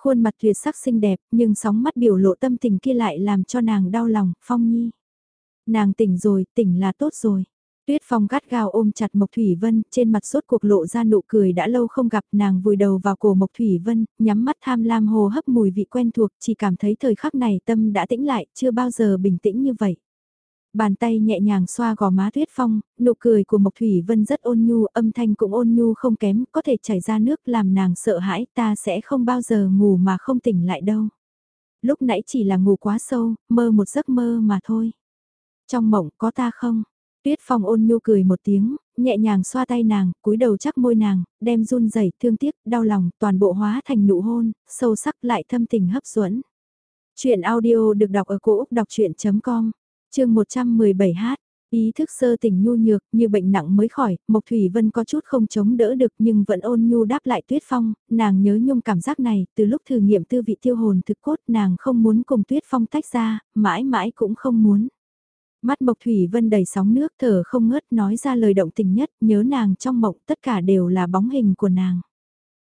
Khuôn mặt tuyệt sắc xinh đẹp, nhưng sóng mắt biểu lộ tâm tình kia lại làm cho nàng đau lòng, Phong Nhi. Nàng tỉnh rồi, tỉnh là tốt rồi. Tuyết Phong gắt gao ôm chặt Mộc Thủy Vân, trên mặt sốt cuộc lộ ra nụ cười đã lâu không gặp nàng vùi đầu vào cổ Mộc Thủy Vân, nhắm mắt tham lam hồ hấp mùi vị quen thuộc, chỉ cảm thấy thời khắc này tâm đã tĩnh lại, chưa bao giờ bình tĩnh như vậy. Bàn tay nhẹ nhàng xoa gò má Tuyết Phong, nụ cười của Mộc Thủy Vân rất ôn nhu, âm thanh cũng ôn nhu không kém, có thể chảy ra nước làm nàng sợ hãi, ta sẽ không bao giờ ngủ mà không tỉnh lại đâu. Lúc nãy chỉ là ngủ quá sâu, mơ một giấc mơ mà thôi. Trong mộng có ta không? Tuyết Phong ôn nhu cười một tiếng, nhẹ nhàng xoa tay nàng, cúi đầu chắc môi nàng, đem run rẩy, thương tiếc, đau lòng, toàn bộ hóa thành nụ hôn, sâu sắc lại thâm tình hấp dẫn. Chuyện audio được đọc ở cổ Úc đọc chuyện.com chương 117 h Ý thức sơ tỉnh nhu nhược, như bệnh nặng mới khỏi, Mộc Thủy Vân có chút không chống đỡ được nhưng vẫn ôn nhu đáp lại Tuyết Phong, nàng nhớ nhung cảm giác này, từ lúc thử nghiệm tư vị tiêu hồn thực cốt nàng không muốn cùng Tuyết Phong tách ra, mãi mãi cũng không muốn. Mắt Mộc Thủy Vân đầy sóng nước thở không ngớt nói ra lời động tình nhất, nhớ nàng trong mộng tất cả đều là bóng hình của nàng.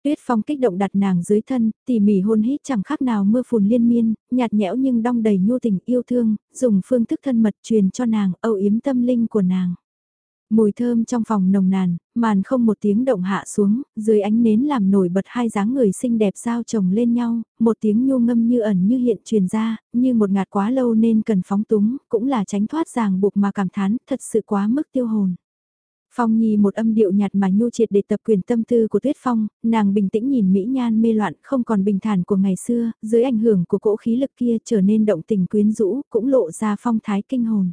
Tuyết Phong kích động đặt nàng dưới thân, tỉ mỉ hôn hít chẳng khác nào mưa phùn liên miên, nhạt nhẽo nhưng đong đầy nhu tình yêu thương, dùng phương thức thân mật truyền cho nàng, âu yếm tâm linh của nàng. Mùi thơm trong phòng nồng nàn, màn không một tiếng động hạ xuống, dưới ánh nến làm nổi bật hai dáng người xinh đẹp giao chồng lên nhau, một tiếng nhu ngâm như ẩn như hiện truyền ra, như một ngạt quá lâu nên cần phóng túng, cũng là tránh thoát ràng buộc mà cảm thán, thật sự quá mức tiêu hồn. Phong Nhi một âm điệu nhạt mà nhu triệt để tập quyền tâm tư của Tuyết Phong, nàng bình tĩnh nhìn Mỹ Nhan mê loạn không còn bình thản của ngày xưa, dưới ảnh hưởng của cỗ khí lực kia trở nên động tình quyến rũ, cũng lộ ra phong thái kinh hồn.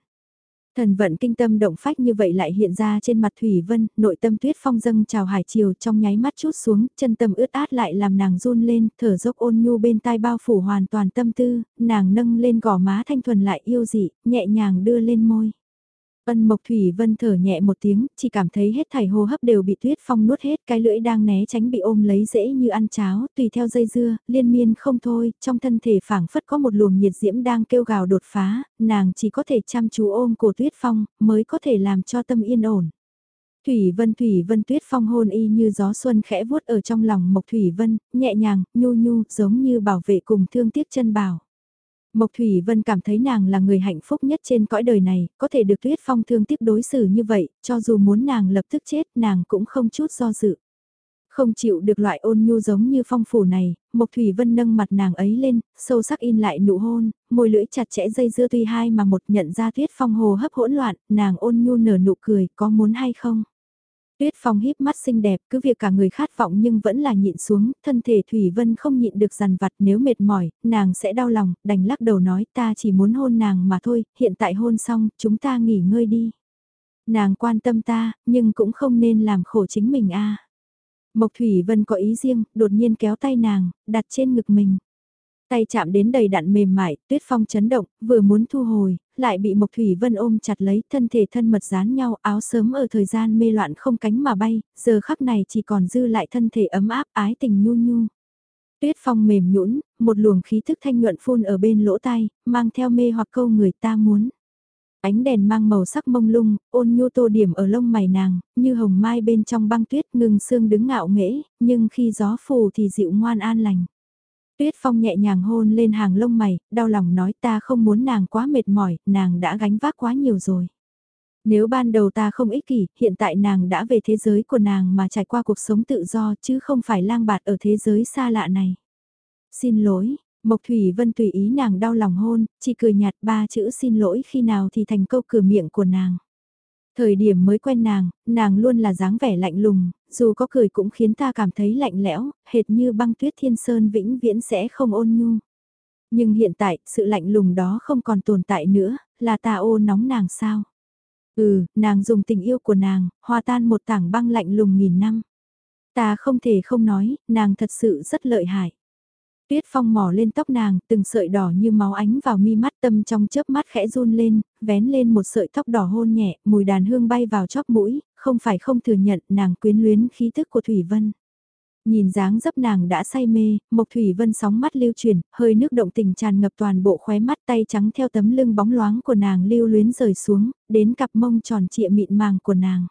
Thần vận kinh tâm động phách như vậy lại hiện ra trên mặt Thủy Vân, nội tâm tuyết phong dâng trào hải chiều trong nháy mắt chút xuống, chân tâm ướt át lại làm nàng run lên, thở dốc ôn nhu bên tai bao phủ hoàn toàn tâm tư, nàng nâng lên gò má thanh thuần lại yêu dị, nhẹ nhàng đưa lên môi. Ân Mộc Thủy Vân thở nhẹ một tiếng, chỉ cảm thấy hết thảy hô hấp đều bị tuyết phong nuốt hết, cái lưỡi đang né tránh bị ôm lấy dễ như ăn cháo, tùy theo dây dưa, liên miên không thôi, trong thân thể phảng phất có một luồng nhiệt diễm đang kêu gào đột phá, nàng chỉ có thể chăm chú ôm cổ tuyết phong, mới có thể làm cho tâm yên ổn. Thủy Vân Thủy Vân tuyết phong hôn y như gió xuân khẽ vuốt ở trong lòng Mộc Thủy Vân, nhẹ nhàng, nhu nhu, giống như bảo vệ cùng thương tiếc chân bảo. Mộc Thủy Vân cảm thấy nàng là người hạnh phúc nhất trên cõi đời này, có thể được Tuyết Phong thương tiếp đối xử như vậy, cho dù muốn nàng lập tức chết nàng cũng không chút do dự. Không chịu được loại ôn nhu giống như phong phủ này, Mộc Thủy Vân nâng mặt nàng ấy lên, sâu sắc in lại nụ hôn, môi lưỡi chặt chẽ dây dưa tuy hai mà một nhận ra Tuyết Phong hồ hấp hỗn loạn, nàng ôn nhu nở nụ cười, có muốn hay không? Tuyết Phong híp mắt xinh đẹp, cứ việc cả người khát vọng nhưng vẫn là nhịn xuống, thân thể Thủy Vân không nhịn được dằn vặt nếu mệt mỏi, nàng sẽ đau lòng, đành lắc đầu nói ta chỉ muốn hôn nàng mà thôi, hiện tại hôn xong, chúng ta nghỉ ngơi đi. Nàng quan tâm ta, nhưng cũng không nên làm khổ chính mình a. Mộc Thủy Vân có ý riêng, đột nhiên kéo tay nàng, đặt trên ngực mình. Tay chạm đến đầy đặn mềm mại, tuyết phong chấn động, vừa muốn thu hồi, lại bị Mộc Thủy Vân ôm chặt lấy, thân thể thân mật dán nhau, áo sớm ở thời gian mê loạn không cánh mà bay, giờ khắc này chỉ còn dư lại thân thể ấm áp, ái tình nhu nhu. Tuyết phong mềm nhũn, một luồng khí thức thanh nhuận phun ở bên lỗ tai, mang theo mê hoặc câu người ta muốn. Ánh đèn mang màu sắc mông lung, ôn nhu tô điểm ở lông mày nàng, như hồng mai bên trong băng tuyết ngừng xương đứng ngạo nghễ, nhưng khi gió phù thì dịu ngoan an lành. Tuyết Phong nhẹ nhàng hôn lên hàng lông mày, đau lòng nói ta không muốn nàng quá mệt mỏi, nàng đã gánh vác quá nhiều rồi. Nếu ban đầu ta không ích kỷ, hiện tại nàng đã về thế giới của nàng mà trải qua cuộc sống tự do chứ không phải lang bạt ở thế giới xa lạ này. Xin lỗi, Mộc Thủy Vân tùy ý nàng đau lòng hôn, chỉ cười nhạt ba chữ xin lỗi khi nào thì thành câu cửa miệng của nàng. Thời điểm mới quen nàng, nàng luôn là dáng vẻ lạnh lùng, dù có cười cũng khiến ta cảm thấy lạnh lẽo, hệt như băng tuyết thiên sơn vĩnh viễn sẽ không ôn nhu. Nhưng hiện tại, sự lạnh lùng đó không còn tồn tại nữa, là ta ô nóng nàng sao? Ừ, nàng dùng tình yêu của nàng, hòa tan một tảng băng lạnh lùng nghìn năm. Ta không thể không nói, nàng thật sự rất lợi hại. Tuyết phong mỏ lên tóc nàng, từng sợi đỏ như máu ánh vào mi mắt tâm trong chớp mắt khẽ run lên, vén lên một sợi tóc đỏ hôn nhẹ, mùi đàn hương bay vào chóp mũi, không phải không thừa nhận nàng quyến luyến khí thức của Thủy Vân. Nhìn dáng dấp nàng đã say mê, Mộc Thủy Vân sóng mắt lưu chuyển, hơi nước động tình tràn ngập toàn bộ khóe mắt tay trắng theo tấm lưng bóng loáng của nàng lưu luyến rời xuống, đến cặp mông tròn trịa mịn màng của nàng.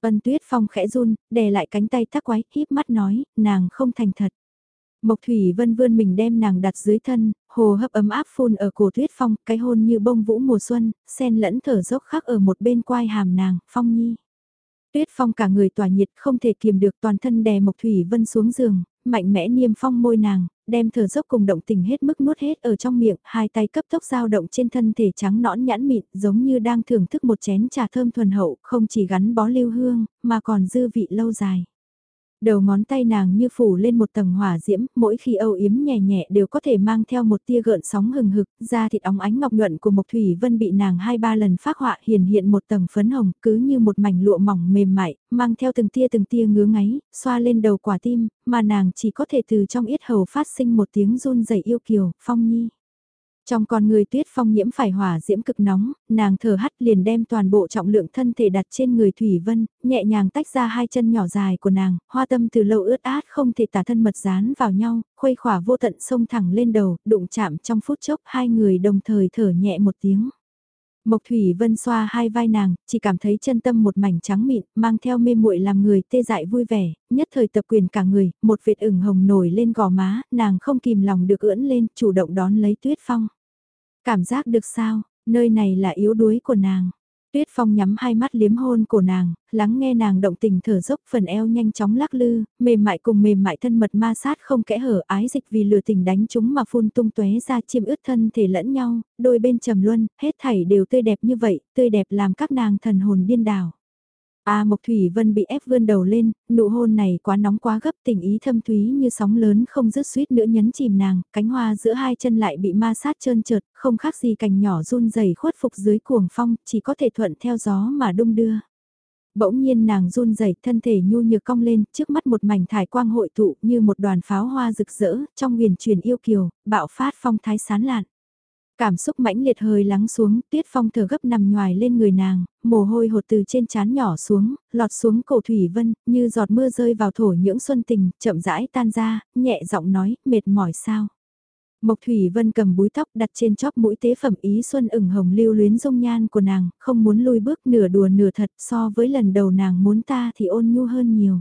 Ân tuyết phong khẽ run, đè lại cánh tay thắc quái, híp mắt nói, nàng không thành thật. Mộc Thủy Vân vươn mình đem nàng đặt dưới thân, hồ hấp ấm áp phun ở cổ tuyết phong, cái hôn như bông vũ mùa xuân, sen lẫn thở dốc khắc ở một bên quai hàm nàng, phong nhi. Tuyết phong cả người tỏa nhiệt không thể kiềm được toàn thân đè Mộc Thủy Vân xuống giường, mạnh mẽ niêm phong môi nàng, đem thở dốc cùng động tình hết mức nuốt hết ở trong miệng, hai tay cấp tốc dao động trên thân thể trắng nõn nhãn mịn, giống như đang thưởng thức một chén trà thơm thuần hậu, không chỉ gắn bó lưu hương, mà còn dư vị lâu dài. Đầu ngón tay nàng như phủ lên một tầng hỏa diễm, mỗi khi âu yếm nhẹ nhẹ đều có thể mang theo một tia gợn sóng hừng hực, da thịt óng ánh ngọc nhuận của Mộc Thủy Vân bị nàng hai ba lần phát họa hiền hiện một tầng phấn hồng, cứ như một mảnh lụa mỏng mềm mại, mang theo từng tia từng tia ngứa ngáy, xoa lên đầu quả tim, mà nàng chỉ có thể từ trong yết hầu phát sinh một tiếng run rẩy yêu kiều, phong nhi. Trong con người tuyết phong nhiễm phải hỏa diễm cực nóng, nàng thở hắt liền đem toàn bộ trọng lượng thân thể đặt trên người Thủy Vân, nhẹ nhàng tách ra hai chân nhỏ dài của nàng, hoa tâm từ lâu ướt át không thể tả thân mật dán vào nhau, khuây khỏa vô tận sông thẳng lên đầu, đụng chạm trong phút chốc hai người đồng thời thở nhẹ một tiếng. Mộc Thủy Vân xoa hai vai nàng, chỉ cảm thấy chân tâm một mảnh trắng mịn, mang theo mê muội làm người tê dại vui vẻ, nhất thời tập quyền cả người, một vệt ửng hồng nổi lên gò má, nàng không kìm lòng được ưỡn lên, chủ động đón lấy Tuyết Phong. Cảm giác được sao, nơi này là yếu đuối của nàng. Tuyết Phong nhắm hai mắt liếm hôn của nàng, lắng nghe nàng động tình thở dốc phần eo nhanh chóng lắc lư, mềm mại cùng mềm mại thân mật ma sát không kẽ hở ái dịch vì lừa tình đánh chúng mà phun tung tóe ra chiêm ướt thân thể lẫn nhau, đôi bên trầm luân, hết thảy đều tươi đẹp như vậy, tươi đẹp làm các nàng thần hồn điên đảo. A Mộc Thủy Vân bị ép vươn đầu lên, nụ hôn này quá nóng quá gấp tình ý thâm thúy như sóng lớn không dứt suýt nữa nhấn chìm nàng, cánh hoa giữa hai chân lại bị ma sát trơn trượt, không khác gì cành nhỏ run rẩy khuất phục dưới cuồng phong, chỉ có thể thuận theo gió mà đung đưa. Bỗng nhiên nàng run rẩy thân thể nhu nhược cong lên, trước mắt một mảnh thải quang hội tụ như một đoàn pháo hoa rực rỡ, trong huyền truyền yêu kiều, bạo phát phong thái sán lạn. Cảm xúc mãnh liệt hơi lắng xuống, tuyết phong thở gấp nằm nhòi lên người nàng, mồ hôi hột từ trên trán nhỏ xuống, lọt xuống cổ thủy vân, như giọt mưa rơi vào thổ nhưỡng xuân tình, chậm rãi tan ra, nhẹ giọng nói, mệt mỏi sao. Mộc Thủy Vân cầm búi tóc đặt trên chóp mũi tế phẩm ý xuân ửng hồng lưu luyến dung nhan của nàng, không muốn lui bước nửa đùa nửa thật so với lần đầu nàng muốn ta thì ôn nhu hơn nhiều.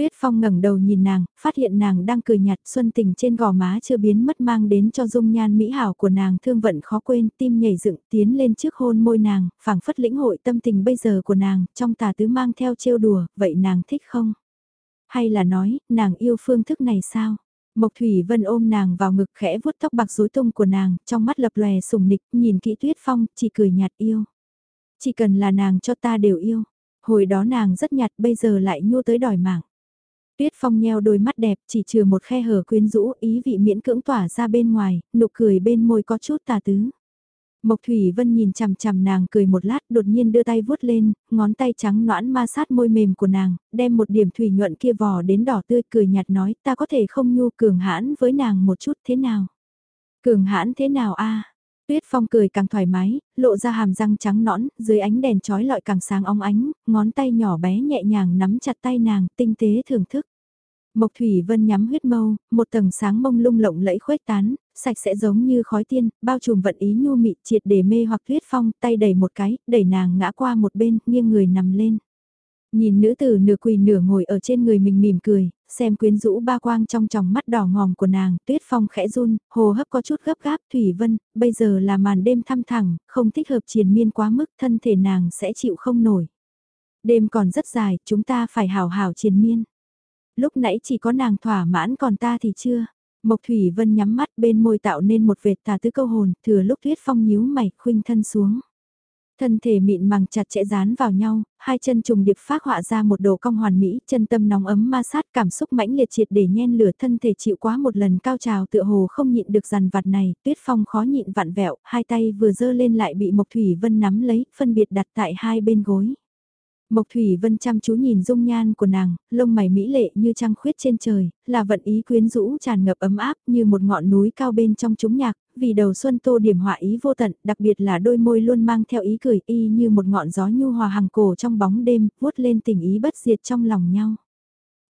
Tuyết Phong ngẩng đầu nhìn nàng, phát hiện nàng đang cười nhạt xuân tình trên gò má chưa biến mất mang đến cho dung nhan mỹ hảo của nàng thương vận khó quên, tim nhảy dựng tiến lên trước hôn môi nàng, phảng phất lĩnh hội tâm tình bây giờ của nàng, trong tà tứ mang theo trêu đùa, vậy nàng thích không? Hay là nói, nàng yêu phương thức này sao? Mộc Thủy Vân ôm nàng vào ngực khẽ vuốt tóc bạc rối tung của nàng, trong mắt lập lòe sùng nịch, nhìn kỹ Tuyết Phong, chỉ cười nhạt yêu. Chỉ cần là nàng cho ta đều yêu. Hồi đó nàng rất nhạt, bây giờ lại nhô tới đòi mạng. Tuyết Phong nheo đôi mắt đẹp chỉ trừ một khe hở quyến rũ ý vị miễn cưỡng tỏa ra bên ngoài, nụ cười bên môi có chút tà tứ. Mộc Thủy Vân nhìn chằm chằm nàng cười một lát đột nhiên đưa tay vuốt lên, ngón tay trắng noãn ma sát môi mềm của nàng, đem một điểm thủy nhuận kia vò đến đỏ tươi cười nhạt nói ta có thể không nhu cường hãn với nàng một chút thế nào. Cường hãn thế nào a Tuyết Phong cười càng thoải mái, lộ ra hàm răng trắng nõn, dưới ánh đèn trói lọi càng sáng óng ánh, ngón tay nhỏ bé nhẹ nhàng nắm chặt tay nàng, tinh tế thưởng thức. Mộc Thủy Vân nhắm huyết mâu, một tầng sáng mông lung lộng lẫy khuếch tán, sạch sẽ giống như khói tiên, bao trùm vận ý nhu mị triệt để mê hoặc Tuyết Phong, tay đẩy một cái, đẩy nàng ngã qua một bên, nghiêng người nằm lên. Nhìn nữ tử nửa quỳ nửa ngồi ở trên người mình mỉm cười, xem quyến rũ ba quang trong tròng mắt đỏ ngòm của nàng, tuyết phong khẽ run, hồ hấp có chút gấp gáp, Thủy Vân, bây giờ là màn đêm thăm thẳng, không thích hợp triền miên quá mức, thân thể nàng sẽ chịu không nổi. Đêm còn rất dài, chúng ta phải hào hào triền miên. Lúc nãy chỉ có nàng thỏa mãn còn ta thì chưa. Mộc Thủy Vân nhắm mắt bên môi tạo nên một vệt tà tứ câu hồn, thừa lúc tuyết phong nhíu mày, khuynh thân xuống. Thân thể mịn màng chặt chẽ dán vào nhau, hai chân trùng điệp phát họa ra một đồ cong hoàn mỹ, chân tâm nóng ấm ma sát cảm xúc mãnh liệt triệt để nhen lửa thân thể chịu quá một lần cao trào tựa hồ không nhịn được dằn vặt này, tuyết phong khó nhịn vặn vẹo, hai tay vừa dơ lên lại bị Mộc Thủy Vân nắm lấy, phân biệt đặt tại hai bên gối. Mộc Thủy Vân chăm chú nhìn dung nhan của nàng, lông mày mỹ lệ như trăng khuyết trên trời, là vận ý quyến rũ tràn ngập ấm áp như một ngọn núi cao bên trong chúng nhạc, vì đầu xuân tô điểm họa ý vô tận, đặc biệt là đôi môi luôn mang theo ý cười y như một ngọn gió nhu hòa hàng cổ trong bóng đêm, vuốt lên tình ý bất diệt trong lòng nhau.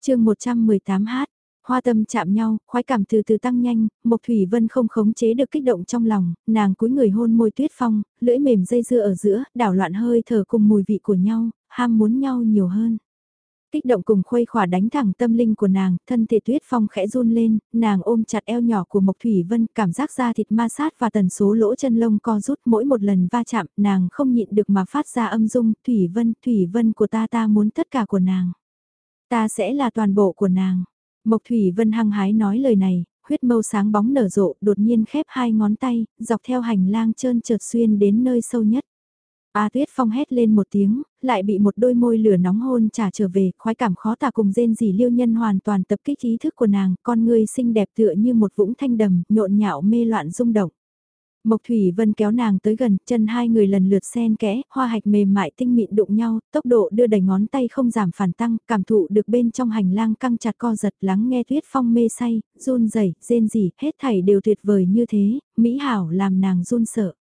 chương 118 hát, hoa tâm chạm nhau, khoái cảm từ từ tăng nhanh, Mộc Thủy Vân không khống chế được kích động trong lòng, nàng cúi người hôn môi tuyết phong, lưỡi mềm dây dưa ở giữa, đảo loạn hơi thở cùng mùi vị của nhau, ham muốn nhau nhiều hơn. Kích động cùng khuây khỏa đánh thẳng tâm linh của nàng, thân thể tuyết phong khẽ run lên, nàng ôm chặt eo nhỏ của Mộc Thủy Vân, cảm giác da thịt ma sát và tần số lỗ chân lông co rút mỗi một lần va chạm, nàng không nhịn được mà phát ra âm dung, Thủy Vân, Thủy Vân của ta ta muốn tất cả của nàng. Ta sẽ là toàn bộ của nàng. Mộc Thủy Vân hăng hái nói lời này, huyết mâu sáng bóng nở rộ, đột nhiên khép hai ngón tay, dọc theo hành lang trơn trượt xuyên đến nơi sâu nhất. A Tuyết Phong hét lên một tiếng, lại bị một đôi môi lửa nóng hôn trả trở về, khoái cảm khó tả cùng rên rỉ liêu nhân hoàn toàn tập kích ý thức của nàng, con người xinh đẹp tựa như một vũng thanh đầm, nhộn nhạo mê loạn rung động. Mộc Thủy Vân kéo nàng tới gần, chân hai người lần lượt xen kẽ, hoa hạch mềm mại tinh mịn đụng nhau, tốc độ đưa đẩy ngón tay không giảm phản tăng, cảm thụ được bên trong hành lang căng chặt co giật lắng nghe tuyết phong mê say, run rẩy, rên rỉ, hết thảy đều tuyệt vời như thế, mỹ hảo làm nàng run sợ.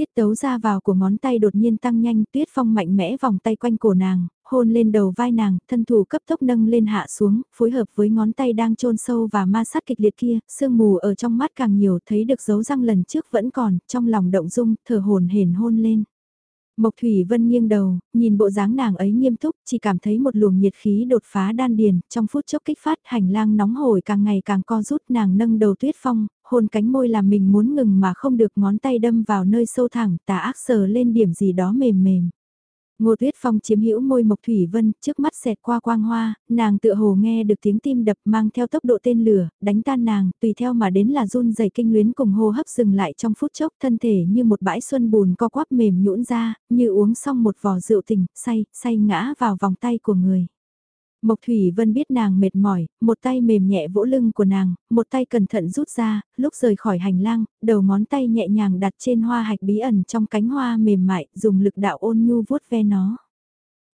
Tiết tấu ra vào của ngón tay đột nhiên tăng nhanh, tuyết phong mạnh mẽ vòng tay quanh cổ nàng, hôn lên đầu vai nàng, thân thủ cấp tốc nâng lên hạ xuống, phối hợp với ngón tay đang chôn sâu và ma sát kịch liệt kia, sương mù ở trong mắt càng nhiều thấy được dấu răng lần trước vẫn còn, trong lòng động dung, thở hồn hển hôn lên. Mộc Thủy Vân nghiêng đầu, nhìn bộ dáng nàng ấy nghiêm túc, chỉ cảm thấy một luồng nhiệt khí đột phá đan điền, trong phút chốc kích phát hành lang nóng hổi càng ngày càng co rút nàng nâng đầu tuyết phong, hôn cánh môi làm mình muốn ngừng mà không được ngón tay đâm vào nơi sâu thẳng, tà ác sờ lên điểm gì đó mềm mềm. Ngô Tuyết Phong chiếm hữu môi Mộc Thủy Vân, trước mắt xẹt qua quang hoa, nàng tựa hồ nghe được tiếng tim đập mang theo tốc độ tên lửa, đánh tan nàng, tùy theo mà đến là run rẩy kinh luyến cùng hô hấp dừng lại trong phút chốc, thân thể như một bãi xuân bùn co quắp mềm nhũn ra, như uống xong một vò rượu tình, say, say ngã vào vòng tay của người. Mộc Thủy Vân biết nàng mệt mỏi, một tay mềm nhẹ vỗ lưng của nàng, một tay cẩn thận rút ra, lúc rời khỏi hành lang, đầu ngón tay nhẹ nhàng đặt trên hoa hạch bí ẩn trong cánh hoa mềm mại, dùng lực đạo ôn nhu vuốt ve nó.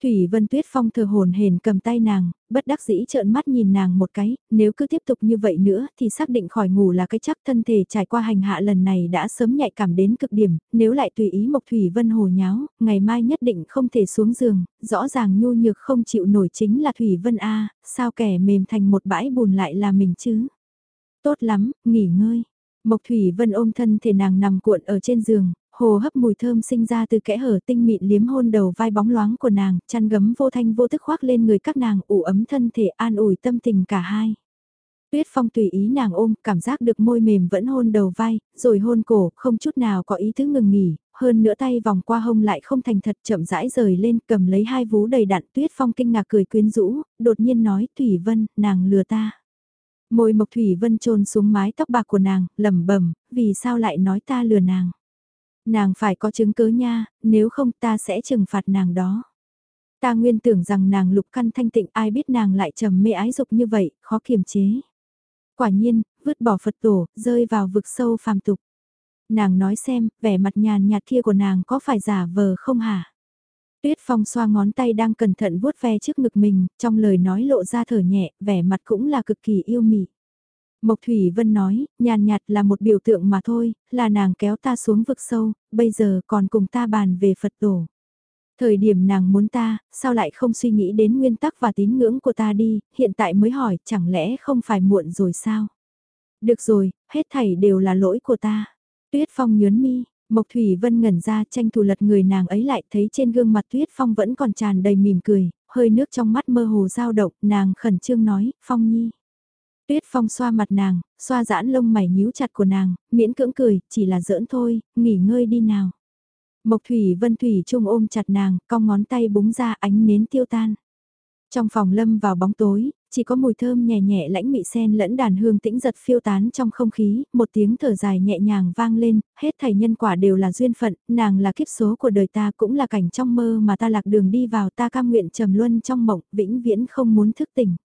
Thủy Vân Tuyết Phong thờ hồn hển cầm tay nàng, bất đắc dĩ trợn mắt nhìn nàng một cái, nếu cứ tiếp tục như vậy nữa thì xác định khỏi ngủ là cái chắc thân thể trải qua hành hạ lần này đã sớm nhạy cảm đến cực điểm, nếu lại tùy ý Mộc Thủy Vân hồ nháo, ngày mai nhất định không thể xuống giường, rõ ràng nhu nhược không chịu nổi chính là Thủy Vân A, sao kẻ mềm thành một bãi bùn lại là mình chứ. Tốt lắm, nghỉ ngơi. Mộc Thủy Vân ôm thân thể nàng nằm cuộn ở trên giường, hồ hấp mùi thơm sinh ra từ kẽ hở tinh mịn liếm hôn đầu vai bóng loáng của nàng, chăn gấm vô thanh vô tức khoác lên người các nàng ủ ấm thân thể an ủi tâm tình cả hai. Tuyết Phong tùy ý nàng ôm, cảm giác được môi mềm vẫn hôn đầu vai, rồi hôn cổ, không chút nào có ý thứ ngừng nghỉ, hơn nữa tay vòng qua hông lại không thành thật chậm rãi rời lên, cầm lấy hai vú đầy đặn Tuyết Phong kinh ngạc cười quyến rũ, đột nhiên nói, Thủy Vân, nàng lừa ta. Môi Mộc Thủy Vân trôn xuống mái tóc bạc của nàng, lẩm bẩm, vì sao lại nói ta lừa nàng. Nàng phải có chứng cứ nha, nếu không ta sẽ trừng phạt nàng đó. Ta nguyên tưởng rằng nàng lục căn thanh tịnh ai biết nàng lại trầm mê ái dục như vậy, khó kiềm chế. Quả nhiên, vứt bỏ Phật tổ, rơi vào vực sâu phàm tục. Nàng nói xem, vẻ mặt nhàn nhạt kia của nàng có phải giả vờ không hả? Tuyết Phong xoa ngón tay đang cẩn thận vuốt ve trước ngực mình, trong lời nói lộ ra thở nhẹ, vẻ mặt cũng là cực kỳ yêu mị. Mộc Thủy Vân nói, nhàn nhạt là một biểu tượng mà thôi, là nàng kéo ta xuống vực sâu, bây giờ còn cùng ta bàn về Phật tổ. Thời điểm nàng muốn ta, sao lại không suy nghĩ đến nguyên tắc và tín ngưỡng của ta đi, hiện tại mới hỏi, chẳng lẽ không phải muộn rồi sao? Được rồi, hết thảy đều là lỗi của ta. Tuyết Phong nhớn mi, Mộc Thủy Vân ngẩn ra tranh thủ lật người nàng ấy lại thấy trên gương mặt Tuyết Phong vẫn còn tràn đầy mỉm cười, hơi nước trong mắt mơ hồ dao động, nàng khẩn trương nói, Phong Nhi. Tuyết Phong xoa mặt nàng, xoa giãn lông mày nhíu chặt của nàng, miễn cưỡng cười, chỉ là giỡn thôi, nghỉ ngơi đi nào. Mộc Thủy Vân Thủy Trung ôm chặt nàng, cong ngón tay búng ra ánh nến tiêu tan. Trong phòng lâm vào bóng tối, chỉ có mùi thơm nhẹ nhẹ lãnh mị sen lẫn đàn hương tĩnh giật phiêu tán trong không khí, một tiếng thở dài nhẹ nhàng vang lên, hết thảy nhân quả đều là duyên phận, nàng là kiếp số của đời ta cũng là cảnh trong mơ mà ta lạc đường đi vào ta cam nguyện trầm luân trong mộng, vĩnh viễn không muốn thức tỉnh.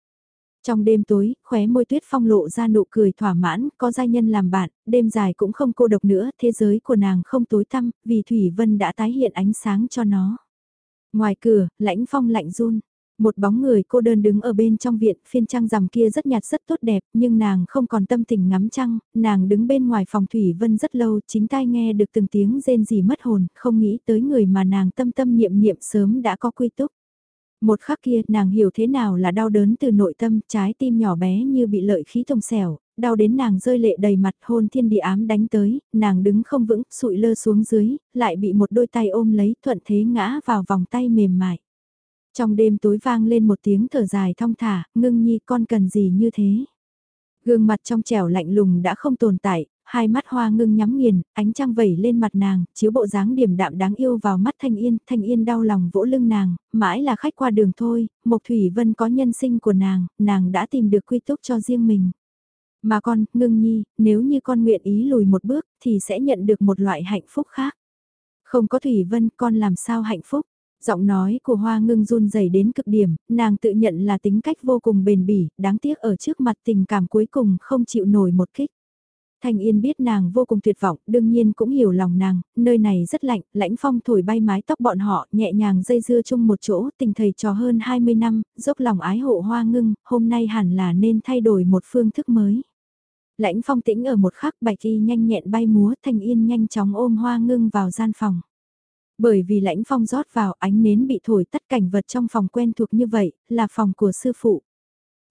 Trong đêm tối, khóe môi tuyết phong lộ ra nụ cười thỏa mãn, có giai nhân làm bạn, đêm dài cũng không cô độc nữa, thế giới của nàng không tối tăm, vì Thủy Vân đã tái hiện ánh sáng cho nó. Ngoài cửa, lãnh phong lạnh run. Một bóng người cô đơn đứng ở bên trong viện, phiên trăng rằm kia rất nhạt rất tốt đẹp, nhưng nàng không còn tâm tình ngắm trăng, nàng đứng bên ngoài phòng Thủy Vân rất lâu, chính tai nghe được từng tiếng rên rỉ mất hồn, không nghĩ tới người mà nàng tâm tâm niệm niệm sớm đã có quy túc. Một khắc kia nàng hiểu thế nào là đau đớn từ nội tâm, trái tim nhỏ bé như bị lợi khí thông xẻo, đau đến nàng rơi lệ đầy mặt hôn thiên địa ám đánh tới, nàng đứng không vững, sụi lơ xuống dưới, lại bị một đôi tay ôm lấy thuận thế ngã vào vòng tay mềm mại. Trong đêm tối vang lên một tiếng thở dài thong thả, ngưng nhi con cần gì như thế. Gương mặt trong trẻo lạnh lùng đã không tồn tại, hai mắt hoa ngưng nhắm nghiền, ánh trăng vẩy lên mặt nàng, chiếu bộ dáng điềm đạm đáng yêu vào mắt Thanh Yên, Thanh Yên đau lòng vỗ lưng nàng, mãi là khách qua đường thôi, Mộc Thủy Vân có nhân sinh của nàng, nàng đã tìm được quy túc cho riêng mình. Mà con, ngưng nhi, nếu như con nguyện ý lùi một bước thì sẽ nhận được một loại hạnh phúc khác. Không có Thủy Vân con làm sao hạnh phúc. Giọng nói của Hoa ngưng run rẩy đến cực điểm, nàng tự nhận là tính cách vô cùng bền bỉ, đáng tiếc ở trước mặt tình cảm cuối cùng không chịu nổi một kích. Thanh Yên biết nàng vô cùng tuyệt vọng, đương nhiên cũng hiểu lòng nàng, nơi này rất lạnh, lãnh phong thổi bay mái tóc bọn họ, nhẹ nhàng dây dưa chung một chỗ, tình thầy trò hơn 20 năm, dốc lòng ái hộ hoa ngưng, hôm nay hẳn là nên thay đổi một phương thức mới. Lãnh phong tĩnh ở một khắc bạch y nhanh nhẹn bay múa, Thanh Yên nhanh chóng ôm hoa ngưng vào gian phòng. Bởi vì lãnh phong rót vào ánh nến bị thổi tất cảnh vật trong phòng quen thuộc như vậy, là phòng của sư phụ.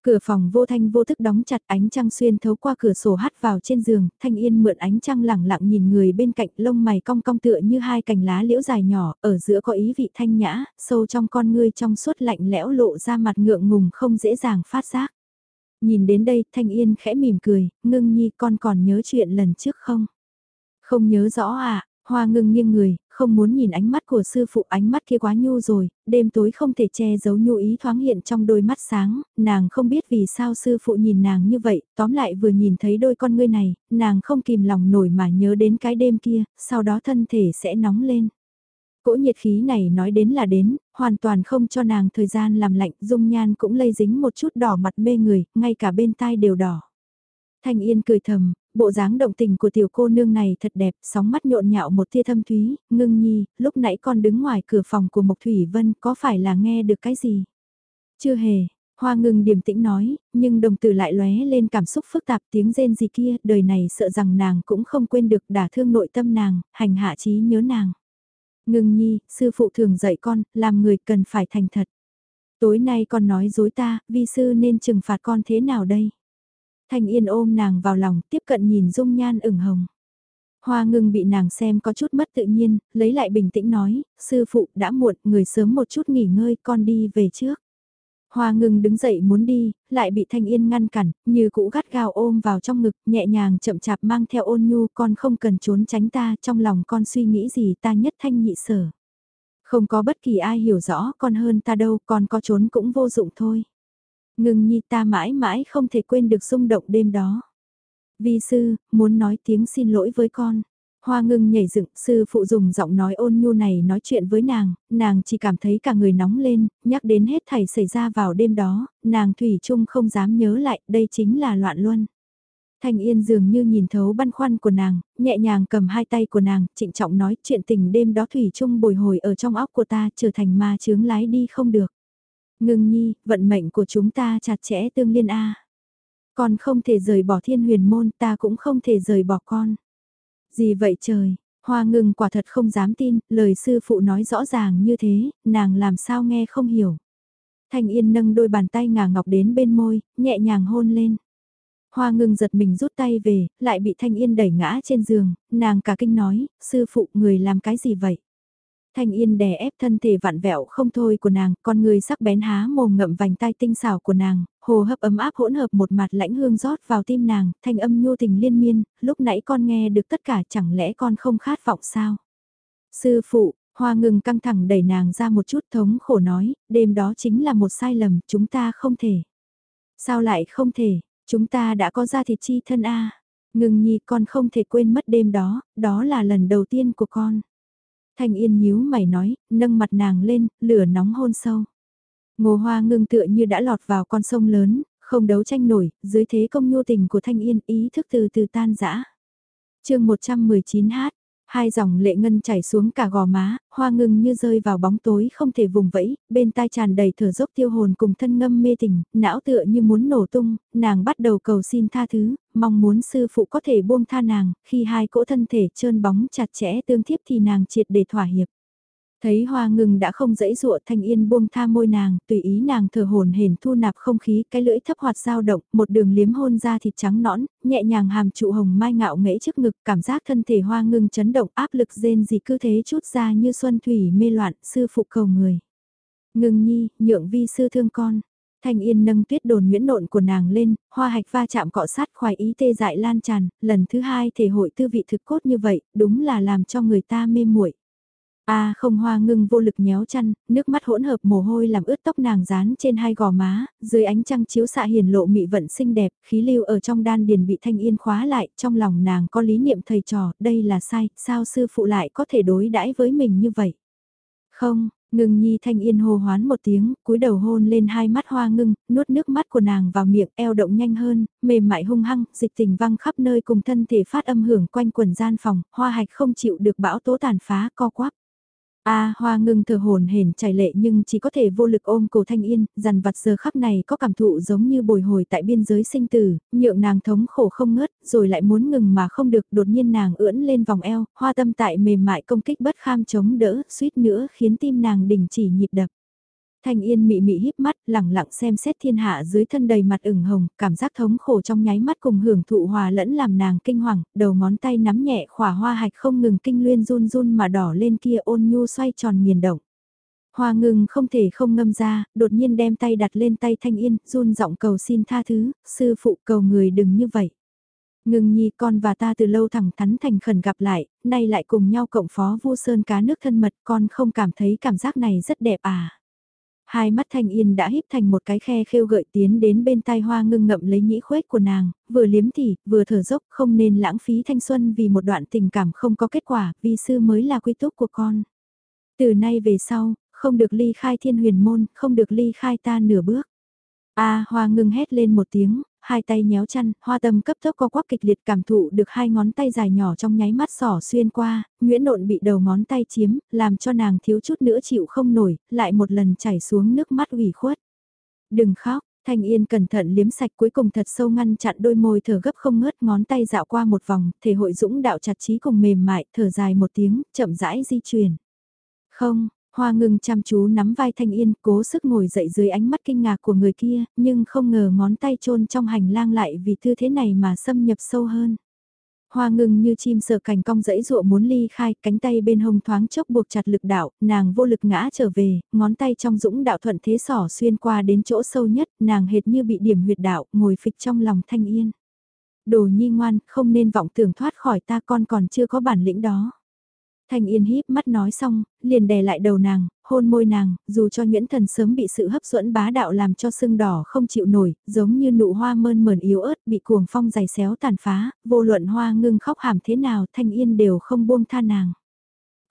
Cửa phòng vô thanh vô thức đóng chặt ánh trăng xuyên thấu qua cửa sổ hắt vào trên giường, thanh yên mượn ánh trăng lẳng lặng nhìn người bên cạnh lông mày cong cong tựa như hai cành lá liễu dài nhỏ, ở giữa có ý vị thanh nhã, sâu trong con ngươi trong suốt lạnh lẽo lộ ra mặt ngượng ngùng không dễ dàng phát giác. Nhìn đến đây, thanh yên khẽ mỉm cười, ngưng nhi con còn nhớ chuyện lần trước không? Không nhớ rõ à, hoa ngưng nghiêng người, không muốn nhìn ánh mắt của sư phụ ánh mắt kia quá nhu rồi, đêm tối không thể che giấu nhu ý thoáng hiện trong đôi mắt sáng, nàng không biết vì sao sư phụ nhìn nàng như vậy, tóm lại vừa nhìn thấy đôi con ngươi này, nàng không kìm lòng nổi mà nhớ đến cái đêm kia, sau đó thân thể sẽ nóng lên. Cỗ nhiệt khí này nói đến là đến, hoàn toàn không cho nàng thời gian làm lạnh, dung nhan cũng lây dính một chút đỏ mặt mê người, ngay cả bên tai đều đỏ. Thanh Yên cười thầm, bộ dáng động tình của tiểu cô nương này thật đẹp, sóng mắt nhộn nhạo một tia thâm thúy, ngưng nhi, lúc nãy con đứng ngoài cửa phòng của Mộc Thủy Vân có phải là nghe được cái gì? Chưa hề, hoa ngừng điềm tĩnh nói, nhưng đồng tử lại lóe lên cảm xúc phức tạp tiếng rên gì kia, đời này sợ rằng nàng cũng không quên được đả thương nội tâm nàng, hành hạ trí nhớ nàng. Ngưng nhi, sư phụ thường dạy con, làm người cần phải thành thật. Tối nay con nói dối ta, vi sư nên trừng phạt con thế nào đây? Thanh Yên ôm nàng vào lòng, tiếp cận nhìn dung nhan ửng hồng. Hoa ngưng bị nàng xem có chút mất tự nhiên, lấy lại bình tĩnh nói, sư phụ đã muộn, người sớm một chút nghỉ ngơi, con đi về trước. Hoa ngưng đứng dậy muốn đi, lại bị Thanh Yên ngăn cản, như cũ gắt gao ôm vào trong ngực, nhẹ nhàng chậm chạp mang theo ôn nhu, con không cần trốn tránh ta, trong lòng con suy nghĩ gì ta nhất thanh nhị sở. Không có bất kỳ ai hiểu rõ con hơn ta đâu, con có trốn cũng vô dụng thôi. Ngưng nhi ta mãi mãi không thể quên được rung động đêm đó. Vi sư, muốn nói tiếng xin lỗi với con. Hoa ngưng nhảy dựng, sư phụ dùng giọng nói ôn nhu này nói chuyện với nàng, nàng chỉ cảm thấy cả người nóng lên, nhắc đến hết thảy xảy ra vào đêm đó, nàng thủy chung không dám nhớ lại, đây chính là loạn luân. Thanh Yên dường như nhìn thấu băn khoăn của nàng, nhẹ nhàng cầm hai tay của nàng, trịnh trọng nói chuyện tình đêm đó thủy chung bồi hồi ở trong óc của ta trở thành ma chướng lái đi không được. Ngưng nhi, vận mệnh của chúng ta chặt chẽ tương liên A. Con không thể rời bỏ thiên huyền môn, ta cũng không thể rời bỏ con. Gì vậy trời, hoa ngưng quả thật không dám tin, lời sư phụ nói rõ ràng như thế, nàng làm sao nghe không hiểu. Thanh Yên nâng đôi bàn tay ngà ngọc đến bên môi, nhẹ nhàng hôn lên. Hoa ngưng giật mình rút tay về, lại bị Thanh Yên đẩy ngã trên giường, nàng cả kinh nói, sư phụ người làm cái gì vậy? Thanh Yên đè ép thân thể vặn vẹo không thôi của nàng, con người sắc bén há mồm ngậm vành tai tinh xảo của nàng, hồ hấp ấm áp hỗn hợp một mặt lãnh hương rót vào tim nàng, thanh âm nhu tình liên miên, lúc nãy con nghe được tất cả chẳng lẽ con không khát vọng sao? Sư phụ, hoa ngừng căng thẳng đẩy nàng ra một chút thống khổ nói, đêm đó chính là một sai lầm, chúng ta không thể. Sao lại không thể, chúng ta đã có ra thịt chi thân a Ngừng nhi con không thể quên mất đêm đó, đó là lần đầu tiên của con. Thanh Yên nhíu mày nói, nâng mặt nàng lên, lửa nóng hôn sâu. Ngô Hoa ngưng tựa như đã lọt vào con sông lớn, không đấu tranh nổi, dưới thế công nhu tình của Thanh Yên ý thức từ từ tan rã. chương 119 hát, Hai dòng lệ ngân chảy xuống cả gò má, hoa ngừng như rơi vào bóng tối không thể vùng vẫy, bên tai tràn đầy thở dốc tiêu hồn cùng thân ngâm mê tình, não tựa như muốn nổ tung, nàng bắt đầu cầu xin tha thứ, mong muốn sư phụ có thể buông tha nàng, khi hai cỗ thân thể trơn bóng chặt chẽ tương thiếp thì nàng triệt để thỏa hiệp. Thấy hoa ngừng đã không dãy dụa thanh yên buông tha môi nàng, tùy ý nàng thở hồn hển thu nạp không khí, cái lưỡi thấp hoạt dao động, một đường liếm hôn ra thịt trắng nõn, nhẹ nhàng hàm trụ hồng mai ngạo nghễ trước ngực, cảm giác thân thể hoa ngừng chấn động áp lực rên gì cứ thế chút ra như xuân thủy mê loạn, sư phụ cầu người. Ngừng nhi, nhượng vi sư thương con. Thanh Yên nâng tuyết đồn nguyễn nộn của nàng lên, hoa hạch va chạm cọ sát khoái ý tê dại lan tràn, lần thứ hai thể hội tư vị thực cốt như vậy, đúng là làm cho người ta mê muội. A không hoa ngưng vô lực nhéo chăn, nước mắt hỗn hợp mồ hôi làm ướt tóc nàng dán trên hai gò má, dưới ánh trăng chiếu xạ hiền lộ mị vận xinh đẹp, khí lưu ở trong đan điền bị thanh yên khóa lại, trong lòng nàng có lý niệm thầy trò, đây là sai, sao sư phụ lại có thể đối đãi với mình như vậy? Không, ngừng nhi thanh yên hô hoán một tiếng, cúi đầu hôn lên hai mắt hoa ngưng, nuốt nước mắt của nàng vào miệng eo động nhanh hơn, mềm mại hung hăng, dịch tình văng khắp nơi cùng thân thể phát âm hưởng quanh quần gian phòng, hoa hạch không chịu được bão tố tàn phá co quắp. A hoa ngưng thở hồn hển chảy lệ nhưng chỉ có thể vô lực ôm cổ thanh yên, dằn vặt giờ khắc này có cảm thụ giống như bồi hồi tại biên giới sinh tử, nhượng nàng thống khổ không ngớt, rồi lại muốn ngừng mà không được, đột nhiên nàng ưỡn lên vòng eo, hoa tâm tại mềm mại công kích bất kham chống đỡ, suýt nữa khiến tim nàng đình chỉ nhịp đập. Thanh Yên mị mị híp mắt, lẳng lặng xem xét thiên hạ dưới thân đầy mặt ửng hồng, cảm giác thống khổ trong nháy mắt cùng hưởng thụ hòa lẫn làm nàng kinh hoàng, đầu ngón tay nắm nhẹ khỏa hoa hạch không ngừng kinh luyên run run mà đỏ lên kia ôn nhu xoay tròn nghiền động. Hoa ngừng không thể không ngâm ra, đột nhiên đem tay đặt lên tay Thanh Yên, run giọng cầu xin tha thứ, sư phụ cầu người đừng như vậy. Ngưng nhi con và ta từ lâu thẳng thắn thành khẩn gặp lại, nay lại cùng nhau cộng phó vu sơn cá nước thân mật con không cảm thấy cảm giác này rất đẹp à. Hai mắt thanh yên đã híp thành một cái khe khêu gợi tiến đến bên tai hoa ngưng ngậm lấy nhĩ khuếch của nàng, vừa liếm tỉ, vừa thở dốc không nên lãng phí thanh xuân vì một đoạn tình cảm không có kết quả, vi sư mới là quy túc của con. Từ nay về sau, không được ly khai thiên huyền môn, không được ly khai ta nửa bước. A hoa ngưng hét lên một tiếng, hai tay nhéo chăn, hoa tâm cấp tốc co quắp kịch liệt cảm thụ được hai ngón tay dài nhỏ trong nháy mắt sỏ xuyên qua, Nguyễn Nộn bị đầu ngón tay chiếm, làm cho nàng thiếu chút nữa chịu không nổi, lại một lần chảy xuống nước mắt ủy khuất. Đừng khóc, Thanh Yên cẩn thận liếm sạch cuối cùng thật sâu ngăn chặn đôi môi thở gấp không ngớt ngón tay dạo qua một vòng, thể hội dũng đạo chặt trí cùng mềm mại, thở dài một tiếng, chậm rãi di chuyển. Không, Hoa ngừng chăm chú nắm vai Thanh Yên, cố sức ngồi dậy dưới ánh mắt kinh ngạc của người kia, nhưng không ngờ ngón tay trôn trong hành lang lại vì tư thế này mà xâm nhập sâu hơn. Hoa ngừng như chim sợ cành cong dẫy dụa muốn ly khai, cánh tay bên hông thoáng chốc buộc chặt lực đạo, nàng vô lực ngã trở về, ngón tay trong dũng đạo thuận thế sỏ xuyên qua đến chỗ sâu nhất, nàng hệt như bị điểm huyệt đạo, ngồi phịch trong lòng thanh yên. Đồ nhi ngoan, không nên vọng tưởng thoát khỏi ta con còn chưa có bản lĩnh đó. Thanh Yên híp mắt nói xong, liền đè lại đầu nàng, hôn môi nàng, dù cho Nguyễn Thần sớm bị sự hấp dẫn bá đạo làm cho sưng đỏ không chịu nổi, giống như nụ hoa mơn mờn yếu ớt bị cuồng phong giày xéo tàn phá, vô luận hoa ngưng khóc hàm thế nào Thanh Yên đều không buông tha nàng.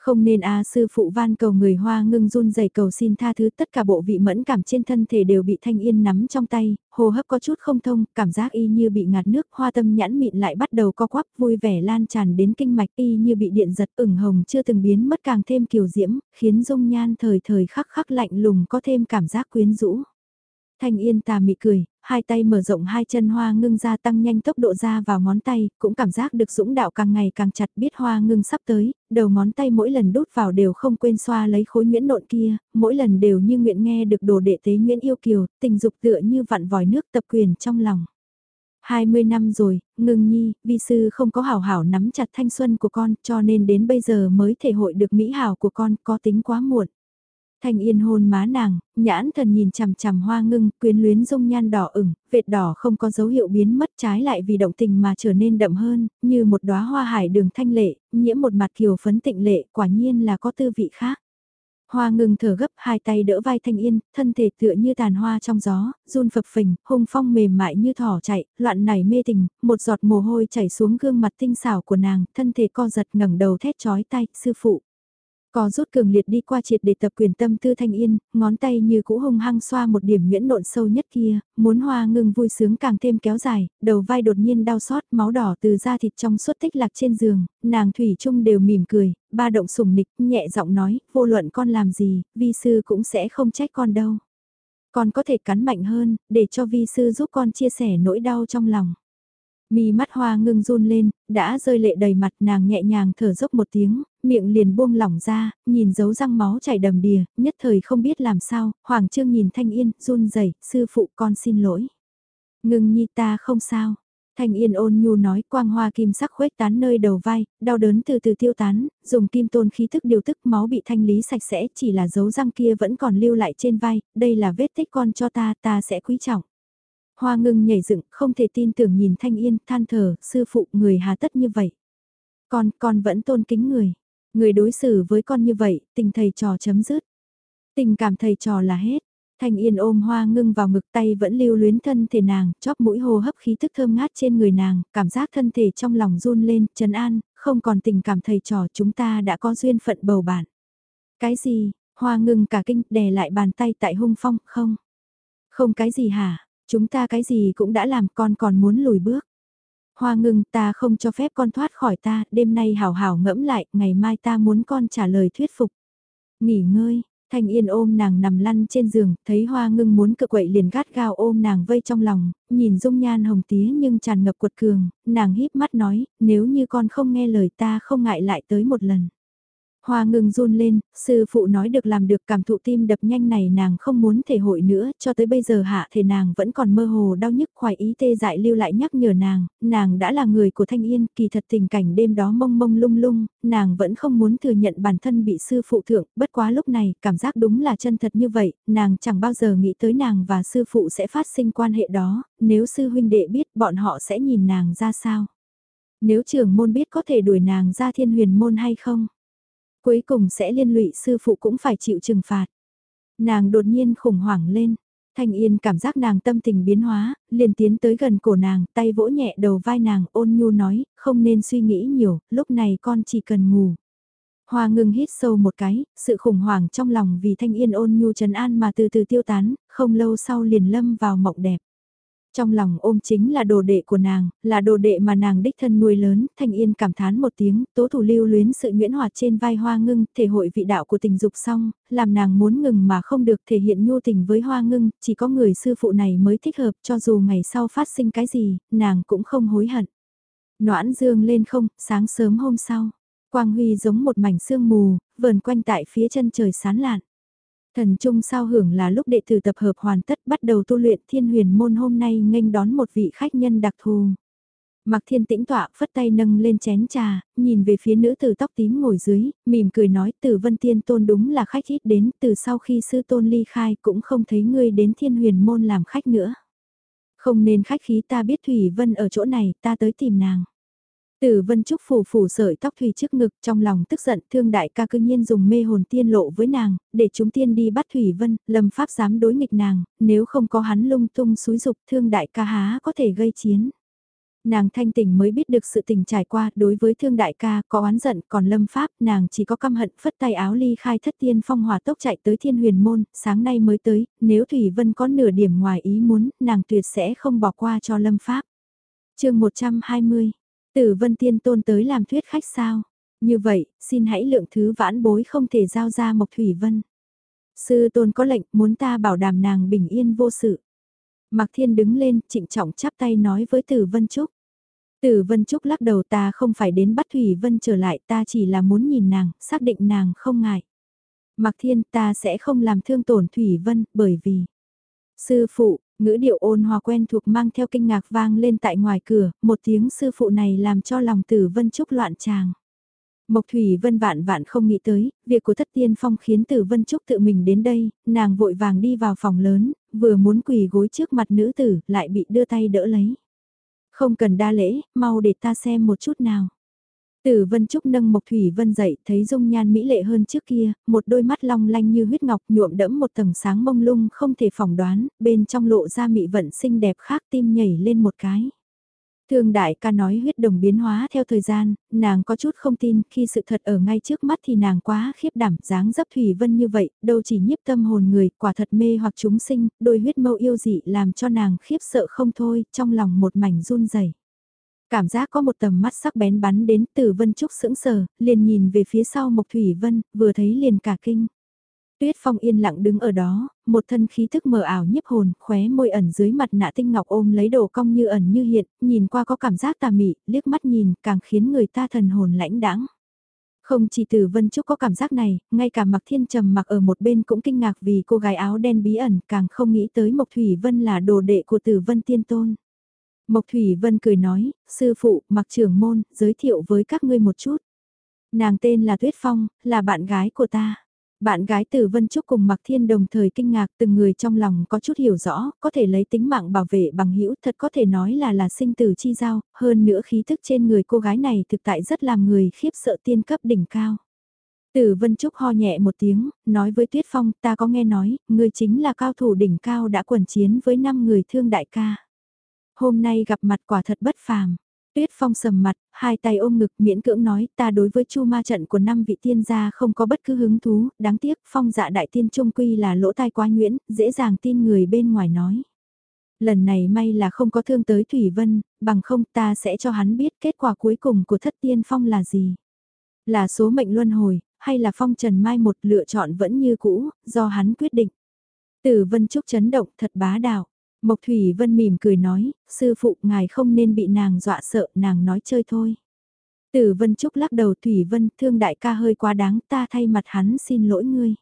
Không nên a sư phụ van cầu người hoa ngưng run rẩy cầu xin tha thứ tất cả bộ vị mẫn cảm trên thân thể đều bị thanh yên nắm trong tay, hô hấp có chút không thông, cảm giác y như bị ngạt nước, hoa tâm nhãn mịn lại bắt đầu co quắp vui vẻ lan tràn đến kinh mạch y như bị điện giật ửng hồng chưa từng biến mất càng thêm kiều diễm, khiến dung nhan thời thời khắc khắc lạnh lùng có thêm cảm giác quyến rũ. Thanh Yên tà mị cười, hai tay mở rộng hai chân hoa ngưng ra tăng nhanh tốc độ ra vào ngón tay, cũng cảm giác được dũng đạo càng ngày càng chặt biết hoa ngưng sắp tới, đầu ngón tay mỗi lần đút vào đều không quên xoa lấy khối nguyễn nộn kia, mỗi lần đều như nguyện nghe được đồ đệ tế nguyễn yêu kiều, tình dục tựa như vặn vòi nước tập quyền trong lòng. 20 năm rồi, ngưng nhi, vi sư không có hảo hảo nắm chặt thanh xuân của con cho nên đến bây giờ mới thể hội được mỹ hảo của con có tính quá muộn. Thanh Yên hôn má nàng, nhãn thần nhìn chằm chằm hoa ngưng, quyến luyến dung nhan đỏ ửng, vệt đỏ không có dấu hiệu biến mất trái lại vì động tình mà trở nên đậm hơn, như một đóa hoa hải đường thanh lệ, nhiễm một mặt kiều phấn tịnh lệ, quả nhiên là có tư vị khác. Hoa ngừng thở gấp hai tay đỡ vai Thanh Yên, thân thể tựa như tàn hoa trong gió, run phập phình, hung phong mềm mại như thỏ chạy, loạn nảy mê tình, một giọt mồ hôi chảy xuống gương mặt tinh xảo của nàng, thân thể co giật ngẩng đầu thét chói tay, sư phụ có rút cường liệt đi qua triệt để tập quyền tâm tư thanh yên, ngón tay như cũ hung hăng xoa một điểm nguyễn nộn sâu nhất kia, muốn hoa ngưng vui sướng càng thêm kéo dài, đầu vai đột nhiên đau xót, máu đỏ từ da thịt trong suốt tích lạc trên giường, nàng thủy chung đều mỉm cười, ba động sùng nịch, nhẹ giọng nói, vô luận con làm gì, vi sư cũng sẽ không trách con đâu. Con có thể cắn mạnh hơn, để cho vi sư giúp con chia sẻ nỗi đau trong lòng. Mi mắt hoa ngưng run lên, đã rơi lệ đầy mặt nàng nhẹ nhàng thở dốc một tiếng, miệng liền buông lỏng ra, nhìn dấu răng máu chảy đầm đìa, nhất thời không biết làm sao, Hoàng Trương nhìn Thanh Yên, run rẩy sư phụ con xin lỗi. Ngưng nhi ta không sao. Thanh Yên ôn nhu nói quang hoa kim sắc khuếch tán nơi đầu vai, đau đớn từ từ tiêu tán, dùng kim tôn khí thức điều tức máu bị thanh lý sạch sẽ chỉ là dấu răng kia vẫn còn lưu lại trên vai, đây là vết tích con cho ta, ta sẽ quý trọng. Hoa ngưng nhảy dựng, không thể tin tưởng nhìn Thanh Yên, than thở, sư phụ người hà tất như vậy. Con, con vẫn tôn kính người. Người đối xử với con như vậy, tình thầy trò chấm dứt. Tình cảm thầy trò là hết. Thanh Yên ôm hoa ngưng vào ngực tay vẫn lưu luyến thân thể nàng, chóp mũi hô hấp khí thức thơm ngát trên người nàng, cảm giác thân thể trong lòng run lên, trấn an, không còn tình cảm thầy trò chúng ta đã có duyên phận bầu bạn. Cái gì, Hoa ngưng cả kinh đè lại bàn tay tại hung phong, không. Không cái gì hả, chúng ta cái gì cũng đã làm con còn muốn lùi bước. Hoa ngưng ta không cho phép con thoát khỏi ta, đêm nay hảo hảo ngẫm lại, ngày mai ta muốn con trả lời thuyết phục. Nghỉ ngơi, Thanh Yên ôm nàng nằm lăn trên giường, thấy hoa ngưng muốn cự quậy liền gắt gao ôm nàng vây trong lòng, nhìn dung nhan hồng tía nhưng tràn ngập cuột cường, nàng híp mắt nói, nếu như con không nghe lời ta không ngại lại tới một lần. Hoa ngừng run lên, sư phụ nói được làm được cảm thụ tim đập nhanh này nàng không muốn thể hội nữa, cho tới bây giờ hạ thể nàng vẫn còn mơ hồ đau nhức khoái ý tê dại lưu lại nhắc nhở nàng, nàng đã là người của Thanh Yên, kỳ thật tình cảnh đêm đó mông mông lung lung, nàng vẫn không muốn thừa nhận bản thân bị sư phụ thượng, bất quá lúc này, cảm giác đúng là chân thật như vậy, nàng chẳng bao giờ nghĩ tới nàng và sư phụ sẽ phát sinh quan hệ đó, nếu sư huynh đệ biết bọn họ sẽ nhìn nàng ra sao. Nếu trưởng môn biết có thể đuổi nàng ra thiên huyền môn hay không? Cuối cùng sẽ liên lụy sư phụ cũng phải chịu trừng phạt. Nàng đột nhiên khủng hoảng lên. Thanh Yên cảm giác nàng tâm tình biến hóa, liền tiến tới gần cổ nàng, tay vỗ nhẹ đầu vai nàng, ôn nhu nói, không nên suy nghĩ nhiều, lúc này con chỉ cần ngủ. Hoa ngưng hít sâu một cái, sự khủng hoảng trong lòng vì Thanh Yên ôn nhu trấn an mà từ từ tiêu tán, không lâu sau liền lâm vào mộng đẹp. Trong lòng ôm chính là đồ đệ của nàng, là đồ đệ mà nàng đích thân nuôi lớn, thanh yên cảm thán một tiếng, tố thủ lưu luyến sự nguyễn hoạt trên vai hoa ngưng, thể hội vị đạo của tình dục xong, làm nàng muốn ngừng mà không được thể hiện nhu tình với hoa ngưng, chỉ có người sư phụ này mới thích hợp cho dù ngày sau phát sinh cái gì, nàng cũng không hối hận. Noãn dương lên không, sáng sớm hôm sau, quang huy giống một mảnh sương mù, vờn quanh tại phía chân trời sán lạn. Thần trung sao hưởng là lúc đệ tử tập hợp hoàn tất bắt đầu tu luyện thiên huyền môn hôm nay nghênh đón một vị khách nhân đặc thù. Mặc thiên tĩnh tọa phất tay nâng lên chén trà, nhìn về phía nữ tử tóc tím ngồi dưới, mỉm cười nói từ vân tiên tôn đúng là khách ít đến từ sau khi sư tôn ly khai cũng không thấy ngươi đến thiên huyền môn làm khách nữa. Không nên khách khí ta biết Thủy Vân ở chỗ này ta tới tìm nàng. Tử Vân Trúc phủ phủ sợi tóc thủy trước ngực trong lòng tức giận thương đại ca cư nhiên dùng mê hồn tiên lộ với nàng, để chúng tiên đi bắt Thủy Vân, lâm pháp dám đối nghịch nàng, nếu không có hắn lung tung xúi dục thương đại ca há có thể gây chiến. Nàng thanh tỉnh mới biết được sự tình trải qua đối với thương đại ca có oán giận còn lâm pháp nàng chỉ có căm hận phất tay áo ly khai thất tiên phong hòa tốc chạy tới thiên huyền môn, sáng nay mới tới, nếu Thủy Vân có nửa điểm ngoài ý muốn, nàng tuyệt sẽ không bỏ qua cho lâm pháp. chương 120 Tử Vân Tiên Tôn tới làm thuyết khách sao? Như vậy, xin hãy lượng thứ vãn bối không thể giao ra Mộc Thủy Vân. Sư Tôn có lệnh muốn ta bảo đảm nàng bình yên vô sự. Mạc Thiên đứng lên, trịnh trọng chắp tay nói với Tử Vân Trúc. Tử Vân Trúc lắc đầu ta không phải đến bắt Thủy Vân trở lại ta chỉ là muốn nhìn nàng, xác định nàng không ngại. Mạc Thiên ta sẽ không làm thương tổn Thủy Vân bởi vì Sư phụ, ngữ điệu ôn hòa quen thuộc mang theo kinh ngạc vang lên tại ngoài cửa, một tiếng sư phụ này làm cho lòng tử vân trúc loạn tràng. Mộc Thủy Vân vạn vạn không nghĩ tới, việc của thất tiên phong khiến Tử Vân Trúc tự mình đến đây, nàng vội vàng đi vào phòng lớn, vừa muốn quỳ gối trước mặt nữ tử, lại bị đưa tay đỡ lấy. Không cần đa lễ, mau để ta xem một chút nào. Tử Vân Trúc nâng Mộc Thủy Vân dậy, thấy dung nhan mỹ lệ hơn trước kia, một đôi mắt long lanh như huyết ngọc nhuộm đẫm một tầng sáng mông lung không thể phỏng đoán, bên trong lộ ra mị vận xinh đẹp khác tim nhảy lên một cái. Thương đại ca nói huyết đồng biến hóa theo thời gian, nàng có chút không tin, khi sự thật ở ngay trước mắt thì nàng quá khiếp đảm, dáng dấp Thủy Vân như vậy, đâu chỉ nhiếp tâm hồn người, quả thật mê hoặc chúng sinh, đôi huyết mâu yêu dị làm cho nàng khiếp sợ không thôi, trong lòng một mảnh run rẩy. Cảm giác có một tầm mắt sắc bén bắn đến từ Vân Trúc sững sờ, liền nhìn về phía sau Mộc Thủy Vân, vừa thấy liền cả kinh. Tuyết Phong yên lặng đứng ở đó, một thân khí thức mờ ảo nhiếp hồn, khóe môi ẩn dưới mặt nạ tinh ngọc ôm lấy đồ cong như ẩn như hiện, nhìn qua có cảm giác tà mị, liếc mắt nhìn, càng khiến người ta thần hồn lãnh đãng. Không chỉ từ Vân Trúc có cảm giác này, ngay cả Mặc Thiên Trầm mặc ở một bên cũng kinh ngạc vì cô gái áo đen bí ẩn, càng không nghĩ tới Mộc Thủy Vân là đồ đệ của Tử Vân Tiên Tôn. Mộc Thủy Vân cười nói, sư phụ, mặc trưởng môn, giới thiệu với các ngươi một chút. Nàng tên là Tuyết Phong, là bạn gái của ta. Bạn gái từ Vân Trúc cùng Mạc Thiên đồng thời kinh ngạc từng người trong lòng có chút hiểu rõ, có thể lấy tính mạng bảo vệ bằng hữu thật có thể nói là là sinh tử chi giao, hơn nữa khí thức trên người cô gái này thực tại rất làm người khiếp sợ tiên cấp đỉnh cao. Tử Vân Trúc ho nhẹ một tiếng, nói với Tuyết Phong ta có nghe nói, người chính là cao thủ đỉnh cao đã quần chiến với năm người thương đại ca. Hôm nay gặp mặt quả thật bất phàm. Tuyết Phong sầm mặt, hai tay ôm ngực miễn cưỡng nói ta đối với chu ma trận của năm vị tiên gia không có bất cứ hứng thú, đáng tiếc Phong dạ đại tiên trung quy là lỗ tai quá nhuyễn, dễ dàng tin người bên ngoài nói. Lần này may là không có thương tới Thủy Vân, bằng không ta sẽ cho hắn biết kết quả cuối cùng của thất tiên Phong là gì. Là số mệnh luân hồi, hay là Phong Trần Mai một lựa chọn vẫn như cũ, do hắn quyết định. Tử Vân Trúc chấn động thật bá đạo. Mộc Thủy Vân mỉm cười nói, sư phụ ngài không nên bị nàng dọa sợ, nàng nói chơi thôi. Tử Vân Trúc lắc đầu Thủy Vân, thương đại ca hơi quá đáng, ta thay mặt hắn xin lỗi ngươi.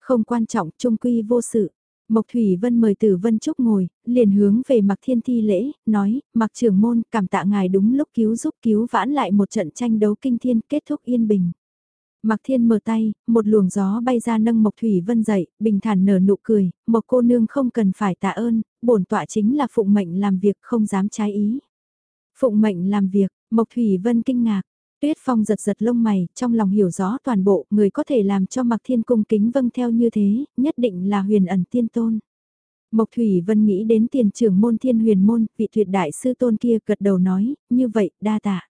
Không quan trọng, trung quy vô sự. Mộc Thủy Vân mời Tử Vân Trúc ngồi, liền hướng về Mặc Thiên Thi lễ, nói, Mặc trưởng môn, cảm tạ ngài đúng lúc cứu giúp cứu vãn lại một trận tranh đấu kinh thiên kết thúc yên bình. Mạc Thiên mở tay, một luồng gió bay ra nâng Mộc Thủy Vân dậy, bình thản nở nụ cười, Mộc cô nương không cần phải tạ ơn, bổn tọa chính là phụng mệnh làm việc không dám trái ý. Phụng mệnh làm việc, Mộc Thủy Vân kinh ngạc, Tuyết Phong giật giật lông mày, trong lòng hiểu rõ toàn bộ, người có thể làm cho Mạc Thiên cung kính vâng theo như thế, nhất định là huyền ẩn tiên tôn. Mộc Thủy Vân nghĩ đến tiền trưởng môn thiên huyền môn, vị tuyệt đại sư tôn kia gật đầu nói, như vậy, đa tạ.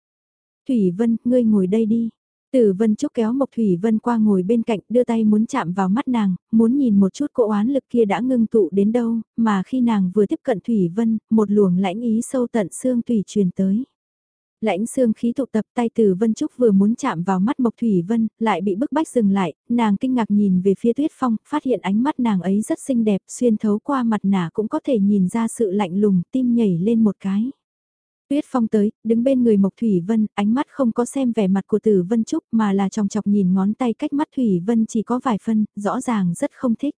Thủy Vân, ngươi ngồi đây đi. Tử Vân Trúc kéo Mộc Thủy Vân qua ngồi bên cạnh, đưa tay muốn chạm vào mắt nàng, muốn nhìn một chút cỗ oán lực kia đã ngưng tụ đến đâu, mà khi nàng vừa tiếp cận Thủy Vân, một luồng lãnh ý sâu tận xương tùy truyền tới. Lãnh xương khí tụ tập tay Tử Vân Trúc vừa muốn chạm vào mắt Mộc Thủy Vân, lại bị bức bách dừng lại, nàng kinh ngạc nhìn về phía Tuyết Phong, phát hiện ánh mắt nàng ấy rất xinh đẹp, xuyên thấu qua mặt nạ cũng có thể nhìn ra sự lạnh lùng, tim nhảy lên một cái. Tuyết Phong tới, đứng bên người Mộc Thủy Vân, ánh mắt không có xem vẻ mặt của Tử Vân Trúc mà là trong chọc nhìn ngón tay cách mắt Thủy Vân chỉ có vài phân, rõ ràng rất không thích.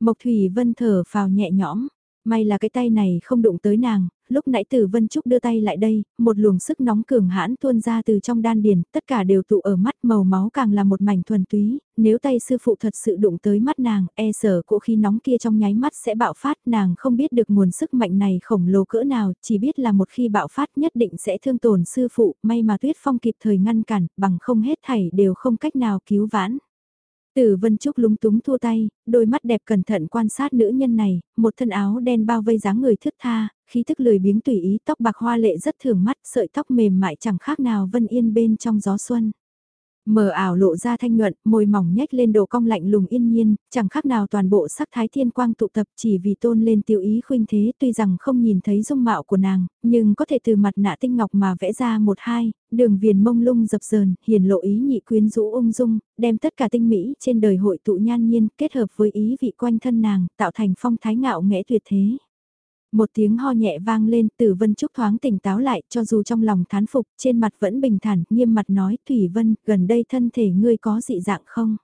Mộc Thủy Vân thở phào nhẹ nhõm, may là cái tay này không đụng tới nàng, lúc nãy Tử Vân Trúc đưa tay lại đây, một luồng sức nóng cường hãn tuôn ra từ trong đan điền, tất cả đều tụ ở mắt màu máu càng là một mảnh thuần túy, nếu tay sư phụ thật sự đụng tới mắt nàng, e sở cỗ khí nóng kia trong nháy mắt sẽ bạo phát, nàng không biết được nguồn sức mạnh này khổng lồ cỡ nào, chỉ biết là một khi bạo phát nhất định sẽ thương tổn sư phụ, may mà Tuyết Phong kịp thời ngăn cản, bằng không hết thảy đều không cách nào cứu vãn. Tử Vân Trúc lúng túng thua tay, đôi mắt đẹp cẩn thận quan sát nữ nhân này, một thân áo đen bao vây dáng người thướt tha, khí thức lười biếng tùy ý tóc bạc hoa lệ rất thường mắt, sợi tóc mềm mại chẳng khác nào vân yên bên trong gió xuân. Mờ ảo lộ ra thanh nhuận, môi mỏng nhếch lên độ cong lạnh lùng yên nhiên, chẳng khác nào toàn bộ sắc thái thiên quang tụ tập chỉ vì tôn lên tiêu ý khuynh thế tuy rằng không nhìn thấy dung mạo của nàng, nhưng có thể từ mặt nạ tinh ngọc mà vẽ ra một hai, đường viền mông lung dập dờn, hiền lộ ý nhị quyến rũ ung dung, đem tất cả tinh mỹ trên đời hội tụ nhan nhiên kết hợp với ý vị quanh thân nàng, tạo thành phong thái ngạo nghẽ tuyệt thế. Một tiếng ho nhẹ vang lên, Tử Vân Trúc thoáng tỉnh táo lại, cho dù trong lòng thán phục, trên mặt vẫn bình thản, nghiêm mặt nói, Thủy Vân, gần đây thân thể ngươi có dị dạng không?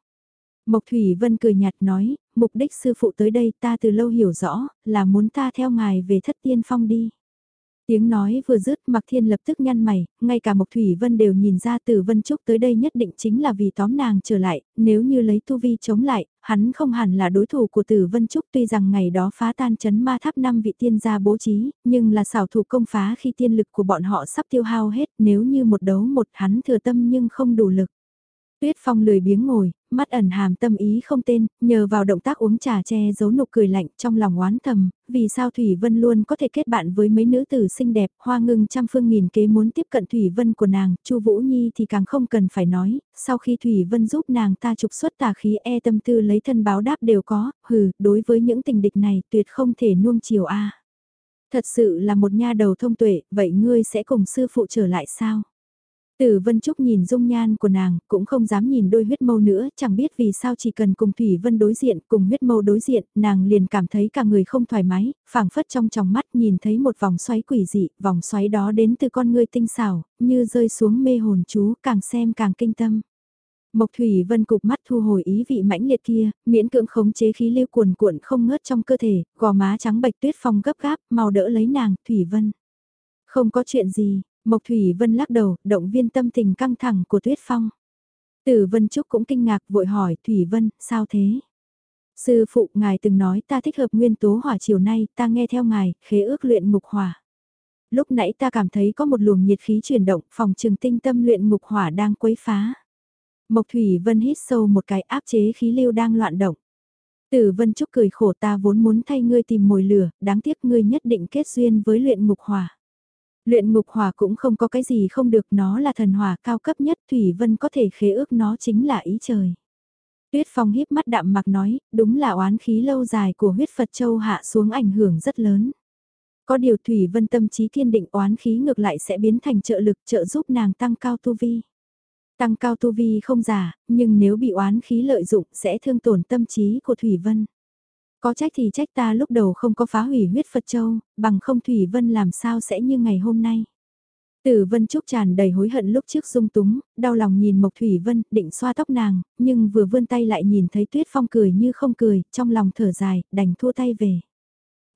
Mộc Thủy Vân cười nhạt nói, mục đích sư phụ tới đây ta từ lâu hiểu rõ, là muốn ta theo ngài về thất tiên phong đi. Tiếng nói vừa dứt Mạc Thiên lập tức nhăn mày, ngay cả Mộc Thủy Vân đều nhìn ra từ Vân Trúc tới đây nhất định chính là vì tóm nàng trở lại, nếu như lấy tu vi chống lại, hắn không hẳn là đối thủ của Tử Vân Trúc tuy rằng ngày đó phá tan chấn ma tháp năm vị tiên gia bố trí, nhưng là xảo thủ công phá khi tiên lực của bọn họ sắp tiêu hao hết nếu như một đấu một hắn thừa tâm nhưng không đủ lực. Tuyết Phong lười biếng ngồi, mắt ẩn hàm tâm ý không tên, nhờ vào động tác uống trà che giấu nụ cười lạnh trong lòng oán thầm, vì sao Thủy Vân luôn có thể kết bạn với mấy nữ tử xinh đẹp, hoa ngưng trăm phương nghìn kế muốn tiếp cận Thủy Vân của nàng, Chu Vũ Nhi thì càng không cần phải nói, sau khi Thủy Vân giúp nàng ta trục xuất tà khí e tâm tư lấy thân báo đáp đều có, hừ, đối với những tình địch này tuyệt không thể nuông chiều a. Thật sự là một nha đầu thông tuệ, vậy ngươi sẽ cùng sư phụ trở lại sao? Tử Vân Trúc nhìn dung nhan của nàng, cũng không dám nhìn đôi huyết mâu nữa, chẳng biết vì sao chỉ cần cùng Thủy Vân đối diện, cùng huyết mâu đối diện, nàng liền cảm thấy cả người không thoải mái, phảng phất trong tròng mắt nhìn thấy một vòng xoáy quỷ dị, vòng xoáy đó đến từ con người tinh xảo, như rơi xuống mê hồn chú, càng xem càng kinh tâm. Mộc Thủy Vân cục mắt thu hồi ý vị mãnh liệt kia, miễn cưỡng khống chế khí lưu cuồn cuộn không ngớt trong cơ thể, gò má trắng bạch tuyết phong gấp gáp, mau đỡ lấy nàng, Thủy Vân. Không có chuyện gì, Mộc Thủy Vân lắc đầu, động viên tâm tình căng thẳng của Tuyết Phong. Tử Vân Trúc cũng kinh ngạc vội hỏi Thủy Vân, sao thế? Sư phụ ngài từng nói ta thích hợp nguyên tố hỏa chiều nay, ta nghe theo ngài, khế ước luyện ngục hỏa. Lúc nãy ta cảm thấy có một luồng nhiệt khí chuyển động, phòng trường tinh tâm luyện ngục hỏa đang quấy phá. Mộc Thủy Vân hít sâu một cái áp chế khí lưu đang loạn động. Tử Vân Trúc cười khổ ta vốn muốn thay ngươi tìm mồi lửa, đáng tiếc ngươi nhất định kết duyên với luyện ngục hỏa. Luyện ngục hỏa cũng không có cái gì không được nó là thần hỏa cao cấp nhất Thủy Vân có thể khế ước nó chính là ý trời. Tuyết Phong híp mắt đạm mặc nói, đúng là oán khí lâu dài của huyết Phật Châu hạ xuống ảnh hưởng rất lớn. Có điều Thủy Vân tâm trí kiên định oán khí ngược lại sẽ biến thành trợ lực trợ giúp nàng tăng cao tu vi. Tăng cao tu vi không giả, nhưng nếu bị oán khí lợi dụng sẽ thương tổn tâm trí của Thủy Vân. Có trách thì trách ta lúc đầu không có phá hủy huyết Phật Châu, bằng không Thủy Vân làm sao sẽ như ngày hôm nay. Tử Vân Trúc tràn đầy hối hận lúc trước dung túng, đau lòng nhìn Mộc Thủy Vân, định xoa tóc nàng, nhưng vừa vươn tay lại nhìn thấy Tuyết Phong cười như không cười, trong lòng thở dài, đành thua tay về.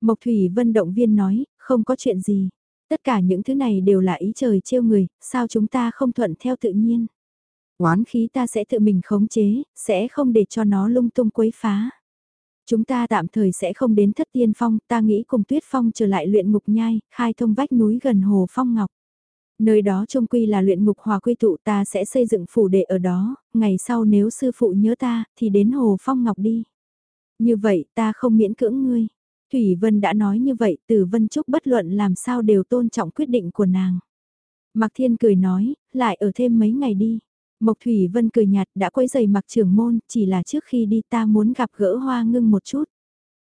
Mộc Thủy Vân động viên nói, không có chuyện gì. Tất cả những thứ này đều là ý trời trêu người, sao chúng ta không thuận theo tự nhiên. Oán khí ta sẽ tự mình khống chế, sẽ không để cho nó lung tung quấy phá. Chúng ta tạm thời sẽ không đến thất tiên phong, ta nghĩ cùng tuyết phong trở lại luyện ngục nhai, khai thông vách núi gần hồ phong ngọc. Nơi đó trông quy là luyện ngục hòa quy tụ ta sẽ xây dựng phủ đệ ở đó, ngày sau nếu sư phụ nhớ ta, thì đến hồ phong ngọc đi. Như vậy ta không miễn cưỡng ngươi. Thủy Vân đã nói như vậy, từ Vân Trúc bất luận làm sao đều tôn trọng quyết định của nàng. Mạc Thiên cười nói, lại ở thêm mấy ngày đi. Mộc Thủy Vân cười nhạt đã quấy giày mặc trưởng môn, chỉ là trước khi đi ta muốn gặp gỡ hoa ngưng một chút.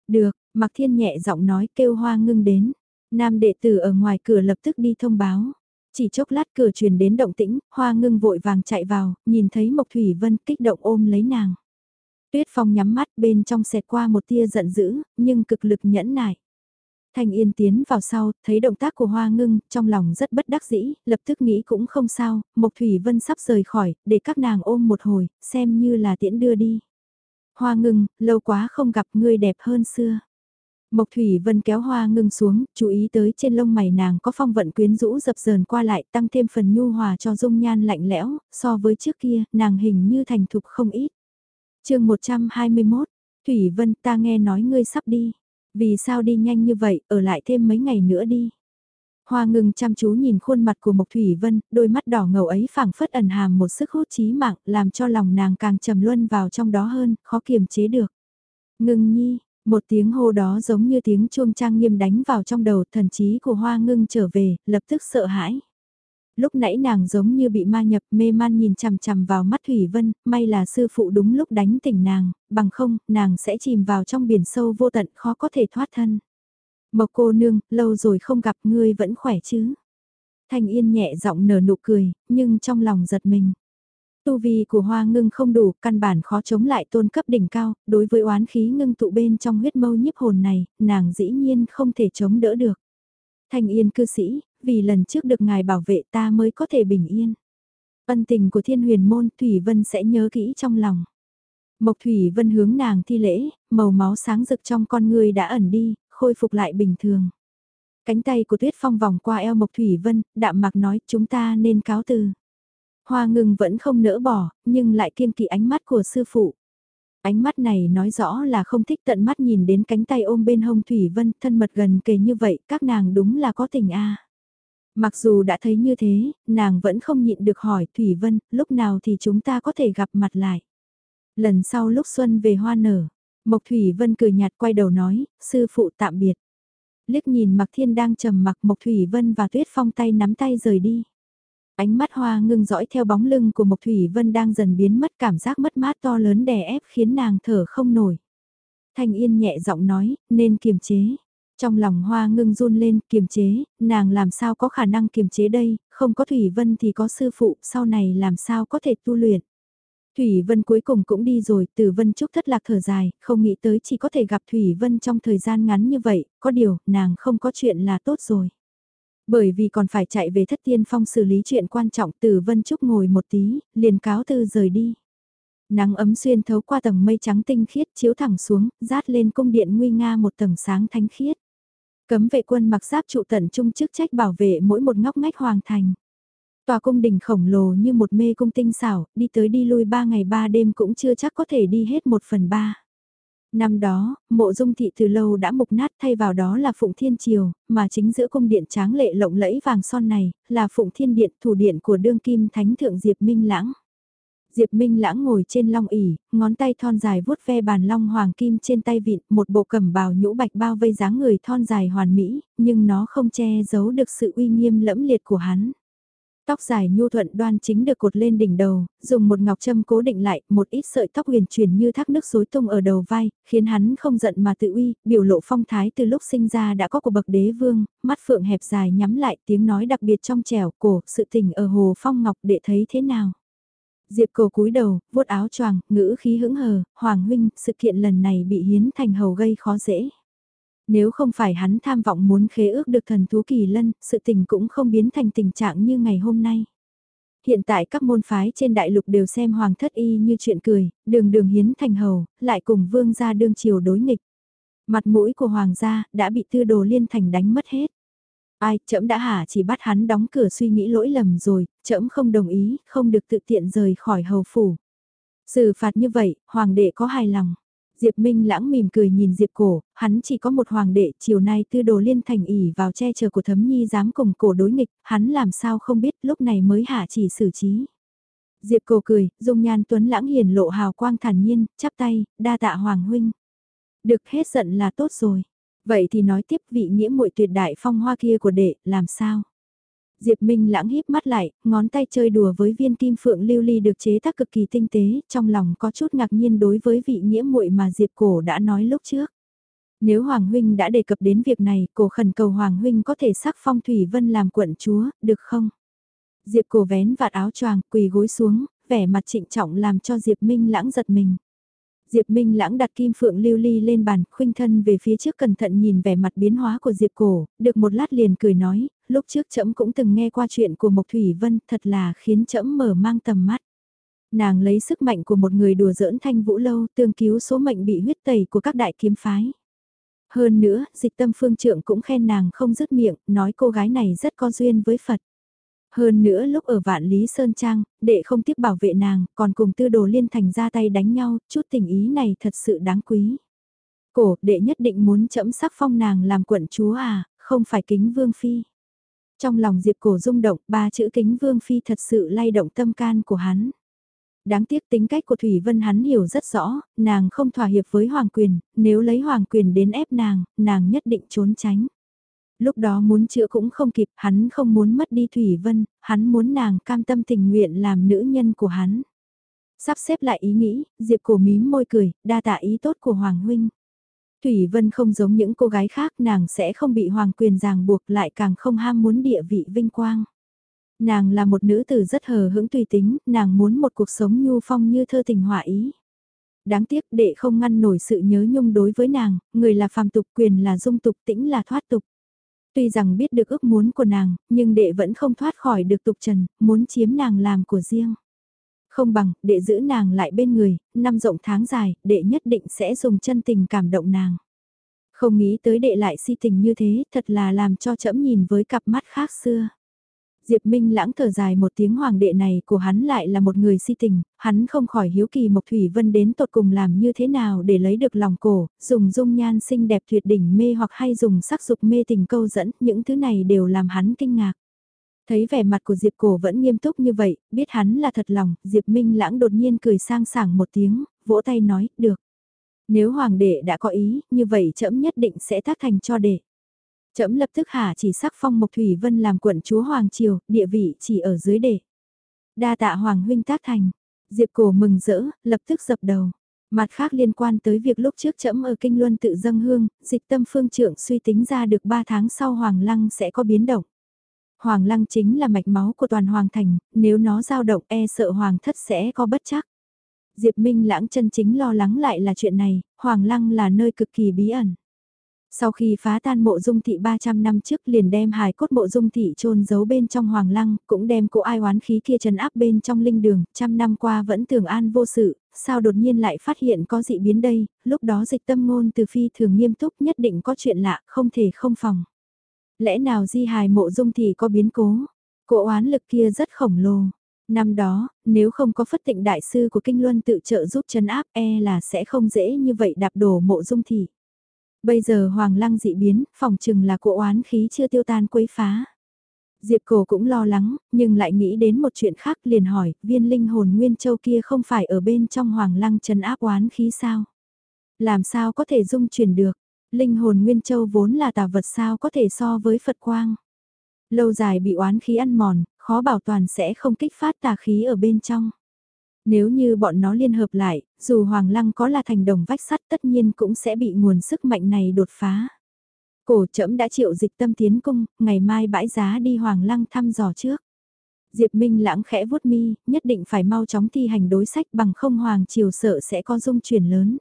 Được, Mạc Thiên nhẹ giọng nói kêu hoa ngưng đến. Nam đệ tử ở ngoài cửa lập tức đi thông báo. Chỉ chốc lát cửa truyền đến động tĩnh, hoa ngưng vội vàng chạy vào, nhìn thấy Mộc Thủy Vân kích động ôm lấy nàng. Tuyết Phong nhắm mắt bên trong xẹt qua một tia giận dữ, nhưng cực lực nhẫn nại. Thanh Yên tiến vào sau, thấy động tác của Hoa Ngưng, trong lòng rất bất đắc dĩ, lập tức nghĩ cũng không sao, Mộc Thủy Vân sắp rời khỏi, để các nàng ôm một hồi, xem như là tiễn đưa đi. Hoa Ngưng, lâu quá không gặp ngươi đẹp hơn xưa. Mộc Thủy Vân kéo Hoa Ngưng xuống, chú ý tới trên lông mày nàng có phong vận quyến rũ dập dờn qua lại tăng thêm phần nhu hòa cho dung nhan lạnh lẽo, so với trước kia, nàng hình như thành thục không ít. chương 121, Thủy Vân ta nghe nói ngươi sắp đi. Vì sao đi nhanh như vậy, ở lại thêm mấy ngày nữa đi. Hoa ngừng chăm chú nhìn khuôn mặt của Mộc Thủy Vân, đôi mắt đỏ ngầu ấy phảng phất ẩn hàm một sức hút chí mạng, làm cho lòng nàng càng trầm luân vào trong đó hơn, khó kiềm chế được. Ngưng nhi, một tiếng hô đó giống như tiếng chuông trang nghiêm đánh vào trong đầu thần trí của hoa ngưng trở về, lập tức sợ hãi. Lúc nãy nàng giống như bị ma nhập mê man nhìn chằm chằm vào mắt Thủy Vân, may là sư phụ đúng lúc đánh tỉnh nàng, bằng không, nàng sẽ chìm vào trong biển sâu vô tận khó có thể thoát thân. Mộc cô nương, lâu rồi không gặp ngươi vẫn khỏe chứ. Thanh Yên nhẹ giọng nở nụ cười, nhưng trong lòng giật mình. Tu vi của hoa ngưng không đủ, căn bản khó chống lại tôn cấp đỉnh cao, đối với oán khí ngưng tụ bên trong huyết mâu nhiếp hồn này, nàng dĩ nhiên không thể chống đỡ được. Thanh Yên cư sĩ, vì lần trước được ngài bảo vệ ta mới có thể bình yên. Ân tình của thiên huyền môn Thủy Vân sẽ nhớ kỹ trong lòng. Mộc Thủy Vân hướng nàng thi lễ, màu máu sáng rực trong con người đã ẩn đi, khôi phục lại bình thường. Cánh tay của Tuyết Phong vòng qua eo Mộc Thủy Vân, đạm mạc nói chúng ta nên cáo từ. Hoa ngừng vẫn không nỡ bỏ, nhưng lại kiên kỵ ánh mắt của sư phụ. Ánh mắt này nói rõ là không thích tận mắt nhìn đến cánh tay ôm bên hông Thủy Vân thân mật gần kề như vậy, các nàng đúng là có tình a. Mặc dù đã thấy như thế, nàng vẫn không nhịn được hỏi Thủy Vân, lúc nào thì chúng ta có thể gặp mặt lại. Lần sau lúc xuân về hoa nở, Mộc Thủy Vân cười nhạt quay đầu nói, sư phụ tạm biệt. Liếc nhìn Mạc Thiên đang trầm mặc Mộc Thủy Vân và Tuyết Phong tay nắm tay rời đi. Ánh mắt hoa ngưng dõi theo bóng lưng của Mộc Thủy Vân đang dần biến mất cảm giác mất mát to lớn đè ép khiến nàng thở không nổi. Thanh Yên nhẹ giọng nói, nên kiềm chế. Trong lòng hoa ngưng run lên, kiềm chế, nàng làm sao có khả năng kiềm chế đây, không có Thủy Vân thì có sư phụ, sau này làm sao có thể tu luyện. Thủy Vân cuối cùng cũng đi rồi, từ Vân Trúc thất lạc thở dài, không nghĩ tới chỉ có thể gặp Thủy Vân trong thời gian ngắn như vậy, có điều, nàng không có chuyện là tốt rồi. Bởi vì còn phải chạy về thất tiên phong xử lý chuyện quan trọng từ Vân Trúc ngồi một tí, liền cáo từ rời đi. Nắng ấm xuyên thấu qua tầng mây trắng tinh khiết chiếu thẳng xuống, rát lên cung điện nguy nga một tầng sáng thánh khiết. Cấm vệ quân mặc giáp trụ tận trung chức trách bảo vệ mỗi một ngóc ngách hoàng thành. Tòa cung đình khổng lồ như một mê cung tinh xảo, đi tới đi lui ba ngày ba đêm cũng chưa chắc có thể đi hết một phần ba. Năm đó, mộ dung thị từ lâu đã mục nát thay vào đó là Phụng Thiên Triều, mà chính giữa cung điện tráng lệ lộng lẫy vàng son này, là Phụng Thiên Điện thủ điện của đương kim thánh thượng Diệp Minh Lãng. Diệp Minh lãng ngồi trên long ỉ, ngón tay thon dài vuốt ve bàn long hoàng kim trên tay vịn, một bộ cẩm bào nhũ bạch bao vây dáng người thon dài hoàn mỹ, nhưng nó không che giấu được sự uy nghiêm lẫm liệt của hắn. Tóc dài nhu thuận đoan chính được cột lên đỉnh đầu, dùng một ngọc châm cố định lại, một ít sợi tóc huyền chuyển như thác nước rối tung ở đầu vai, khiến hắn không giận mà tự uy, biểu lộ phong thái từ lúc sinh ra đã có của bậc đế vương, mắt phượng hẹp dài nhắm lại tiếng nói đặc biệt trong trẻo cổ, sự tình ở hồ phong ngọc để thấy thế nào. Diệp Cầu cúi đầu, vuốt áo choàng, ngữ khí hững hờ, Hoàng huynh, sự kiện lần này bị hiến thành hầu gây khó dễ. Nếu không phải hắn tham vọng muốn khế ước được thần thú kỳ lân, sự tình cũng không biến thành tình trạng như ngày hôm nay. Hiện tại các môn phái trên đại lục đều xem hoàng thất y như chuyện cười, đường đường hiến thành hầu, lại cùng vương gia đương triều đối nghịch. Mặt mũi của hoàng gia đã bị tư đồ liên thành đánh mất hết. Ai, trẫm đã hả chỉ bắt hắn đóng cửa suy nghĩ lỗi lầm rồi, trẫm không đồng ý, không được tự tiện rời khỏi hầu phủ. Xử phạt như vậy, hoàng đệ có hài lòng. Diệp Minh lãng mỉm cười nhìn Diệp cổ, hắn chỉ có một hoàng đệ, chiều nay tư đồ liên thành ỉ vào che chở của thấm nhi dám cùng cổ đối nghịch, hắn làm sao không biết lúc này mới hạ chỉ xử trí. Diệp cổ cười, dung nhan tuấn lãng hiền lộ hào quang thản nhiên, chắp tay, đa tạ hoàng huynh. Được hết giận là tốt rồi. Vậy thì nói tiếp vị nghĩa muội tuyệt đại phong hoa kia của đệ, làm sao? Diệp Minh lãng híp mắt lại, ngón tay chơi đùa với viên kim phượng lưu ly được chế tác cực kỳ tinh tế, trong lòng có chút ngạc nhiên đối với vị nghĩa muội mà Diệp Cổ đã nói lúc trước. Nếu Hoàng Huynh đã đề cập đến việc này, cổ khẩn cầu Hoàng Huynh có thể sắc phong Thủy Vân làm quận chúa, được không? Diệp Cổ vén vạt áo choàng, quỳ gối xuống, vẻ mặt trịnh trọng làm cho Diệp Minh lãng giật mình. Diệp Minh lãng đặt kim phượng lưu ly lên bàn, khuynh thân về phía trước cẩn thận nhìn vẻ mặt biến hóa của Diệp cổ, được một lát liền cười nói, lúc trước trẫm cũng từng nghe qua chuyện của Mộc Thủy Vân, thật là khiến trẫm mở mang tầm mắt. Nàng lấy sức mạnh của một người đùa giỡn thanh vũ lâu, tương cứu số mệnh bị huyết tẩy của các đại kiếm phái. Hơn nữa, dịch tâm phương trượng cũng khen nàng không dứt miệng, nói cô gái này rất có duyên với Phật. Hơn nữa lúc ở Vạn Lý Sơn Trang, đệ không tiếp bảo vệ nàng, còn cùng tư đồ liên thành ra tay đánh nhau, chút tình ý này thật sự đáng quý. Cổ, đệ nhất định muốn chẫm sắc phong nàng làm quận chúa à, không phải kính vương phi. Trong lòng Diệp cổ rung động, ba chữ kính vương phi thật sự lay động tâm can của hắn. Đáng tiếc tính cách của Thủy Vân hắn hiểu rất rõ, nàng không thỏa hiệp với Hoàng Quyền, nếu lấy Hoàng Quyền đến ép nàng, nàng nhất định trốn tránh lúc đó muốn chữa cũng không kịp, hắn không muốn mất đi Thủy Vân, hắn muốn nàng cam tâm tình nguyện làm nữ nhân của hắn. Sắp xếp lại ý nghĩ, Diệp cổ mím môi cười, đa tạ ý tốt của Hoàng Huynh. Thủy Vân không giống những cô gái khác, nàng sẽ không bị Hoàng quyền ràng buộc lại càng không ham muốn địa vị vinh quang. Nàng là một nữ tử rất hờ hững tùy tính, nàng muốn một cuộc sống nhu phong như thơ tình họa ý. Đáng tiếc đệ không ngăn nổi sự nhớ nhung đối với nàng, người là phàm tục quyền là dung tục tĩnh là thoát tục. Tuy rằng biết được ước muốn của nàng, nhưng đệ vẫn không thoát khỏi được tục trần, muốn chiếm nàng làm của riêng. Không bằng, đệ giữ nàng lại bên người, năm rộng tháng dài, đệ nhất định sẽ dùng chân tình cảm động nàng. Không nghĩ tới đệ lại si tình như thế, thật là làm cho trẫm nhìn với cặp mắt khác xưa. Diệp Minh lãng thở dài một tiếng hoàng đệ này của hắn lại là một người si tình, hắn không khỏi hiếu kỳ Mộc Thủy Vân đến tột cùng làm như thế nào để lấy được lòng cổ, dùng dung nhan xinh đẹp tuyệt đỉnh mê hoặc hay dùng sắc dục mê tình câu dẫn, những thứ này đều làm hắn kinh ngạc. Thấy vẻ mặt của Diệp cổ vẫn nghiêm túc như vậy, biết hắn là thật lòng, Diệp Minh lãng đột nhiên cười sang sảng một tiếng, vỗ tay nói, được. Nếu hoàng đệ đã có ý, như vậy trẫm nhất định sẽ tác thành cho đệ. Trẫm lập tức hạ chỉ sắc phong Mộc Thủy Vân làm quận chúa Hoàng Triều, địa vị chỉ ở dưới đệ. Đa tạ Hoàng huynh tác thành. Diệp cổ mừng rỡ, lập tức dập đầu. Mặt khác liên quan tới việc lúc trước trẫm ở Kinh Luân tự dâng hương, dịch tâm phương trưởng suy tính ra được 3 tháng sau Hoàng Lăng sẽ có biến động. Hoàng Lăng chính là mạch máu của toàn Hoàng Thành, nếu nó dao động e sợ Hoàng thất sẽ có bất chắc. Diệp Minh lãng chân chính lo lắng lại là chuyện này, Hoàng Lăng là nơi cực kỳ bí ẩn. Sau khi phá tan mộ dung thị 300 năm trước liền đem hài cốt mộ dung thị chôn giấu bên trong hoàng lăng, cũng đem cỗ ai oán khí kia trần áp bên trong linh đường, trăm năm qua vẫn thường an vô sự, sao đột nhiên lại phát hiện có dị biến đây, lúc đó dịch tâm ngôn từ phi thường nghiêm túc nhất định có chuyện lạ, không thể không phòng. Lẽ nào di hài mộ dung thị có biến cố, cỗ oán lực kia rất khổng lồ. Năm đó, nếu không có phất tịnh đại sư của Kinh Luân tự trợ giúp trấn áp e là sẽ không dễ như vậy đạp đổ mộ dung thị. Bây giờ hoàng lăng dị biến, phòng chừng là cỗ oán khí chưa tiêu tan quấy phá. Diệp Cổ cũng lo lắng, nhưng lại nghĩ đến một chuyện khác liền hỏi, viên linh hồn Nguyên Châu kia không phải ở bên trong Hoàng Lăng trần áp oán khí sao? Làm sao có thể dung chuyển được? Linh hồn Nguyên Châu vốn là tà vật sao có thể so với Phật Quang? Lâu dài bị oán khí ăn mòn, khó bảo toàn sẽ không kích phát tà khí ở bên trong. Nếu như bọn nó liên hợp lại, dù Hoàng Lăng có là thành đồng vách sắt tất nhiên cũng sẽ bị nguồn sức mạnh này đột phá. Cổ trẫm đã chịu dịch tâm tiến cung, ngày mai bãi giá đi Hoàng Lăng thăm dò trước. Diệp Minh lãng khẽ vuốt mi, nhất định phải mau chóng thi hành đối sách bằng không Hoàng Triều sợ sẽ có dung chuyển lớn.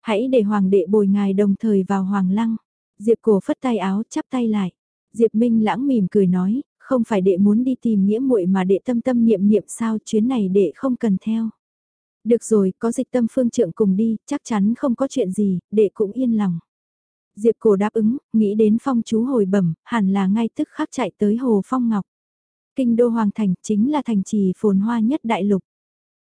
Hãy để Hoàng đệ bồi ngài đồng thời vào Hoàng Lăng. Diệp cổ phất tay áo chắp tay lại. Diệp Minh lãng mỉm cười nói, không phải đệ muốn đi tìm nghĩa muội mà đệ tâm tâm niệm niệm sao chuyến này đệ không cần theo. Được rồi, có dịch tâm phương trượng cùng đi, chắc chắn không có chuyện gì, đệ cũng yên lòng. Diệp cổ đáp ứng, nghĩ đến phong chú hồi bẩm, hẳn là ngay tức khắc chạy tới hồ phong ngọc. Kinh đô hoàng thành chính là thành trì phồn hoa nhất đại lục.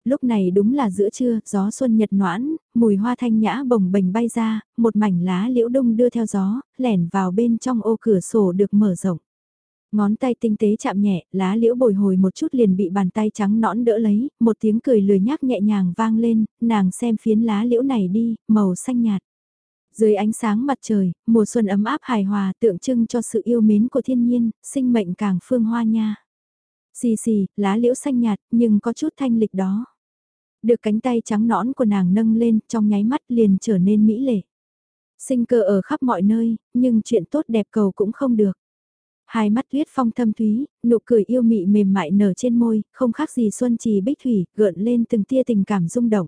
Lúc này đúng là giữa trưa, gió xuân nhật noãn, mùi hoa thanh nhã bồng bềnh bay ra, một mảnh lá liễu đông đưa theo gió, lẻn vào bên trong ô cửa sổ được mở rộng. Ngón tay tinh tế chạm nhẹ, lá liễu bồi hồi một chút liền bị bàn tay trắng nõn đỡ lấy, một tiếng cười lười nhác nhẹ nhàng vang lên, nàng xem phiến lá liễu này đi, màu xanh nhạt. Dưới ánh sáng mặt trời, mùa xuân ấm áp hài hòa tượng trưng cho sự yêu mến của thiên nhiên, sinh mệnh càng phương hoa nha. Xì xì, lá liễu xanh nhạt, nhưng có chút thanh lịch đó. Được cánh tay trắng nõn của nàng nâng lên, trong nháy mắt liền trở nên mỹ lệ. Sinh cơ ở khắp mọi nơi, nhưng chuyện tốt đẹp cầu cũng không được. Hai mắt tuyết phong thâm thúy, nụ cười yêu mị mềm mại nở trên môi, không khác gì xuân trì bích thủy, gợn lên từng tia tình cảm rung động.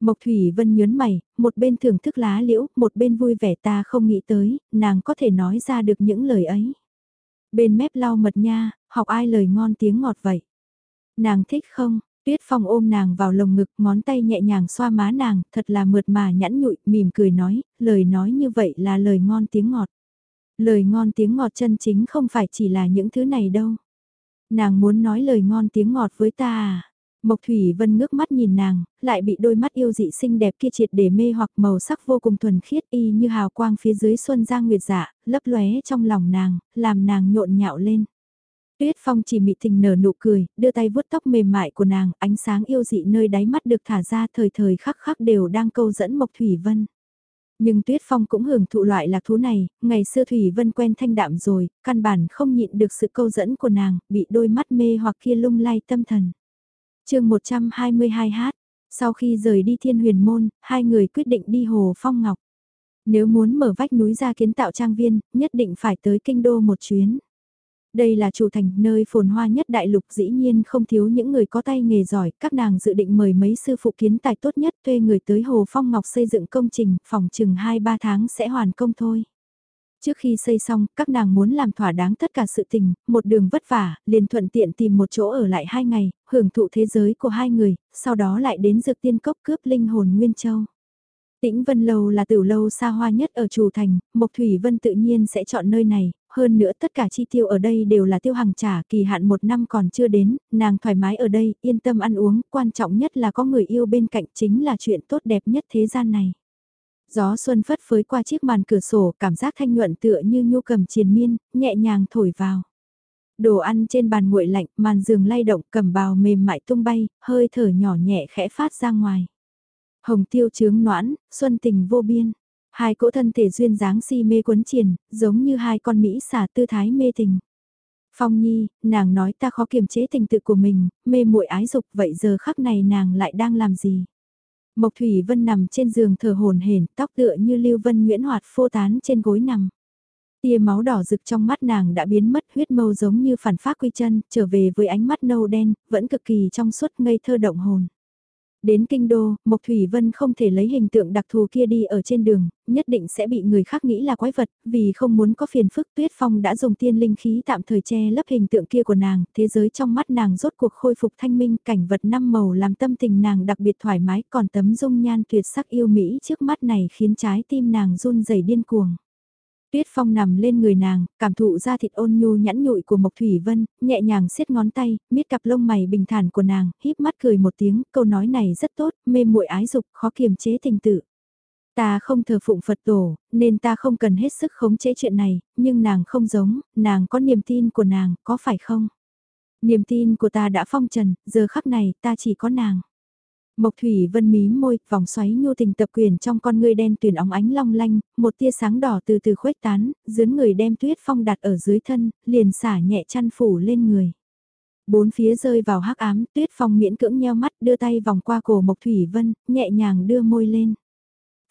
Mộc Thủy Vân nhớn mày, một bên thưởng thức lá liễu, một bên vui vẻ ta không nghĩ tới, nàng có thể nói ra được những lời ấy. Bên mép lau mật nha, học ai lời ngon tiếng ngọt vậy. Nàng thích không? Tuyết Phong ôm nàng vào lồng ngực, ngón tay nhẹ nhàng xoa má nàng, thật là mượt mà nhẵn nhụi, mỉm cười nói, lời nói như vậy là lời ngon tiếng ngọt. Lời ngon tiếng ngọt chân chính không phải chỉ là những thứ này đâu. Nàng muốn nói lời ngon tiếng ngọt với ta à? Mộc Thủy Vân ngước mắt nhìn nàng, lại bị đôi mắt yêu dị xinh đẹp kia triệt để mê hoặc màu sắc vô cùng thuần khiết y như hào quang phía dưới xuân giang nguyệt dạ, lấp lóe trong lòng nàng, làm nàng nhộn nhạo lên. Tuyết Phong chỉ mị tình nở nụ cười, đưa tay vuốt tóc mềm mại của nàng, ánh sáng yêu dị nơi đáy mắt được thả ra thời thời khắc khắc đều đang câu dẫn Mộc Thủy Vân. Nhưng Tuyết Phong cũng hưởng thụ loại lạc thú này, ngày xưa Thủy Vân quen thanh đạm rồi, căn bản không nhịn được sự câu dẫn của nàng, bị đôi mắt mê hoặc kia lung lay tâm thần chương 122 hát, sau khi rời đi thiên huyền môn, hai người quyết định đi hồ phong ngọc. Nếu muốn mở vách núi ra kiến tạo trang viên, nhất định phải tới kinh đô một chuyến. Đây là chủ thành nơi phồn hoa nhất đại lục dĩ nhiên không thiếu những người có tay nghề giỏi, các nàng dự định mời mấy sư phụ kiến tài tốt nhất thuê người tới Hồ Phong Ngọc xây dựng công trình, phòng chừng 2-3 tháng sẽ hoàn công thôi. Trước khi xây xong, các nàng muốn làm thỏa đáng tất cả sự tình, một đường vất vả, liền thuận tiện tìm một chỗ ở lại hai ngày, hưởng thụ thế giới của hai người, sau đó lại đến dược tiên cốc cướp linh hồn Nguyên Châu. Tĩnh Vân Lâu là tiểu lâu xa hoa nhất ở Trù Thành, Mộc Thủy Vân tự nhiên sẽ chọn nơi này, hơn nữa tất cả chi tiêu ở đây đều là tiêu hàng trả, kỳ hạn một năm còn chưa đến, nàng thoải mái ở đây, yên tâm ăn uống, quan trọng nhất là có người yêu bên cạnh chính là chuyện tốt đẹp nhất thế gian này. Gió xuân phất phới qua chiếc màn cửa sổ, cảm giác thanh nhuận tựa như nhu cầm triền miên, nhẹ nhàng thổi vào. Đồ ăn trên bàn nguội lạnh, màn giường lay động, cầm bào mềm mại tung bay, hơi thở nhỏ nhẹ khẽ phát ra ngoài. Hồng tiêu trướng noãn, xuân tình vô biên. Hai cỗ thân thể duyên dáng si mê quấn triền, giống như hai con Mỹ xả tư thái mê tình. Phong Nhi, nàng nói ta khó kiềm chế tình tự của mình, mê muội ái dục vậy giờ khắc này nàng lại đang làm gì? Mộc Thủy Vân nằm trên giường thở hồn hển, tóc tựa như Lưu Vân Nguyễn Hoạt phô tán trên gối nằm. Tia máu đỏ rực trong mắt nàng đã biến mất huyết mâu giống như phản phát quy chân, trở về với ánh mắt nâu đen, vẫn cực kỳ trong suốt ngây thơ động hồn. Đến kinh đô, Mộc Thủy Vân không thể lấy hình tượng đặc thù kia đi ở trên đường, nhất định sẽ bị người khác nghĩ là quái vật, vì không muốn có phiền phức Tuyết Phong đã dùng tiên linh khí tạm thời che lấp hình tượng kia của nàng, thế giới trong mắt nàng rốt cuộc khôi phục thanh minh, cảnh vật năm màu làm tâm tình nàng đặc biệt thoải mái, còn tấm dung nhan tuyệt sắc yêu Mỹ trước mắt này khiến trái tim nàng run rẩy điên cuồng. Tuyết Phong nằm lên người nàng, cảm thụ ra thịt ôn nhu nhẵn nhụi của Mộc Thủy Vân, nhẹ nhàng siết ngón tay, miết cặp lông mày bình thản của nàng, híp mắt cười một tiếng, câu nói này rất tốt, mê muội ái dục, khó kiềm chế tình tự. Ta không thờ phụng Phật tổ, nên ta không cần hết sức khống chế chuyện này, nhưng nàng không giống, nàng có niềm tin của nàng, có phải không? Niềm tin của ta đã phong trần, giờ khắc này ta chỉ có nàng. Mộc Thủy Vân mí môi, vòng xoáy nhu tình tập quyền trong con ngươi đen tuyền óng ánh long lanh, một tia sáng đỏ từ từ khuếch tán, dướn người đem tuyết phong đặt ở dưới thân, liền xả nhẹ chăn phủ lên người. Bốn phía rơi vào hắc ám, tuyết phong miễn cưỡng nheo mắt đưa tay vòng qua cổ Mộc Thủy Vân, nhẹ nhàng đưa môi lên.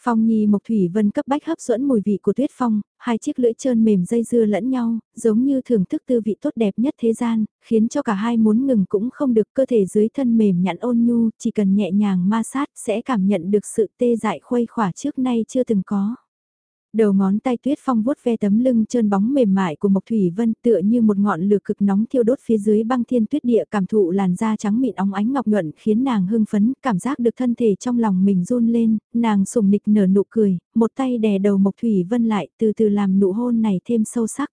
Phong Nhi Mộc Thủy Vân cấp bách hấp dẫn mùi vị của tuyết phong, hai chiếc lưỡi trơn mềm dây dưa lẫn nhau, giống như thưởng thức tư vị tốt đẹp nhất thế gian, khiến cho cả hai muốn ngừng cũng không được cơ thể dưới thân mềm nhẵn ôn nhu, chỉ cần nhẹ nhàng ma sát sẽ cảm nhận được sự tê dại khuây khỏa trước nay chưa từng có. Đầu ngón tay tuyết phong vuốt ve tấm lưng trơn bóng mềm mại của Mộc Thủy Vân tựa như một ngọn lửa cực nóng thiêu đốt phía dưới băng thiên tuyết địa cảm thụ làn da trắng mịn óng ánh ngọc nhuận khiến nàng hưng phấn, cảm giác được thân thể trong lòng mình run lên, nàng sùng nịch nở nụ cười, một tay đè đầu Mộc Thủy Vân lại từ từ làm nụ hôn này thêm sâu sắc.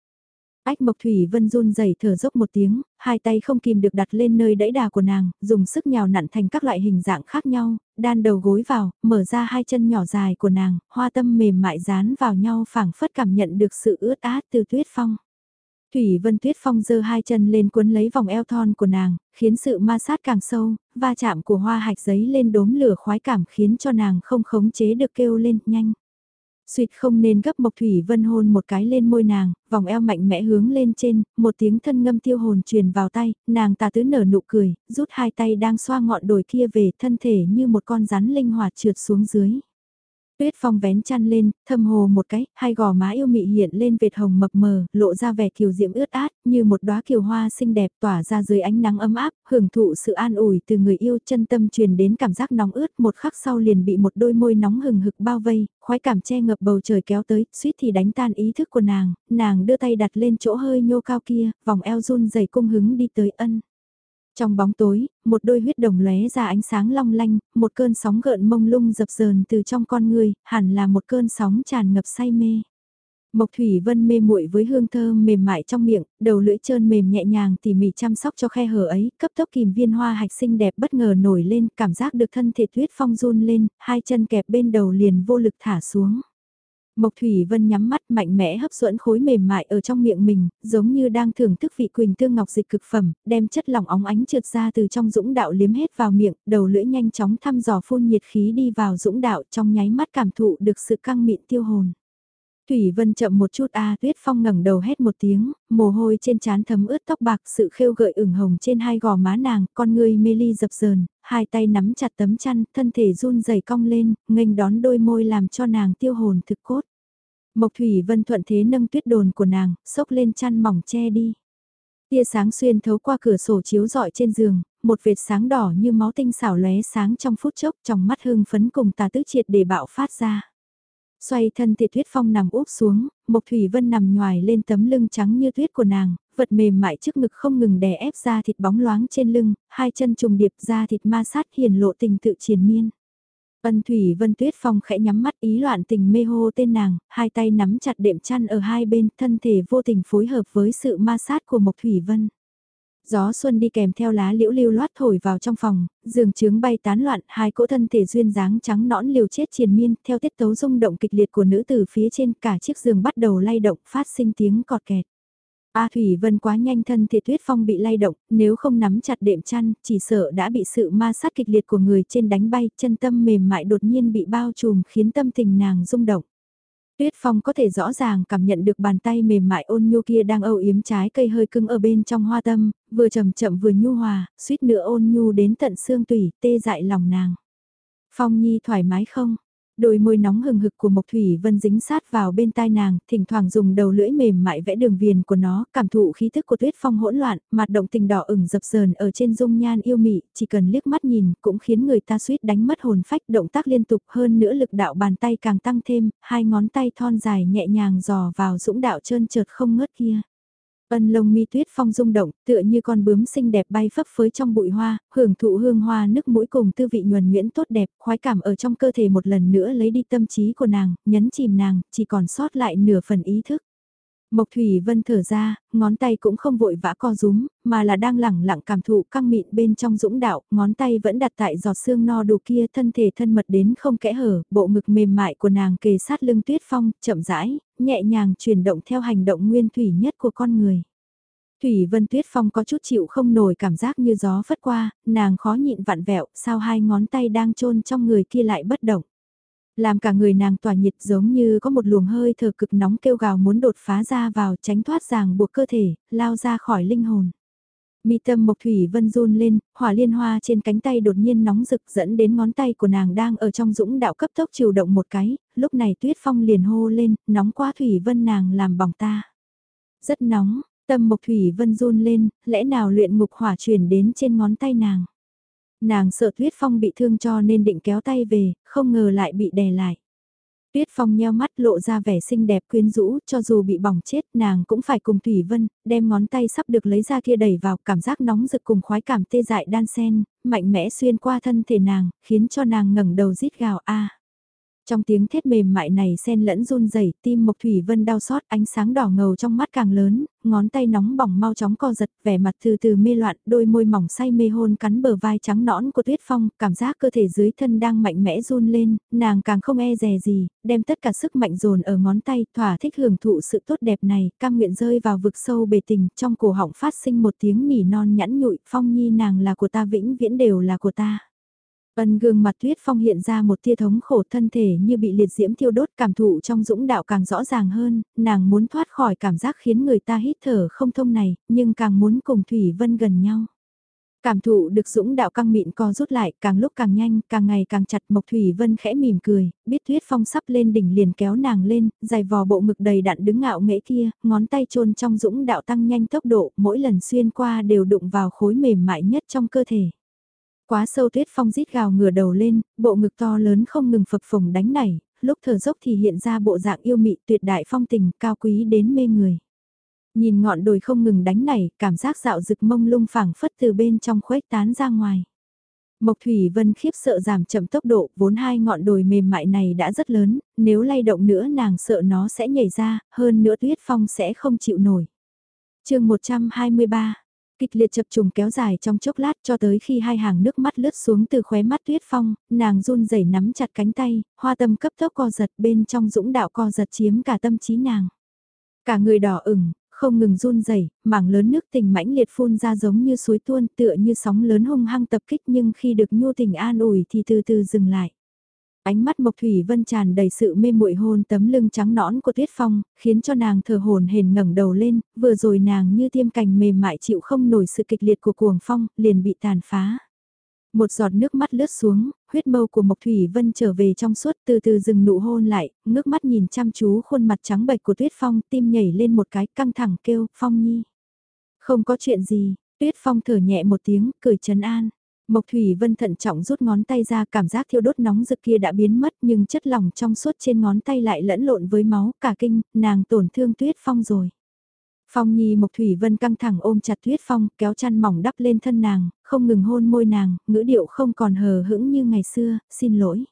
Ách Mộc Thủy Vân run rẩy thở dốc một tiếng, hai tay không kìm được đặt lên nơi đẫy đà của nàng, dùng sức nhào nặn thành các loại hình dạng khác nhau, đan đầu gối vào, mở ra hai chân nhỏ dài của nàng, hoa tâm mềm mại dán vào nhau phảng phất cảm nhận được sự ướt át từ tuyết phong. Thủy Vân Tuyết Phong giơ hai chân lên cuốn lấy vòng eo thon của nàng, khiến sự ma sát càng sâu, va chạm của hoa hạch giấy lên đốm lửa khoái cảm khiến cho nàng không khống chế được kêu lên nhanh suýt không nên gấp Mộc Thủy Vân hôn một cái lên môi nàng, vòng eo mạnh mẽ hướng lên trên, một tiếng thân ngâm tiêu hồn truyền vào tay, nàng tà tứ nở nụ cười, rút hai tay đang xoa ngọn đồi kia về thân thể như một con rắn linh hoạt trượt xuống dưới. Tuyết phong vén chăn lên, thâm hồ một cái, hai gò má yêu mị hiện lên vệt hồng mập mờ, lộ ra vẻ kiều diễm ướt át, như một đóa kiều hoa xinh đẹp tỏa ra dưới ánh nắng ấm áp, hưởng thụ sự an ủi từ người yêu chân tâm truyền đến cảm giác nóng ướt, một khắc sau liền bị một đôi môi nóng hừng hực bao vây, khoái cảm che ngập bầu trời kéo tới, suýt thì đánh tan ý thức của nàng, nàng đưa tay đặt lên chỗ hơi nhô cao kia, vòng eo run dày cung hứng đi tới ân. Trong bóng tối, một đôi huyết đồng lóe ra ánh sáng long lanh, một cơn sóng gợn mông lung dập dờn từ trong con người, hẳn là một cơn sóng tràn ngập say mê. Mộc Thủy Vân mê muội với hương thơm mềm mại trong miệng, đầu lưỡi trơn mềm nhẹ nhàng tỉ mỉ chăm sóc cho khe hở ấy, cấp tốc kìm viên hoa hạch xinh đẹp bất ngờ nổi lên, cảm giác được thân thể tuyết phong run lên, hai chân kẹp bên đầu liền vô lực thả xuống. Mộc Thủy Vân nhắm mắt mạnh mẽ hấp dẫn khối mềm mại ở trong miệng mình, giống như đang thưởng thức vị quỳnh tương ngọc dịch cực phẩm, đem chất lỏng óng ánh trượt ra từ trong dũng đạo liếm hết vào miệng, đầu lưỡi nhanh chóng thăm dò phun nhiệt khí đi vào dũng đạo trong nháy mắt cảm thụ được sự căng mịn tiêu hồn. Thủy Vân chậm một chút a Tuyết Phong ngẩng đầu hét một tiếng, mồ hôi trên trán thấm ướt tóc bạc, sự khêu gợi ửng hồng trên hai gò má nàng, con người mê ly dập dờn, hai tay nắm chặt tấm chăn, thân thể run rẩy cong lên, nghênh đón đôi môi làm cho nàng tiêu hồn thực cốt. Mộc Thủy Vân thuận thế nâng tuyết đồn của nàng, xốc lên chăn mỏng che đi. Tia sáng xuyên thấu qua cửa sổ chiếu rọi trên giường, một vệt sáng đỏ như máu tinh xảo lóe sáng trong phút chốc trong mắt hương phấn cùng tà tứ triệt để bạo phát ra. Xoay thân thì tuyết phong nằm úp xuống, Mộc Thủy Vân nằm nhòi lên tấm lưng trắng như tuyết của nàng, vật mềm mại trước ngực không ngừng đè ép ra thịt bóng loáng trên lưng, hai chân trùng điệp ra thịt ma sát hiền lộ tình tự triền miên. Ân Thủy Vân Tuyết Phong khẽ nhắm mắt ý loạn tình mê hô tên nàng, hai tay nắm chặt đệm chăn ở hai bên, thân thể vô tình phối hợp với sự ma sát của Mộc Thủy Vân. Gió xuân đi kèm theo lá liễu lưu loát thổi vào trong phòng, giường trướng bay tán loạn, hai cỗ thân thể duyên dáng trắng nõn liều chết triền miên, theo tiết tấu rung động kịch liệt của nữ tử phía trên cả chiếc giường bắt đầu lay động, phát sinh tiếng cọt kẹt. A Thủy Vân quá nhanh thân thì tuyết phong bị lay động, nếu không nắm chặt đệm chăn, chỉ sợ đã bị sự ma sát kịch liệt của người trên đánh bay, chân tâm mềm mại đột nhiên bị bao trùm khiến tâm tình nàng rung động. Tuyết Phong có thể rõ ràng cảm nhận được bàn tay mềm mại ôn nhu kia đang âu yếm trái cây hơi cứng ở bên trong hoa tâm, vừa chậm chậm vừa nhu hòa, suýt nữa ôn nhu đến tận xương tủy, tê dại lòng nàng. Phong Nhi thoải mái không? Đôi môi nóng hừng hực của Mộc Thủy Vân dính sát vào bên tai nàng, thỉnh thoảng dùng đầu lưỡi mềm mại vẽ đường viền của nó, cảm thụ khí thức của tuyết phong hỗn loạn, mặt động tình đỏ ửng dập dờn ở trên dung nhan yêu mị, chỉ cần liếc mắt nhìn cũng khiến người ta suýt đánh mất hồn phách, động tác liên tục hơn nữa lực đạo bàn tay càng tăng thêm, hai ngón tay thon dài nhẹ nhàng dò vào dũng đạo trơn trượt không ngớt kia. Ân lông mi tuyết phong rung động, tựa như con bướm xinh đẹp bay phấp phới trong bụi hoa, hưởng thụ hương hoa nức mũi cùng tư vị nhuần nhuyễn tốt đẹp, khoái cảm ở trong cơ thể một lần nữa lấy đi tâm trí của nàng, nhấn chìm nàng, chỉ còn sót lại nửa phần ý thức. Mộc Thủy Vân thở ra, ngón tay cũng không vội vã co rúm, mà là đang lẳng lặng cảm thụ căng mịn bên trong dũng đạo, ngón tay vẫn đặt tại giọt xương no đủ kia thân thể thân mật đến không kẽ hở, bộ ngực mềm mại của nàng kề sát lưng tuyết phong, chậm rãi, nhẹ nhàng chuyển động theo hành động nguyên thủy nhất của con người. Thủy Vân Tuyết Phong có chút chịu không nổi cảm giác như gió phất qua, nàng khó nhịn vặn vẹo, sao hai ngón tay đang chôn trong người kia lại bất động. Làm cả người nàng tỏa nhiệt giống như có một luồng hơi thở cực nóng kêu gào muốn đột phá ra vào tránh thoát ràng buộc cơ thể, lao ra khỏi linh hồn. Mi tâm Mộc Thủy Vân run lên, hỏa liên hoa trên cánh tay đột nhiên nóng rực dẫn đến ngón tay của nàng đang ở trong dũng đạo cấp tốc chiều động một cái, lúc này tuyết phong liền hô lên, nóng quá Thủy Vân nàng làm bỏng ta. Rất nóng, tâm Mộc Thủy Vân run lên, lẽ nào luyện ngục hỏa truyền đến trên ngón tay nàng. Nàng sợ Tuyết Phong bị thương cho nên định kéo tay về, không ngờ lại bị đè lại. Tuyết Phong nheo mắt lộ ra vẻ xinh đẹp quyến rũ, cho dù bị bỏng chết nàng cũng phải cùng Thủy Vân, đem ngón tay sắp được lấy ra kia đẩy vào cảm giác nóng rực cùng khoái cảm tê dại đan sen, mạnh mẽ xuyên qua thân thể nàng, khiến cho nàng ngẩng đầu rít gào a. Trong tiếng thét mềm mại này xen lẫn run rẩy, tim Mộc Thủy Vân đau xót, ánh sáng đỏ ngầu trong mắt càng lớn, ngón tay nóng bỏng mau chóng co giật, vẻ mặt từ từ mê loạn, đôi môi mỏng say mê hôn cắn bờ vai trắng nõn của Tuyết Phong, cảm giác cơ thể dưới thân đang mạnh mẽ run lên, nàng càng không e dè gì, đem tất cả sức mạnh dồn ở ngón tay, thỏa thích hưởng thụ sự tốt đẹp này, cam nguyện rơi vào vực sâu bề tình, trong cổ họng phát sinh một tiếng nỉ non nhẵn nhụi, Phong Nhi nàng là của ta vĩnh viễn đều là của ta. Ân gương mặt tuyết phong hiện ra một tia thống khổ thân thể như bị liệt diễm thiêu đốt cảm thụ trong dũng đạo càng rõ ràng hơn, nàng muốn thoát khỏi cảm giác khiến người ta hít thở không thông này, nhưng càng muốn cùng Thủy Vân gần nhau. Cảm thụ được dũng đạo căng mịn co rút lại, càng lúc càng nhanh, càng ngày càng chặt Mộc Thủy Vân khẽ mỉm cười, biết Tuyết Phong sắp lên đỉnh liền kéo nàng lên, dài vò bộ ngực đầy đặn đứng ngạo nghễ kia, ngón tay chôn trong dũng đạo tăng nhanh tốc độ, mỗi lần xuyên qua đều đụng vào khối mềm mại nhất trong cơ thể. Quá sâu tuyết phong rít gào ngửa đầu lên, bộ ngực to lớn không ngừng phập phồng đánh nảy, lúc thở dốc thì hiện ra bộ dạng yêu mị tuyệt đại phong tình cao quý đến mê người. Nhìn ngọn đồi không ngừng đánh nảy, cảm giác dạo rực mông lung phẳng phất từ bên trong khuếch tán ra ngoài. Mộc Thủy Vân khiếp sợ giảm chậm tốc độ, vốn hai ngọn đồi mềm mại này đã rất lớn, nếu lay động nữa nàng sợ nó sẽ nhảy ra, hơn nữa tuyết phong sẽ không chịu nổi. chương 123, Kịch liệt chập trùng kéo dài trong chốc lát cho tới khi hai hàng nước mắt lướt xuống từ khóe mắt tuyết phong, nàng run rẩy nắm chặt cánh tay, hoa tâm cấp tốc co giật bên trong dũng đạo co giật chiếm cả tâm trí nàng. Cả người đỏ ửng, không ngừng run rẩy, mảng lớn nước tình mãnh liệt phun ra giống như suối tuôn tựa như sóng lớn hung hăng tập kích nhưng khi được nhu tình an ủi thì từ từ dừng lại. Ánh mắt Mộc Thủy Vân tràn đầy sự mê muội hôn tấm lưng trắng nõn của Tuyết Phong, khiến cho nàng thờ hồn hển ngẩng đầu lên, vừa rồi nàng như tiêm cành mềm mại chịu không nổi sự kịch liệt của cuồng phong, liền bị tàn phá. Một giọt nước mắt lướt xuống, huyết mâu của Mộc Thủy Vân trở về trong suốt từ từ dừng nụ hôn lại, ngước mắt nhìn chăm chú khuôn mặt trắng bệch của Tuyết Phong, tim nhảy lên một cái căng thẳng kêu, Phong Nhi. Không có chuyện gì, Tuyết Phong thở nhẹ một tiếng, cười trấn an. Mộc Thủy Vân thận trọng rút ngón tay ra cảm giác thiêu đốt nóng rực kia đã biến mất nhưng chất lỏng trong suốt trên ngón tay lại lẫn lộn với máu cả kinh, nàng tổn thương tuyết phong rồi. Phong Nhi Mộc Thủy Vân căng thẳng ôm chặt Tuyết Phong, kéo chăn mỏng đắp lên thân nàng, không ngừng hôn môi nàng, ngữ điệu không còn hờ hững như ngày xưa, xin lỗi.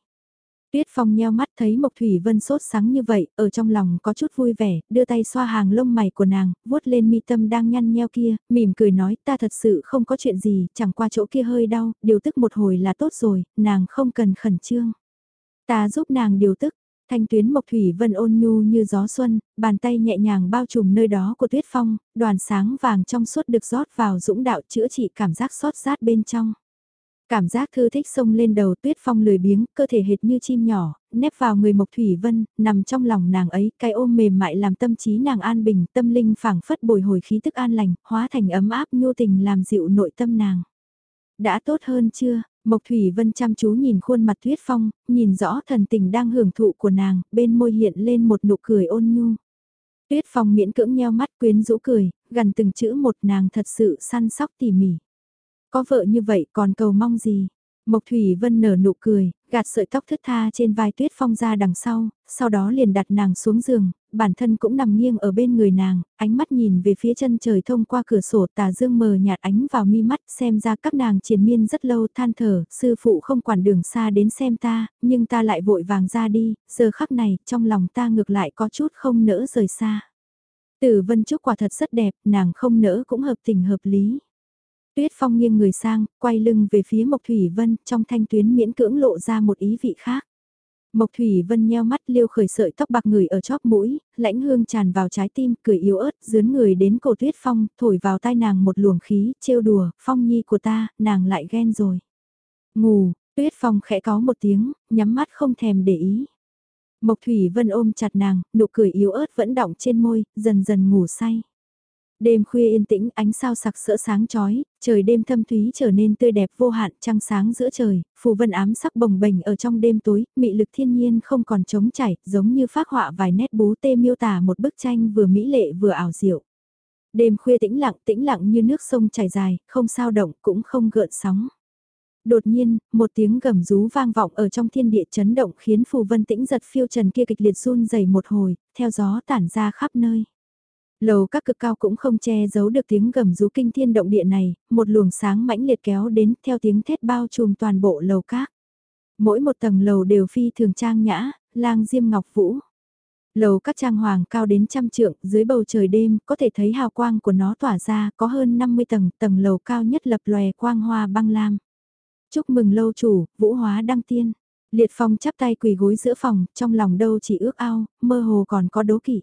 Tuyết Phong nheo mắt thấy Mộc Thủy Vân sốt sáng như vậy, ở trong lòng có chút vui vẻ, đưa tay xoa hàng lông mày của nàng, vuốt lên mi tâm đang nhăn nheo kia, mỉm cười nói ta thật sự không có chuyện gì, chẳng qua chỗ kia hơi đau, điều tức một hồi là tốt rồi, nàng không cần khẩn trương. Ta giúp nàng điều tức, thanh tuyến Mộc Thủy Vân ôn nhu như gió xuân, bàn tay nhẹ nhàng bao trùm nơi đó của Tuyết Phong, đoàn sáng vàng trong suốt được rót vào dũng đạo chữa trị cảm giác xót rát bên trong. Cảm giác thư thích sông lên đầu tuyết phong lười biếng, cơ thể hệt như chim nhỏ, nép vào người Mộc Thủy Vân, nằm trong lòng nàng ấy, cái ôm mềm mại làm tâm trí nàng an bình, tâm linh phảng phất bồi hồi khí tức an lành, hóa thành ấm áp nhô tình làm dịu nội tâm nàng. Đã tốt hơn chưa? Mộc Thủy Vân chăm chú nhìn khuôn mặt tuyết phong, nhìn rõ thần tình đang hưởng thụ của nàng, bên môi hiện lên một nụ cười ôn nhu. Tuyết phong miễn cưỡng nheo mắt quyến rũ cười, gần từng chữ một nàng thật sự săn sóc tỉ mỉ. Có vợ như vậy còn cầu mong gì? Mộc Thủy Vân nở nụ cười, gạt sợi tóc thướt tha trên vai Tuyết Phong ra đằng sau, sau đó liền đặt nàng xuống giường, bản thân cũng nằm nghiêng ở bên người nàng, ánh mắt nhìn về phía chân trời thông qua cửa sổ tà dương mờ nhạt ánh vào mi mắt xem ra các nàng triền miên rất lâu than thở, sư phụ không quản đường xa đến xem ta, nhưng ta lại vội vàng ra đi, giờ khắc này trong lòng ta ngược lại có chút không nỡ rời xa. Tử Vân Trúc quả thật rất đẹp, nàng không nỡ cũng hợp tình hợp lý. Tuyết Phong nghiêng người sang, quay lưng về phía Mộc Thủy Vân, trong thanh tuyến miễn cưỡng lộ ra một ý vị khác. Mộc Thủy Vân nheo mắt liêu khởi sợi tóc bạc người ở chóp mũi, lãnh hương tràn vào trái tim, cười yếu ớt, dướn người đến cổ Tuyết Phong, thổi vào tai nàng một luồng khí, trêu đùa, Phong nhi của ta, nàng lại ghen rồi. Ngủ, Tuyết Phong khẽ có một tiếng, nhắm mắt không thèm để ý. Mộc Thủy Vân ôm chặt nàng, nụ cười yếu ớt vẫn đọng trên môi, dần dần ngủ say. Đêm khuya yên tĩnh, ánh sao sặc sỡ sáng chói, trời đêm thâm thúy trở nên tươi đẹp vô hạn, trăng sáng giữa trời, phù vân ám sắc bồng bềnh ở trong đêm tối, mị lực thiên nhiên không còn trống chảy, giống như phác họa vài nét bú tê miêu tả một bức tranh vừa mỹ lệ vừa ảo diệu. Đêm khuya tĩnh lặng, tĩnh lặng như nước sông chảy dài, không sao động cũng không gợn sóng. Đột nhiên, một tiếng gầm rú vang vọng ở trong thiên địa chấn động khiến phù vân tĩnh giật phiêu trần kia kịch liệt run dày một hồi, theo gió tản ra khắp nơi. Lầu các cực cao cũng không che giấu được tiếng gầm rú kinh thiên động địa này, một luồng sáng mãnh liệt kéo đến theo tiếng thét bao trùm toàn bộ lầu các. Mỗi một tầng lầu đều phi thường trang nhã, lang diêm ngọc vũ. Lầu các trang hoàng cao đến trăm trượng, dưới bầu trời đêm, có thể thấy hào quang của nó tỏa ra, có hơn 50 tầng, tầng lầu cao nhất lập lòe quang hoa băng lam. Chúc mừng lâu chủ, vũ hóa đăng tiên. Liệt phong chắp tay quỳ gối giữa phòng, trong lòng đâu chỉ ước ao, mơ hồ còn có đố kỵ.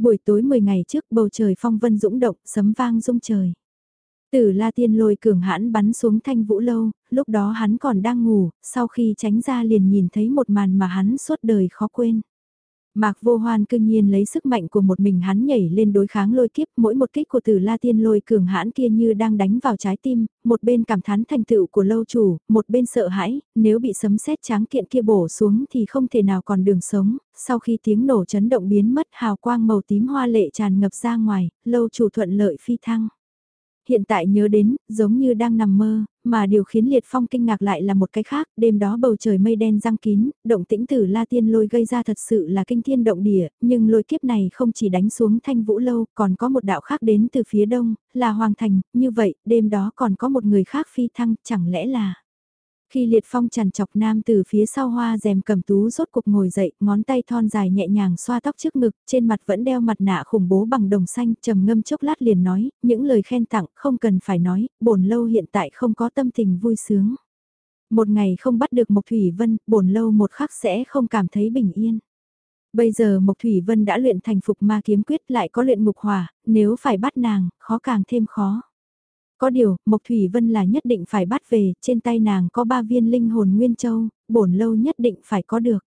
Buổi tối 10 ngày trước bầu trời phong vân dũng động, sấm vang rung trời. Tử La Tiên lôi cường hãn bắn xuống thanh vũ lâu, lúc đó hắn còn đang ngủ, sau khi tránh ra liền nhìn thấy một màn mà hắn suốt đời khó quên. Mạc vô hoan cương nhiên lấy sức mạnh của một mình hắn nhảy lên đối kháng lôi kiếp, mỗi một kích của tử la tiên lôi cường hãn kia như đang đánh vào trái tim, một bên cảm thán thành tựu của lâu chủ, một bên sợ hãi, nếu bị sấm sét tráng kiện kia bổ xuống thì không thể nào còn đường sống, sau khi tiếng nổ chấn động biến mất hào quang màu tím hoa lệ tràn ngập ra ngoài, lâu chủ thuận lợi phi thăng. Hiện tại nhớ đến, giống như đang nằm mơ, mà điều khiến Liệt Phong kinh ngạc lại là một cái khác, đêm đó bầu trời mây đen răng kín, động tĩnh tử La Tiên lôi gây ra thật sự là kinh thiên động địa, nhưng lôi kiếp này không chỉ đánh xuống thanh vũ lâu, còn có một đạo khác đến từ phía đông, là Hoàng Thành, như vậy, đêm đó còn có một người khác phi thăng, chẳng lẽ là... Khi liệt phong chằn chọc nam từ phía sau hoa rèm cầm tú rốt cục ngồi dậy, ngón tay thon dài nhẹ nhàng xoa tóc trước ngực, trên mặt vẫn đeo mặt nạ khủng bố bằng đồng xanh, trầm ngâm chốc lát liền nói, những lời khen tặng không cần phải nói, bổn lâu hiện tại không có tâm tình vui sướng. Một ngày không bắt được Mộc Thủy Vân, bổn lâu một khắc sẽ không cảm thấy bình yên. Bây giờ Mộc Thủy Vân đã luyện thành phục ma kiếm quyết lại có luyện mục hỏa, nếu phải bắt nàng, khó càng thêm khó. Có điều, Mộc Thủy Vân là nhất định phải bắt về, trên tay nàng có ba viên linh hồn Nguyên Châu, bổn lâu nhất định phải có được.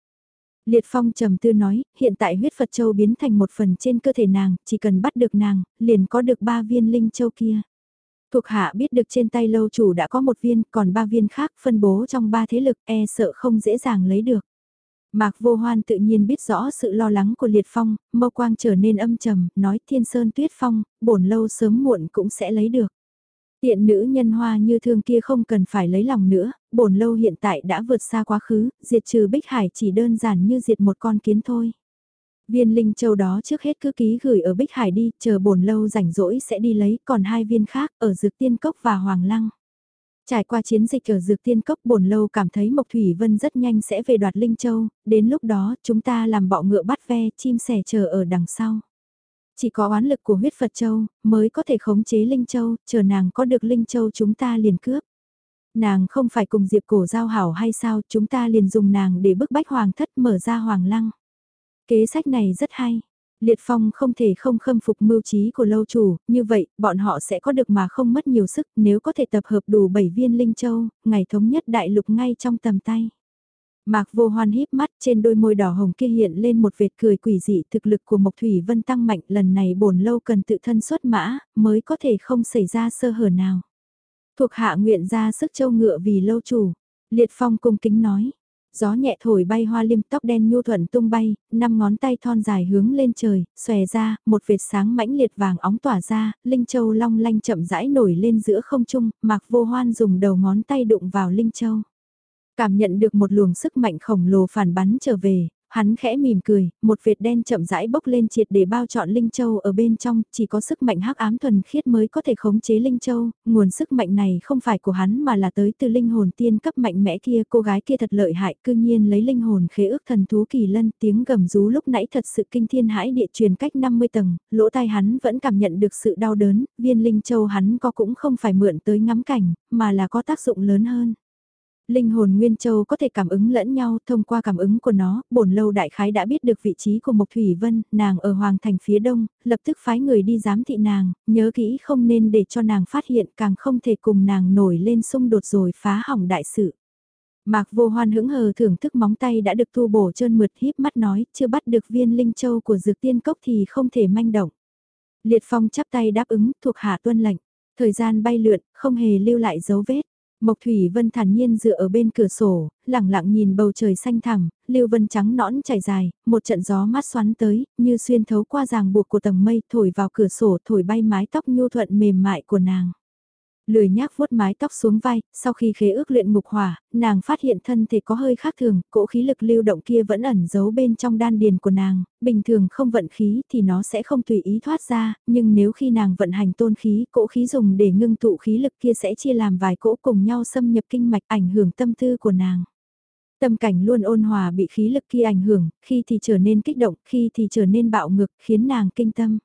Liệt Phong trầm tư nói, hiện tại huyết Phật Châu biến thành một phần trên cơ thể nàng, chỉ cần bắt được nàng, liền có được ba viên linh châu kia. Thuộc hạ biết được trên tay lâu chủ đã có một viên, còn ba viên khác phân bố trong ba thế lực, e sợ không dễ dàng lấy được. Mạc Vô Hoan tự nhiên biết rõ sự lo lắng của Liệt Phong, mâu quang trở nên âm trầm, nói Thiên Sơn Tuyết Phong, bổn lâu sớm muộn cũng sẽ lấy được. Tiện nữ nhân hoa như thương kia không cần phải lấy lòng nữa, bổn lâu hiện tại đã vượt xa quá khứ, diệt trừ Bích Hải chỉ đơn giản như diệt một con kiến thôi. Viên linh châu đó trước hết cứ ký gửi ở Bích Hải đi, chờ bổn lâu rảnh rỗi sẽ đi lấy, còn hai viên khác ở Dược Tiên Cốc và Hoàng Lăng. Trải qua chiến dịch ở Dược Tiên Cốc bổn lâu cảm thấy Mộc Thủy Vân rất nhanh sẽ về đoạt Linh Châu, đến lúc đó chúng ta làm bọ ngựa bắt ve chim sẻ chờ ở đằng sau. Chỉ có oán lực của huyết Phật Châu, mới có thể khống chế Linh Châu, chờ nàng có được Linh Châu chúng ta liền cướp. Nàng không phải cùng Diệp Cổ giao hảo hay sao, chúng ta liền dùng nàng để bức bách hoàng thất mở ra hoàng lăng. Kế sách này rất hay. Liệt Phong không thể không khâm phục mưu trí của lâu chủ, như vậy, bọn họ sẽ có được mà không mất nhiều sức nếu có thể tập hợp đủ 7 viên Linh Châu, ngày thống nhất đại lục ngay trong tầm tay. Mạc vô hoan híp mắt trên đôi môi đỏ hồng kia hiện lên một vệt cười quỷ dị thực lực của Mộc Thủy Vân tăng mạnh lần này bổn lâu cần tự thân xuất mã mới có thể không xảy ra sơ hở nào. Thuộc hạ nguyện ra sức châu ngựa vì lâu chủ. Liệt phong cung kính nói. Gió nhẹ thổi bay hoa liêm tóc đen nhu thuận tung bay, năm ngón tay thon dài hướng lên trời, xòe ra, một vệt sáng mãnh liệt vàng óng tỏa ra, Linh Châu long lanh chậm rãi nổi lên giữa không trung, Mạc Vô Hoan dùng đầu ngón tay đụng vào Linh Châu. Cảm nhận được một luồng sức mạnh khổng lồ phản bắn trở về, Hắn khẽ mỉm cười, một vệt đen chậm rãi bốc lên triệt để bao trọn Linh Châu ở bên trong, chỉ có sức mạnh hắc ám thuần khiết mới có thể khống chế Linh Châu, nguồn sức mạnh này không phải của hắn mà là tới từ linh hồn tiên cấp mạnh mẽ kia, cô gái kia thật lợi hại, cư nhiên lấy linh hồn khế ước thần thú kỳ lân, tiếng gầm rú lúc nãy thật sự kinh thiên hãi địa truyền cách 50 tầng, lỗ tai hắn vẫn cảm nhận được sự đau đớn, viên Linh Châu hắn có cũng không phải mượn tới ngắm cảnh, mà là có tác dụng lớn hơn. Linh hồn Nguyên Châu có thể cảm ứng lẫn nhau, thông qua cảm ứng của nó, bổn lâu đại khái đã biết được vị trí của Mộc Thủy Vân, nàng ở Hoàng Thành phía đông, lập tức phái người đi giám thị nàng, nhớ kỹ không nên để cho nàng phát hiện càng không thể cùng nàng nổi lên xung đột rồi phá hỏng đại sự. Mạc vô hoan hững hờ thưởng thức móng tay đã được thu bổ trơn mượt híp mắt nói, chưa bắt được viên linh châu của dược tiên cốc thì không thể manh động. Liệt phong chắp tay đáp ứng thuộc hạ tuân lệnh, thời gian bay lượn, không hề lưu lại dấu vết. Mộc Thủy Vân thản nhiên dựa ở bên cửa sổ, lẳng lặng nhìn bầu trời xanh thẳm, lưu vân trắng nõn chảy dài, một trận gió mát xoắn tới, như xuyên thấu qua ràng buộc của tầng mây thổi vào cửa sổ thổi bay mái tóc nhu thuận mềm mại của nàng. Lười nhác vuốt mái tóc xuống vai, sau khi khế ước luyện ngục hỏa, nàng phát hiện thân thể có hơi khác thường, cỗ khí lực lưu động kia vẫn ẩn giấu bên trong đan điền của nàng, bình thường không vận khí thì nó sẽ không tùy ý thoát ra, nhưng nếu khi nàng vận hành tôn khí, cỗ khí dùng để ngưng tụ khí lực kia sẽ chia làm vài cỗ cùng nhau xâm nhập kinh mạch ảnh hưởng tâm tư của nàng. Tâm cảnh luôn ôn hòa bị khí lực kia ảnh hưởng, khi thì trở nên kích động, khi thì trở nên bạo ngược, khiến nàng kinh tâm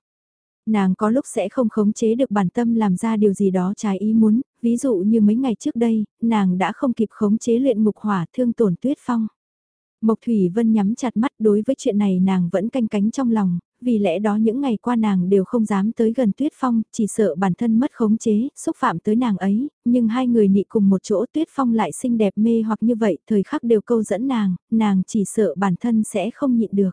nàng có lúc sẽ không khống chế được bản tâm làm ra điều gì đó trái ý muốn, ví dụ như mấy ngày trước đây, nàng đã không kịp khống chế luyện ngục hỏa thương tổn tuyết phong. Mộc Thủy Vân nhắm chặt mắt đối với chuyện này nàng vẫn canh cánh trong lòng, vì lẽ đó những ngày qua nàng đều không dám tới gần Tuyết Phong, chỉ sợ bản thân mất khống chế, xúc phạm tới nàng ấy, nhưng hai người nị cùng một chỗ Tuyết Phong lại xinh đẹp mê hoặc như vậy, thời khắc đều câu dẫn nàng, nàng chỉ sợ bản thân sẽ không nhịn được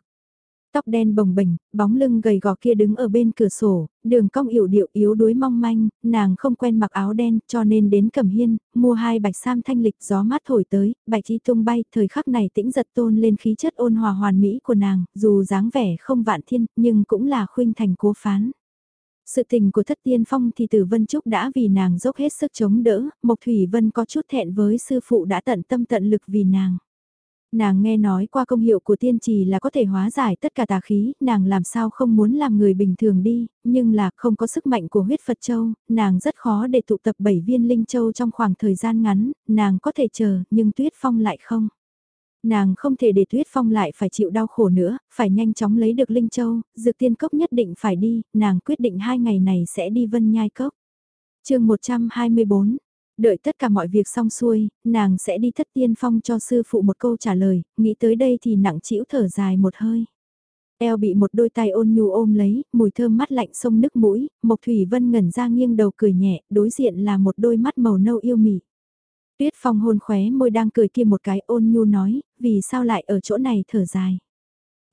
tóc đen bồng bềnh, bóng lưng gầy gò kia đứng ở bên cửa sổ, đường cong yểu điệu yếu đuối mong manh, nàng không quen mặc áo đen cho nên đến cẩm hiên, mua hai bạch sam thanh lịch gió mát thổi tới, bạch chi tung bay, thời khắc này tĩnh giật tôn lên khí chất ôn hòa hoàn mỹ của nàng, dù dáng vẻ không vạn thiên, nhưng cũng là khuynh thành cố phán. Sự tình của thất tiên phong thì từ Vân Trúc đã vì nàng dốc hết sức chống đỡ, Mộc Thủy Vân có chút thẹn với sư phụ đã tận tâm tận lực vì nàng. Nàng nghe nói qua công hiệu của tiên trì là có thể hóa giải tất cả tà khí, nàng làm sao không muốn làm người bình thường đi, nhưng là không có sức mạnh của huyết Phật Châu, nàng rất khó để tụ tập 7 viên Linh Châu trong khoảng thời gian ngắn, nàng có thể chờ, nhưng Tuyết Phong lại không. Nàng không thể để Tuyết Phong lại phải chịu đau khổ nữa, phải nhanh chóng lấy được Linh Châu, dược tiên cốc nhất định phải đi, nàng quyết định hai ngày này sẽ đi vân nhai cốc. chương 124 Đợi tất cả mọi việc xong xuôi, nàng sẽ đi thất tiên phong cho sư phụ một câu trả lời, nghĩ tới đây thì nặng chịu thở dài một hơi. Eo bị một đôi tay ôn nhu ôm lấy, mùi thơm mắt lạnh sông nước mũi, Mộc Thủy Vân ngẩn ra nghiêng đầu cười nhẹ, đối diện là một đôi mắt màu nâu yêu mị. Tuyết Phong hôn khóe môi đang cười kia một cái ôn nhu nói, vì sao lại ở chỗ này thở dài.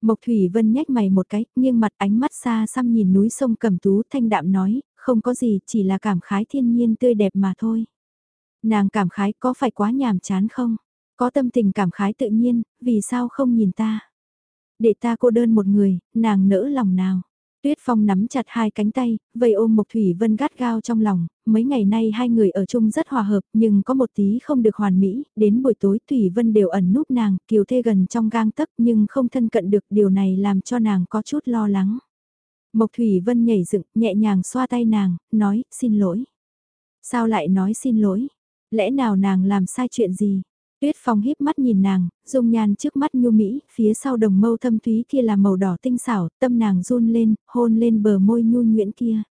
Mộc Thủy Vân nhếch mày một cái, nghiêng mặt ánh mắt xa xăm nhìn núi sông cầm tú thanh đạm nói, không có gì, chỉ là cảm khái thiên nhiên tươi đẹp mà thôi. Nàng cảm khái có phải quá nhàm chán không? Có tâm tình cảm khái tự nhiên, vì sao không nhìn ta? Để ta cô đơn một người, nàng nỡ lòng nào? Tuyết Phong nắm chặt hai cánh tay, vây ôm Mộc Thủy Vân gắt gao trong lòng, mấy ngày nay hai người ở chung rất hòa hợp nhưng có một tí không được hoàn mỹ, đến buổi tối Thủy Vân đều ẩn núp nàng, kiều thê gần trong gang tấc nhưng không thân cận được điều này làm cho nàng có chút lo lắng. Mộc Thủy Vân nhảy dựng, nhẹ nhàng xoa tay nàng, nói, xin lỗi. Sao lại nói xin lỗi? Lẽ nào nàng làm sai chuyện gì? Tuyết Phong híp mắt nhìn nàng, dung nhan trước mắt nhu mỹ, phía sau đồng mâu thâm thúy kia là màu đỏ tinh xảo, tâm nàng run lên, hôn lên bờ môi nhu nhuyễn kia.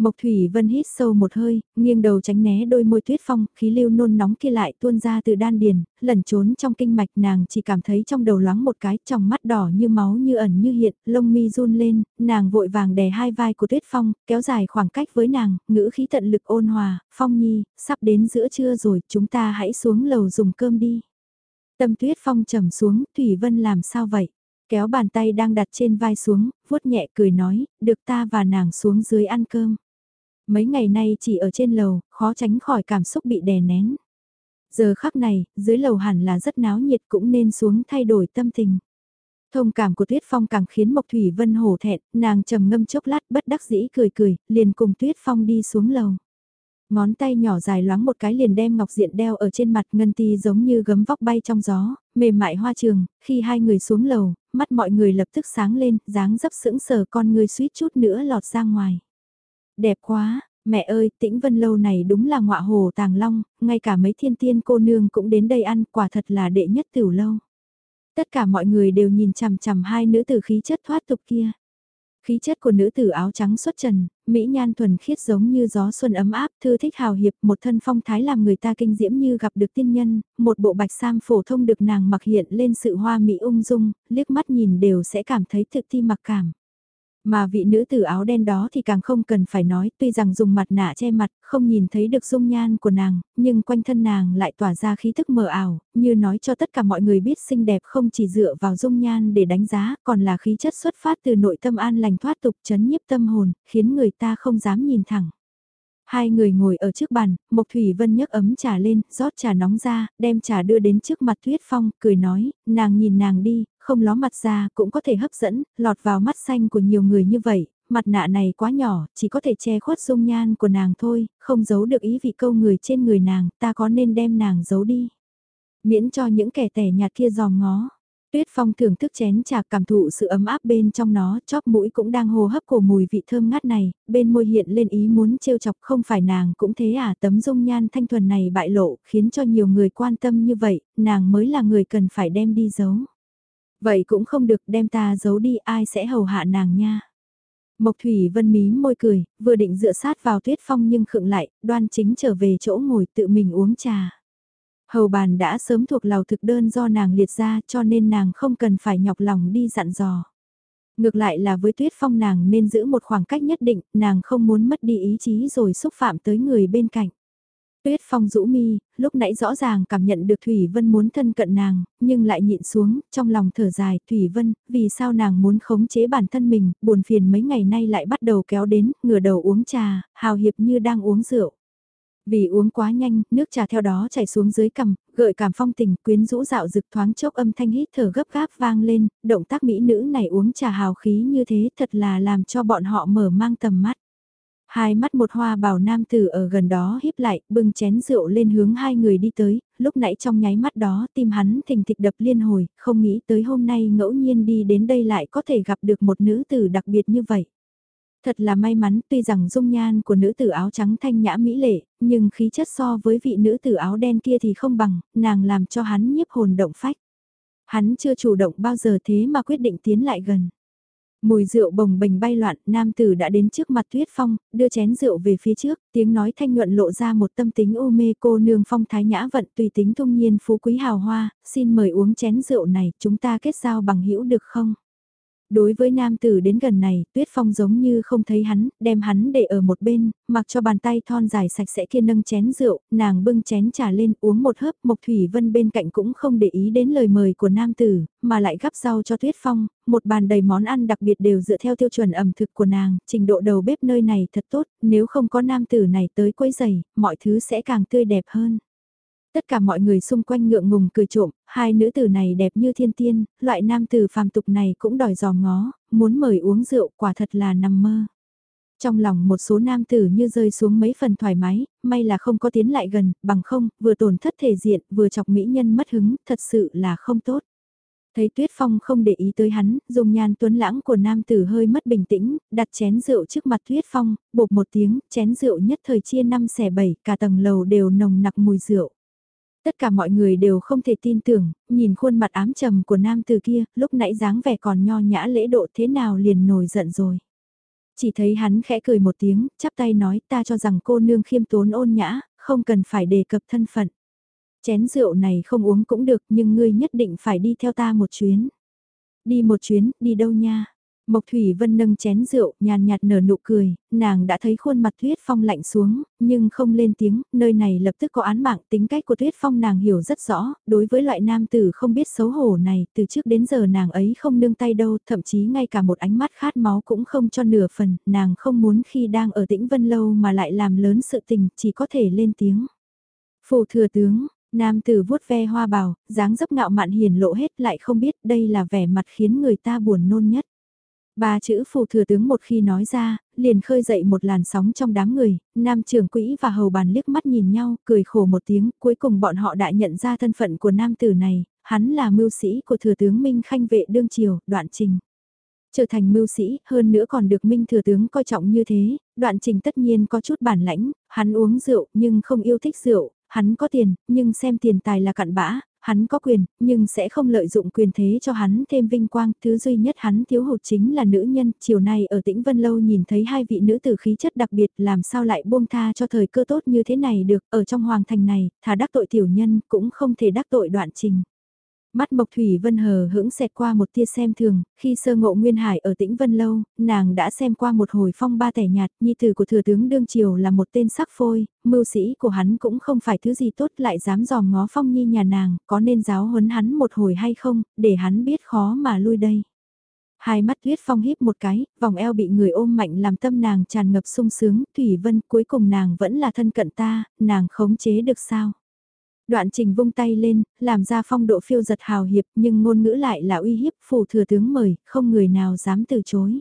Mộc Thủy Vân hít sâu một hơi, nghiêng đầu tránh né đôi môi tuyết phong, khí lưu nôn nóng kia lại tuôn ra từ đan điền, lẩn trốn trong kinh mạch nàng chỉ cảm thấy trong đầu loáng một cái, trong mắt đỏ như máu như ẩn như hiện, lông mi run lên, nàng vội vàng đè hai vai của tuyết phong, kéo dài khoảng cách với nàng, ngữ khí tận lực ôn hòa, phong nhi, sắp đến giữa trưa rồi, chúng ta hãy xuống lầu dùng cơm đi. Tâm tuyết phong trầm xuống, Thủy Vân làm sao vậy? Kéo bàn tay đang đặt trên vai xuống, vuốt nhẹ cười nói, được ta và nàng xuống dưới ăn cơm mấy ngày nay chỉ ở trên lầu, khó tránh khỏi cảm xúc bị đè nén. Giờ khắc này, dưới lầu hẳn là rất náo nhiệt cũng nên xuống thay đổi tâm tình. Thông cảm của Tuyết Phong càng khiến Mộc Thủy Vân hổ thẹn, nàng trầm ngâm chốc lát bất đắc dĩ cười cười, liền cùng Tuyết Phong đi xuống lầu. Ngón tay nhỏ dài loáng một cái liền đem ngọc diện đeo ở trên mặt ngân ti giống như gấm vóc bay trong gió, mềm mại hoa trường, khi hai người xuống lầu, mắt mọi người lập tức sáng lên, dáng dấp sững sờ con người suýt chút nữa lọt ra ngoài. Đẹp quá, mẹ ơi, tĩnh vân lâu này đúng là ngọa hồ tàng long, ngay cả mấy thiên tiên cô nương cũng đến đây ăn, quả thật là đệ nhất tiểu lâu. Tất cả mọi người đều nhìn chằm chằm hai nữ tử khí chất thoát tục kia. Khí chất của nữ tử áo trắng xuất trần, mỹ nhan thuần khiết giống như gió xuân ấm áp, thư thích hào hiệp, một thân phong thái làm người ta kinh diễm như gặp được tiên nhân, một bộ bạch sam phổ thông được nàng mặc hiện lên sự hoa mỹ ung dung, liếc mắt nhìn đều sẽ cảm thấy thực ti mặc cảm. Mà vị nữ tử áo đen đó thì càng không cần phải nói, tuy rằng dùng mặt nạ che mặt, không nhìn thấy được dung nhan của nàng, nhưng quanh thân nàng lại tỏa ra khí thức mờ ảo, như nói cho tất cả mọi người biết xinh đẹp không chỉ dựa vào dung nhan để đánh giá, còn là khí chất xuất phát từ nội tâm an lành thoát tục chấn nhiếp tâm hồn, khiến người ta không dám nhìn thẳng. Hai người ngồi ở trước bàn, Mộc Thủy Vân nhấc ấm trà lên, rót trà nóng ra, đem trà đưa đến trước mặt Tuyết Phong, cười nói, nàng nhìn nàng đi, không ló mặt ra cũng có thể hấp dẫn, lọt vào mắt xanh của nhiều người như vậy, mặt nạ này quá nhỏ, chỉ có thể che khuất dung nhan của nàng thôi, không giấu được ý vị câu người trên người nàng, ta có nên đem nàng giấu đi. Miễn cho những kẻ tẻ nhạt kia giò ngó. Tuyết Phong thưởng thức chén trà cảm thụ sự ấm áp bên trong nó, chóp mũi cũng đang hô hấp cổ mùi vị thơm ngát này, bên môi hiện lên ý muốn trêu chọc không phải nàng cũng thế à tấm dung nhan thanh thuần này bại lộ khiến cho nhiều người quan tâm như vậy, nàng mới là người cần phải đem đi giấu. Vậy cũng không được đem ta giấu đi ai sẽ hầu hạ nàng nha. Mộc Thủy Vân mí môi cười, vừa định dựa sát vào Tuyết Phong nhưng khựng lại, đoan chính trở về chỗ ngồi tự mình uống trà. Hầu bàn đã sớm thuộc lầu thực đơn do nàng liệt ra cho nên nàng không cần phải nhọc lòng đi dặn dò. Ngược lại là với Tuyết Phong nàng nên giữ một khoảng cách nhất định, nàng không muốn mất đi ý chí rồi xúc phạm tới người bên cạnh. Tuyết Phong rũ mi, lúc nãy rõ ràng cảm nhận được Thủy Vân muốn thân cận nàng, nhưng lại nhịn xuống, trong lòng thở dài, Thủy Vân, vì sao nàng muốn khống chế bản thân mình, buồn phiền mấy ngày nay lại bắt đầu kéo đến, ngửa đầu uống trà, hào hiệp như đang uống rượu. Vì uống quá nhanh, nước trà theo đó chảy xuống dưới cằm, gợi cảm phong tình, quyến rũ dạo rực thoáng chốc âm thanh hít thở gấp gáp vang lên, động tác mỹ nữ này uống trà hào khí như thế thật là làm cho bọn họ mở mang tầm mắt. Hai mắt một hoa bảo nam tử ở gần đó híp lại, bưng chén rượu lên hướng hai người đi tới, lúc nãy trong nháy mắt đó tim hắn thình thịch đập liên hồi, không nghĩ tới hôm nay ngẫu nhiên đi đến đây lại có thể gặp được một nữ tử đặc biệt như vậy. Thật là may mắn tuy rằng dung nhan của nữ tử áo trắng thanh nhã mỹ lệ, nhưng khí chất so với vị nữ tử áo đen kia thì không bằng, nàng làm cho hắn nhiếp hồn động phách. Hắn chưa chủ động bao giờ thế mà quyết định tiến lại gần. Mùi rượu bồng bềnh bay loạn, nam tử đã đến trước mặt Tuyết Phong, đưa chén rượu về phía trước, tiếng nói thanh nhuận lộ ra một tâm tính u mê cô nương phong thái nhã vận tùy tính thông nhiên phú quý hào hoa, xin mời uống chén rượu này, chúng ta kết giao bằng hữu được không? Đối với nam tử đến gần này, Tuyết Phong giống như không thấy hắn, đem hắn để ở một bên, mặc cho bàn tay thon dài sạch sẽ kia nâng chén rượu, nàng bưng chén trà lên uống một hớp, Mộc Thủy Vân bên cạnh cũng không để ý đến lời mời của nam tử, mà lại gắp rau cho Tuyết Phong, một bàn đầy món ăn đặc biệt đều dựa theo tiêu chuẩn ẩm thực của nàng, trình độ đầu bếp nơi này thật tốt, nếu không có nam tử này tới quấy giày, mọi thứ sẽ càng tươi đẹp hơn. Tất cả mọi người xung quanh ngượng ngùng cười trộm, hai nữ tử này đẹp như thiên tiên, loại nam tử phàm tục này cũng đòi giò ngó, muốn mời uống rượu quả thật là nằm mơ. Trong lòng một số nam tử như rơi xuống mấy phần thoải mái, may là không có tiến lại gần, bằng không, vừa tổn thất thể diện, vừa chọc mỹ nhân mất hứng, thật sự là không tốt. Thấy Tuyết Phong không để ý tới hắn, dùng nhan tuấn lãng của nam tử hơi mất bình tĩnh, đặt chén rượu trước mặt Tuyết Phong, bột một tiếng, chén rượu nhất thời chia năm xẻ bảy, cả tầng lầu đều nồng nặc mùi rượu. Tất cả mọi người đều không thể tin tưởng, nhìn khuôn mặt ám trầm của nam từ kia, lúc nãy dáng vẻ còn nho nhã lễ độ thế nào liền nổi giận rồi. Chỉ thấy hắn khẽ cười một tiếng, chắp tay nói ta cho rằng cô nương khiêm tốn ôn nhã, không cần phải đề cập thân phận. Chén rượu này không uống cũng được nhưng ngươi nhất định phải đi theo ta một chuyến. Đi một chuyến, đi đâu nha? Mộc Thủy Vân nâng chén rượu, nhàn nhạt nở nụ cười, nàng đã thấy khuôn mặt Tuyết Phong lạnh xuống, nhưng không lên tiếng, nơi này lập tức có án mạng, tính cách của Tuyết Phong nàng hiểu rất rõ, đối với loại nam tử không biết xấu hổ này, từ trước đến giờ nàng ấy không nương tay đâu, thậm chí ngay cả một ánh mắt khát máu cũng không cho nửa phần, nàng không muốn khi đang ở tĩnh Vân Lâu mà lại làm lớn sự tình, chỉ có thể lên tiếng. Phù thừa tướng, Nam tử vuốt ve hoa bào, dáng dấp ngạo mạn hiền lộ hết lại không biết đây là vẻ mặt khiến người ta buồn nôn nhất. Ba chữ phù thừa tướng một khi nói ra, liền khơi dậy một làn sóng trong đám người, nam trưởng quỹ và hầu bàn liếc mắt nhìn nhau, cười khổ một tiếng, cuối cùng bọn họ đã nhận ra thân phận của nam tử này, hắn là mưu sĩ của thừa tướng Minh Khanh vệ đương triều, đoạn trình. Trở thành mưu sĩ, hơn nữa còn được Minh thừa tướng coi trọng như thế, đoạn trình tất nhiên có chút bản lãnh, hắn uống rượu nhưng không yêu thích rượu, hắn có tiền, nhưng xem tiền tài là cặn bã, hắn có quyền, nhưng sẽ không lợi dụng quyền thế cho hắn thêm vinh quang, thứ duy nhất hắn thiếu hụt chính là nữ nhân, chiều nay ở tĩnh Vân Lâu nhìn thấy hai vị nữ tử khí chất đặc biệt làm sao lại buông tha cho thời cơ tốt như thế này được, ở trong hoàng thành này, thà đắc tội tiểu nhân cũng không thể đắc tội đoạn trình. Mắt Mộc Thủy Vân hờ hững xẹt qua một tia xem thường, khi sơ ngộ Nguyên Hải ở tĩnh Vân Lâu, nàng đã xem qua một hồi phong ba tẻ nhạt, nhi tử của thừa tướng Đương Triều là một tên sắc phôi, mưu sĩ của hắn cũng không phải thứ gì tốt lại dám dòm ngó phong nhi nhà nàng, có nên giáo huấn hắn một hồi hay không, để hắn biết khó mà lui đây. Hai mắt tuyết phong híp một cái, vòng eo bị người ôm mạnh làm tâm nàng tràn ngập sung sướng, Thủy Vân cuối cùng nàng vẫn là thân cận ta, nàng khống chế được sao? Đoạn trình vung tay lên, làm ra phong độ phiêu giật hào hiệp nhưng ngôn ngữ lại là uy hiếp phủ thừa tướng mời, không người nào dám từ chối.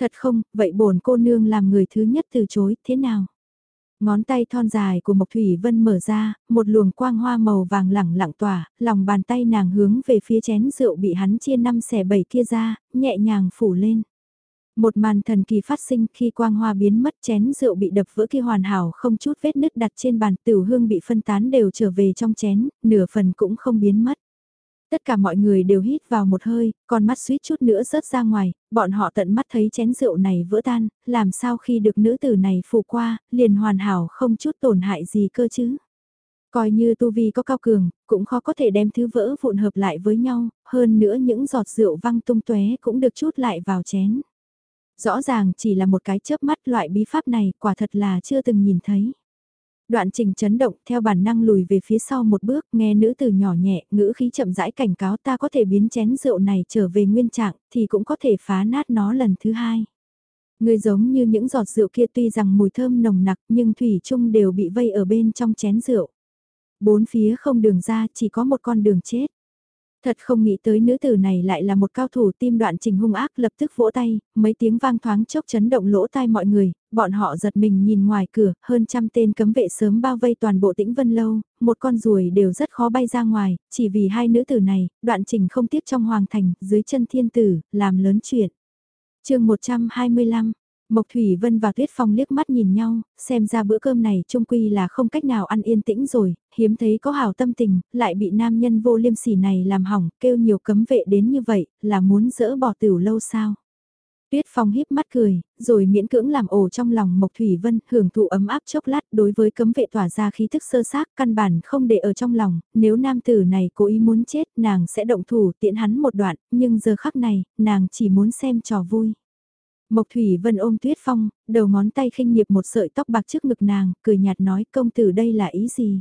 Thật không, vậy bổn cô nương làm người thứ nhất từ chối, thế nào? Ngón tay thon dài của Mộc Thủy Vân mở ra, một luồng quang hoa màu vàng lẳng lặng tỏa, lòng bàn tay nàng hướng về phía chén rượu bị hắn chia năm xẻ bảy kia ra, nhẹ nhàng phủ lên. Một màn thần kỳ phát sinh khi quang hoa biến mất chén rượu bị đập vỡ kia hoàn hảo không chút vết nứt đặt trên bàn tử hương bị phân tán đều trở về trong chén, nửa phần cũng không biến mất. Tất cả mọi người đều hít vào một hơi, con mắt suýt chút nữa rớt ra ngoài, bọn họ tận mắt thấy chén rượu này vỡ tan, làm sao khi được nữ tử này phụ qua, liền hoàn hảo không chút tổn hại gì cơ chứ. Coi như tu vi có cao cường, cũng khó có thể đem thứ vỡ vụn hợp lại với nhau, hơn nữa những giọt rượu văng tung tóe cũng được chút lại vào chén. Rõ ràng chỉ là một cái chớp mắt loại bí pháp này, quả thật là chưa từng nhìn thấy. Đoạn trình chấn động theo bản năng lùi về phía sau một bước, nghe nữ từ nhỏ nhẹ, ngữ khí chậm rãi cảnh cáo ta có thể biến chén rượu này trở về nguyên trạng, thì cũng có thể phá nát nó lần thứ hai. Người giống như những giọt rượu kia tuy rằng mùi thơm nồng nặc, nhưng thủy chung đều bị vây ở bên trong chén rượu. Bốn phía không đường ra, chỉ có một con đường chết. Thật không nghĩ tới nữ tử này lại là một cao thủ tim đoạn trình hung ác lập tức vỗ tay, mấy tiếng vang thoáng chốc chấn động lỗ tai mọi người, bọn họ giật mình nhìn ngoài cửa, hơn trăm tên cấm vệ sớm bao vây toàn bộ tĩnh vân lâu, một con ruồi đều rất khó bay ra ngoài, chỉ vì hai nữ tử này, đoạn trình không tiếc trong hoàng thành, dưới chân thiên tử, làm lớn chuyện. chương 125 Mộc Thủy Vân và Tuyết Phong liếc mắt nhìn nhau, xem ra bữa cơm này trung quy là không cách nào ăn yên tĩnh rồi, hiếm thấy có hào tâm tình, lại bị nam nhân vô liêm sỉ này làm hỏng, kêu nhiều cấm vệ đến như vậy, là muốn dỡ bỏ tiểu lâu sao. Tuyết Phong híp mắt cười, rồi miễn cưỡng làm ổ trong lòng Mộc Thủy Vân, hưởng thụ ấm áp chốc lát đối với cấm vệ tỏa ra khí thức sơ xác căn bản không để ở trong lòng, nếu nam tử này cố ý muốn chết nàng sẽ động thủ tiện hắn một đoạn, nhưng giờ khắc này, nàng chỉ muốn xem trò vui. Mộc Thủy Vân ôm Tuyết Phong, đầu ngón tay khinh nghiệp một sợi tóc bạc trước ngực nàng, cười nhạt nói công tử đây là ý gì?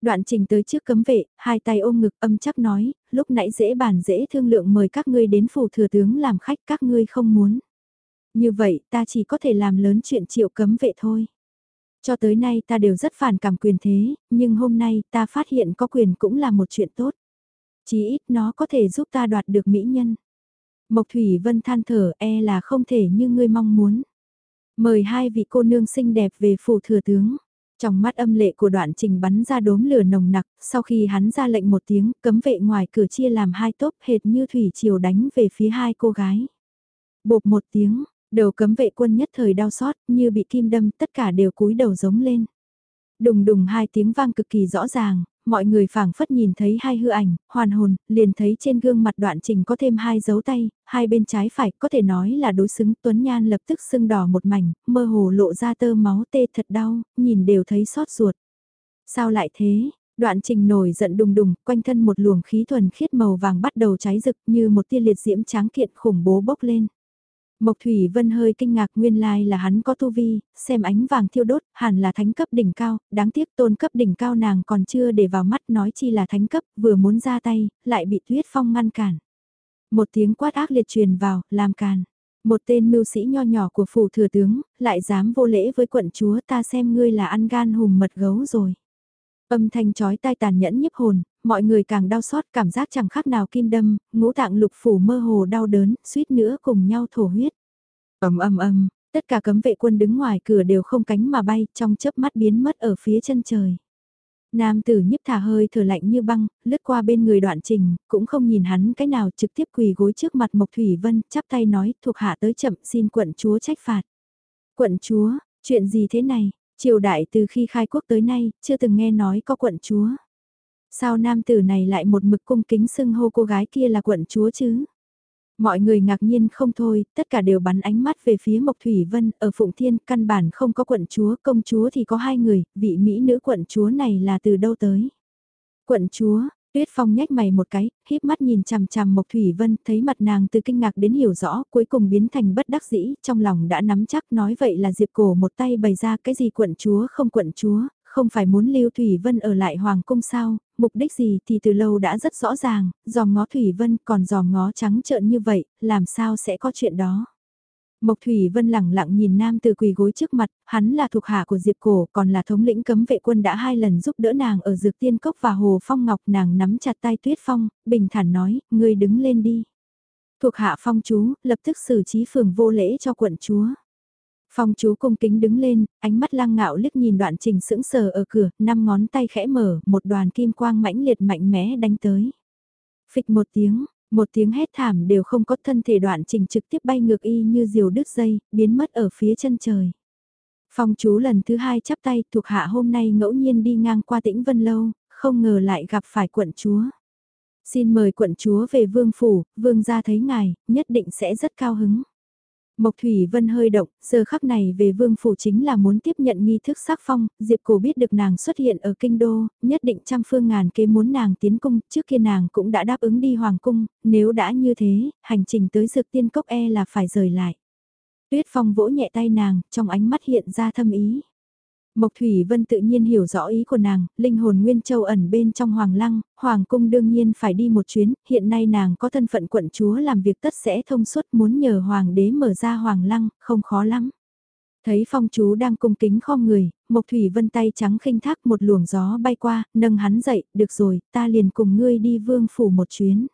Đoạn trình tới trước cấm vệ, hai tay ôm ngực âm chắc nói, lúc nãy dễ bàn dễ thương lượng mời các ngươi đến phủ thừa tướng làm khách các ngươi không muốn. Như vậy ta chỉ có thể làm lớn chuyện triệu cấm vệ thôi. Cho tới nay ta đều rất phản cảm quyền thế, nhưng hôm nay ta phát hiện có quyền cũng là một chuyện tốt. Chí ít nó có thể giúp ta đoạt được mỹ nhân. Mộc Thủy Vân than thở e là không thể như ngươi mong muốn. Mời hai vị cô nương xinh đẹp về phủ thừa tướng. Trong mắt âm lệ của đoạn trình bắn ra đốm lửa nồng nặc, sau khi hắn ra lệnh một tiếng, cấm vệ ngoài cửa chia làm hai tốp hệt như thủy triều đánh về phía hai cô gái. Bột một tiếng, đầu cấm vệ quân nhất thời đau xót, như bị kim đâm, tất cả đều cúi đầu giống lên. Đùng đùng hai tiếng vang cực kỳ rõ ràng, mọi người phảng phất nhìn thấy hai hư ảnh, hoàn hồn, liền thấy trên gương mặt đoạn trình có thêm hai dấu tay, hai bên trái phải có thể nói là đối xứng Tuấn Nhan lập tức sưng đỏ một mảnh, mơ hồ lộ ra tơ máu tê thật đau, nhìn đều thấy xót ruột. Sao lại thế? Đoạn trình nổi giận đùng đùng, quanh thân một luồng khí thuần khiết màu vàng bắt đầu cháy rực như một tia liệt diễm tráng kiện khủng bố bốc lên. Mộc Thủy Vân hơi kinh ngạc nguyên lai là hắn có tu vi, xem ánh vàng thiêu đốt, hẳn là thánh cấp đỉnh cao, đáng tiếc tôn cấp đỉnh cao nàng còn chưa để vào mắt nói chi là thánh cấp, vừa muốn ra tay, lại bị tuyết phong ngăn cản. Một tiếng quát ác liệt truyền vào, làm càn. Một tên mưu sĩ nho nhỏ của phủ thừa tướng, lại dám vô lễ với quận chúa ta xem ngươi là ăn gan hùm mật gấu rồi. Âm thanh chói tai tàn nhẫn nhiếp hồn, mọi người càng đau xót cảm giác chẳng khác nào kim đâm, ngũ tạng lục phủ mơ hồ đau đớn, suýt nữa cùng nhau thổ huyết. ầm ầm ầm, tất cả cấm vệ quân đứng ngoài cửa đều không cánh mà bay, trong chớp mắt biến mất ở phía chân trời. Nam tử nhiếp thả hơi thở lạnh như băng, lướt qua bên người đoạn trình, cũng không nhìn hắn cái nào trực tiếp quỳ gối trước mặt Mộc Thủy Vân, chắp tay nói, thuộc hạ tới chậm xin quận chúa trách phạt. Quận chúa, chuyện gì thế này, triều đại từ khi khai quốc tới nay, chưa từng nghe nói có quận chúa. Sao nam tử này lại một mực cung kính xưng hô cô gái kia là quận chúa chứ? Mọi người ngạc nhiên không thôi, tất cả đều bắn ánh mắt về phía Mộc Thủy Vân, ở Phụng Thiên căn bản không có quận chúa, công chúa thì có hai người, vị Mỹ nữ quận chúa này là từ đâu tới? Quận chúa, Tuyết Phong nhếch mày một cái, híp mắt nhìn chằm chằm Mộc Thủy Vân, thấy mặt nàng từ kinh ngạc đến hiểu rõ, cuối cùng biến thành bất đắc dĩ, trong lòng đã nắm chắc nói vậy là Diệp Cổ một tay bày ra cái gì quận chúa không quận chúa, không phải muốn Lưu Thủy Vân ở lại Hoàng Cung sao, mục đích gì thì từ lâu đã rất rõ ràng, dòm ngó Thủy Vân còn dòm ngó trắng trợn như vậy, làm sao sẽ có chuyện đó. Mộc Thủy Vân lẳng lặng nhìn nam từ quỳ gối trước mặt, hắn là thuộc hạ của Diệp Cổ, còn là thống lĩnh cấm vệ quân đã hai lần giúp đỡ nàng ở dược tiên cốc và hồ phong ngọc nàng nắm chặt tay tuyết phong, bình thản nói, ngươi đứng lên đi. Thuộc hạ phong chú, lập tức xử trí phường vô lễ cho quận chúa. Phong chú cung kính đứng lên, ánh mắt lăng ngạo liếc nhìn đoạn trình sững sờ ở cửa, năm ngón tay khẽ mở, một đoàn kim quang mãnh liệt mạnh mẽ đánh tới. Phịch một tiếng, một tiếng hét thảm đều không có thân thể đoạn trình trực tiếp bay ngược y như diều đứt dây, biến mất ở phía chân trời. Phong chú lần thứ hai chắp tay thuộc hạ hôm nay ngẫu nhiên đi ngang qua tĩnh Vân Lâu, không ngờ lại gặp phải quận chúa. Xin mời quận chúa về vương phủ, vương gia thấy ngài, nhất định sẽ rất cao hứng. Mộc Thủy Vân hơi động, giờ khắc này về vương phủ chính là muốn tiếp nhận nghi thức sắc phong, Diệp Cổ biết được nàng xuất hiện ở kinh đô, nhất định trăm phương ngàn kế muốn nàng tiến cung, trước kia nàng cũng đã đáp ứng đi hoàng cung, nếu đã như thế, hành trình tới dược tiên cốc e là phải rời lại. Tuyết Phong vỗ nhẹ tay nàng, trong ánh mắt hiện ra thâm ý. Mộc Thủy Vân tự nhiên hiểu rõ ý của nàng, linh hồn Nguyên Châu ẩn bên trong Hoàng Lăng, Hoàng Cung đương nhiên phải đi một chuyến, hiện nay nàng có thân phận quận chúa làm việc tất sẽ thông suốt muốn nhờ Hoàng đế mở ra Hoàng Lăng, không khó lắm. Thấy phong chú đang cung kính khom người, Mộc Thủy Vân tay trắng khinh thác một luồng gió bay qua, nâng hắn dậy, được rồi, ta liền cùng ngươi đi vương phủ một chuyến.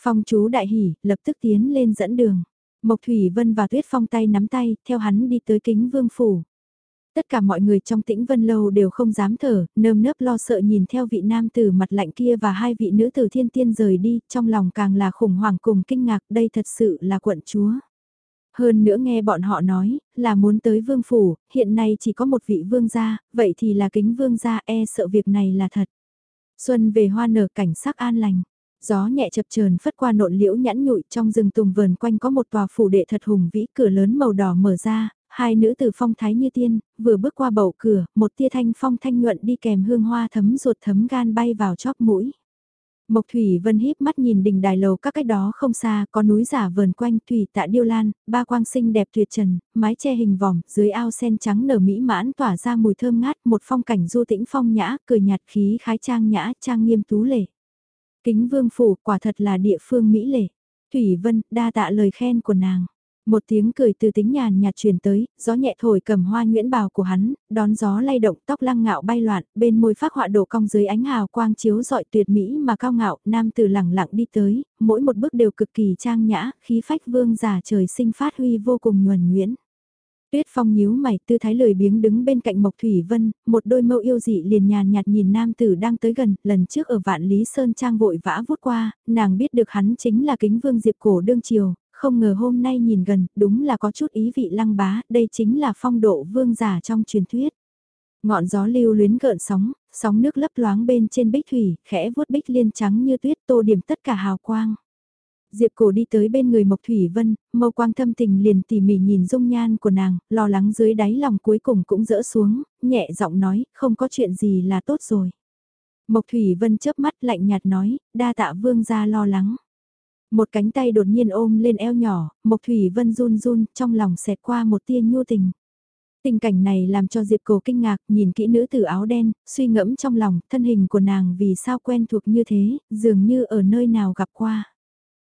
Phong chú đại hỉ, lập tức tiến lên dẫn đường. Mộc Thủy Vân và Tuyết Phong tay nắm tay, theo hắn đi tới kính vương phủ. Tất cả mọi người trong tĩnh vân lâu đều không dám thở, nơm nớp lo sợ nhìn theo vị nam tử mặt lạnh kia và hai vị nữ tử thiên tiên rời đi, trong lòng càng là khủng hoảng cùng kinh ngạc đây thật sự là quận chúa. Hơn nữa nghe bọn họ nói, là muốn tới vương phủ, hiện nay chỉ có một vị vương gia, vậy thì là kính vương gia e sợ việc này là thật. Xuân về hoa nở cảnh sắc an lành. Gió nhẹ chập chờn phất qua nộn liễu nhãn nhụi trong rừng tùng vườn quanh có một tòa phủ đệ thật hùng vĩ cửa lớn màu đỏ mở ra, hai nữ tử phong thái như tiên, vừa bước qua bầu cửa, một tia thanh phong thanh nhuận đi kèm hương hoa thấm ruột thấm gan bay vào chóp mũi. Mộc Thủy Vân híp mắt nhìn đỉnh đài lầu các cách đó không xa, có núi giả vờn quanh thủy tạ điêu lan, ba quang sinh đẹp tuyệt trần, mái che hình vòng, dưới ao sen trắng nở mỹ mãn tỏa ra mùi thơm ngát, một phong cảnh du tĩnh phong nhã, cười nhạt khí khái trang nhã, trang nghiêm tú lệ. Kính vương phủ, quả thật là địa phương mỹ lệ. Thủy Vân, đa tạ lời khen của nàng. Một tiếng cười từ tính nhàn nhạt truyền tới, gió nhẹ thổi cầm hoa nguyễn bào của hắn, đón gió lay động tóc lăng ngạo bay loạn, bên môi phát họa đổ cong dưới ánh hào quang chiếu dọi tuyệt mỹ mà cao ngạo, nam từ lẳng lặng đi tới, mỗi một bước đều cực kỳ trang nhã, khí phách vương giả trời sinh phát huy vô cùng nhuần nhuyễn. Tuyết Phong nhíu mày, tư thái lười biếng đứng bên cạnh Mộc Thủy Vân, một đôi mâu yêu dị liền nhàn nhạt nhìn nam tử đang tới gần, lần trước ở Vạn Lý Sơn Trang vội vã vút qua, nàng biết được hắn chính là kính vương diệp cổ đương triều, không ngờ hôm nay nhìn gần, đúng là có chút ý vị lăng bá, đây chính là phong độ vương giả trong truyền thuyết. Ngọn gió lưu luyến gợn sóng, sóng nước lấp loáng bên trên bích thủy, khẽ vuốt bích liên trắng như tuyết tô điểm tất cả hào quang. Diệp cổ đi tới bên người Mộc Thủy Vân, mâu quang thâm tình liền tỉ mỉ nhìn dung nhan của nàng, lo lắng dưới đáy lòng cuối cùng cũng dỡ xuống, nhẹ giọng nói, không có chuyện gì là tốt rồi. Mộc Thủy Vân chớp mắt lạnh nhạt nói, đa tạ vương gia lo lắng. Một cánh tay đột nhiên ôm lên eo nhỏ, Mộc Thủy Vân run run, trong lòng xẹt qua một tia nhu tình. Tình cảnh này làm cho Diệp Cổ kinh ngạc, nhìn kỹ nữ tử áo đen, suy ngẫm trong lòng, thân hình của nàng vì sao quen thuộc như thế, dường như ở nơi nào gặp qua.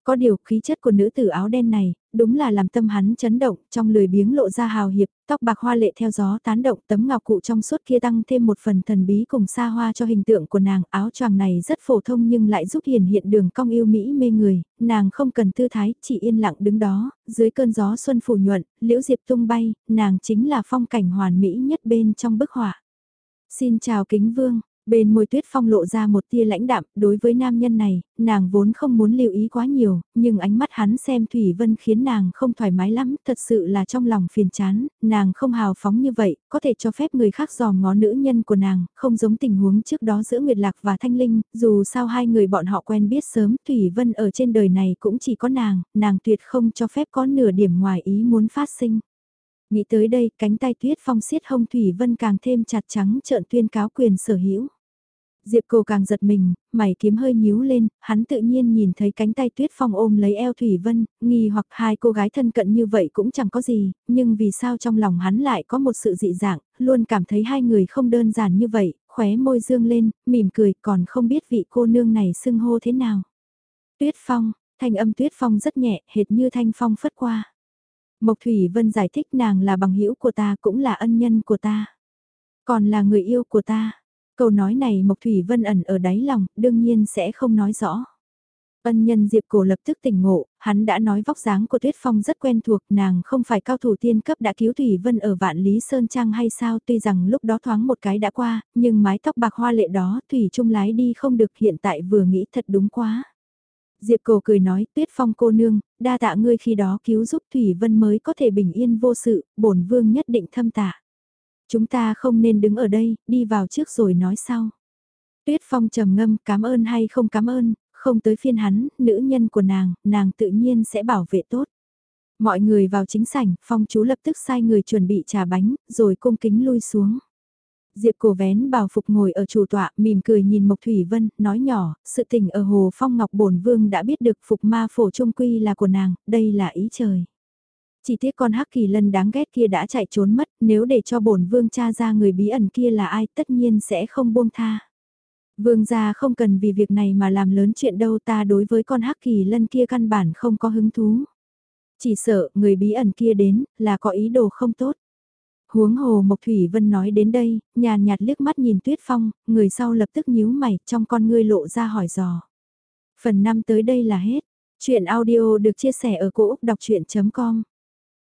Có điều khí chất của nữ tử áo đen này, đúng là làm tâm hắn chấn động, trong lười biếng lộ ra hào hiệp, tóc bạc hoa lệ theo gió tán động tấm ngọc cụ trong suốt kia tăng thêm một phần thần bí cùng xa hoa cho hình tượng của nàng. Áo choàng này rất phổ thông nhưng lại giúp hiển hiện đường cong yêu mỹ mê người, nàng không cần tư thái, chỉ yên lặng đứng đó, dưới cơn gió xuân phủ nhuận, liễu diệp tung bay, nàng chính là phong cảnh hoàn mỹ nhất bên trong bức họa. Xin chào kính vương, Bên môi tuyết phong lộ ra một tia lãnh đạm, đối với nam nhân này, nàng vốn không muốn lưu ý quá nhiều, nhưng ánh mắt hắn xem Thủy Vân khiến nàng không thoải mái lắm, thật sự là trong lòng phiền chán, nàng không hào phóng như vậy, có thể cho phép người khác dòm ngó nữ nhân của nàng, không giống tình huống trước đó giữa Nguyệt Lạc và Thanh Linh, dù sao hai người bọn họ quen biết sớm, Thủy Vân ở trên đời này cũng chỉ có nàng, nàng tuyệt không cho phép có nửa điểm ngoài ý muốn phát sinh. Nghĩ tới đây, cánh tay tuyết phong siết hông Thủy Vân càng thêm chặt trắng trợn tuyên cáo quyền sở hữu. Diệp Cầu càng giật mình, mày kiếm hơi nhíu lên, hắn tự nhiên nhìn thấy cánh tay Tuyết Phong ôm lấy eo Thủy Vân, nghi hoặc hai cô gái thân cận như vậy cũng chẳng có gì, nhưng vì sao trong lòng hắn lại có một sự dị dạng, luôn cảm thấy hai người không đơn giản như vậy, khóe môi dương lên, mỉm cười còn không biết vị cô nương này xưng hô thế nào. Tuyết Phong, thanh âm Tuyết Phong rất nhẹ, hệt như thanh phong phất qua. Mộc Thủy Vân giải thích nàng là bằng hữu của ta cũng là ân nhân của ta. Còn là người yêu của ta. Câu nói này Mộc Thủy Vân ẩn ở đáy lòng, đương nhiên sẽ không nói rõ. Ân nhân Diệp Cổ lập tức tỉnh ngộ, hắn đã nói vóc dáng của Tuyết Phong rất quen thuộc, nàng không phải cao thủ tiên cấp đã cứu Thủy Vân ở Vạn Lý Sơn Trang hay sao tuy rằng lúc đó thoáng một cái đã qua, nhưng mái tóc bạc hoa lệ đó Thủy Trung lái đi không được hiện tại vừa nghĩ thật đúng quá. Diệp Cổ cười nói Tuyết Phong cô nương, đa tạ ngươi khi đó cứu giúp Thủy Vân mới có thể bình yên vô sự, bổn vương nhất định thâm tạ. Chúng ta không nên đứng ở đây, đi vào trước rồi nói sau. Tuyết Phong trầm ngâm cảm ơn hay không cảm ơn, không tới phiên hắn, nữ nhân của nàng, nàng tự nhiên sẽ bảo vệ tốt. Mọi người vào chính sảnh, Phong chú lập tức sai người chuẩn bị trà bánh, rồi cung kính lui xuống. Diệp cổ vén bào phục ngồi ở chủ tọa, mỉm cười nhìn Mộc Thủy Vân, nói nhỏ, sự tình ở Hồ Phong Ngọc Bổn Vương đã biết được phục ma phổ trung quy là của nàng, đây là ý trời. Chỉ tiếc con hắc kỳ lân đáng ghét kia đã chạy trốn mất, nếu để cho bổn vương cha ra người bí ẩn kia là ai tất nhiên sẽ không buông tha. Vương gia không cần vì việc này mà làm lớn chuyện đâu ta đối với con hắc kỳ lân kia căn bản không có hứng thú. Chỉ sợ người bí ẩn kia đến là có ý đồ không tốt. Huống hồ Mộc Thủy Vân nói đến đây, nhàn nhạt liếc mắt nhìn Tuyết Phong, người sau lập tức nhíu mày trong con ngươi lộ ra hỏi dò. Phần 5 tới đây là hết. Chuyện audio được chia sẻ ở cỗ đọc chuyện.com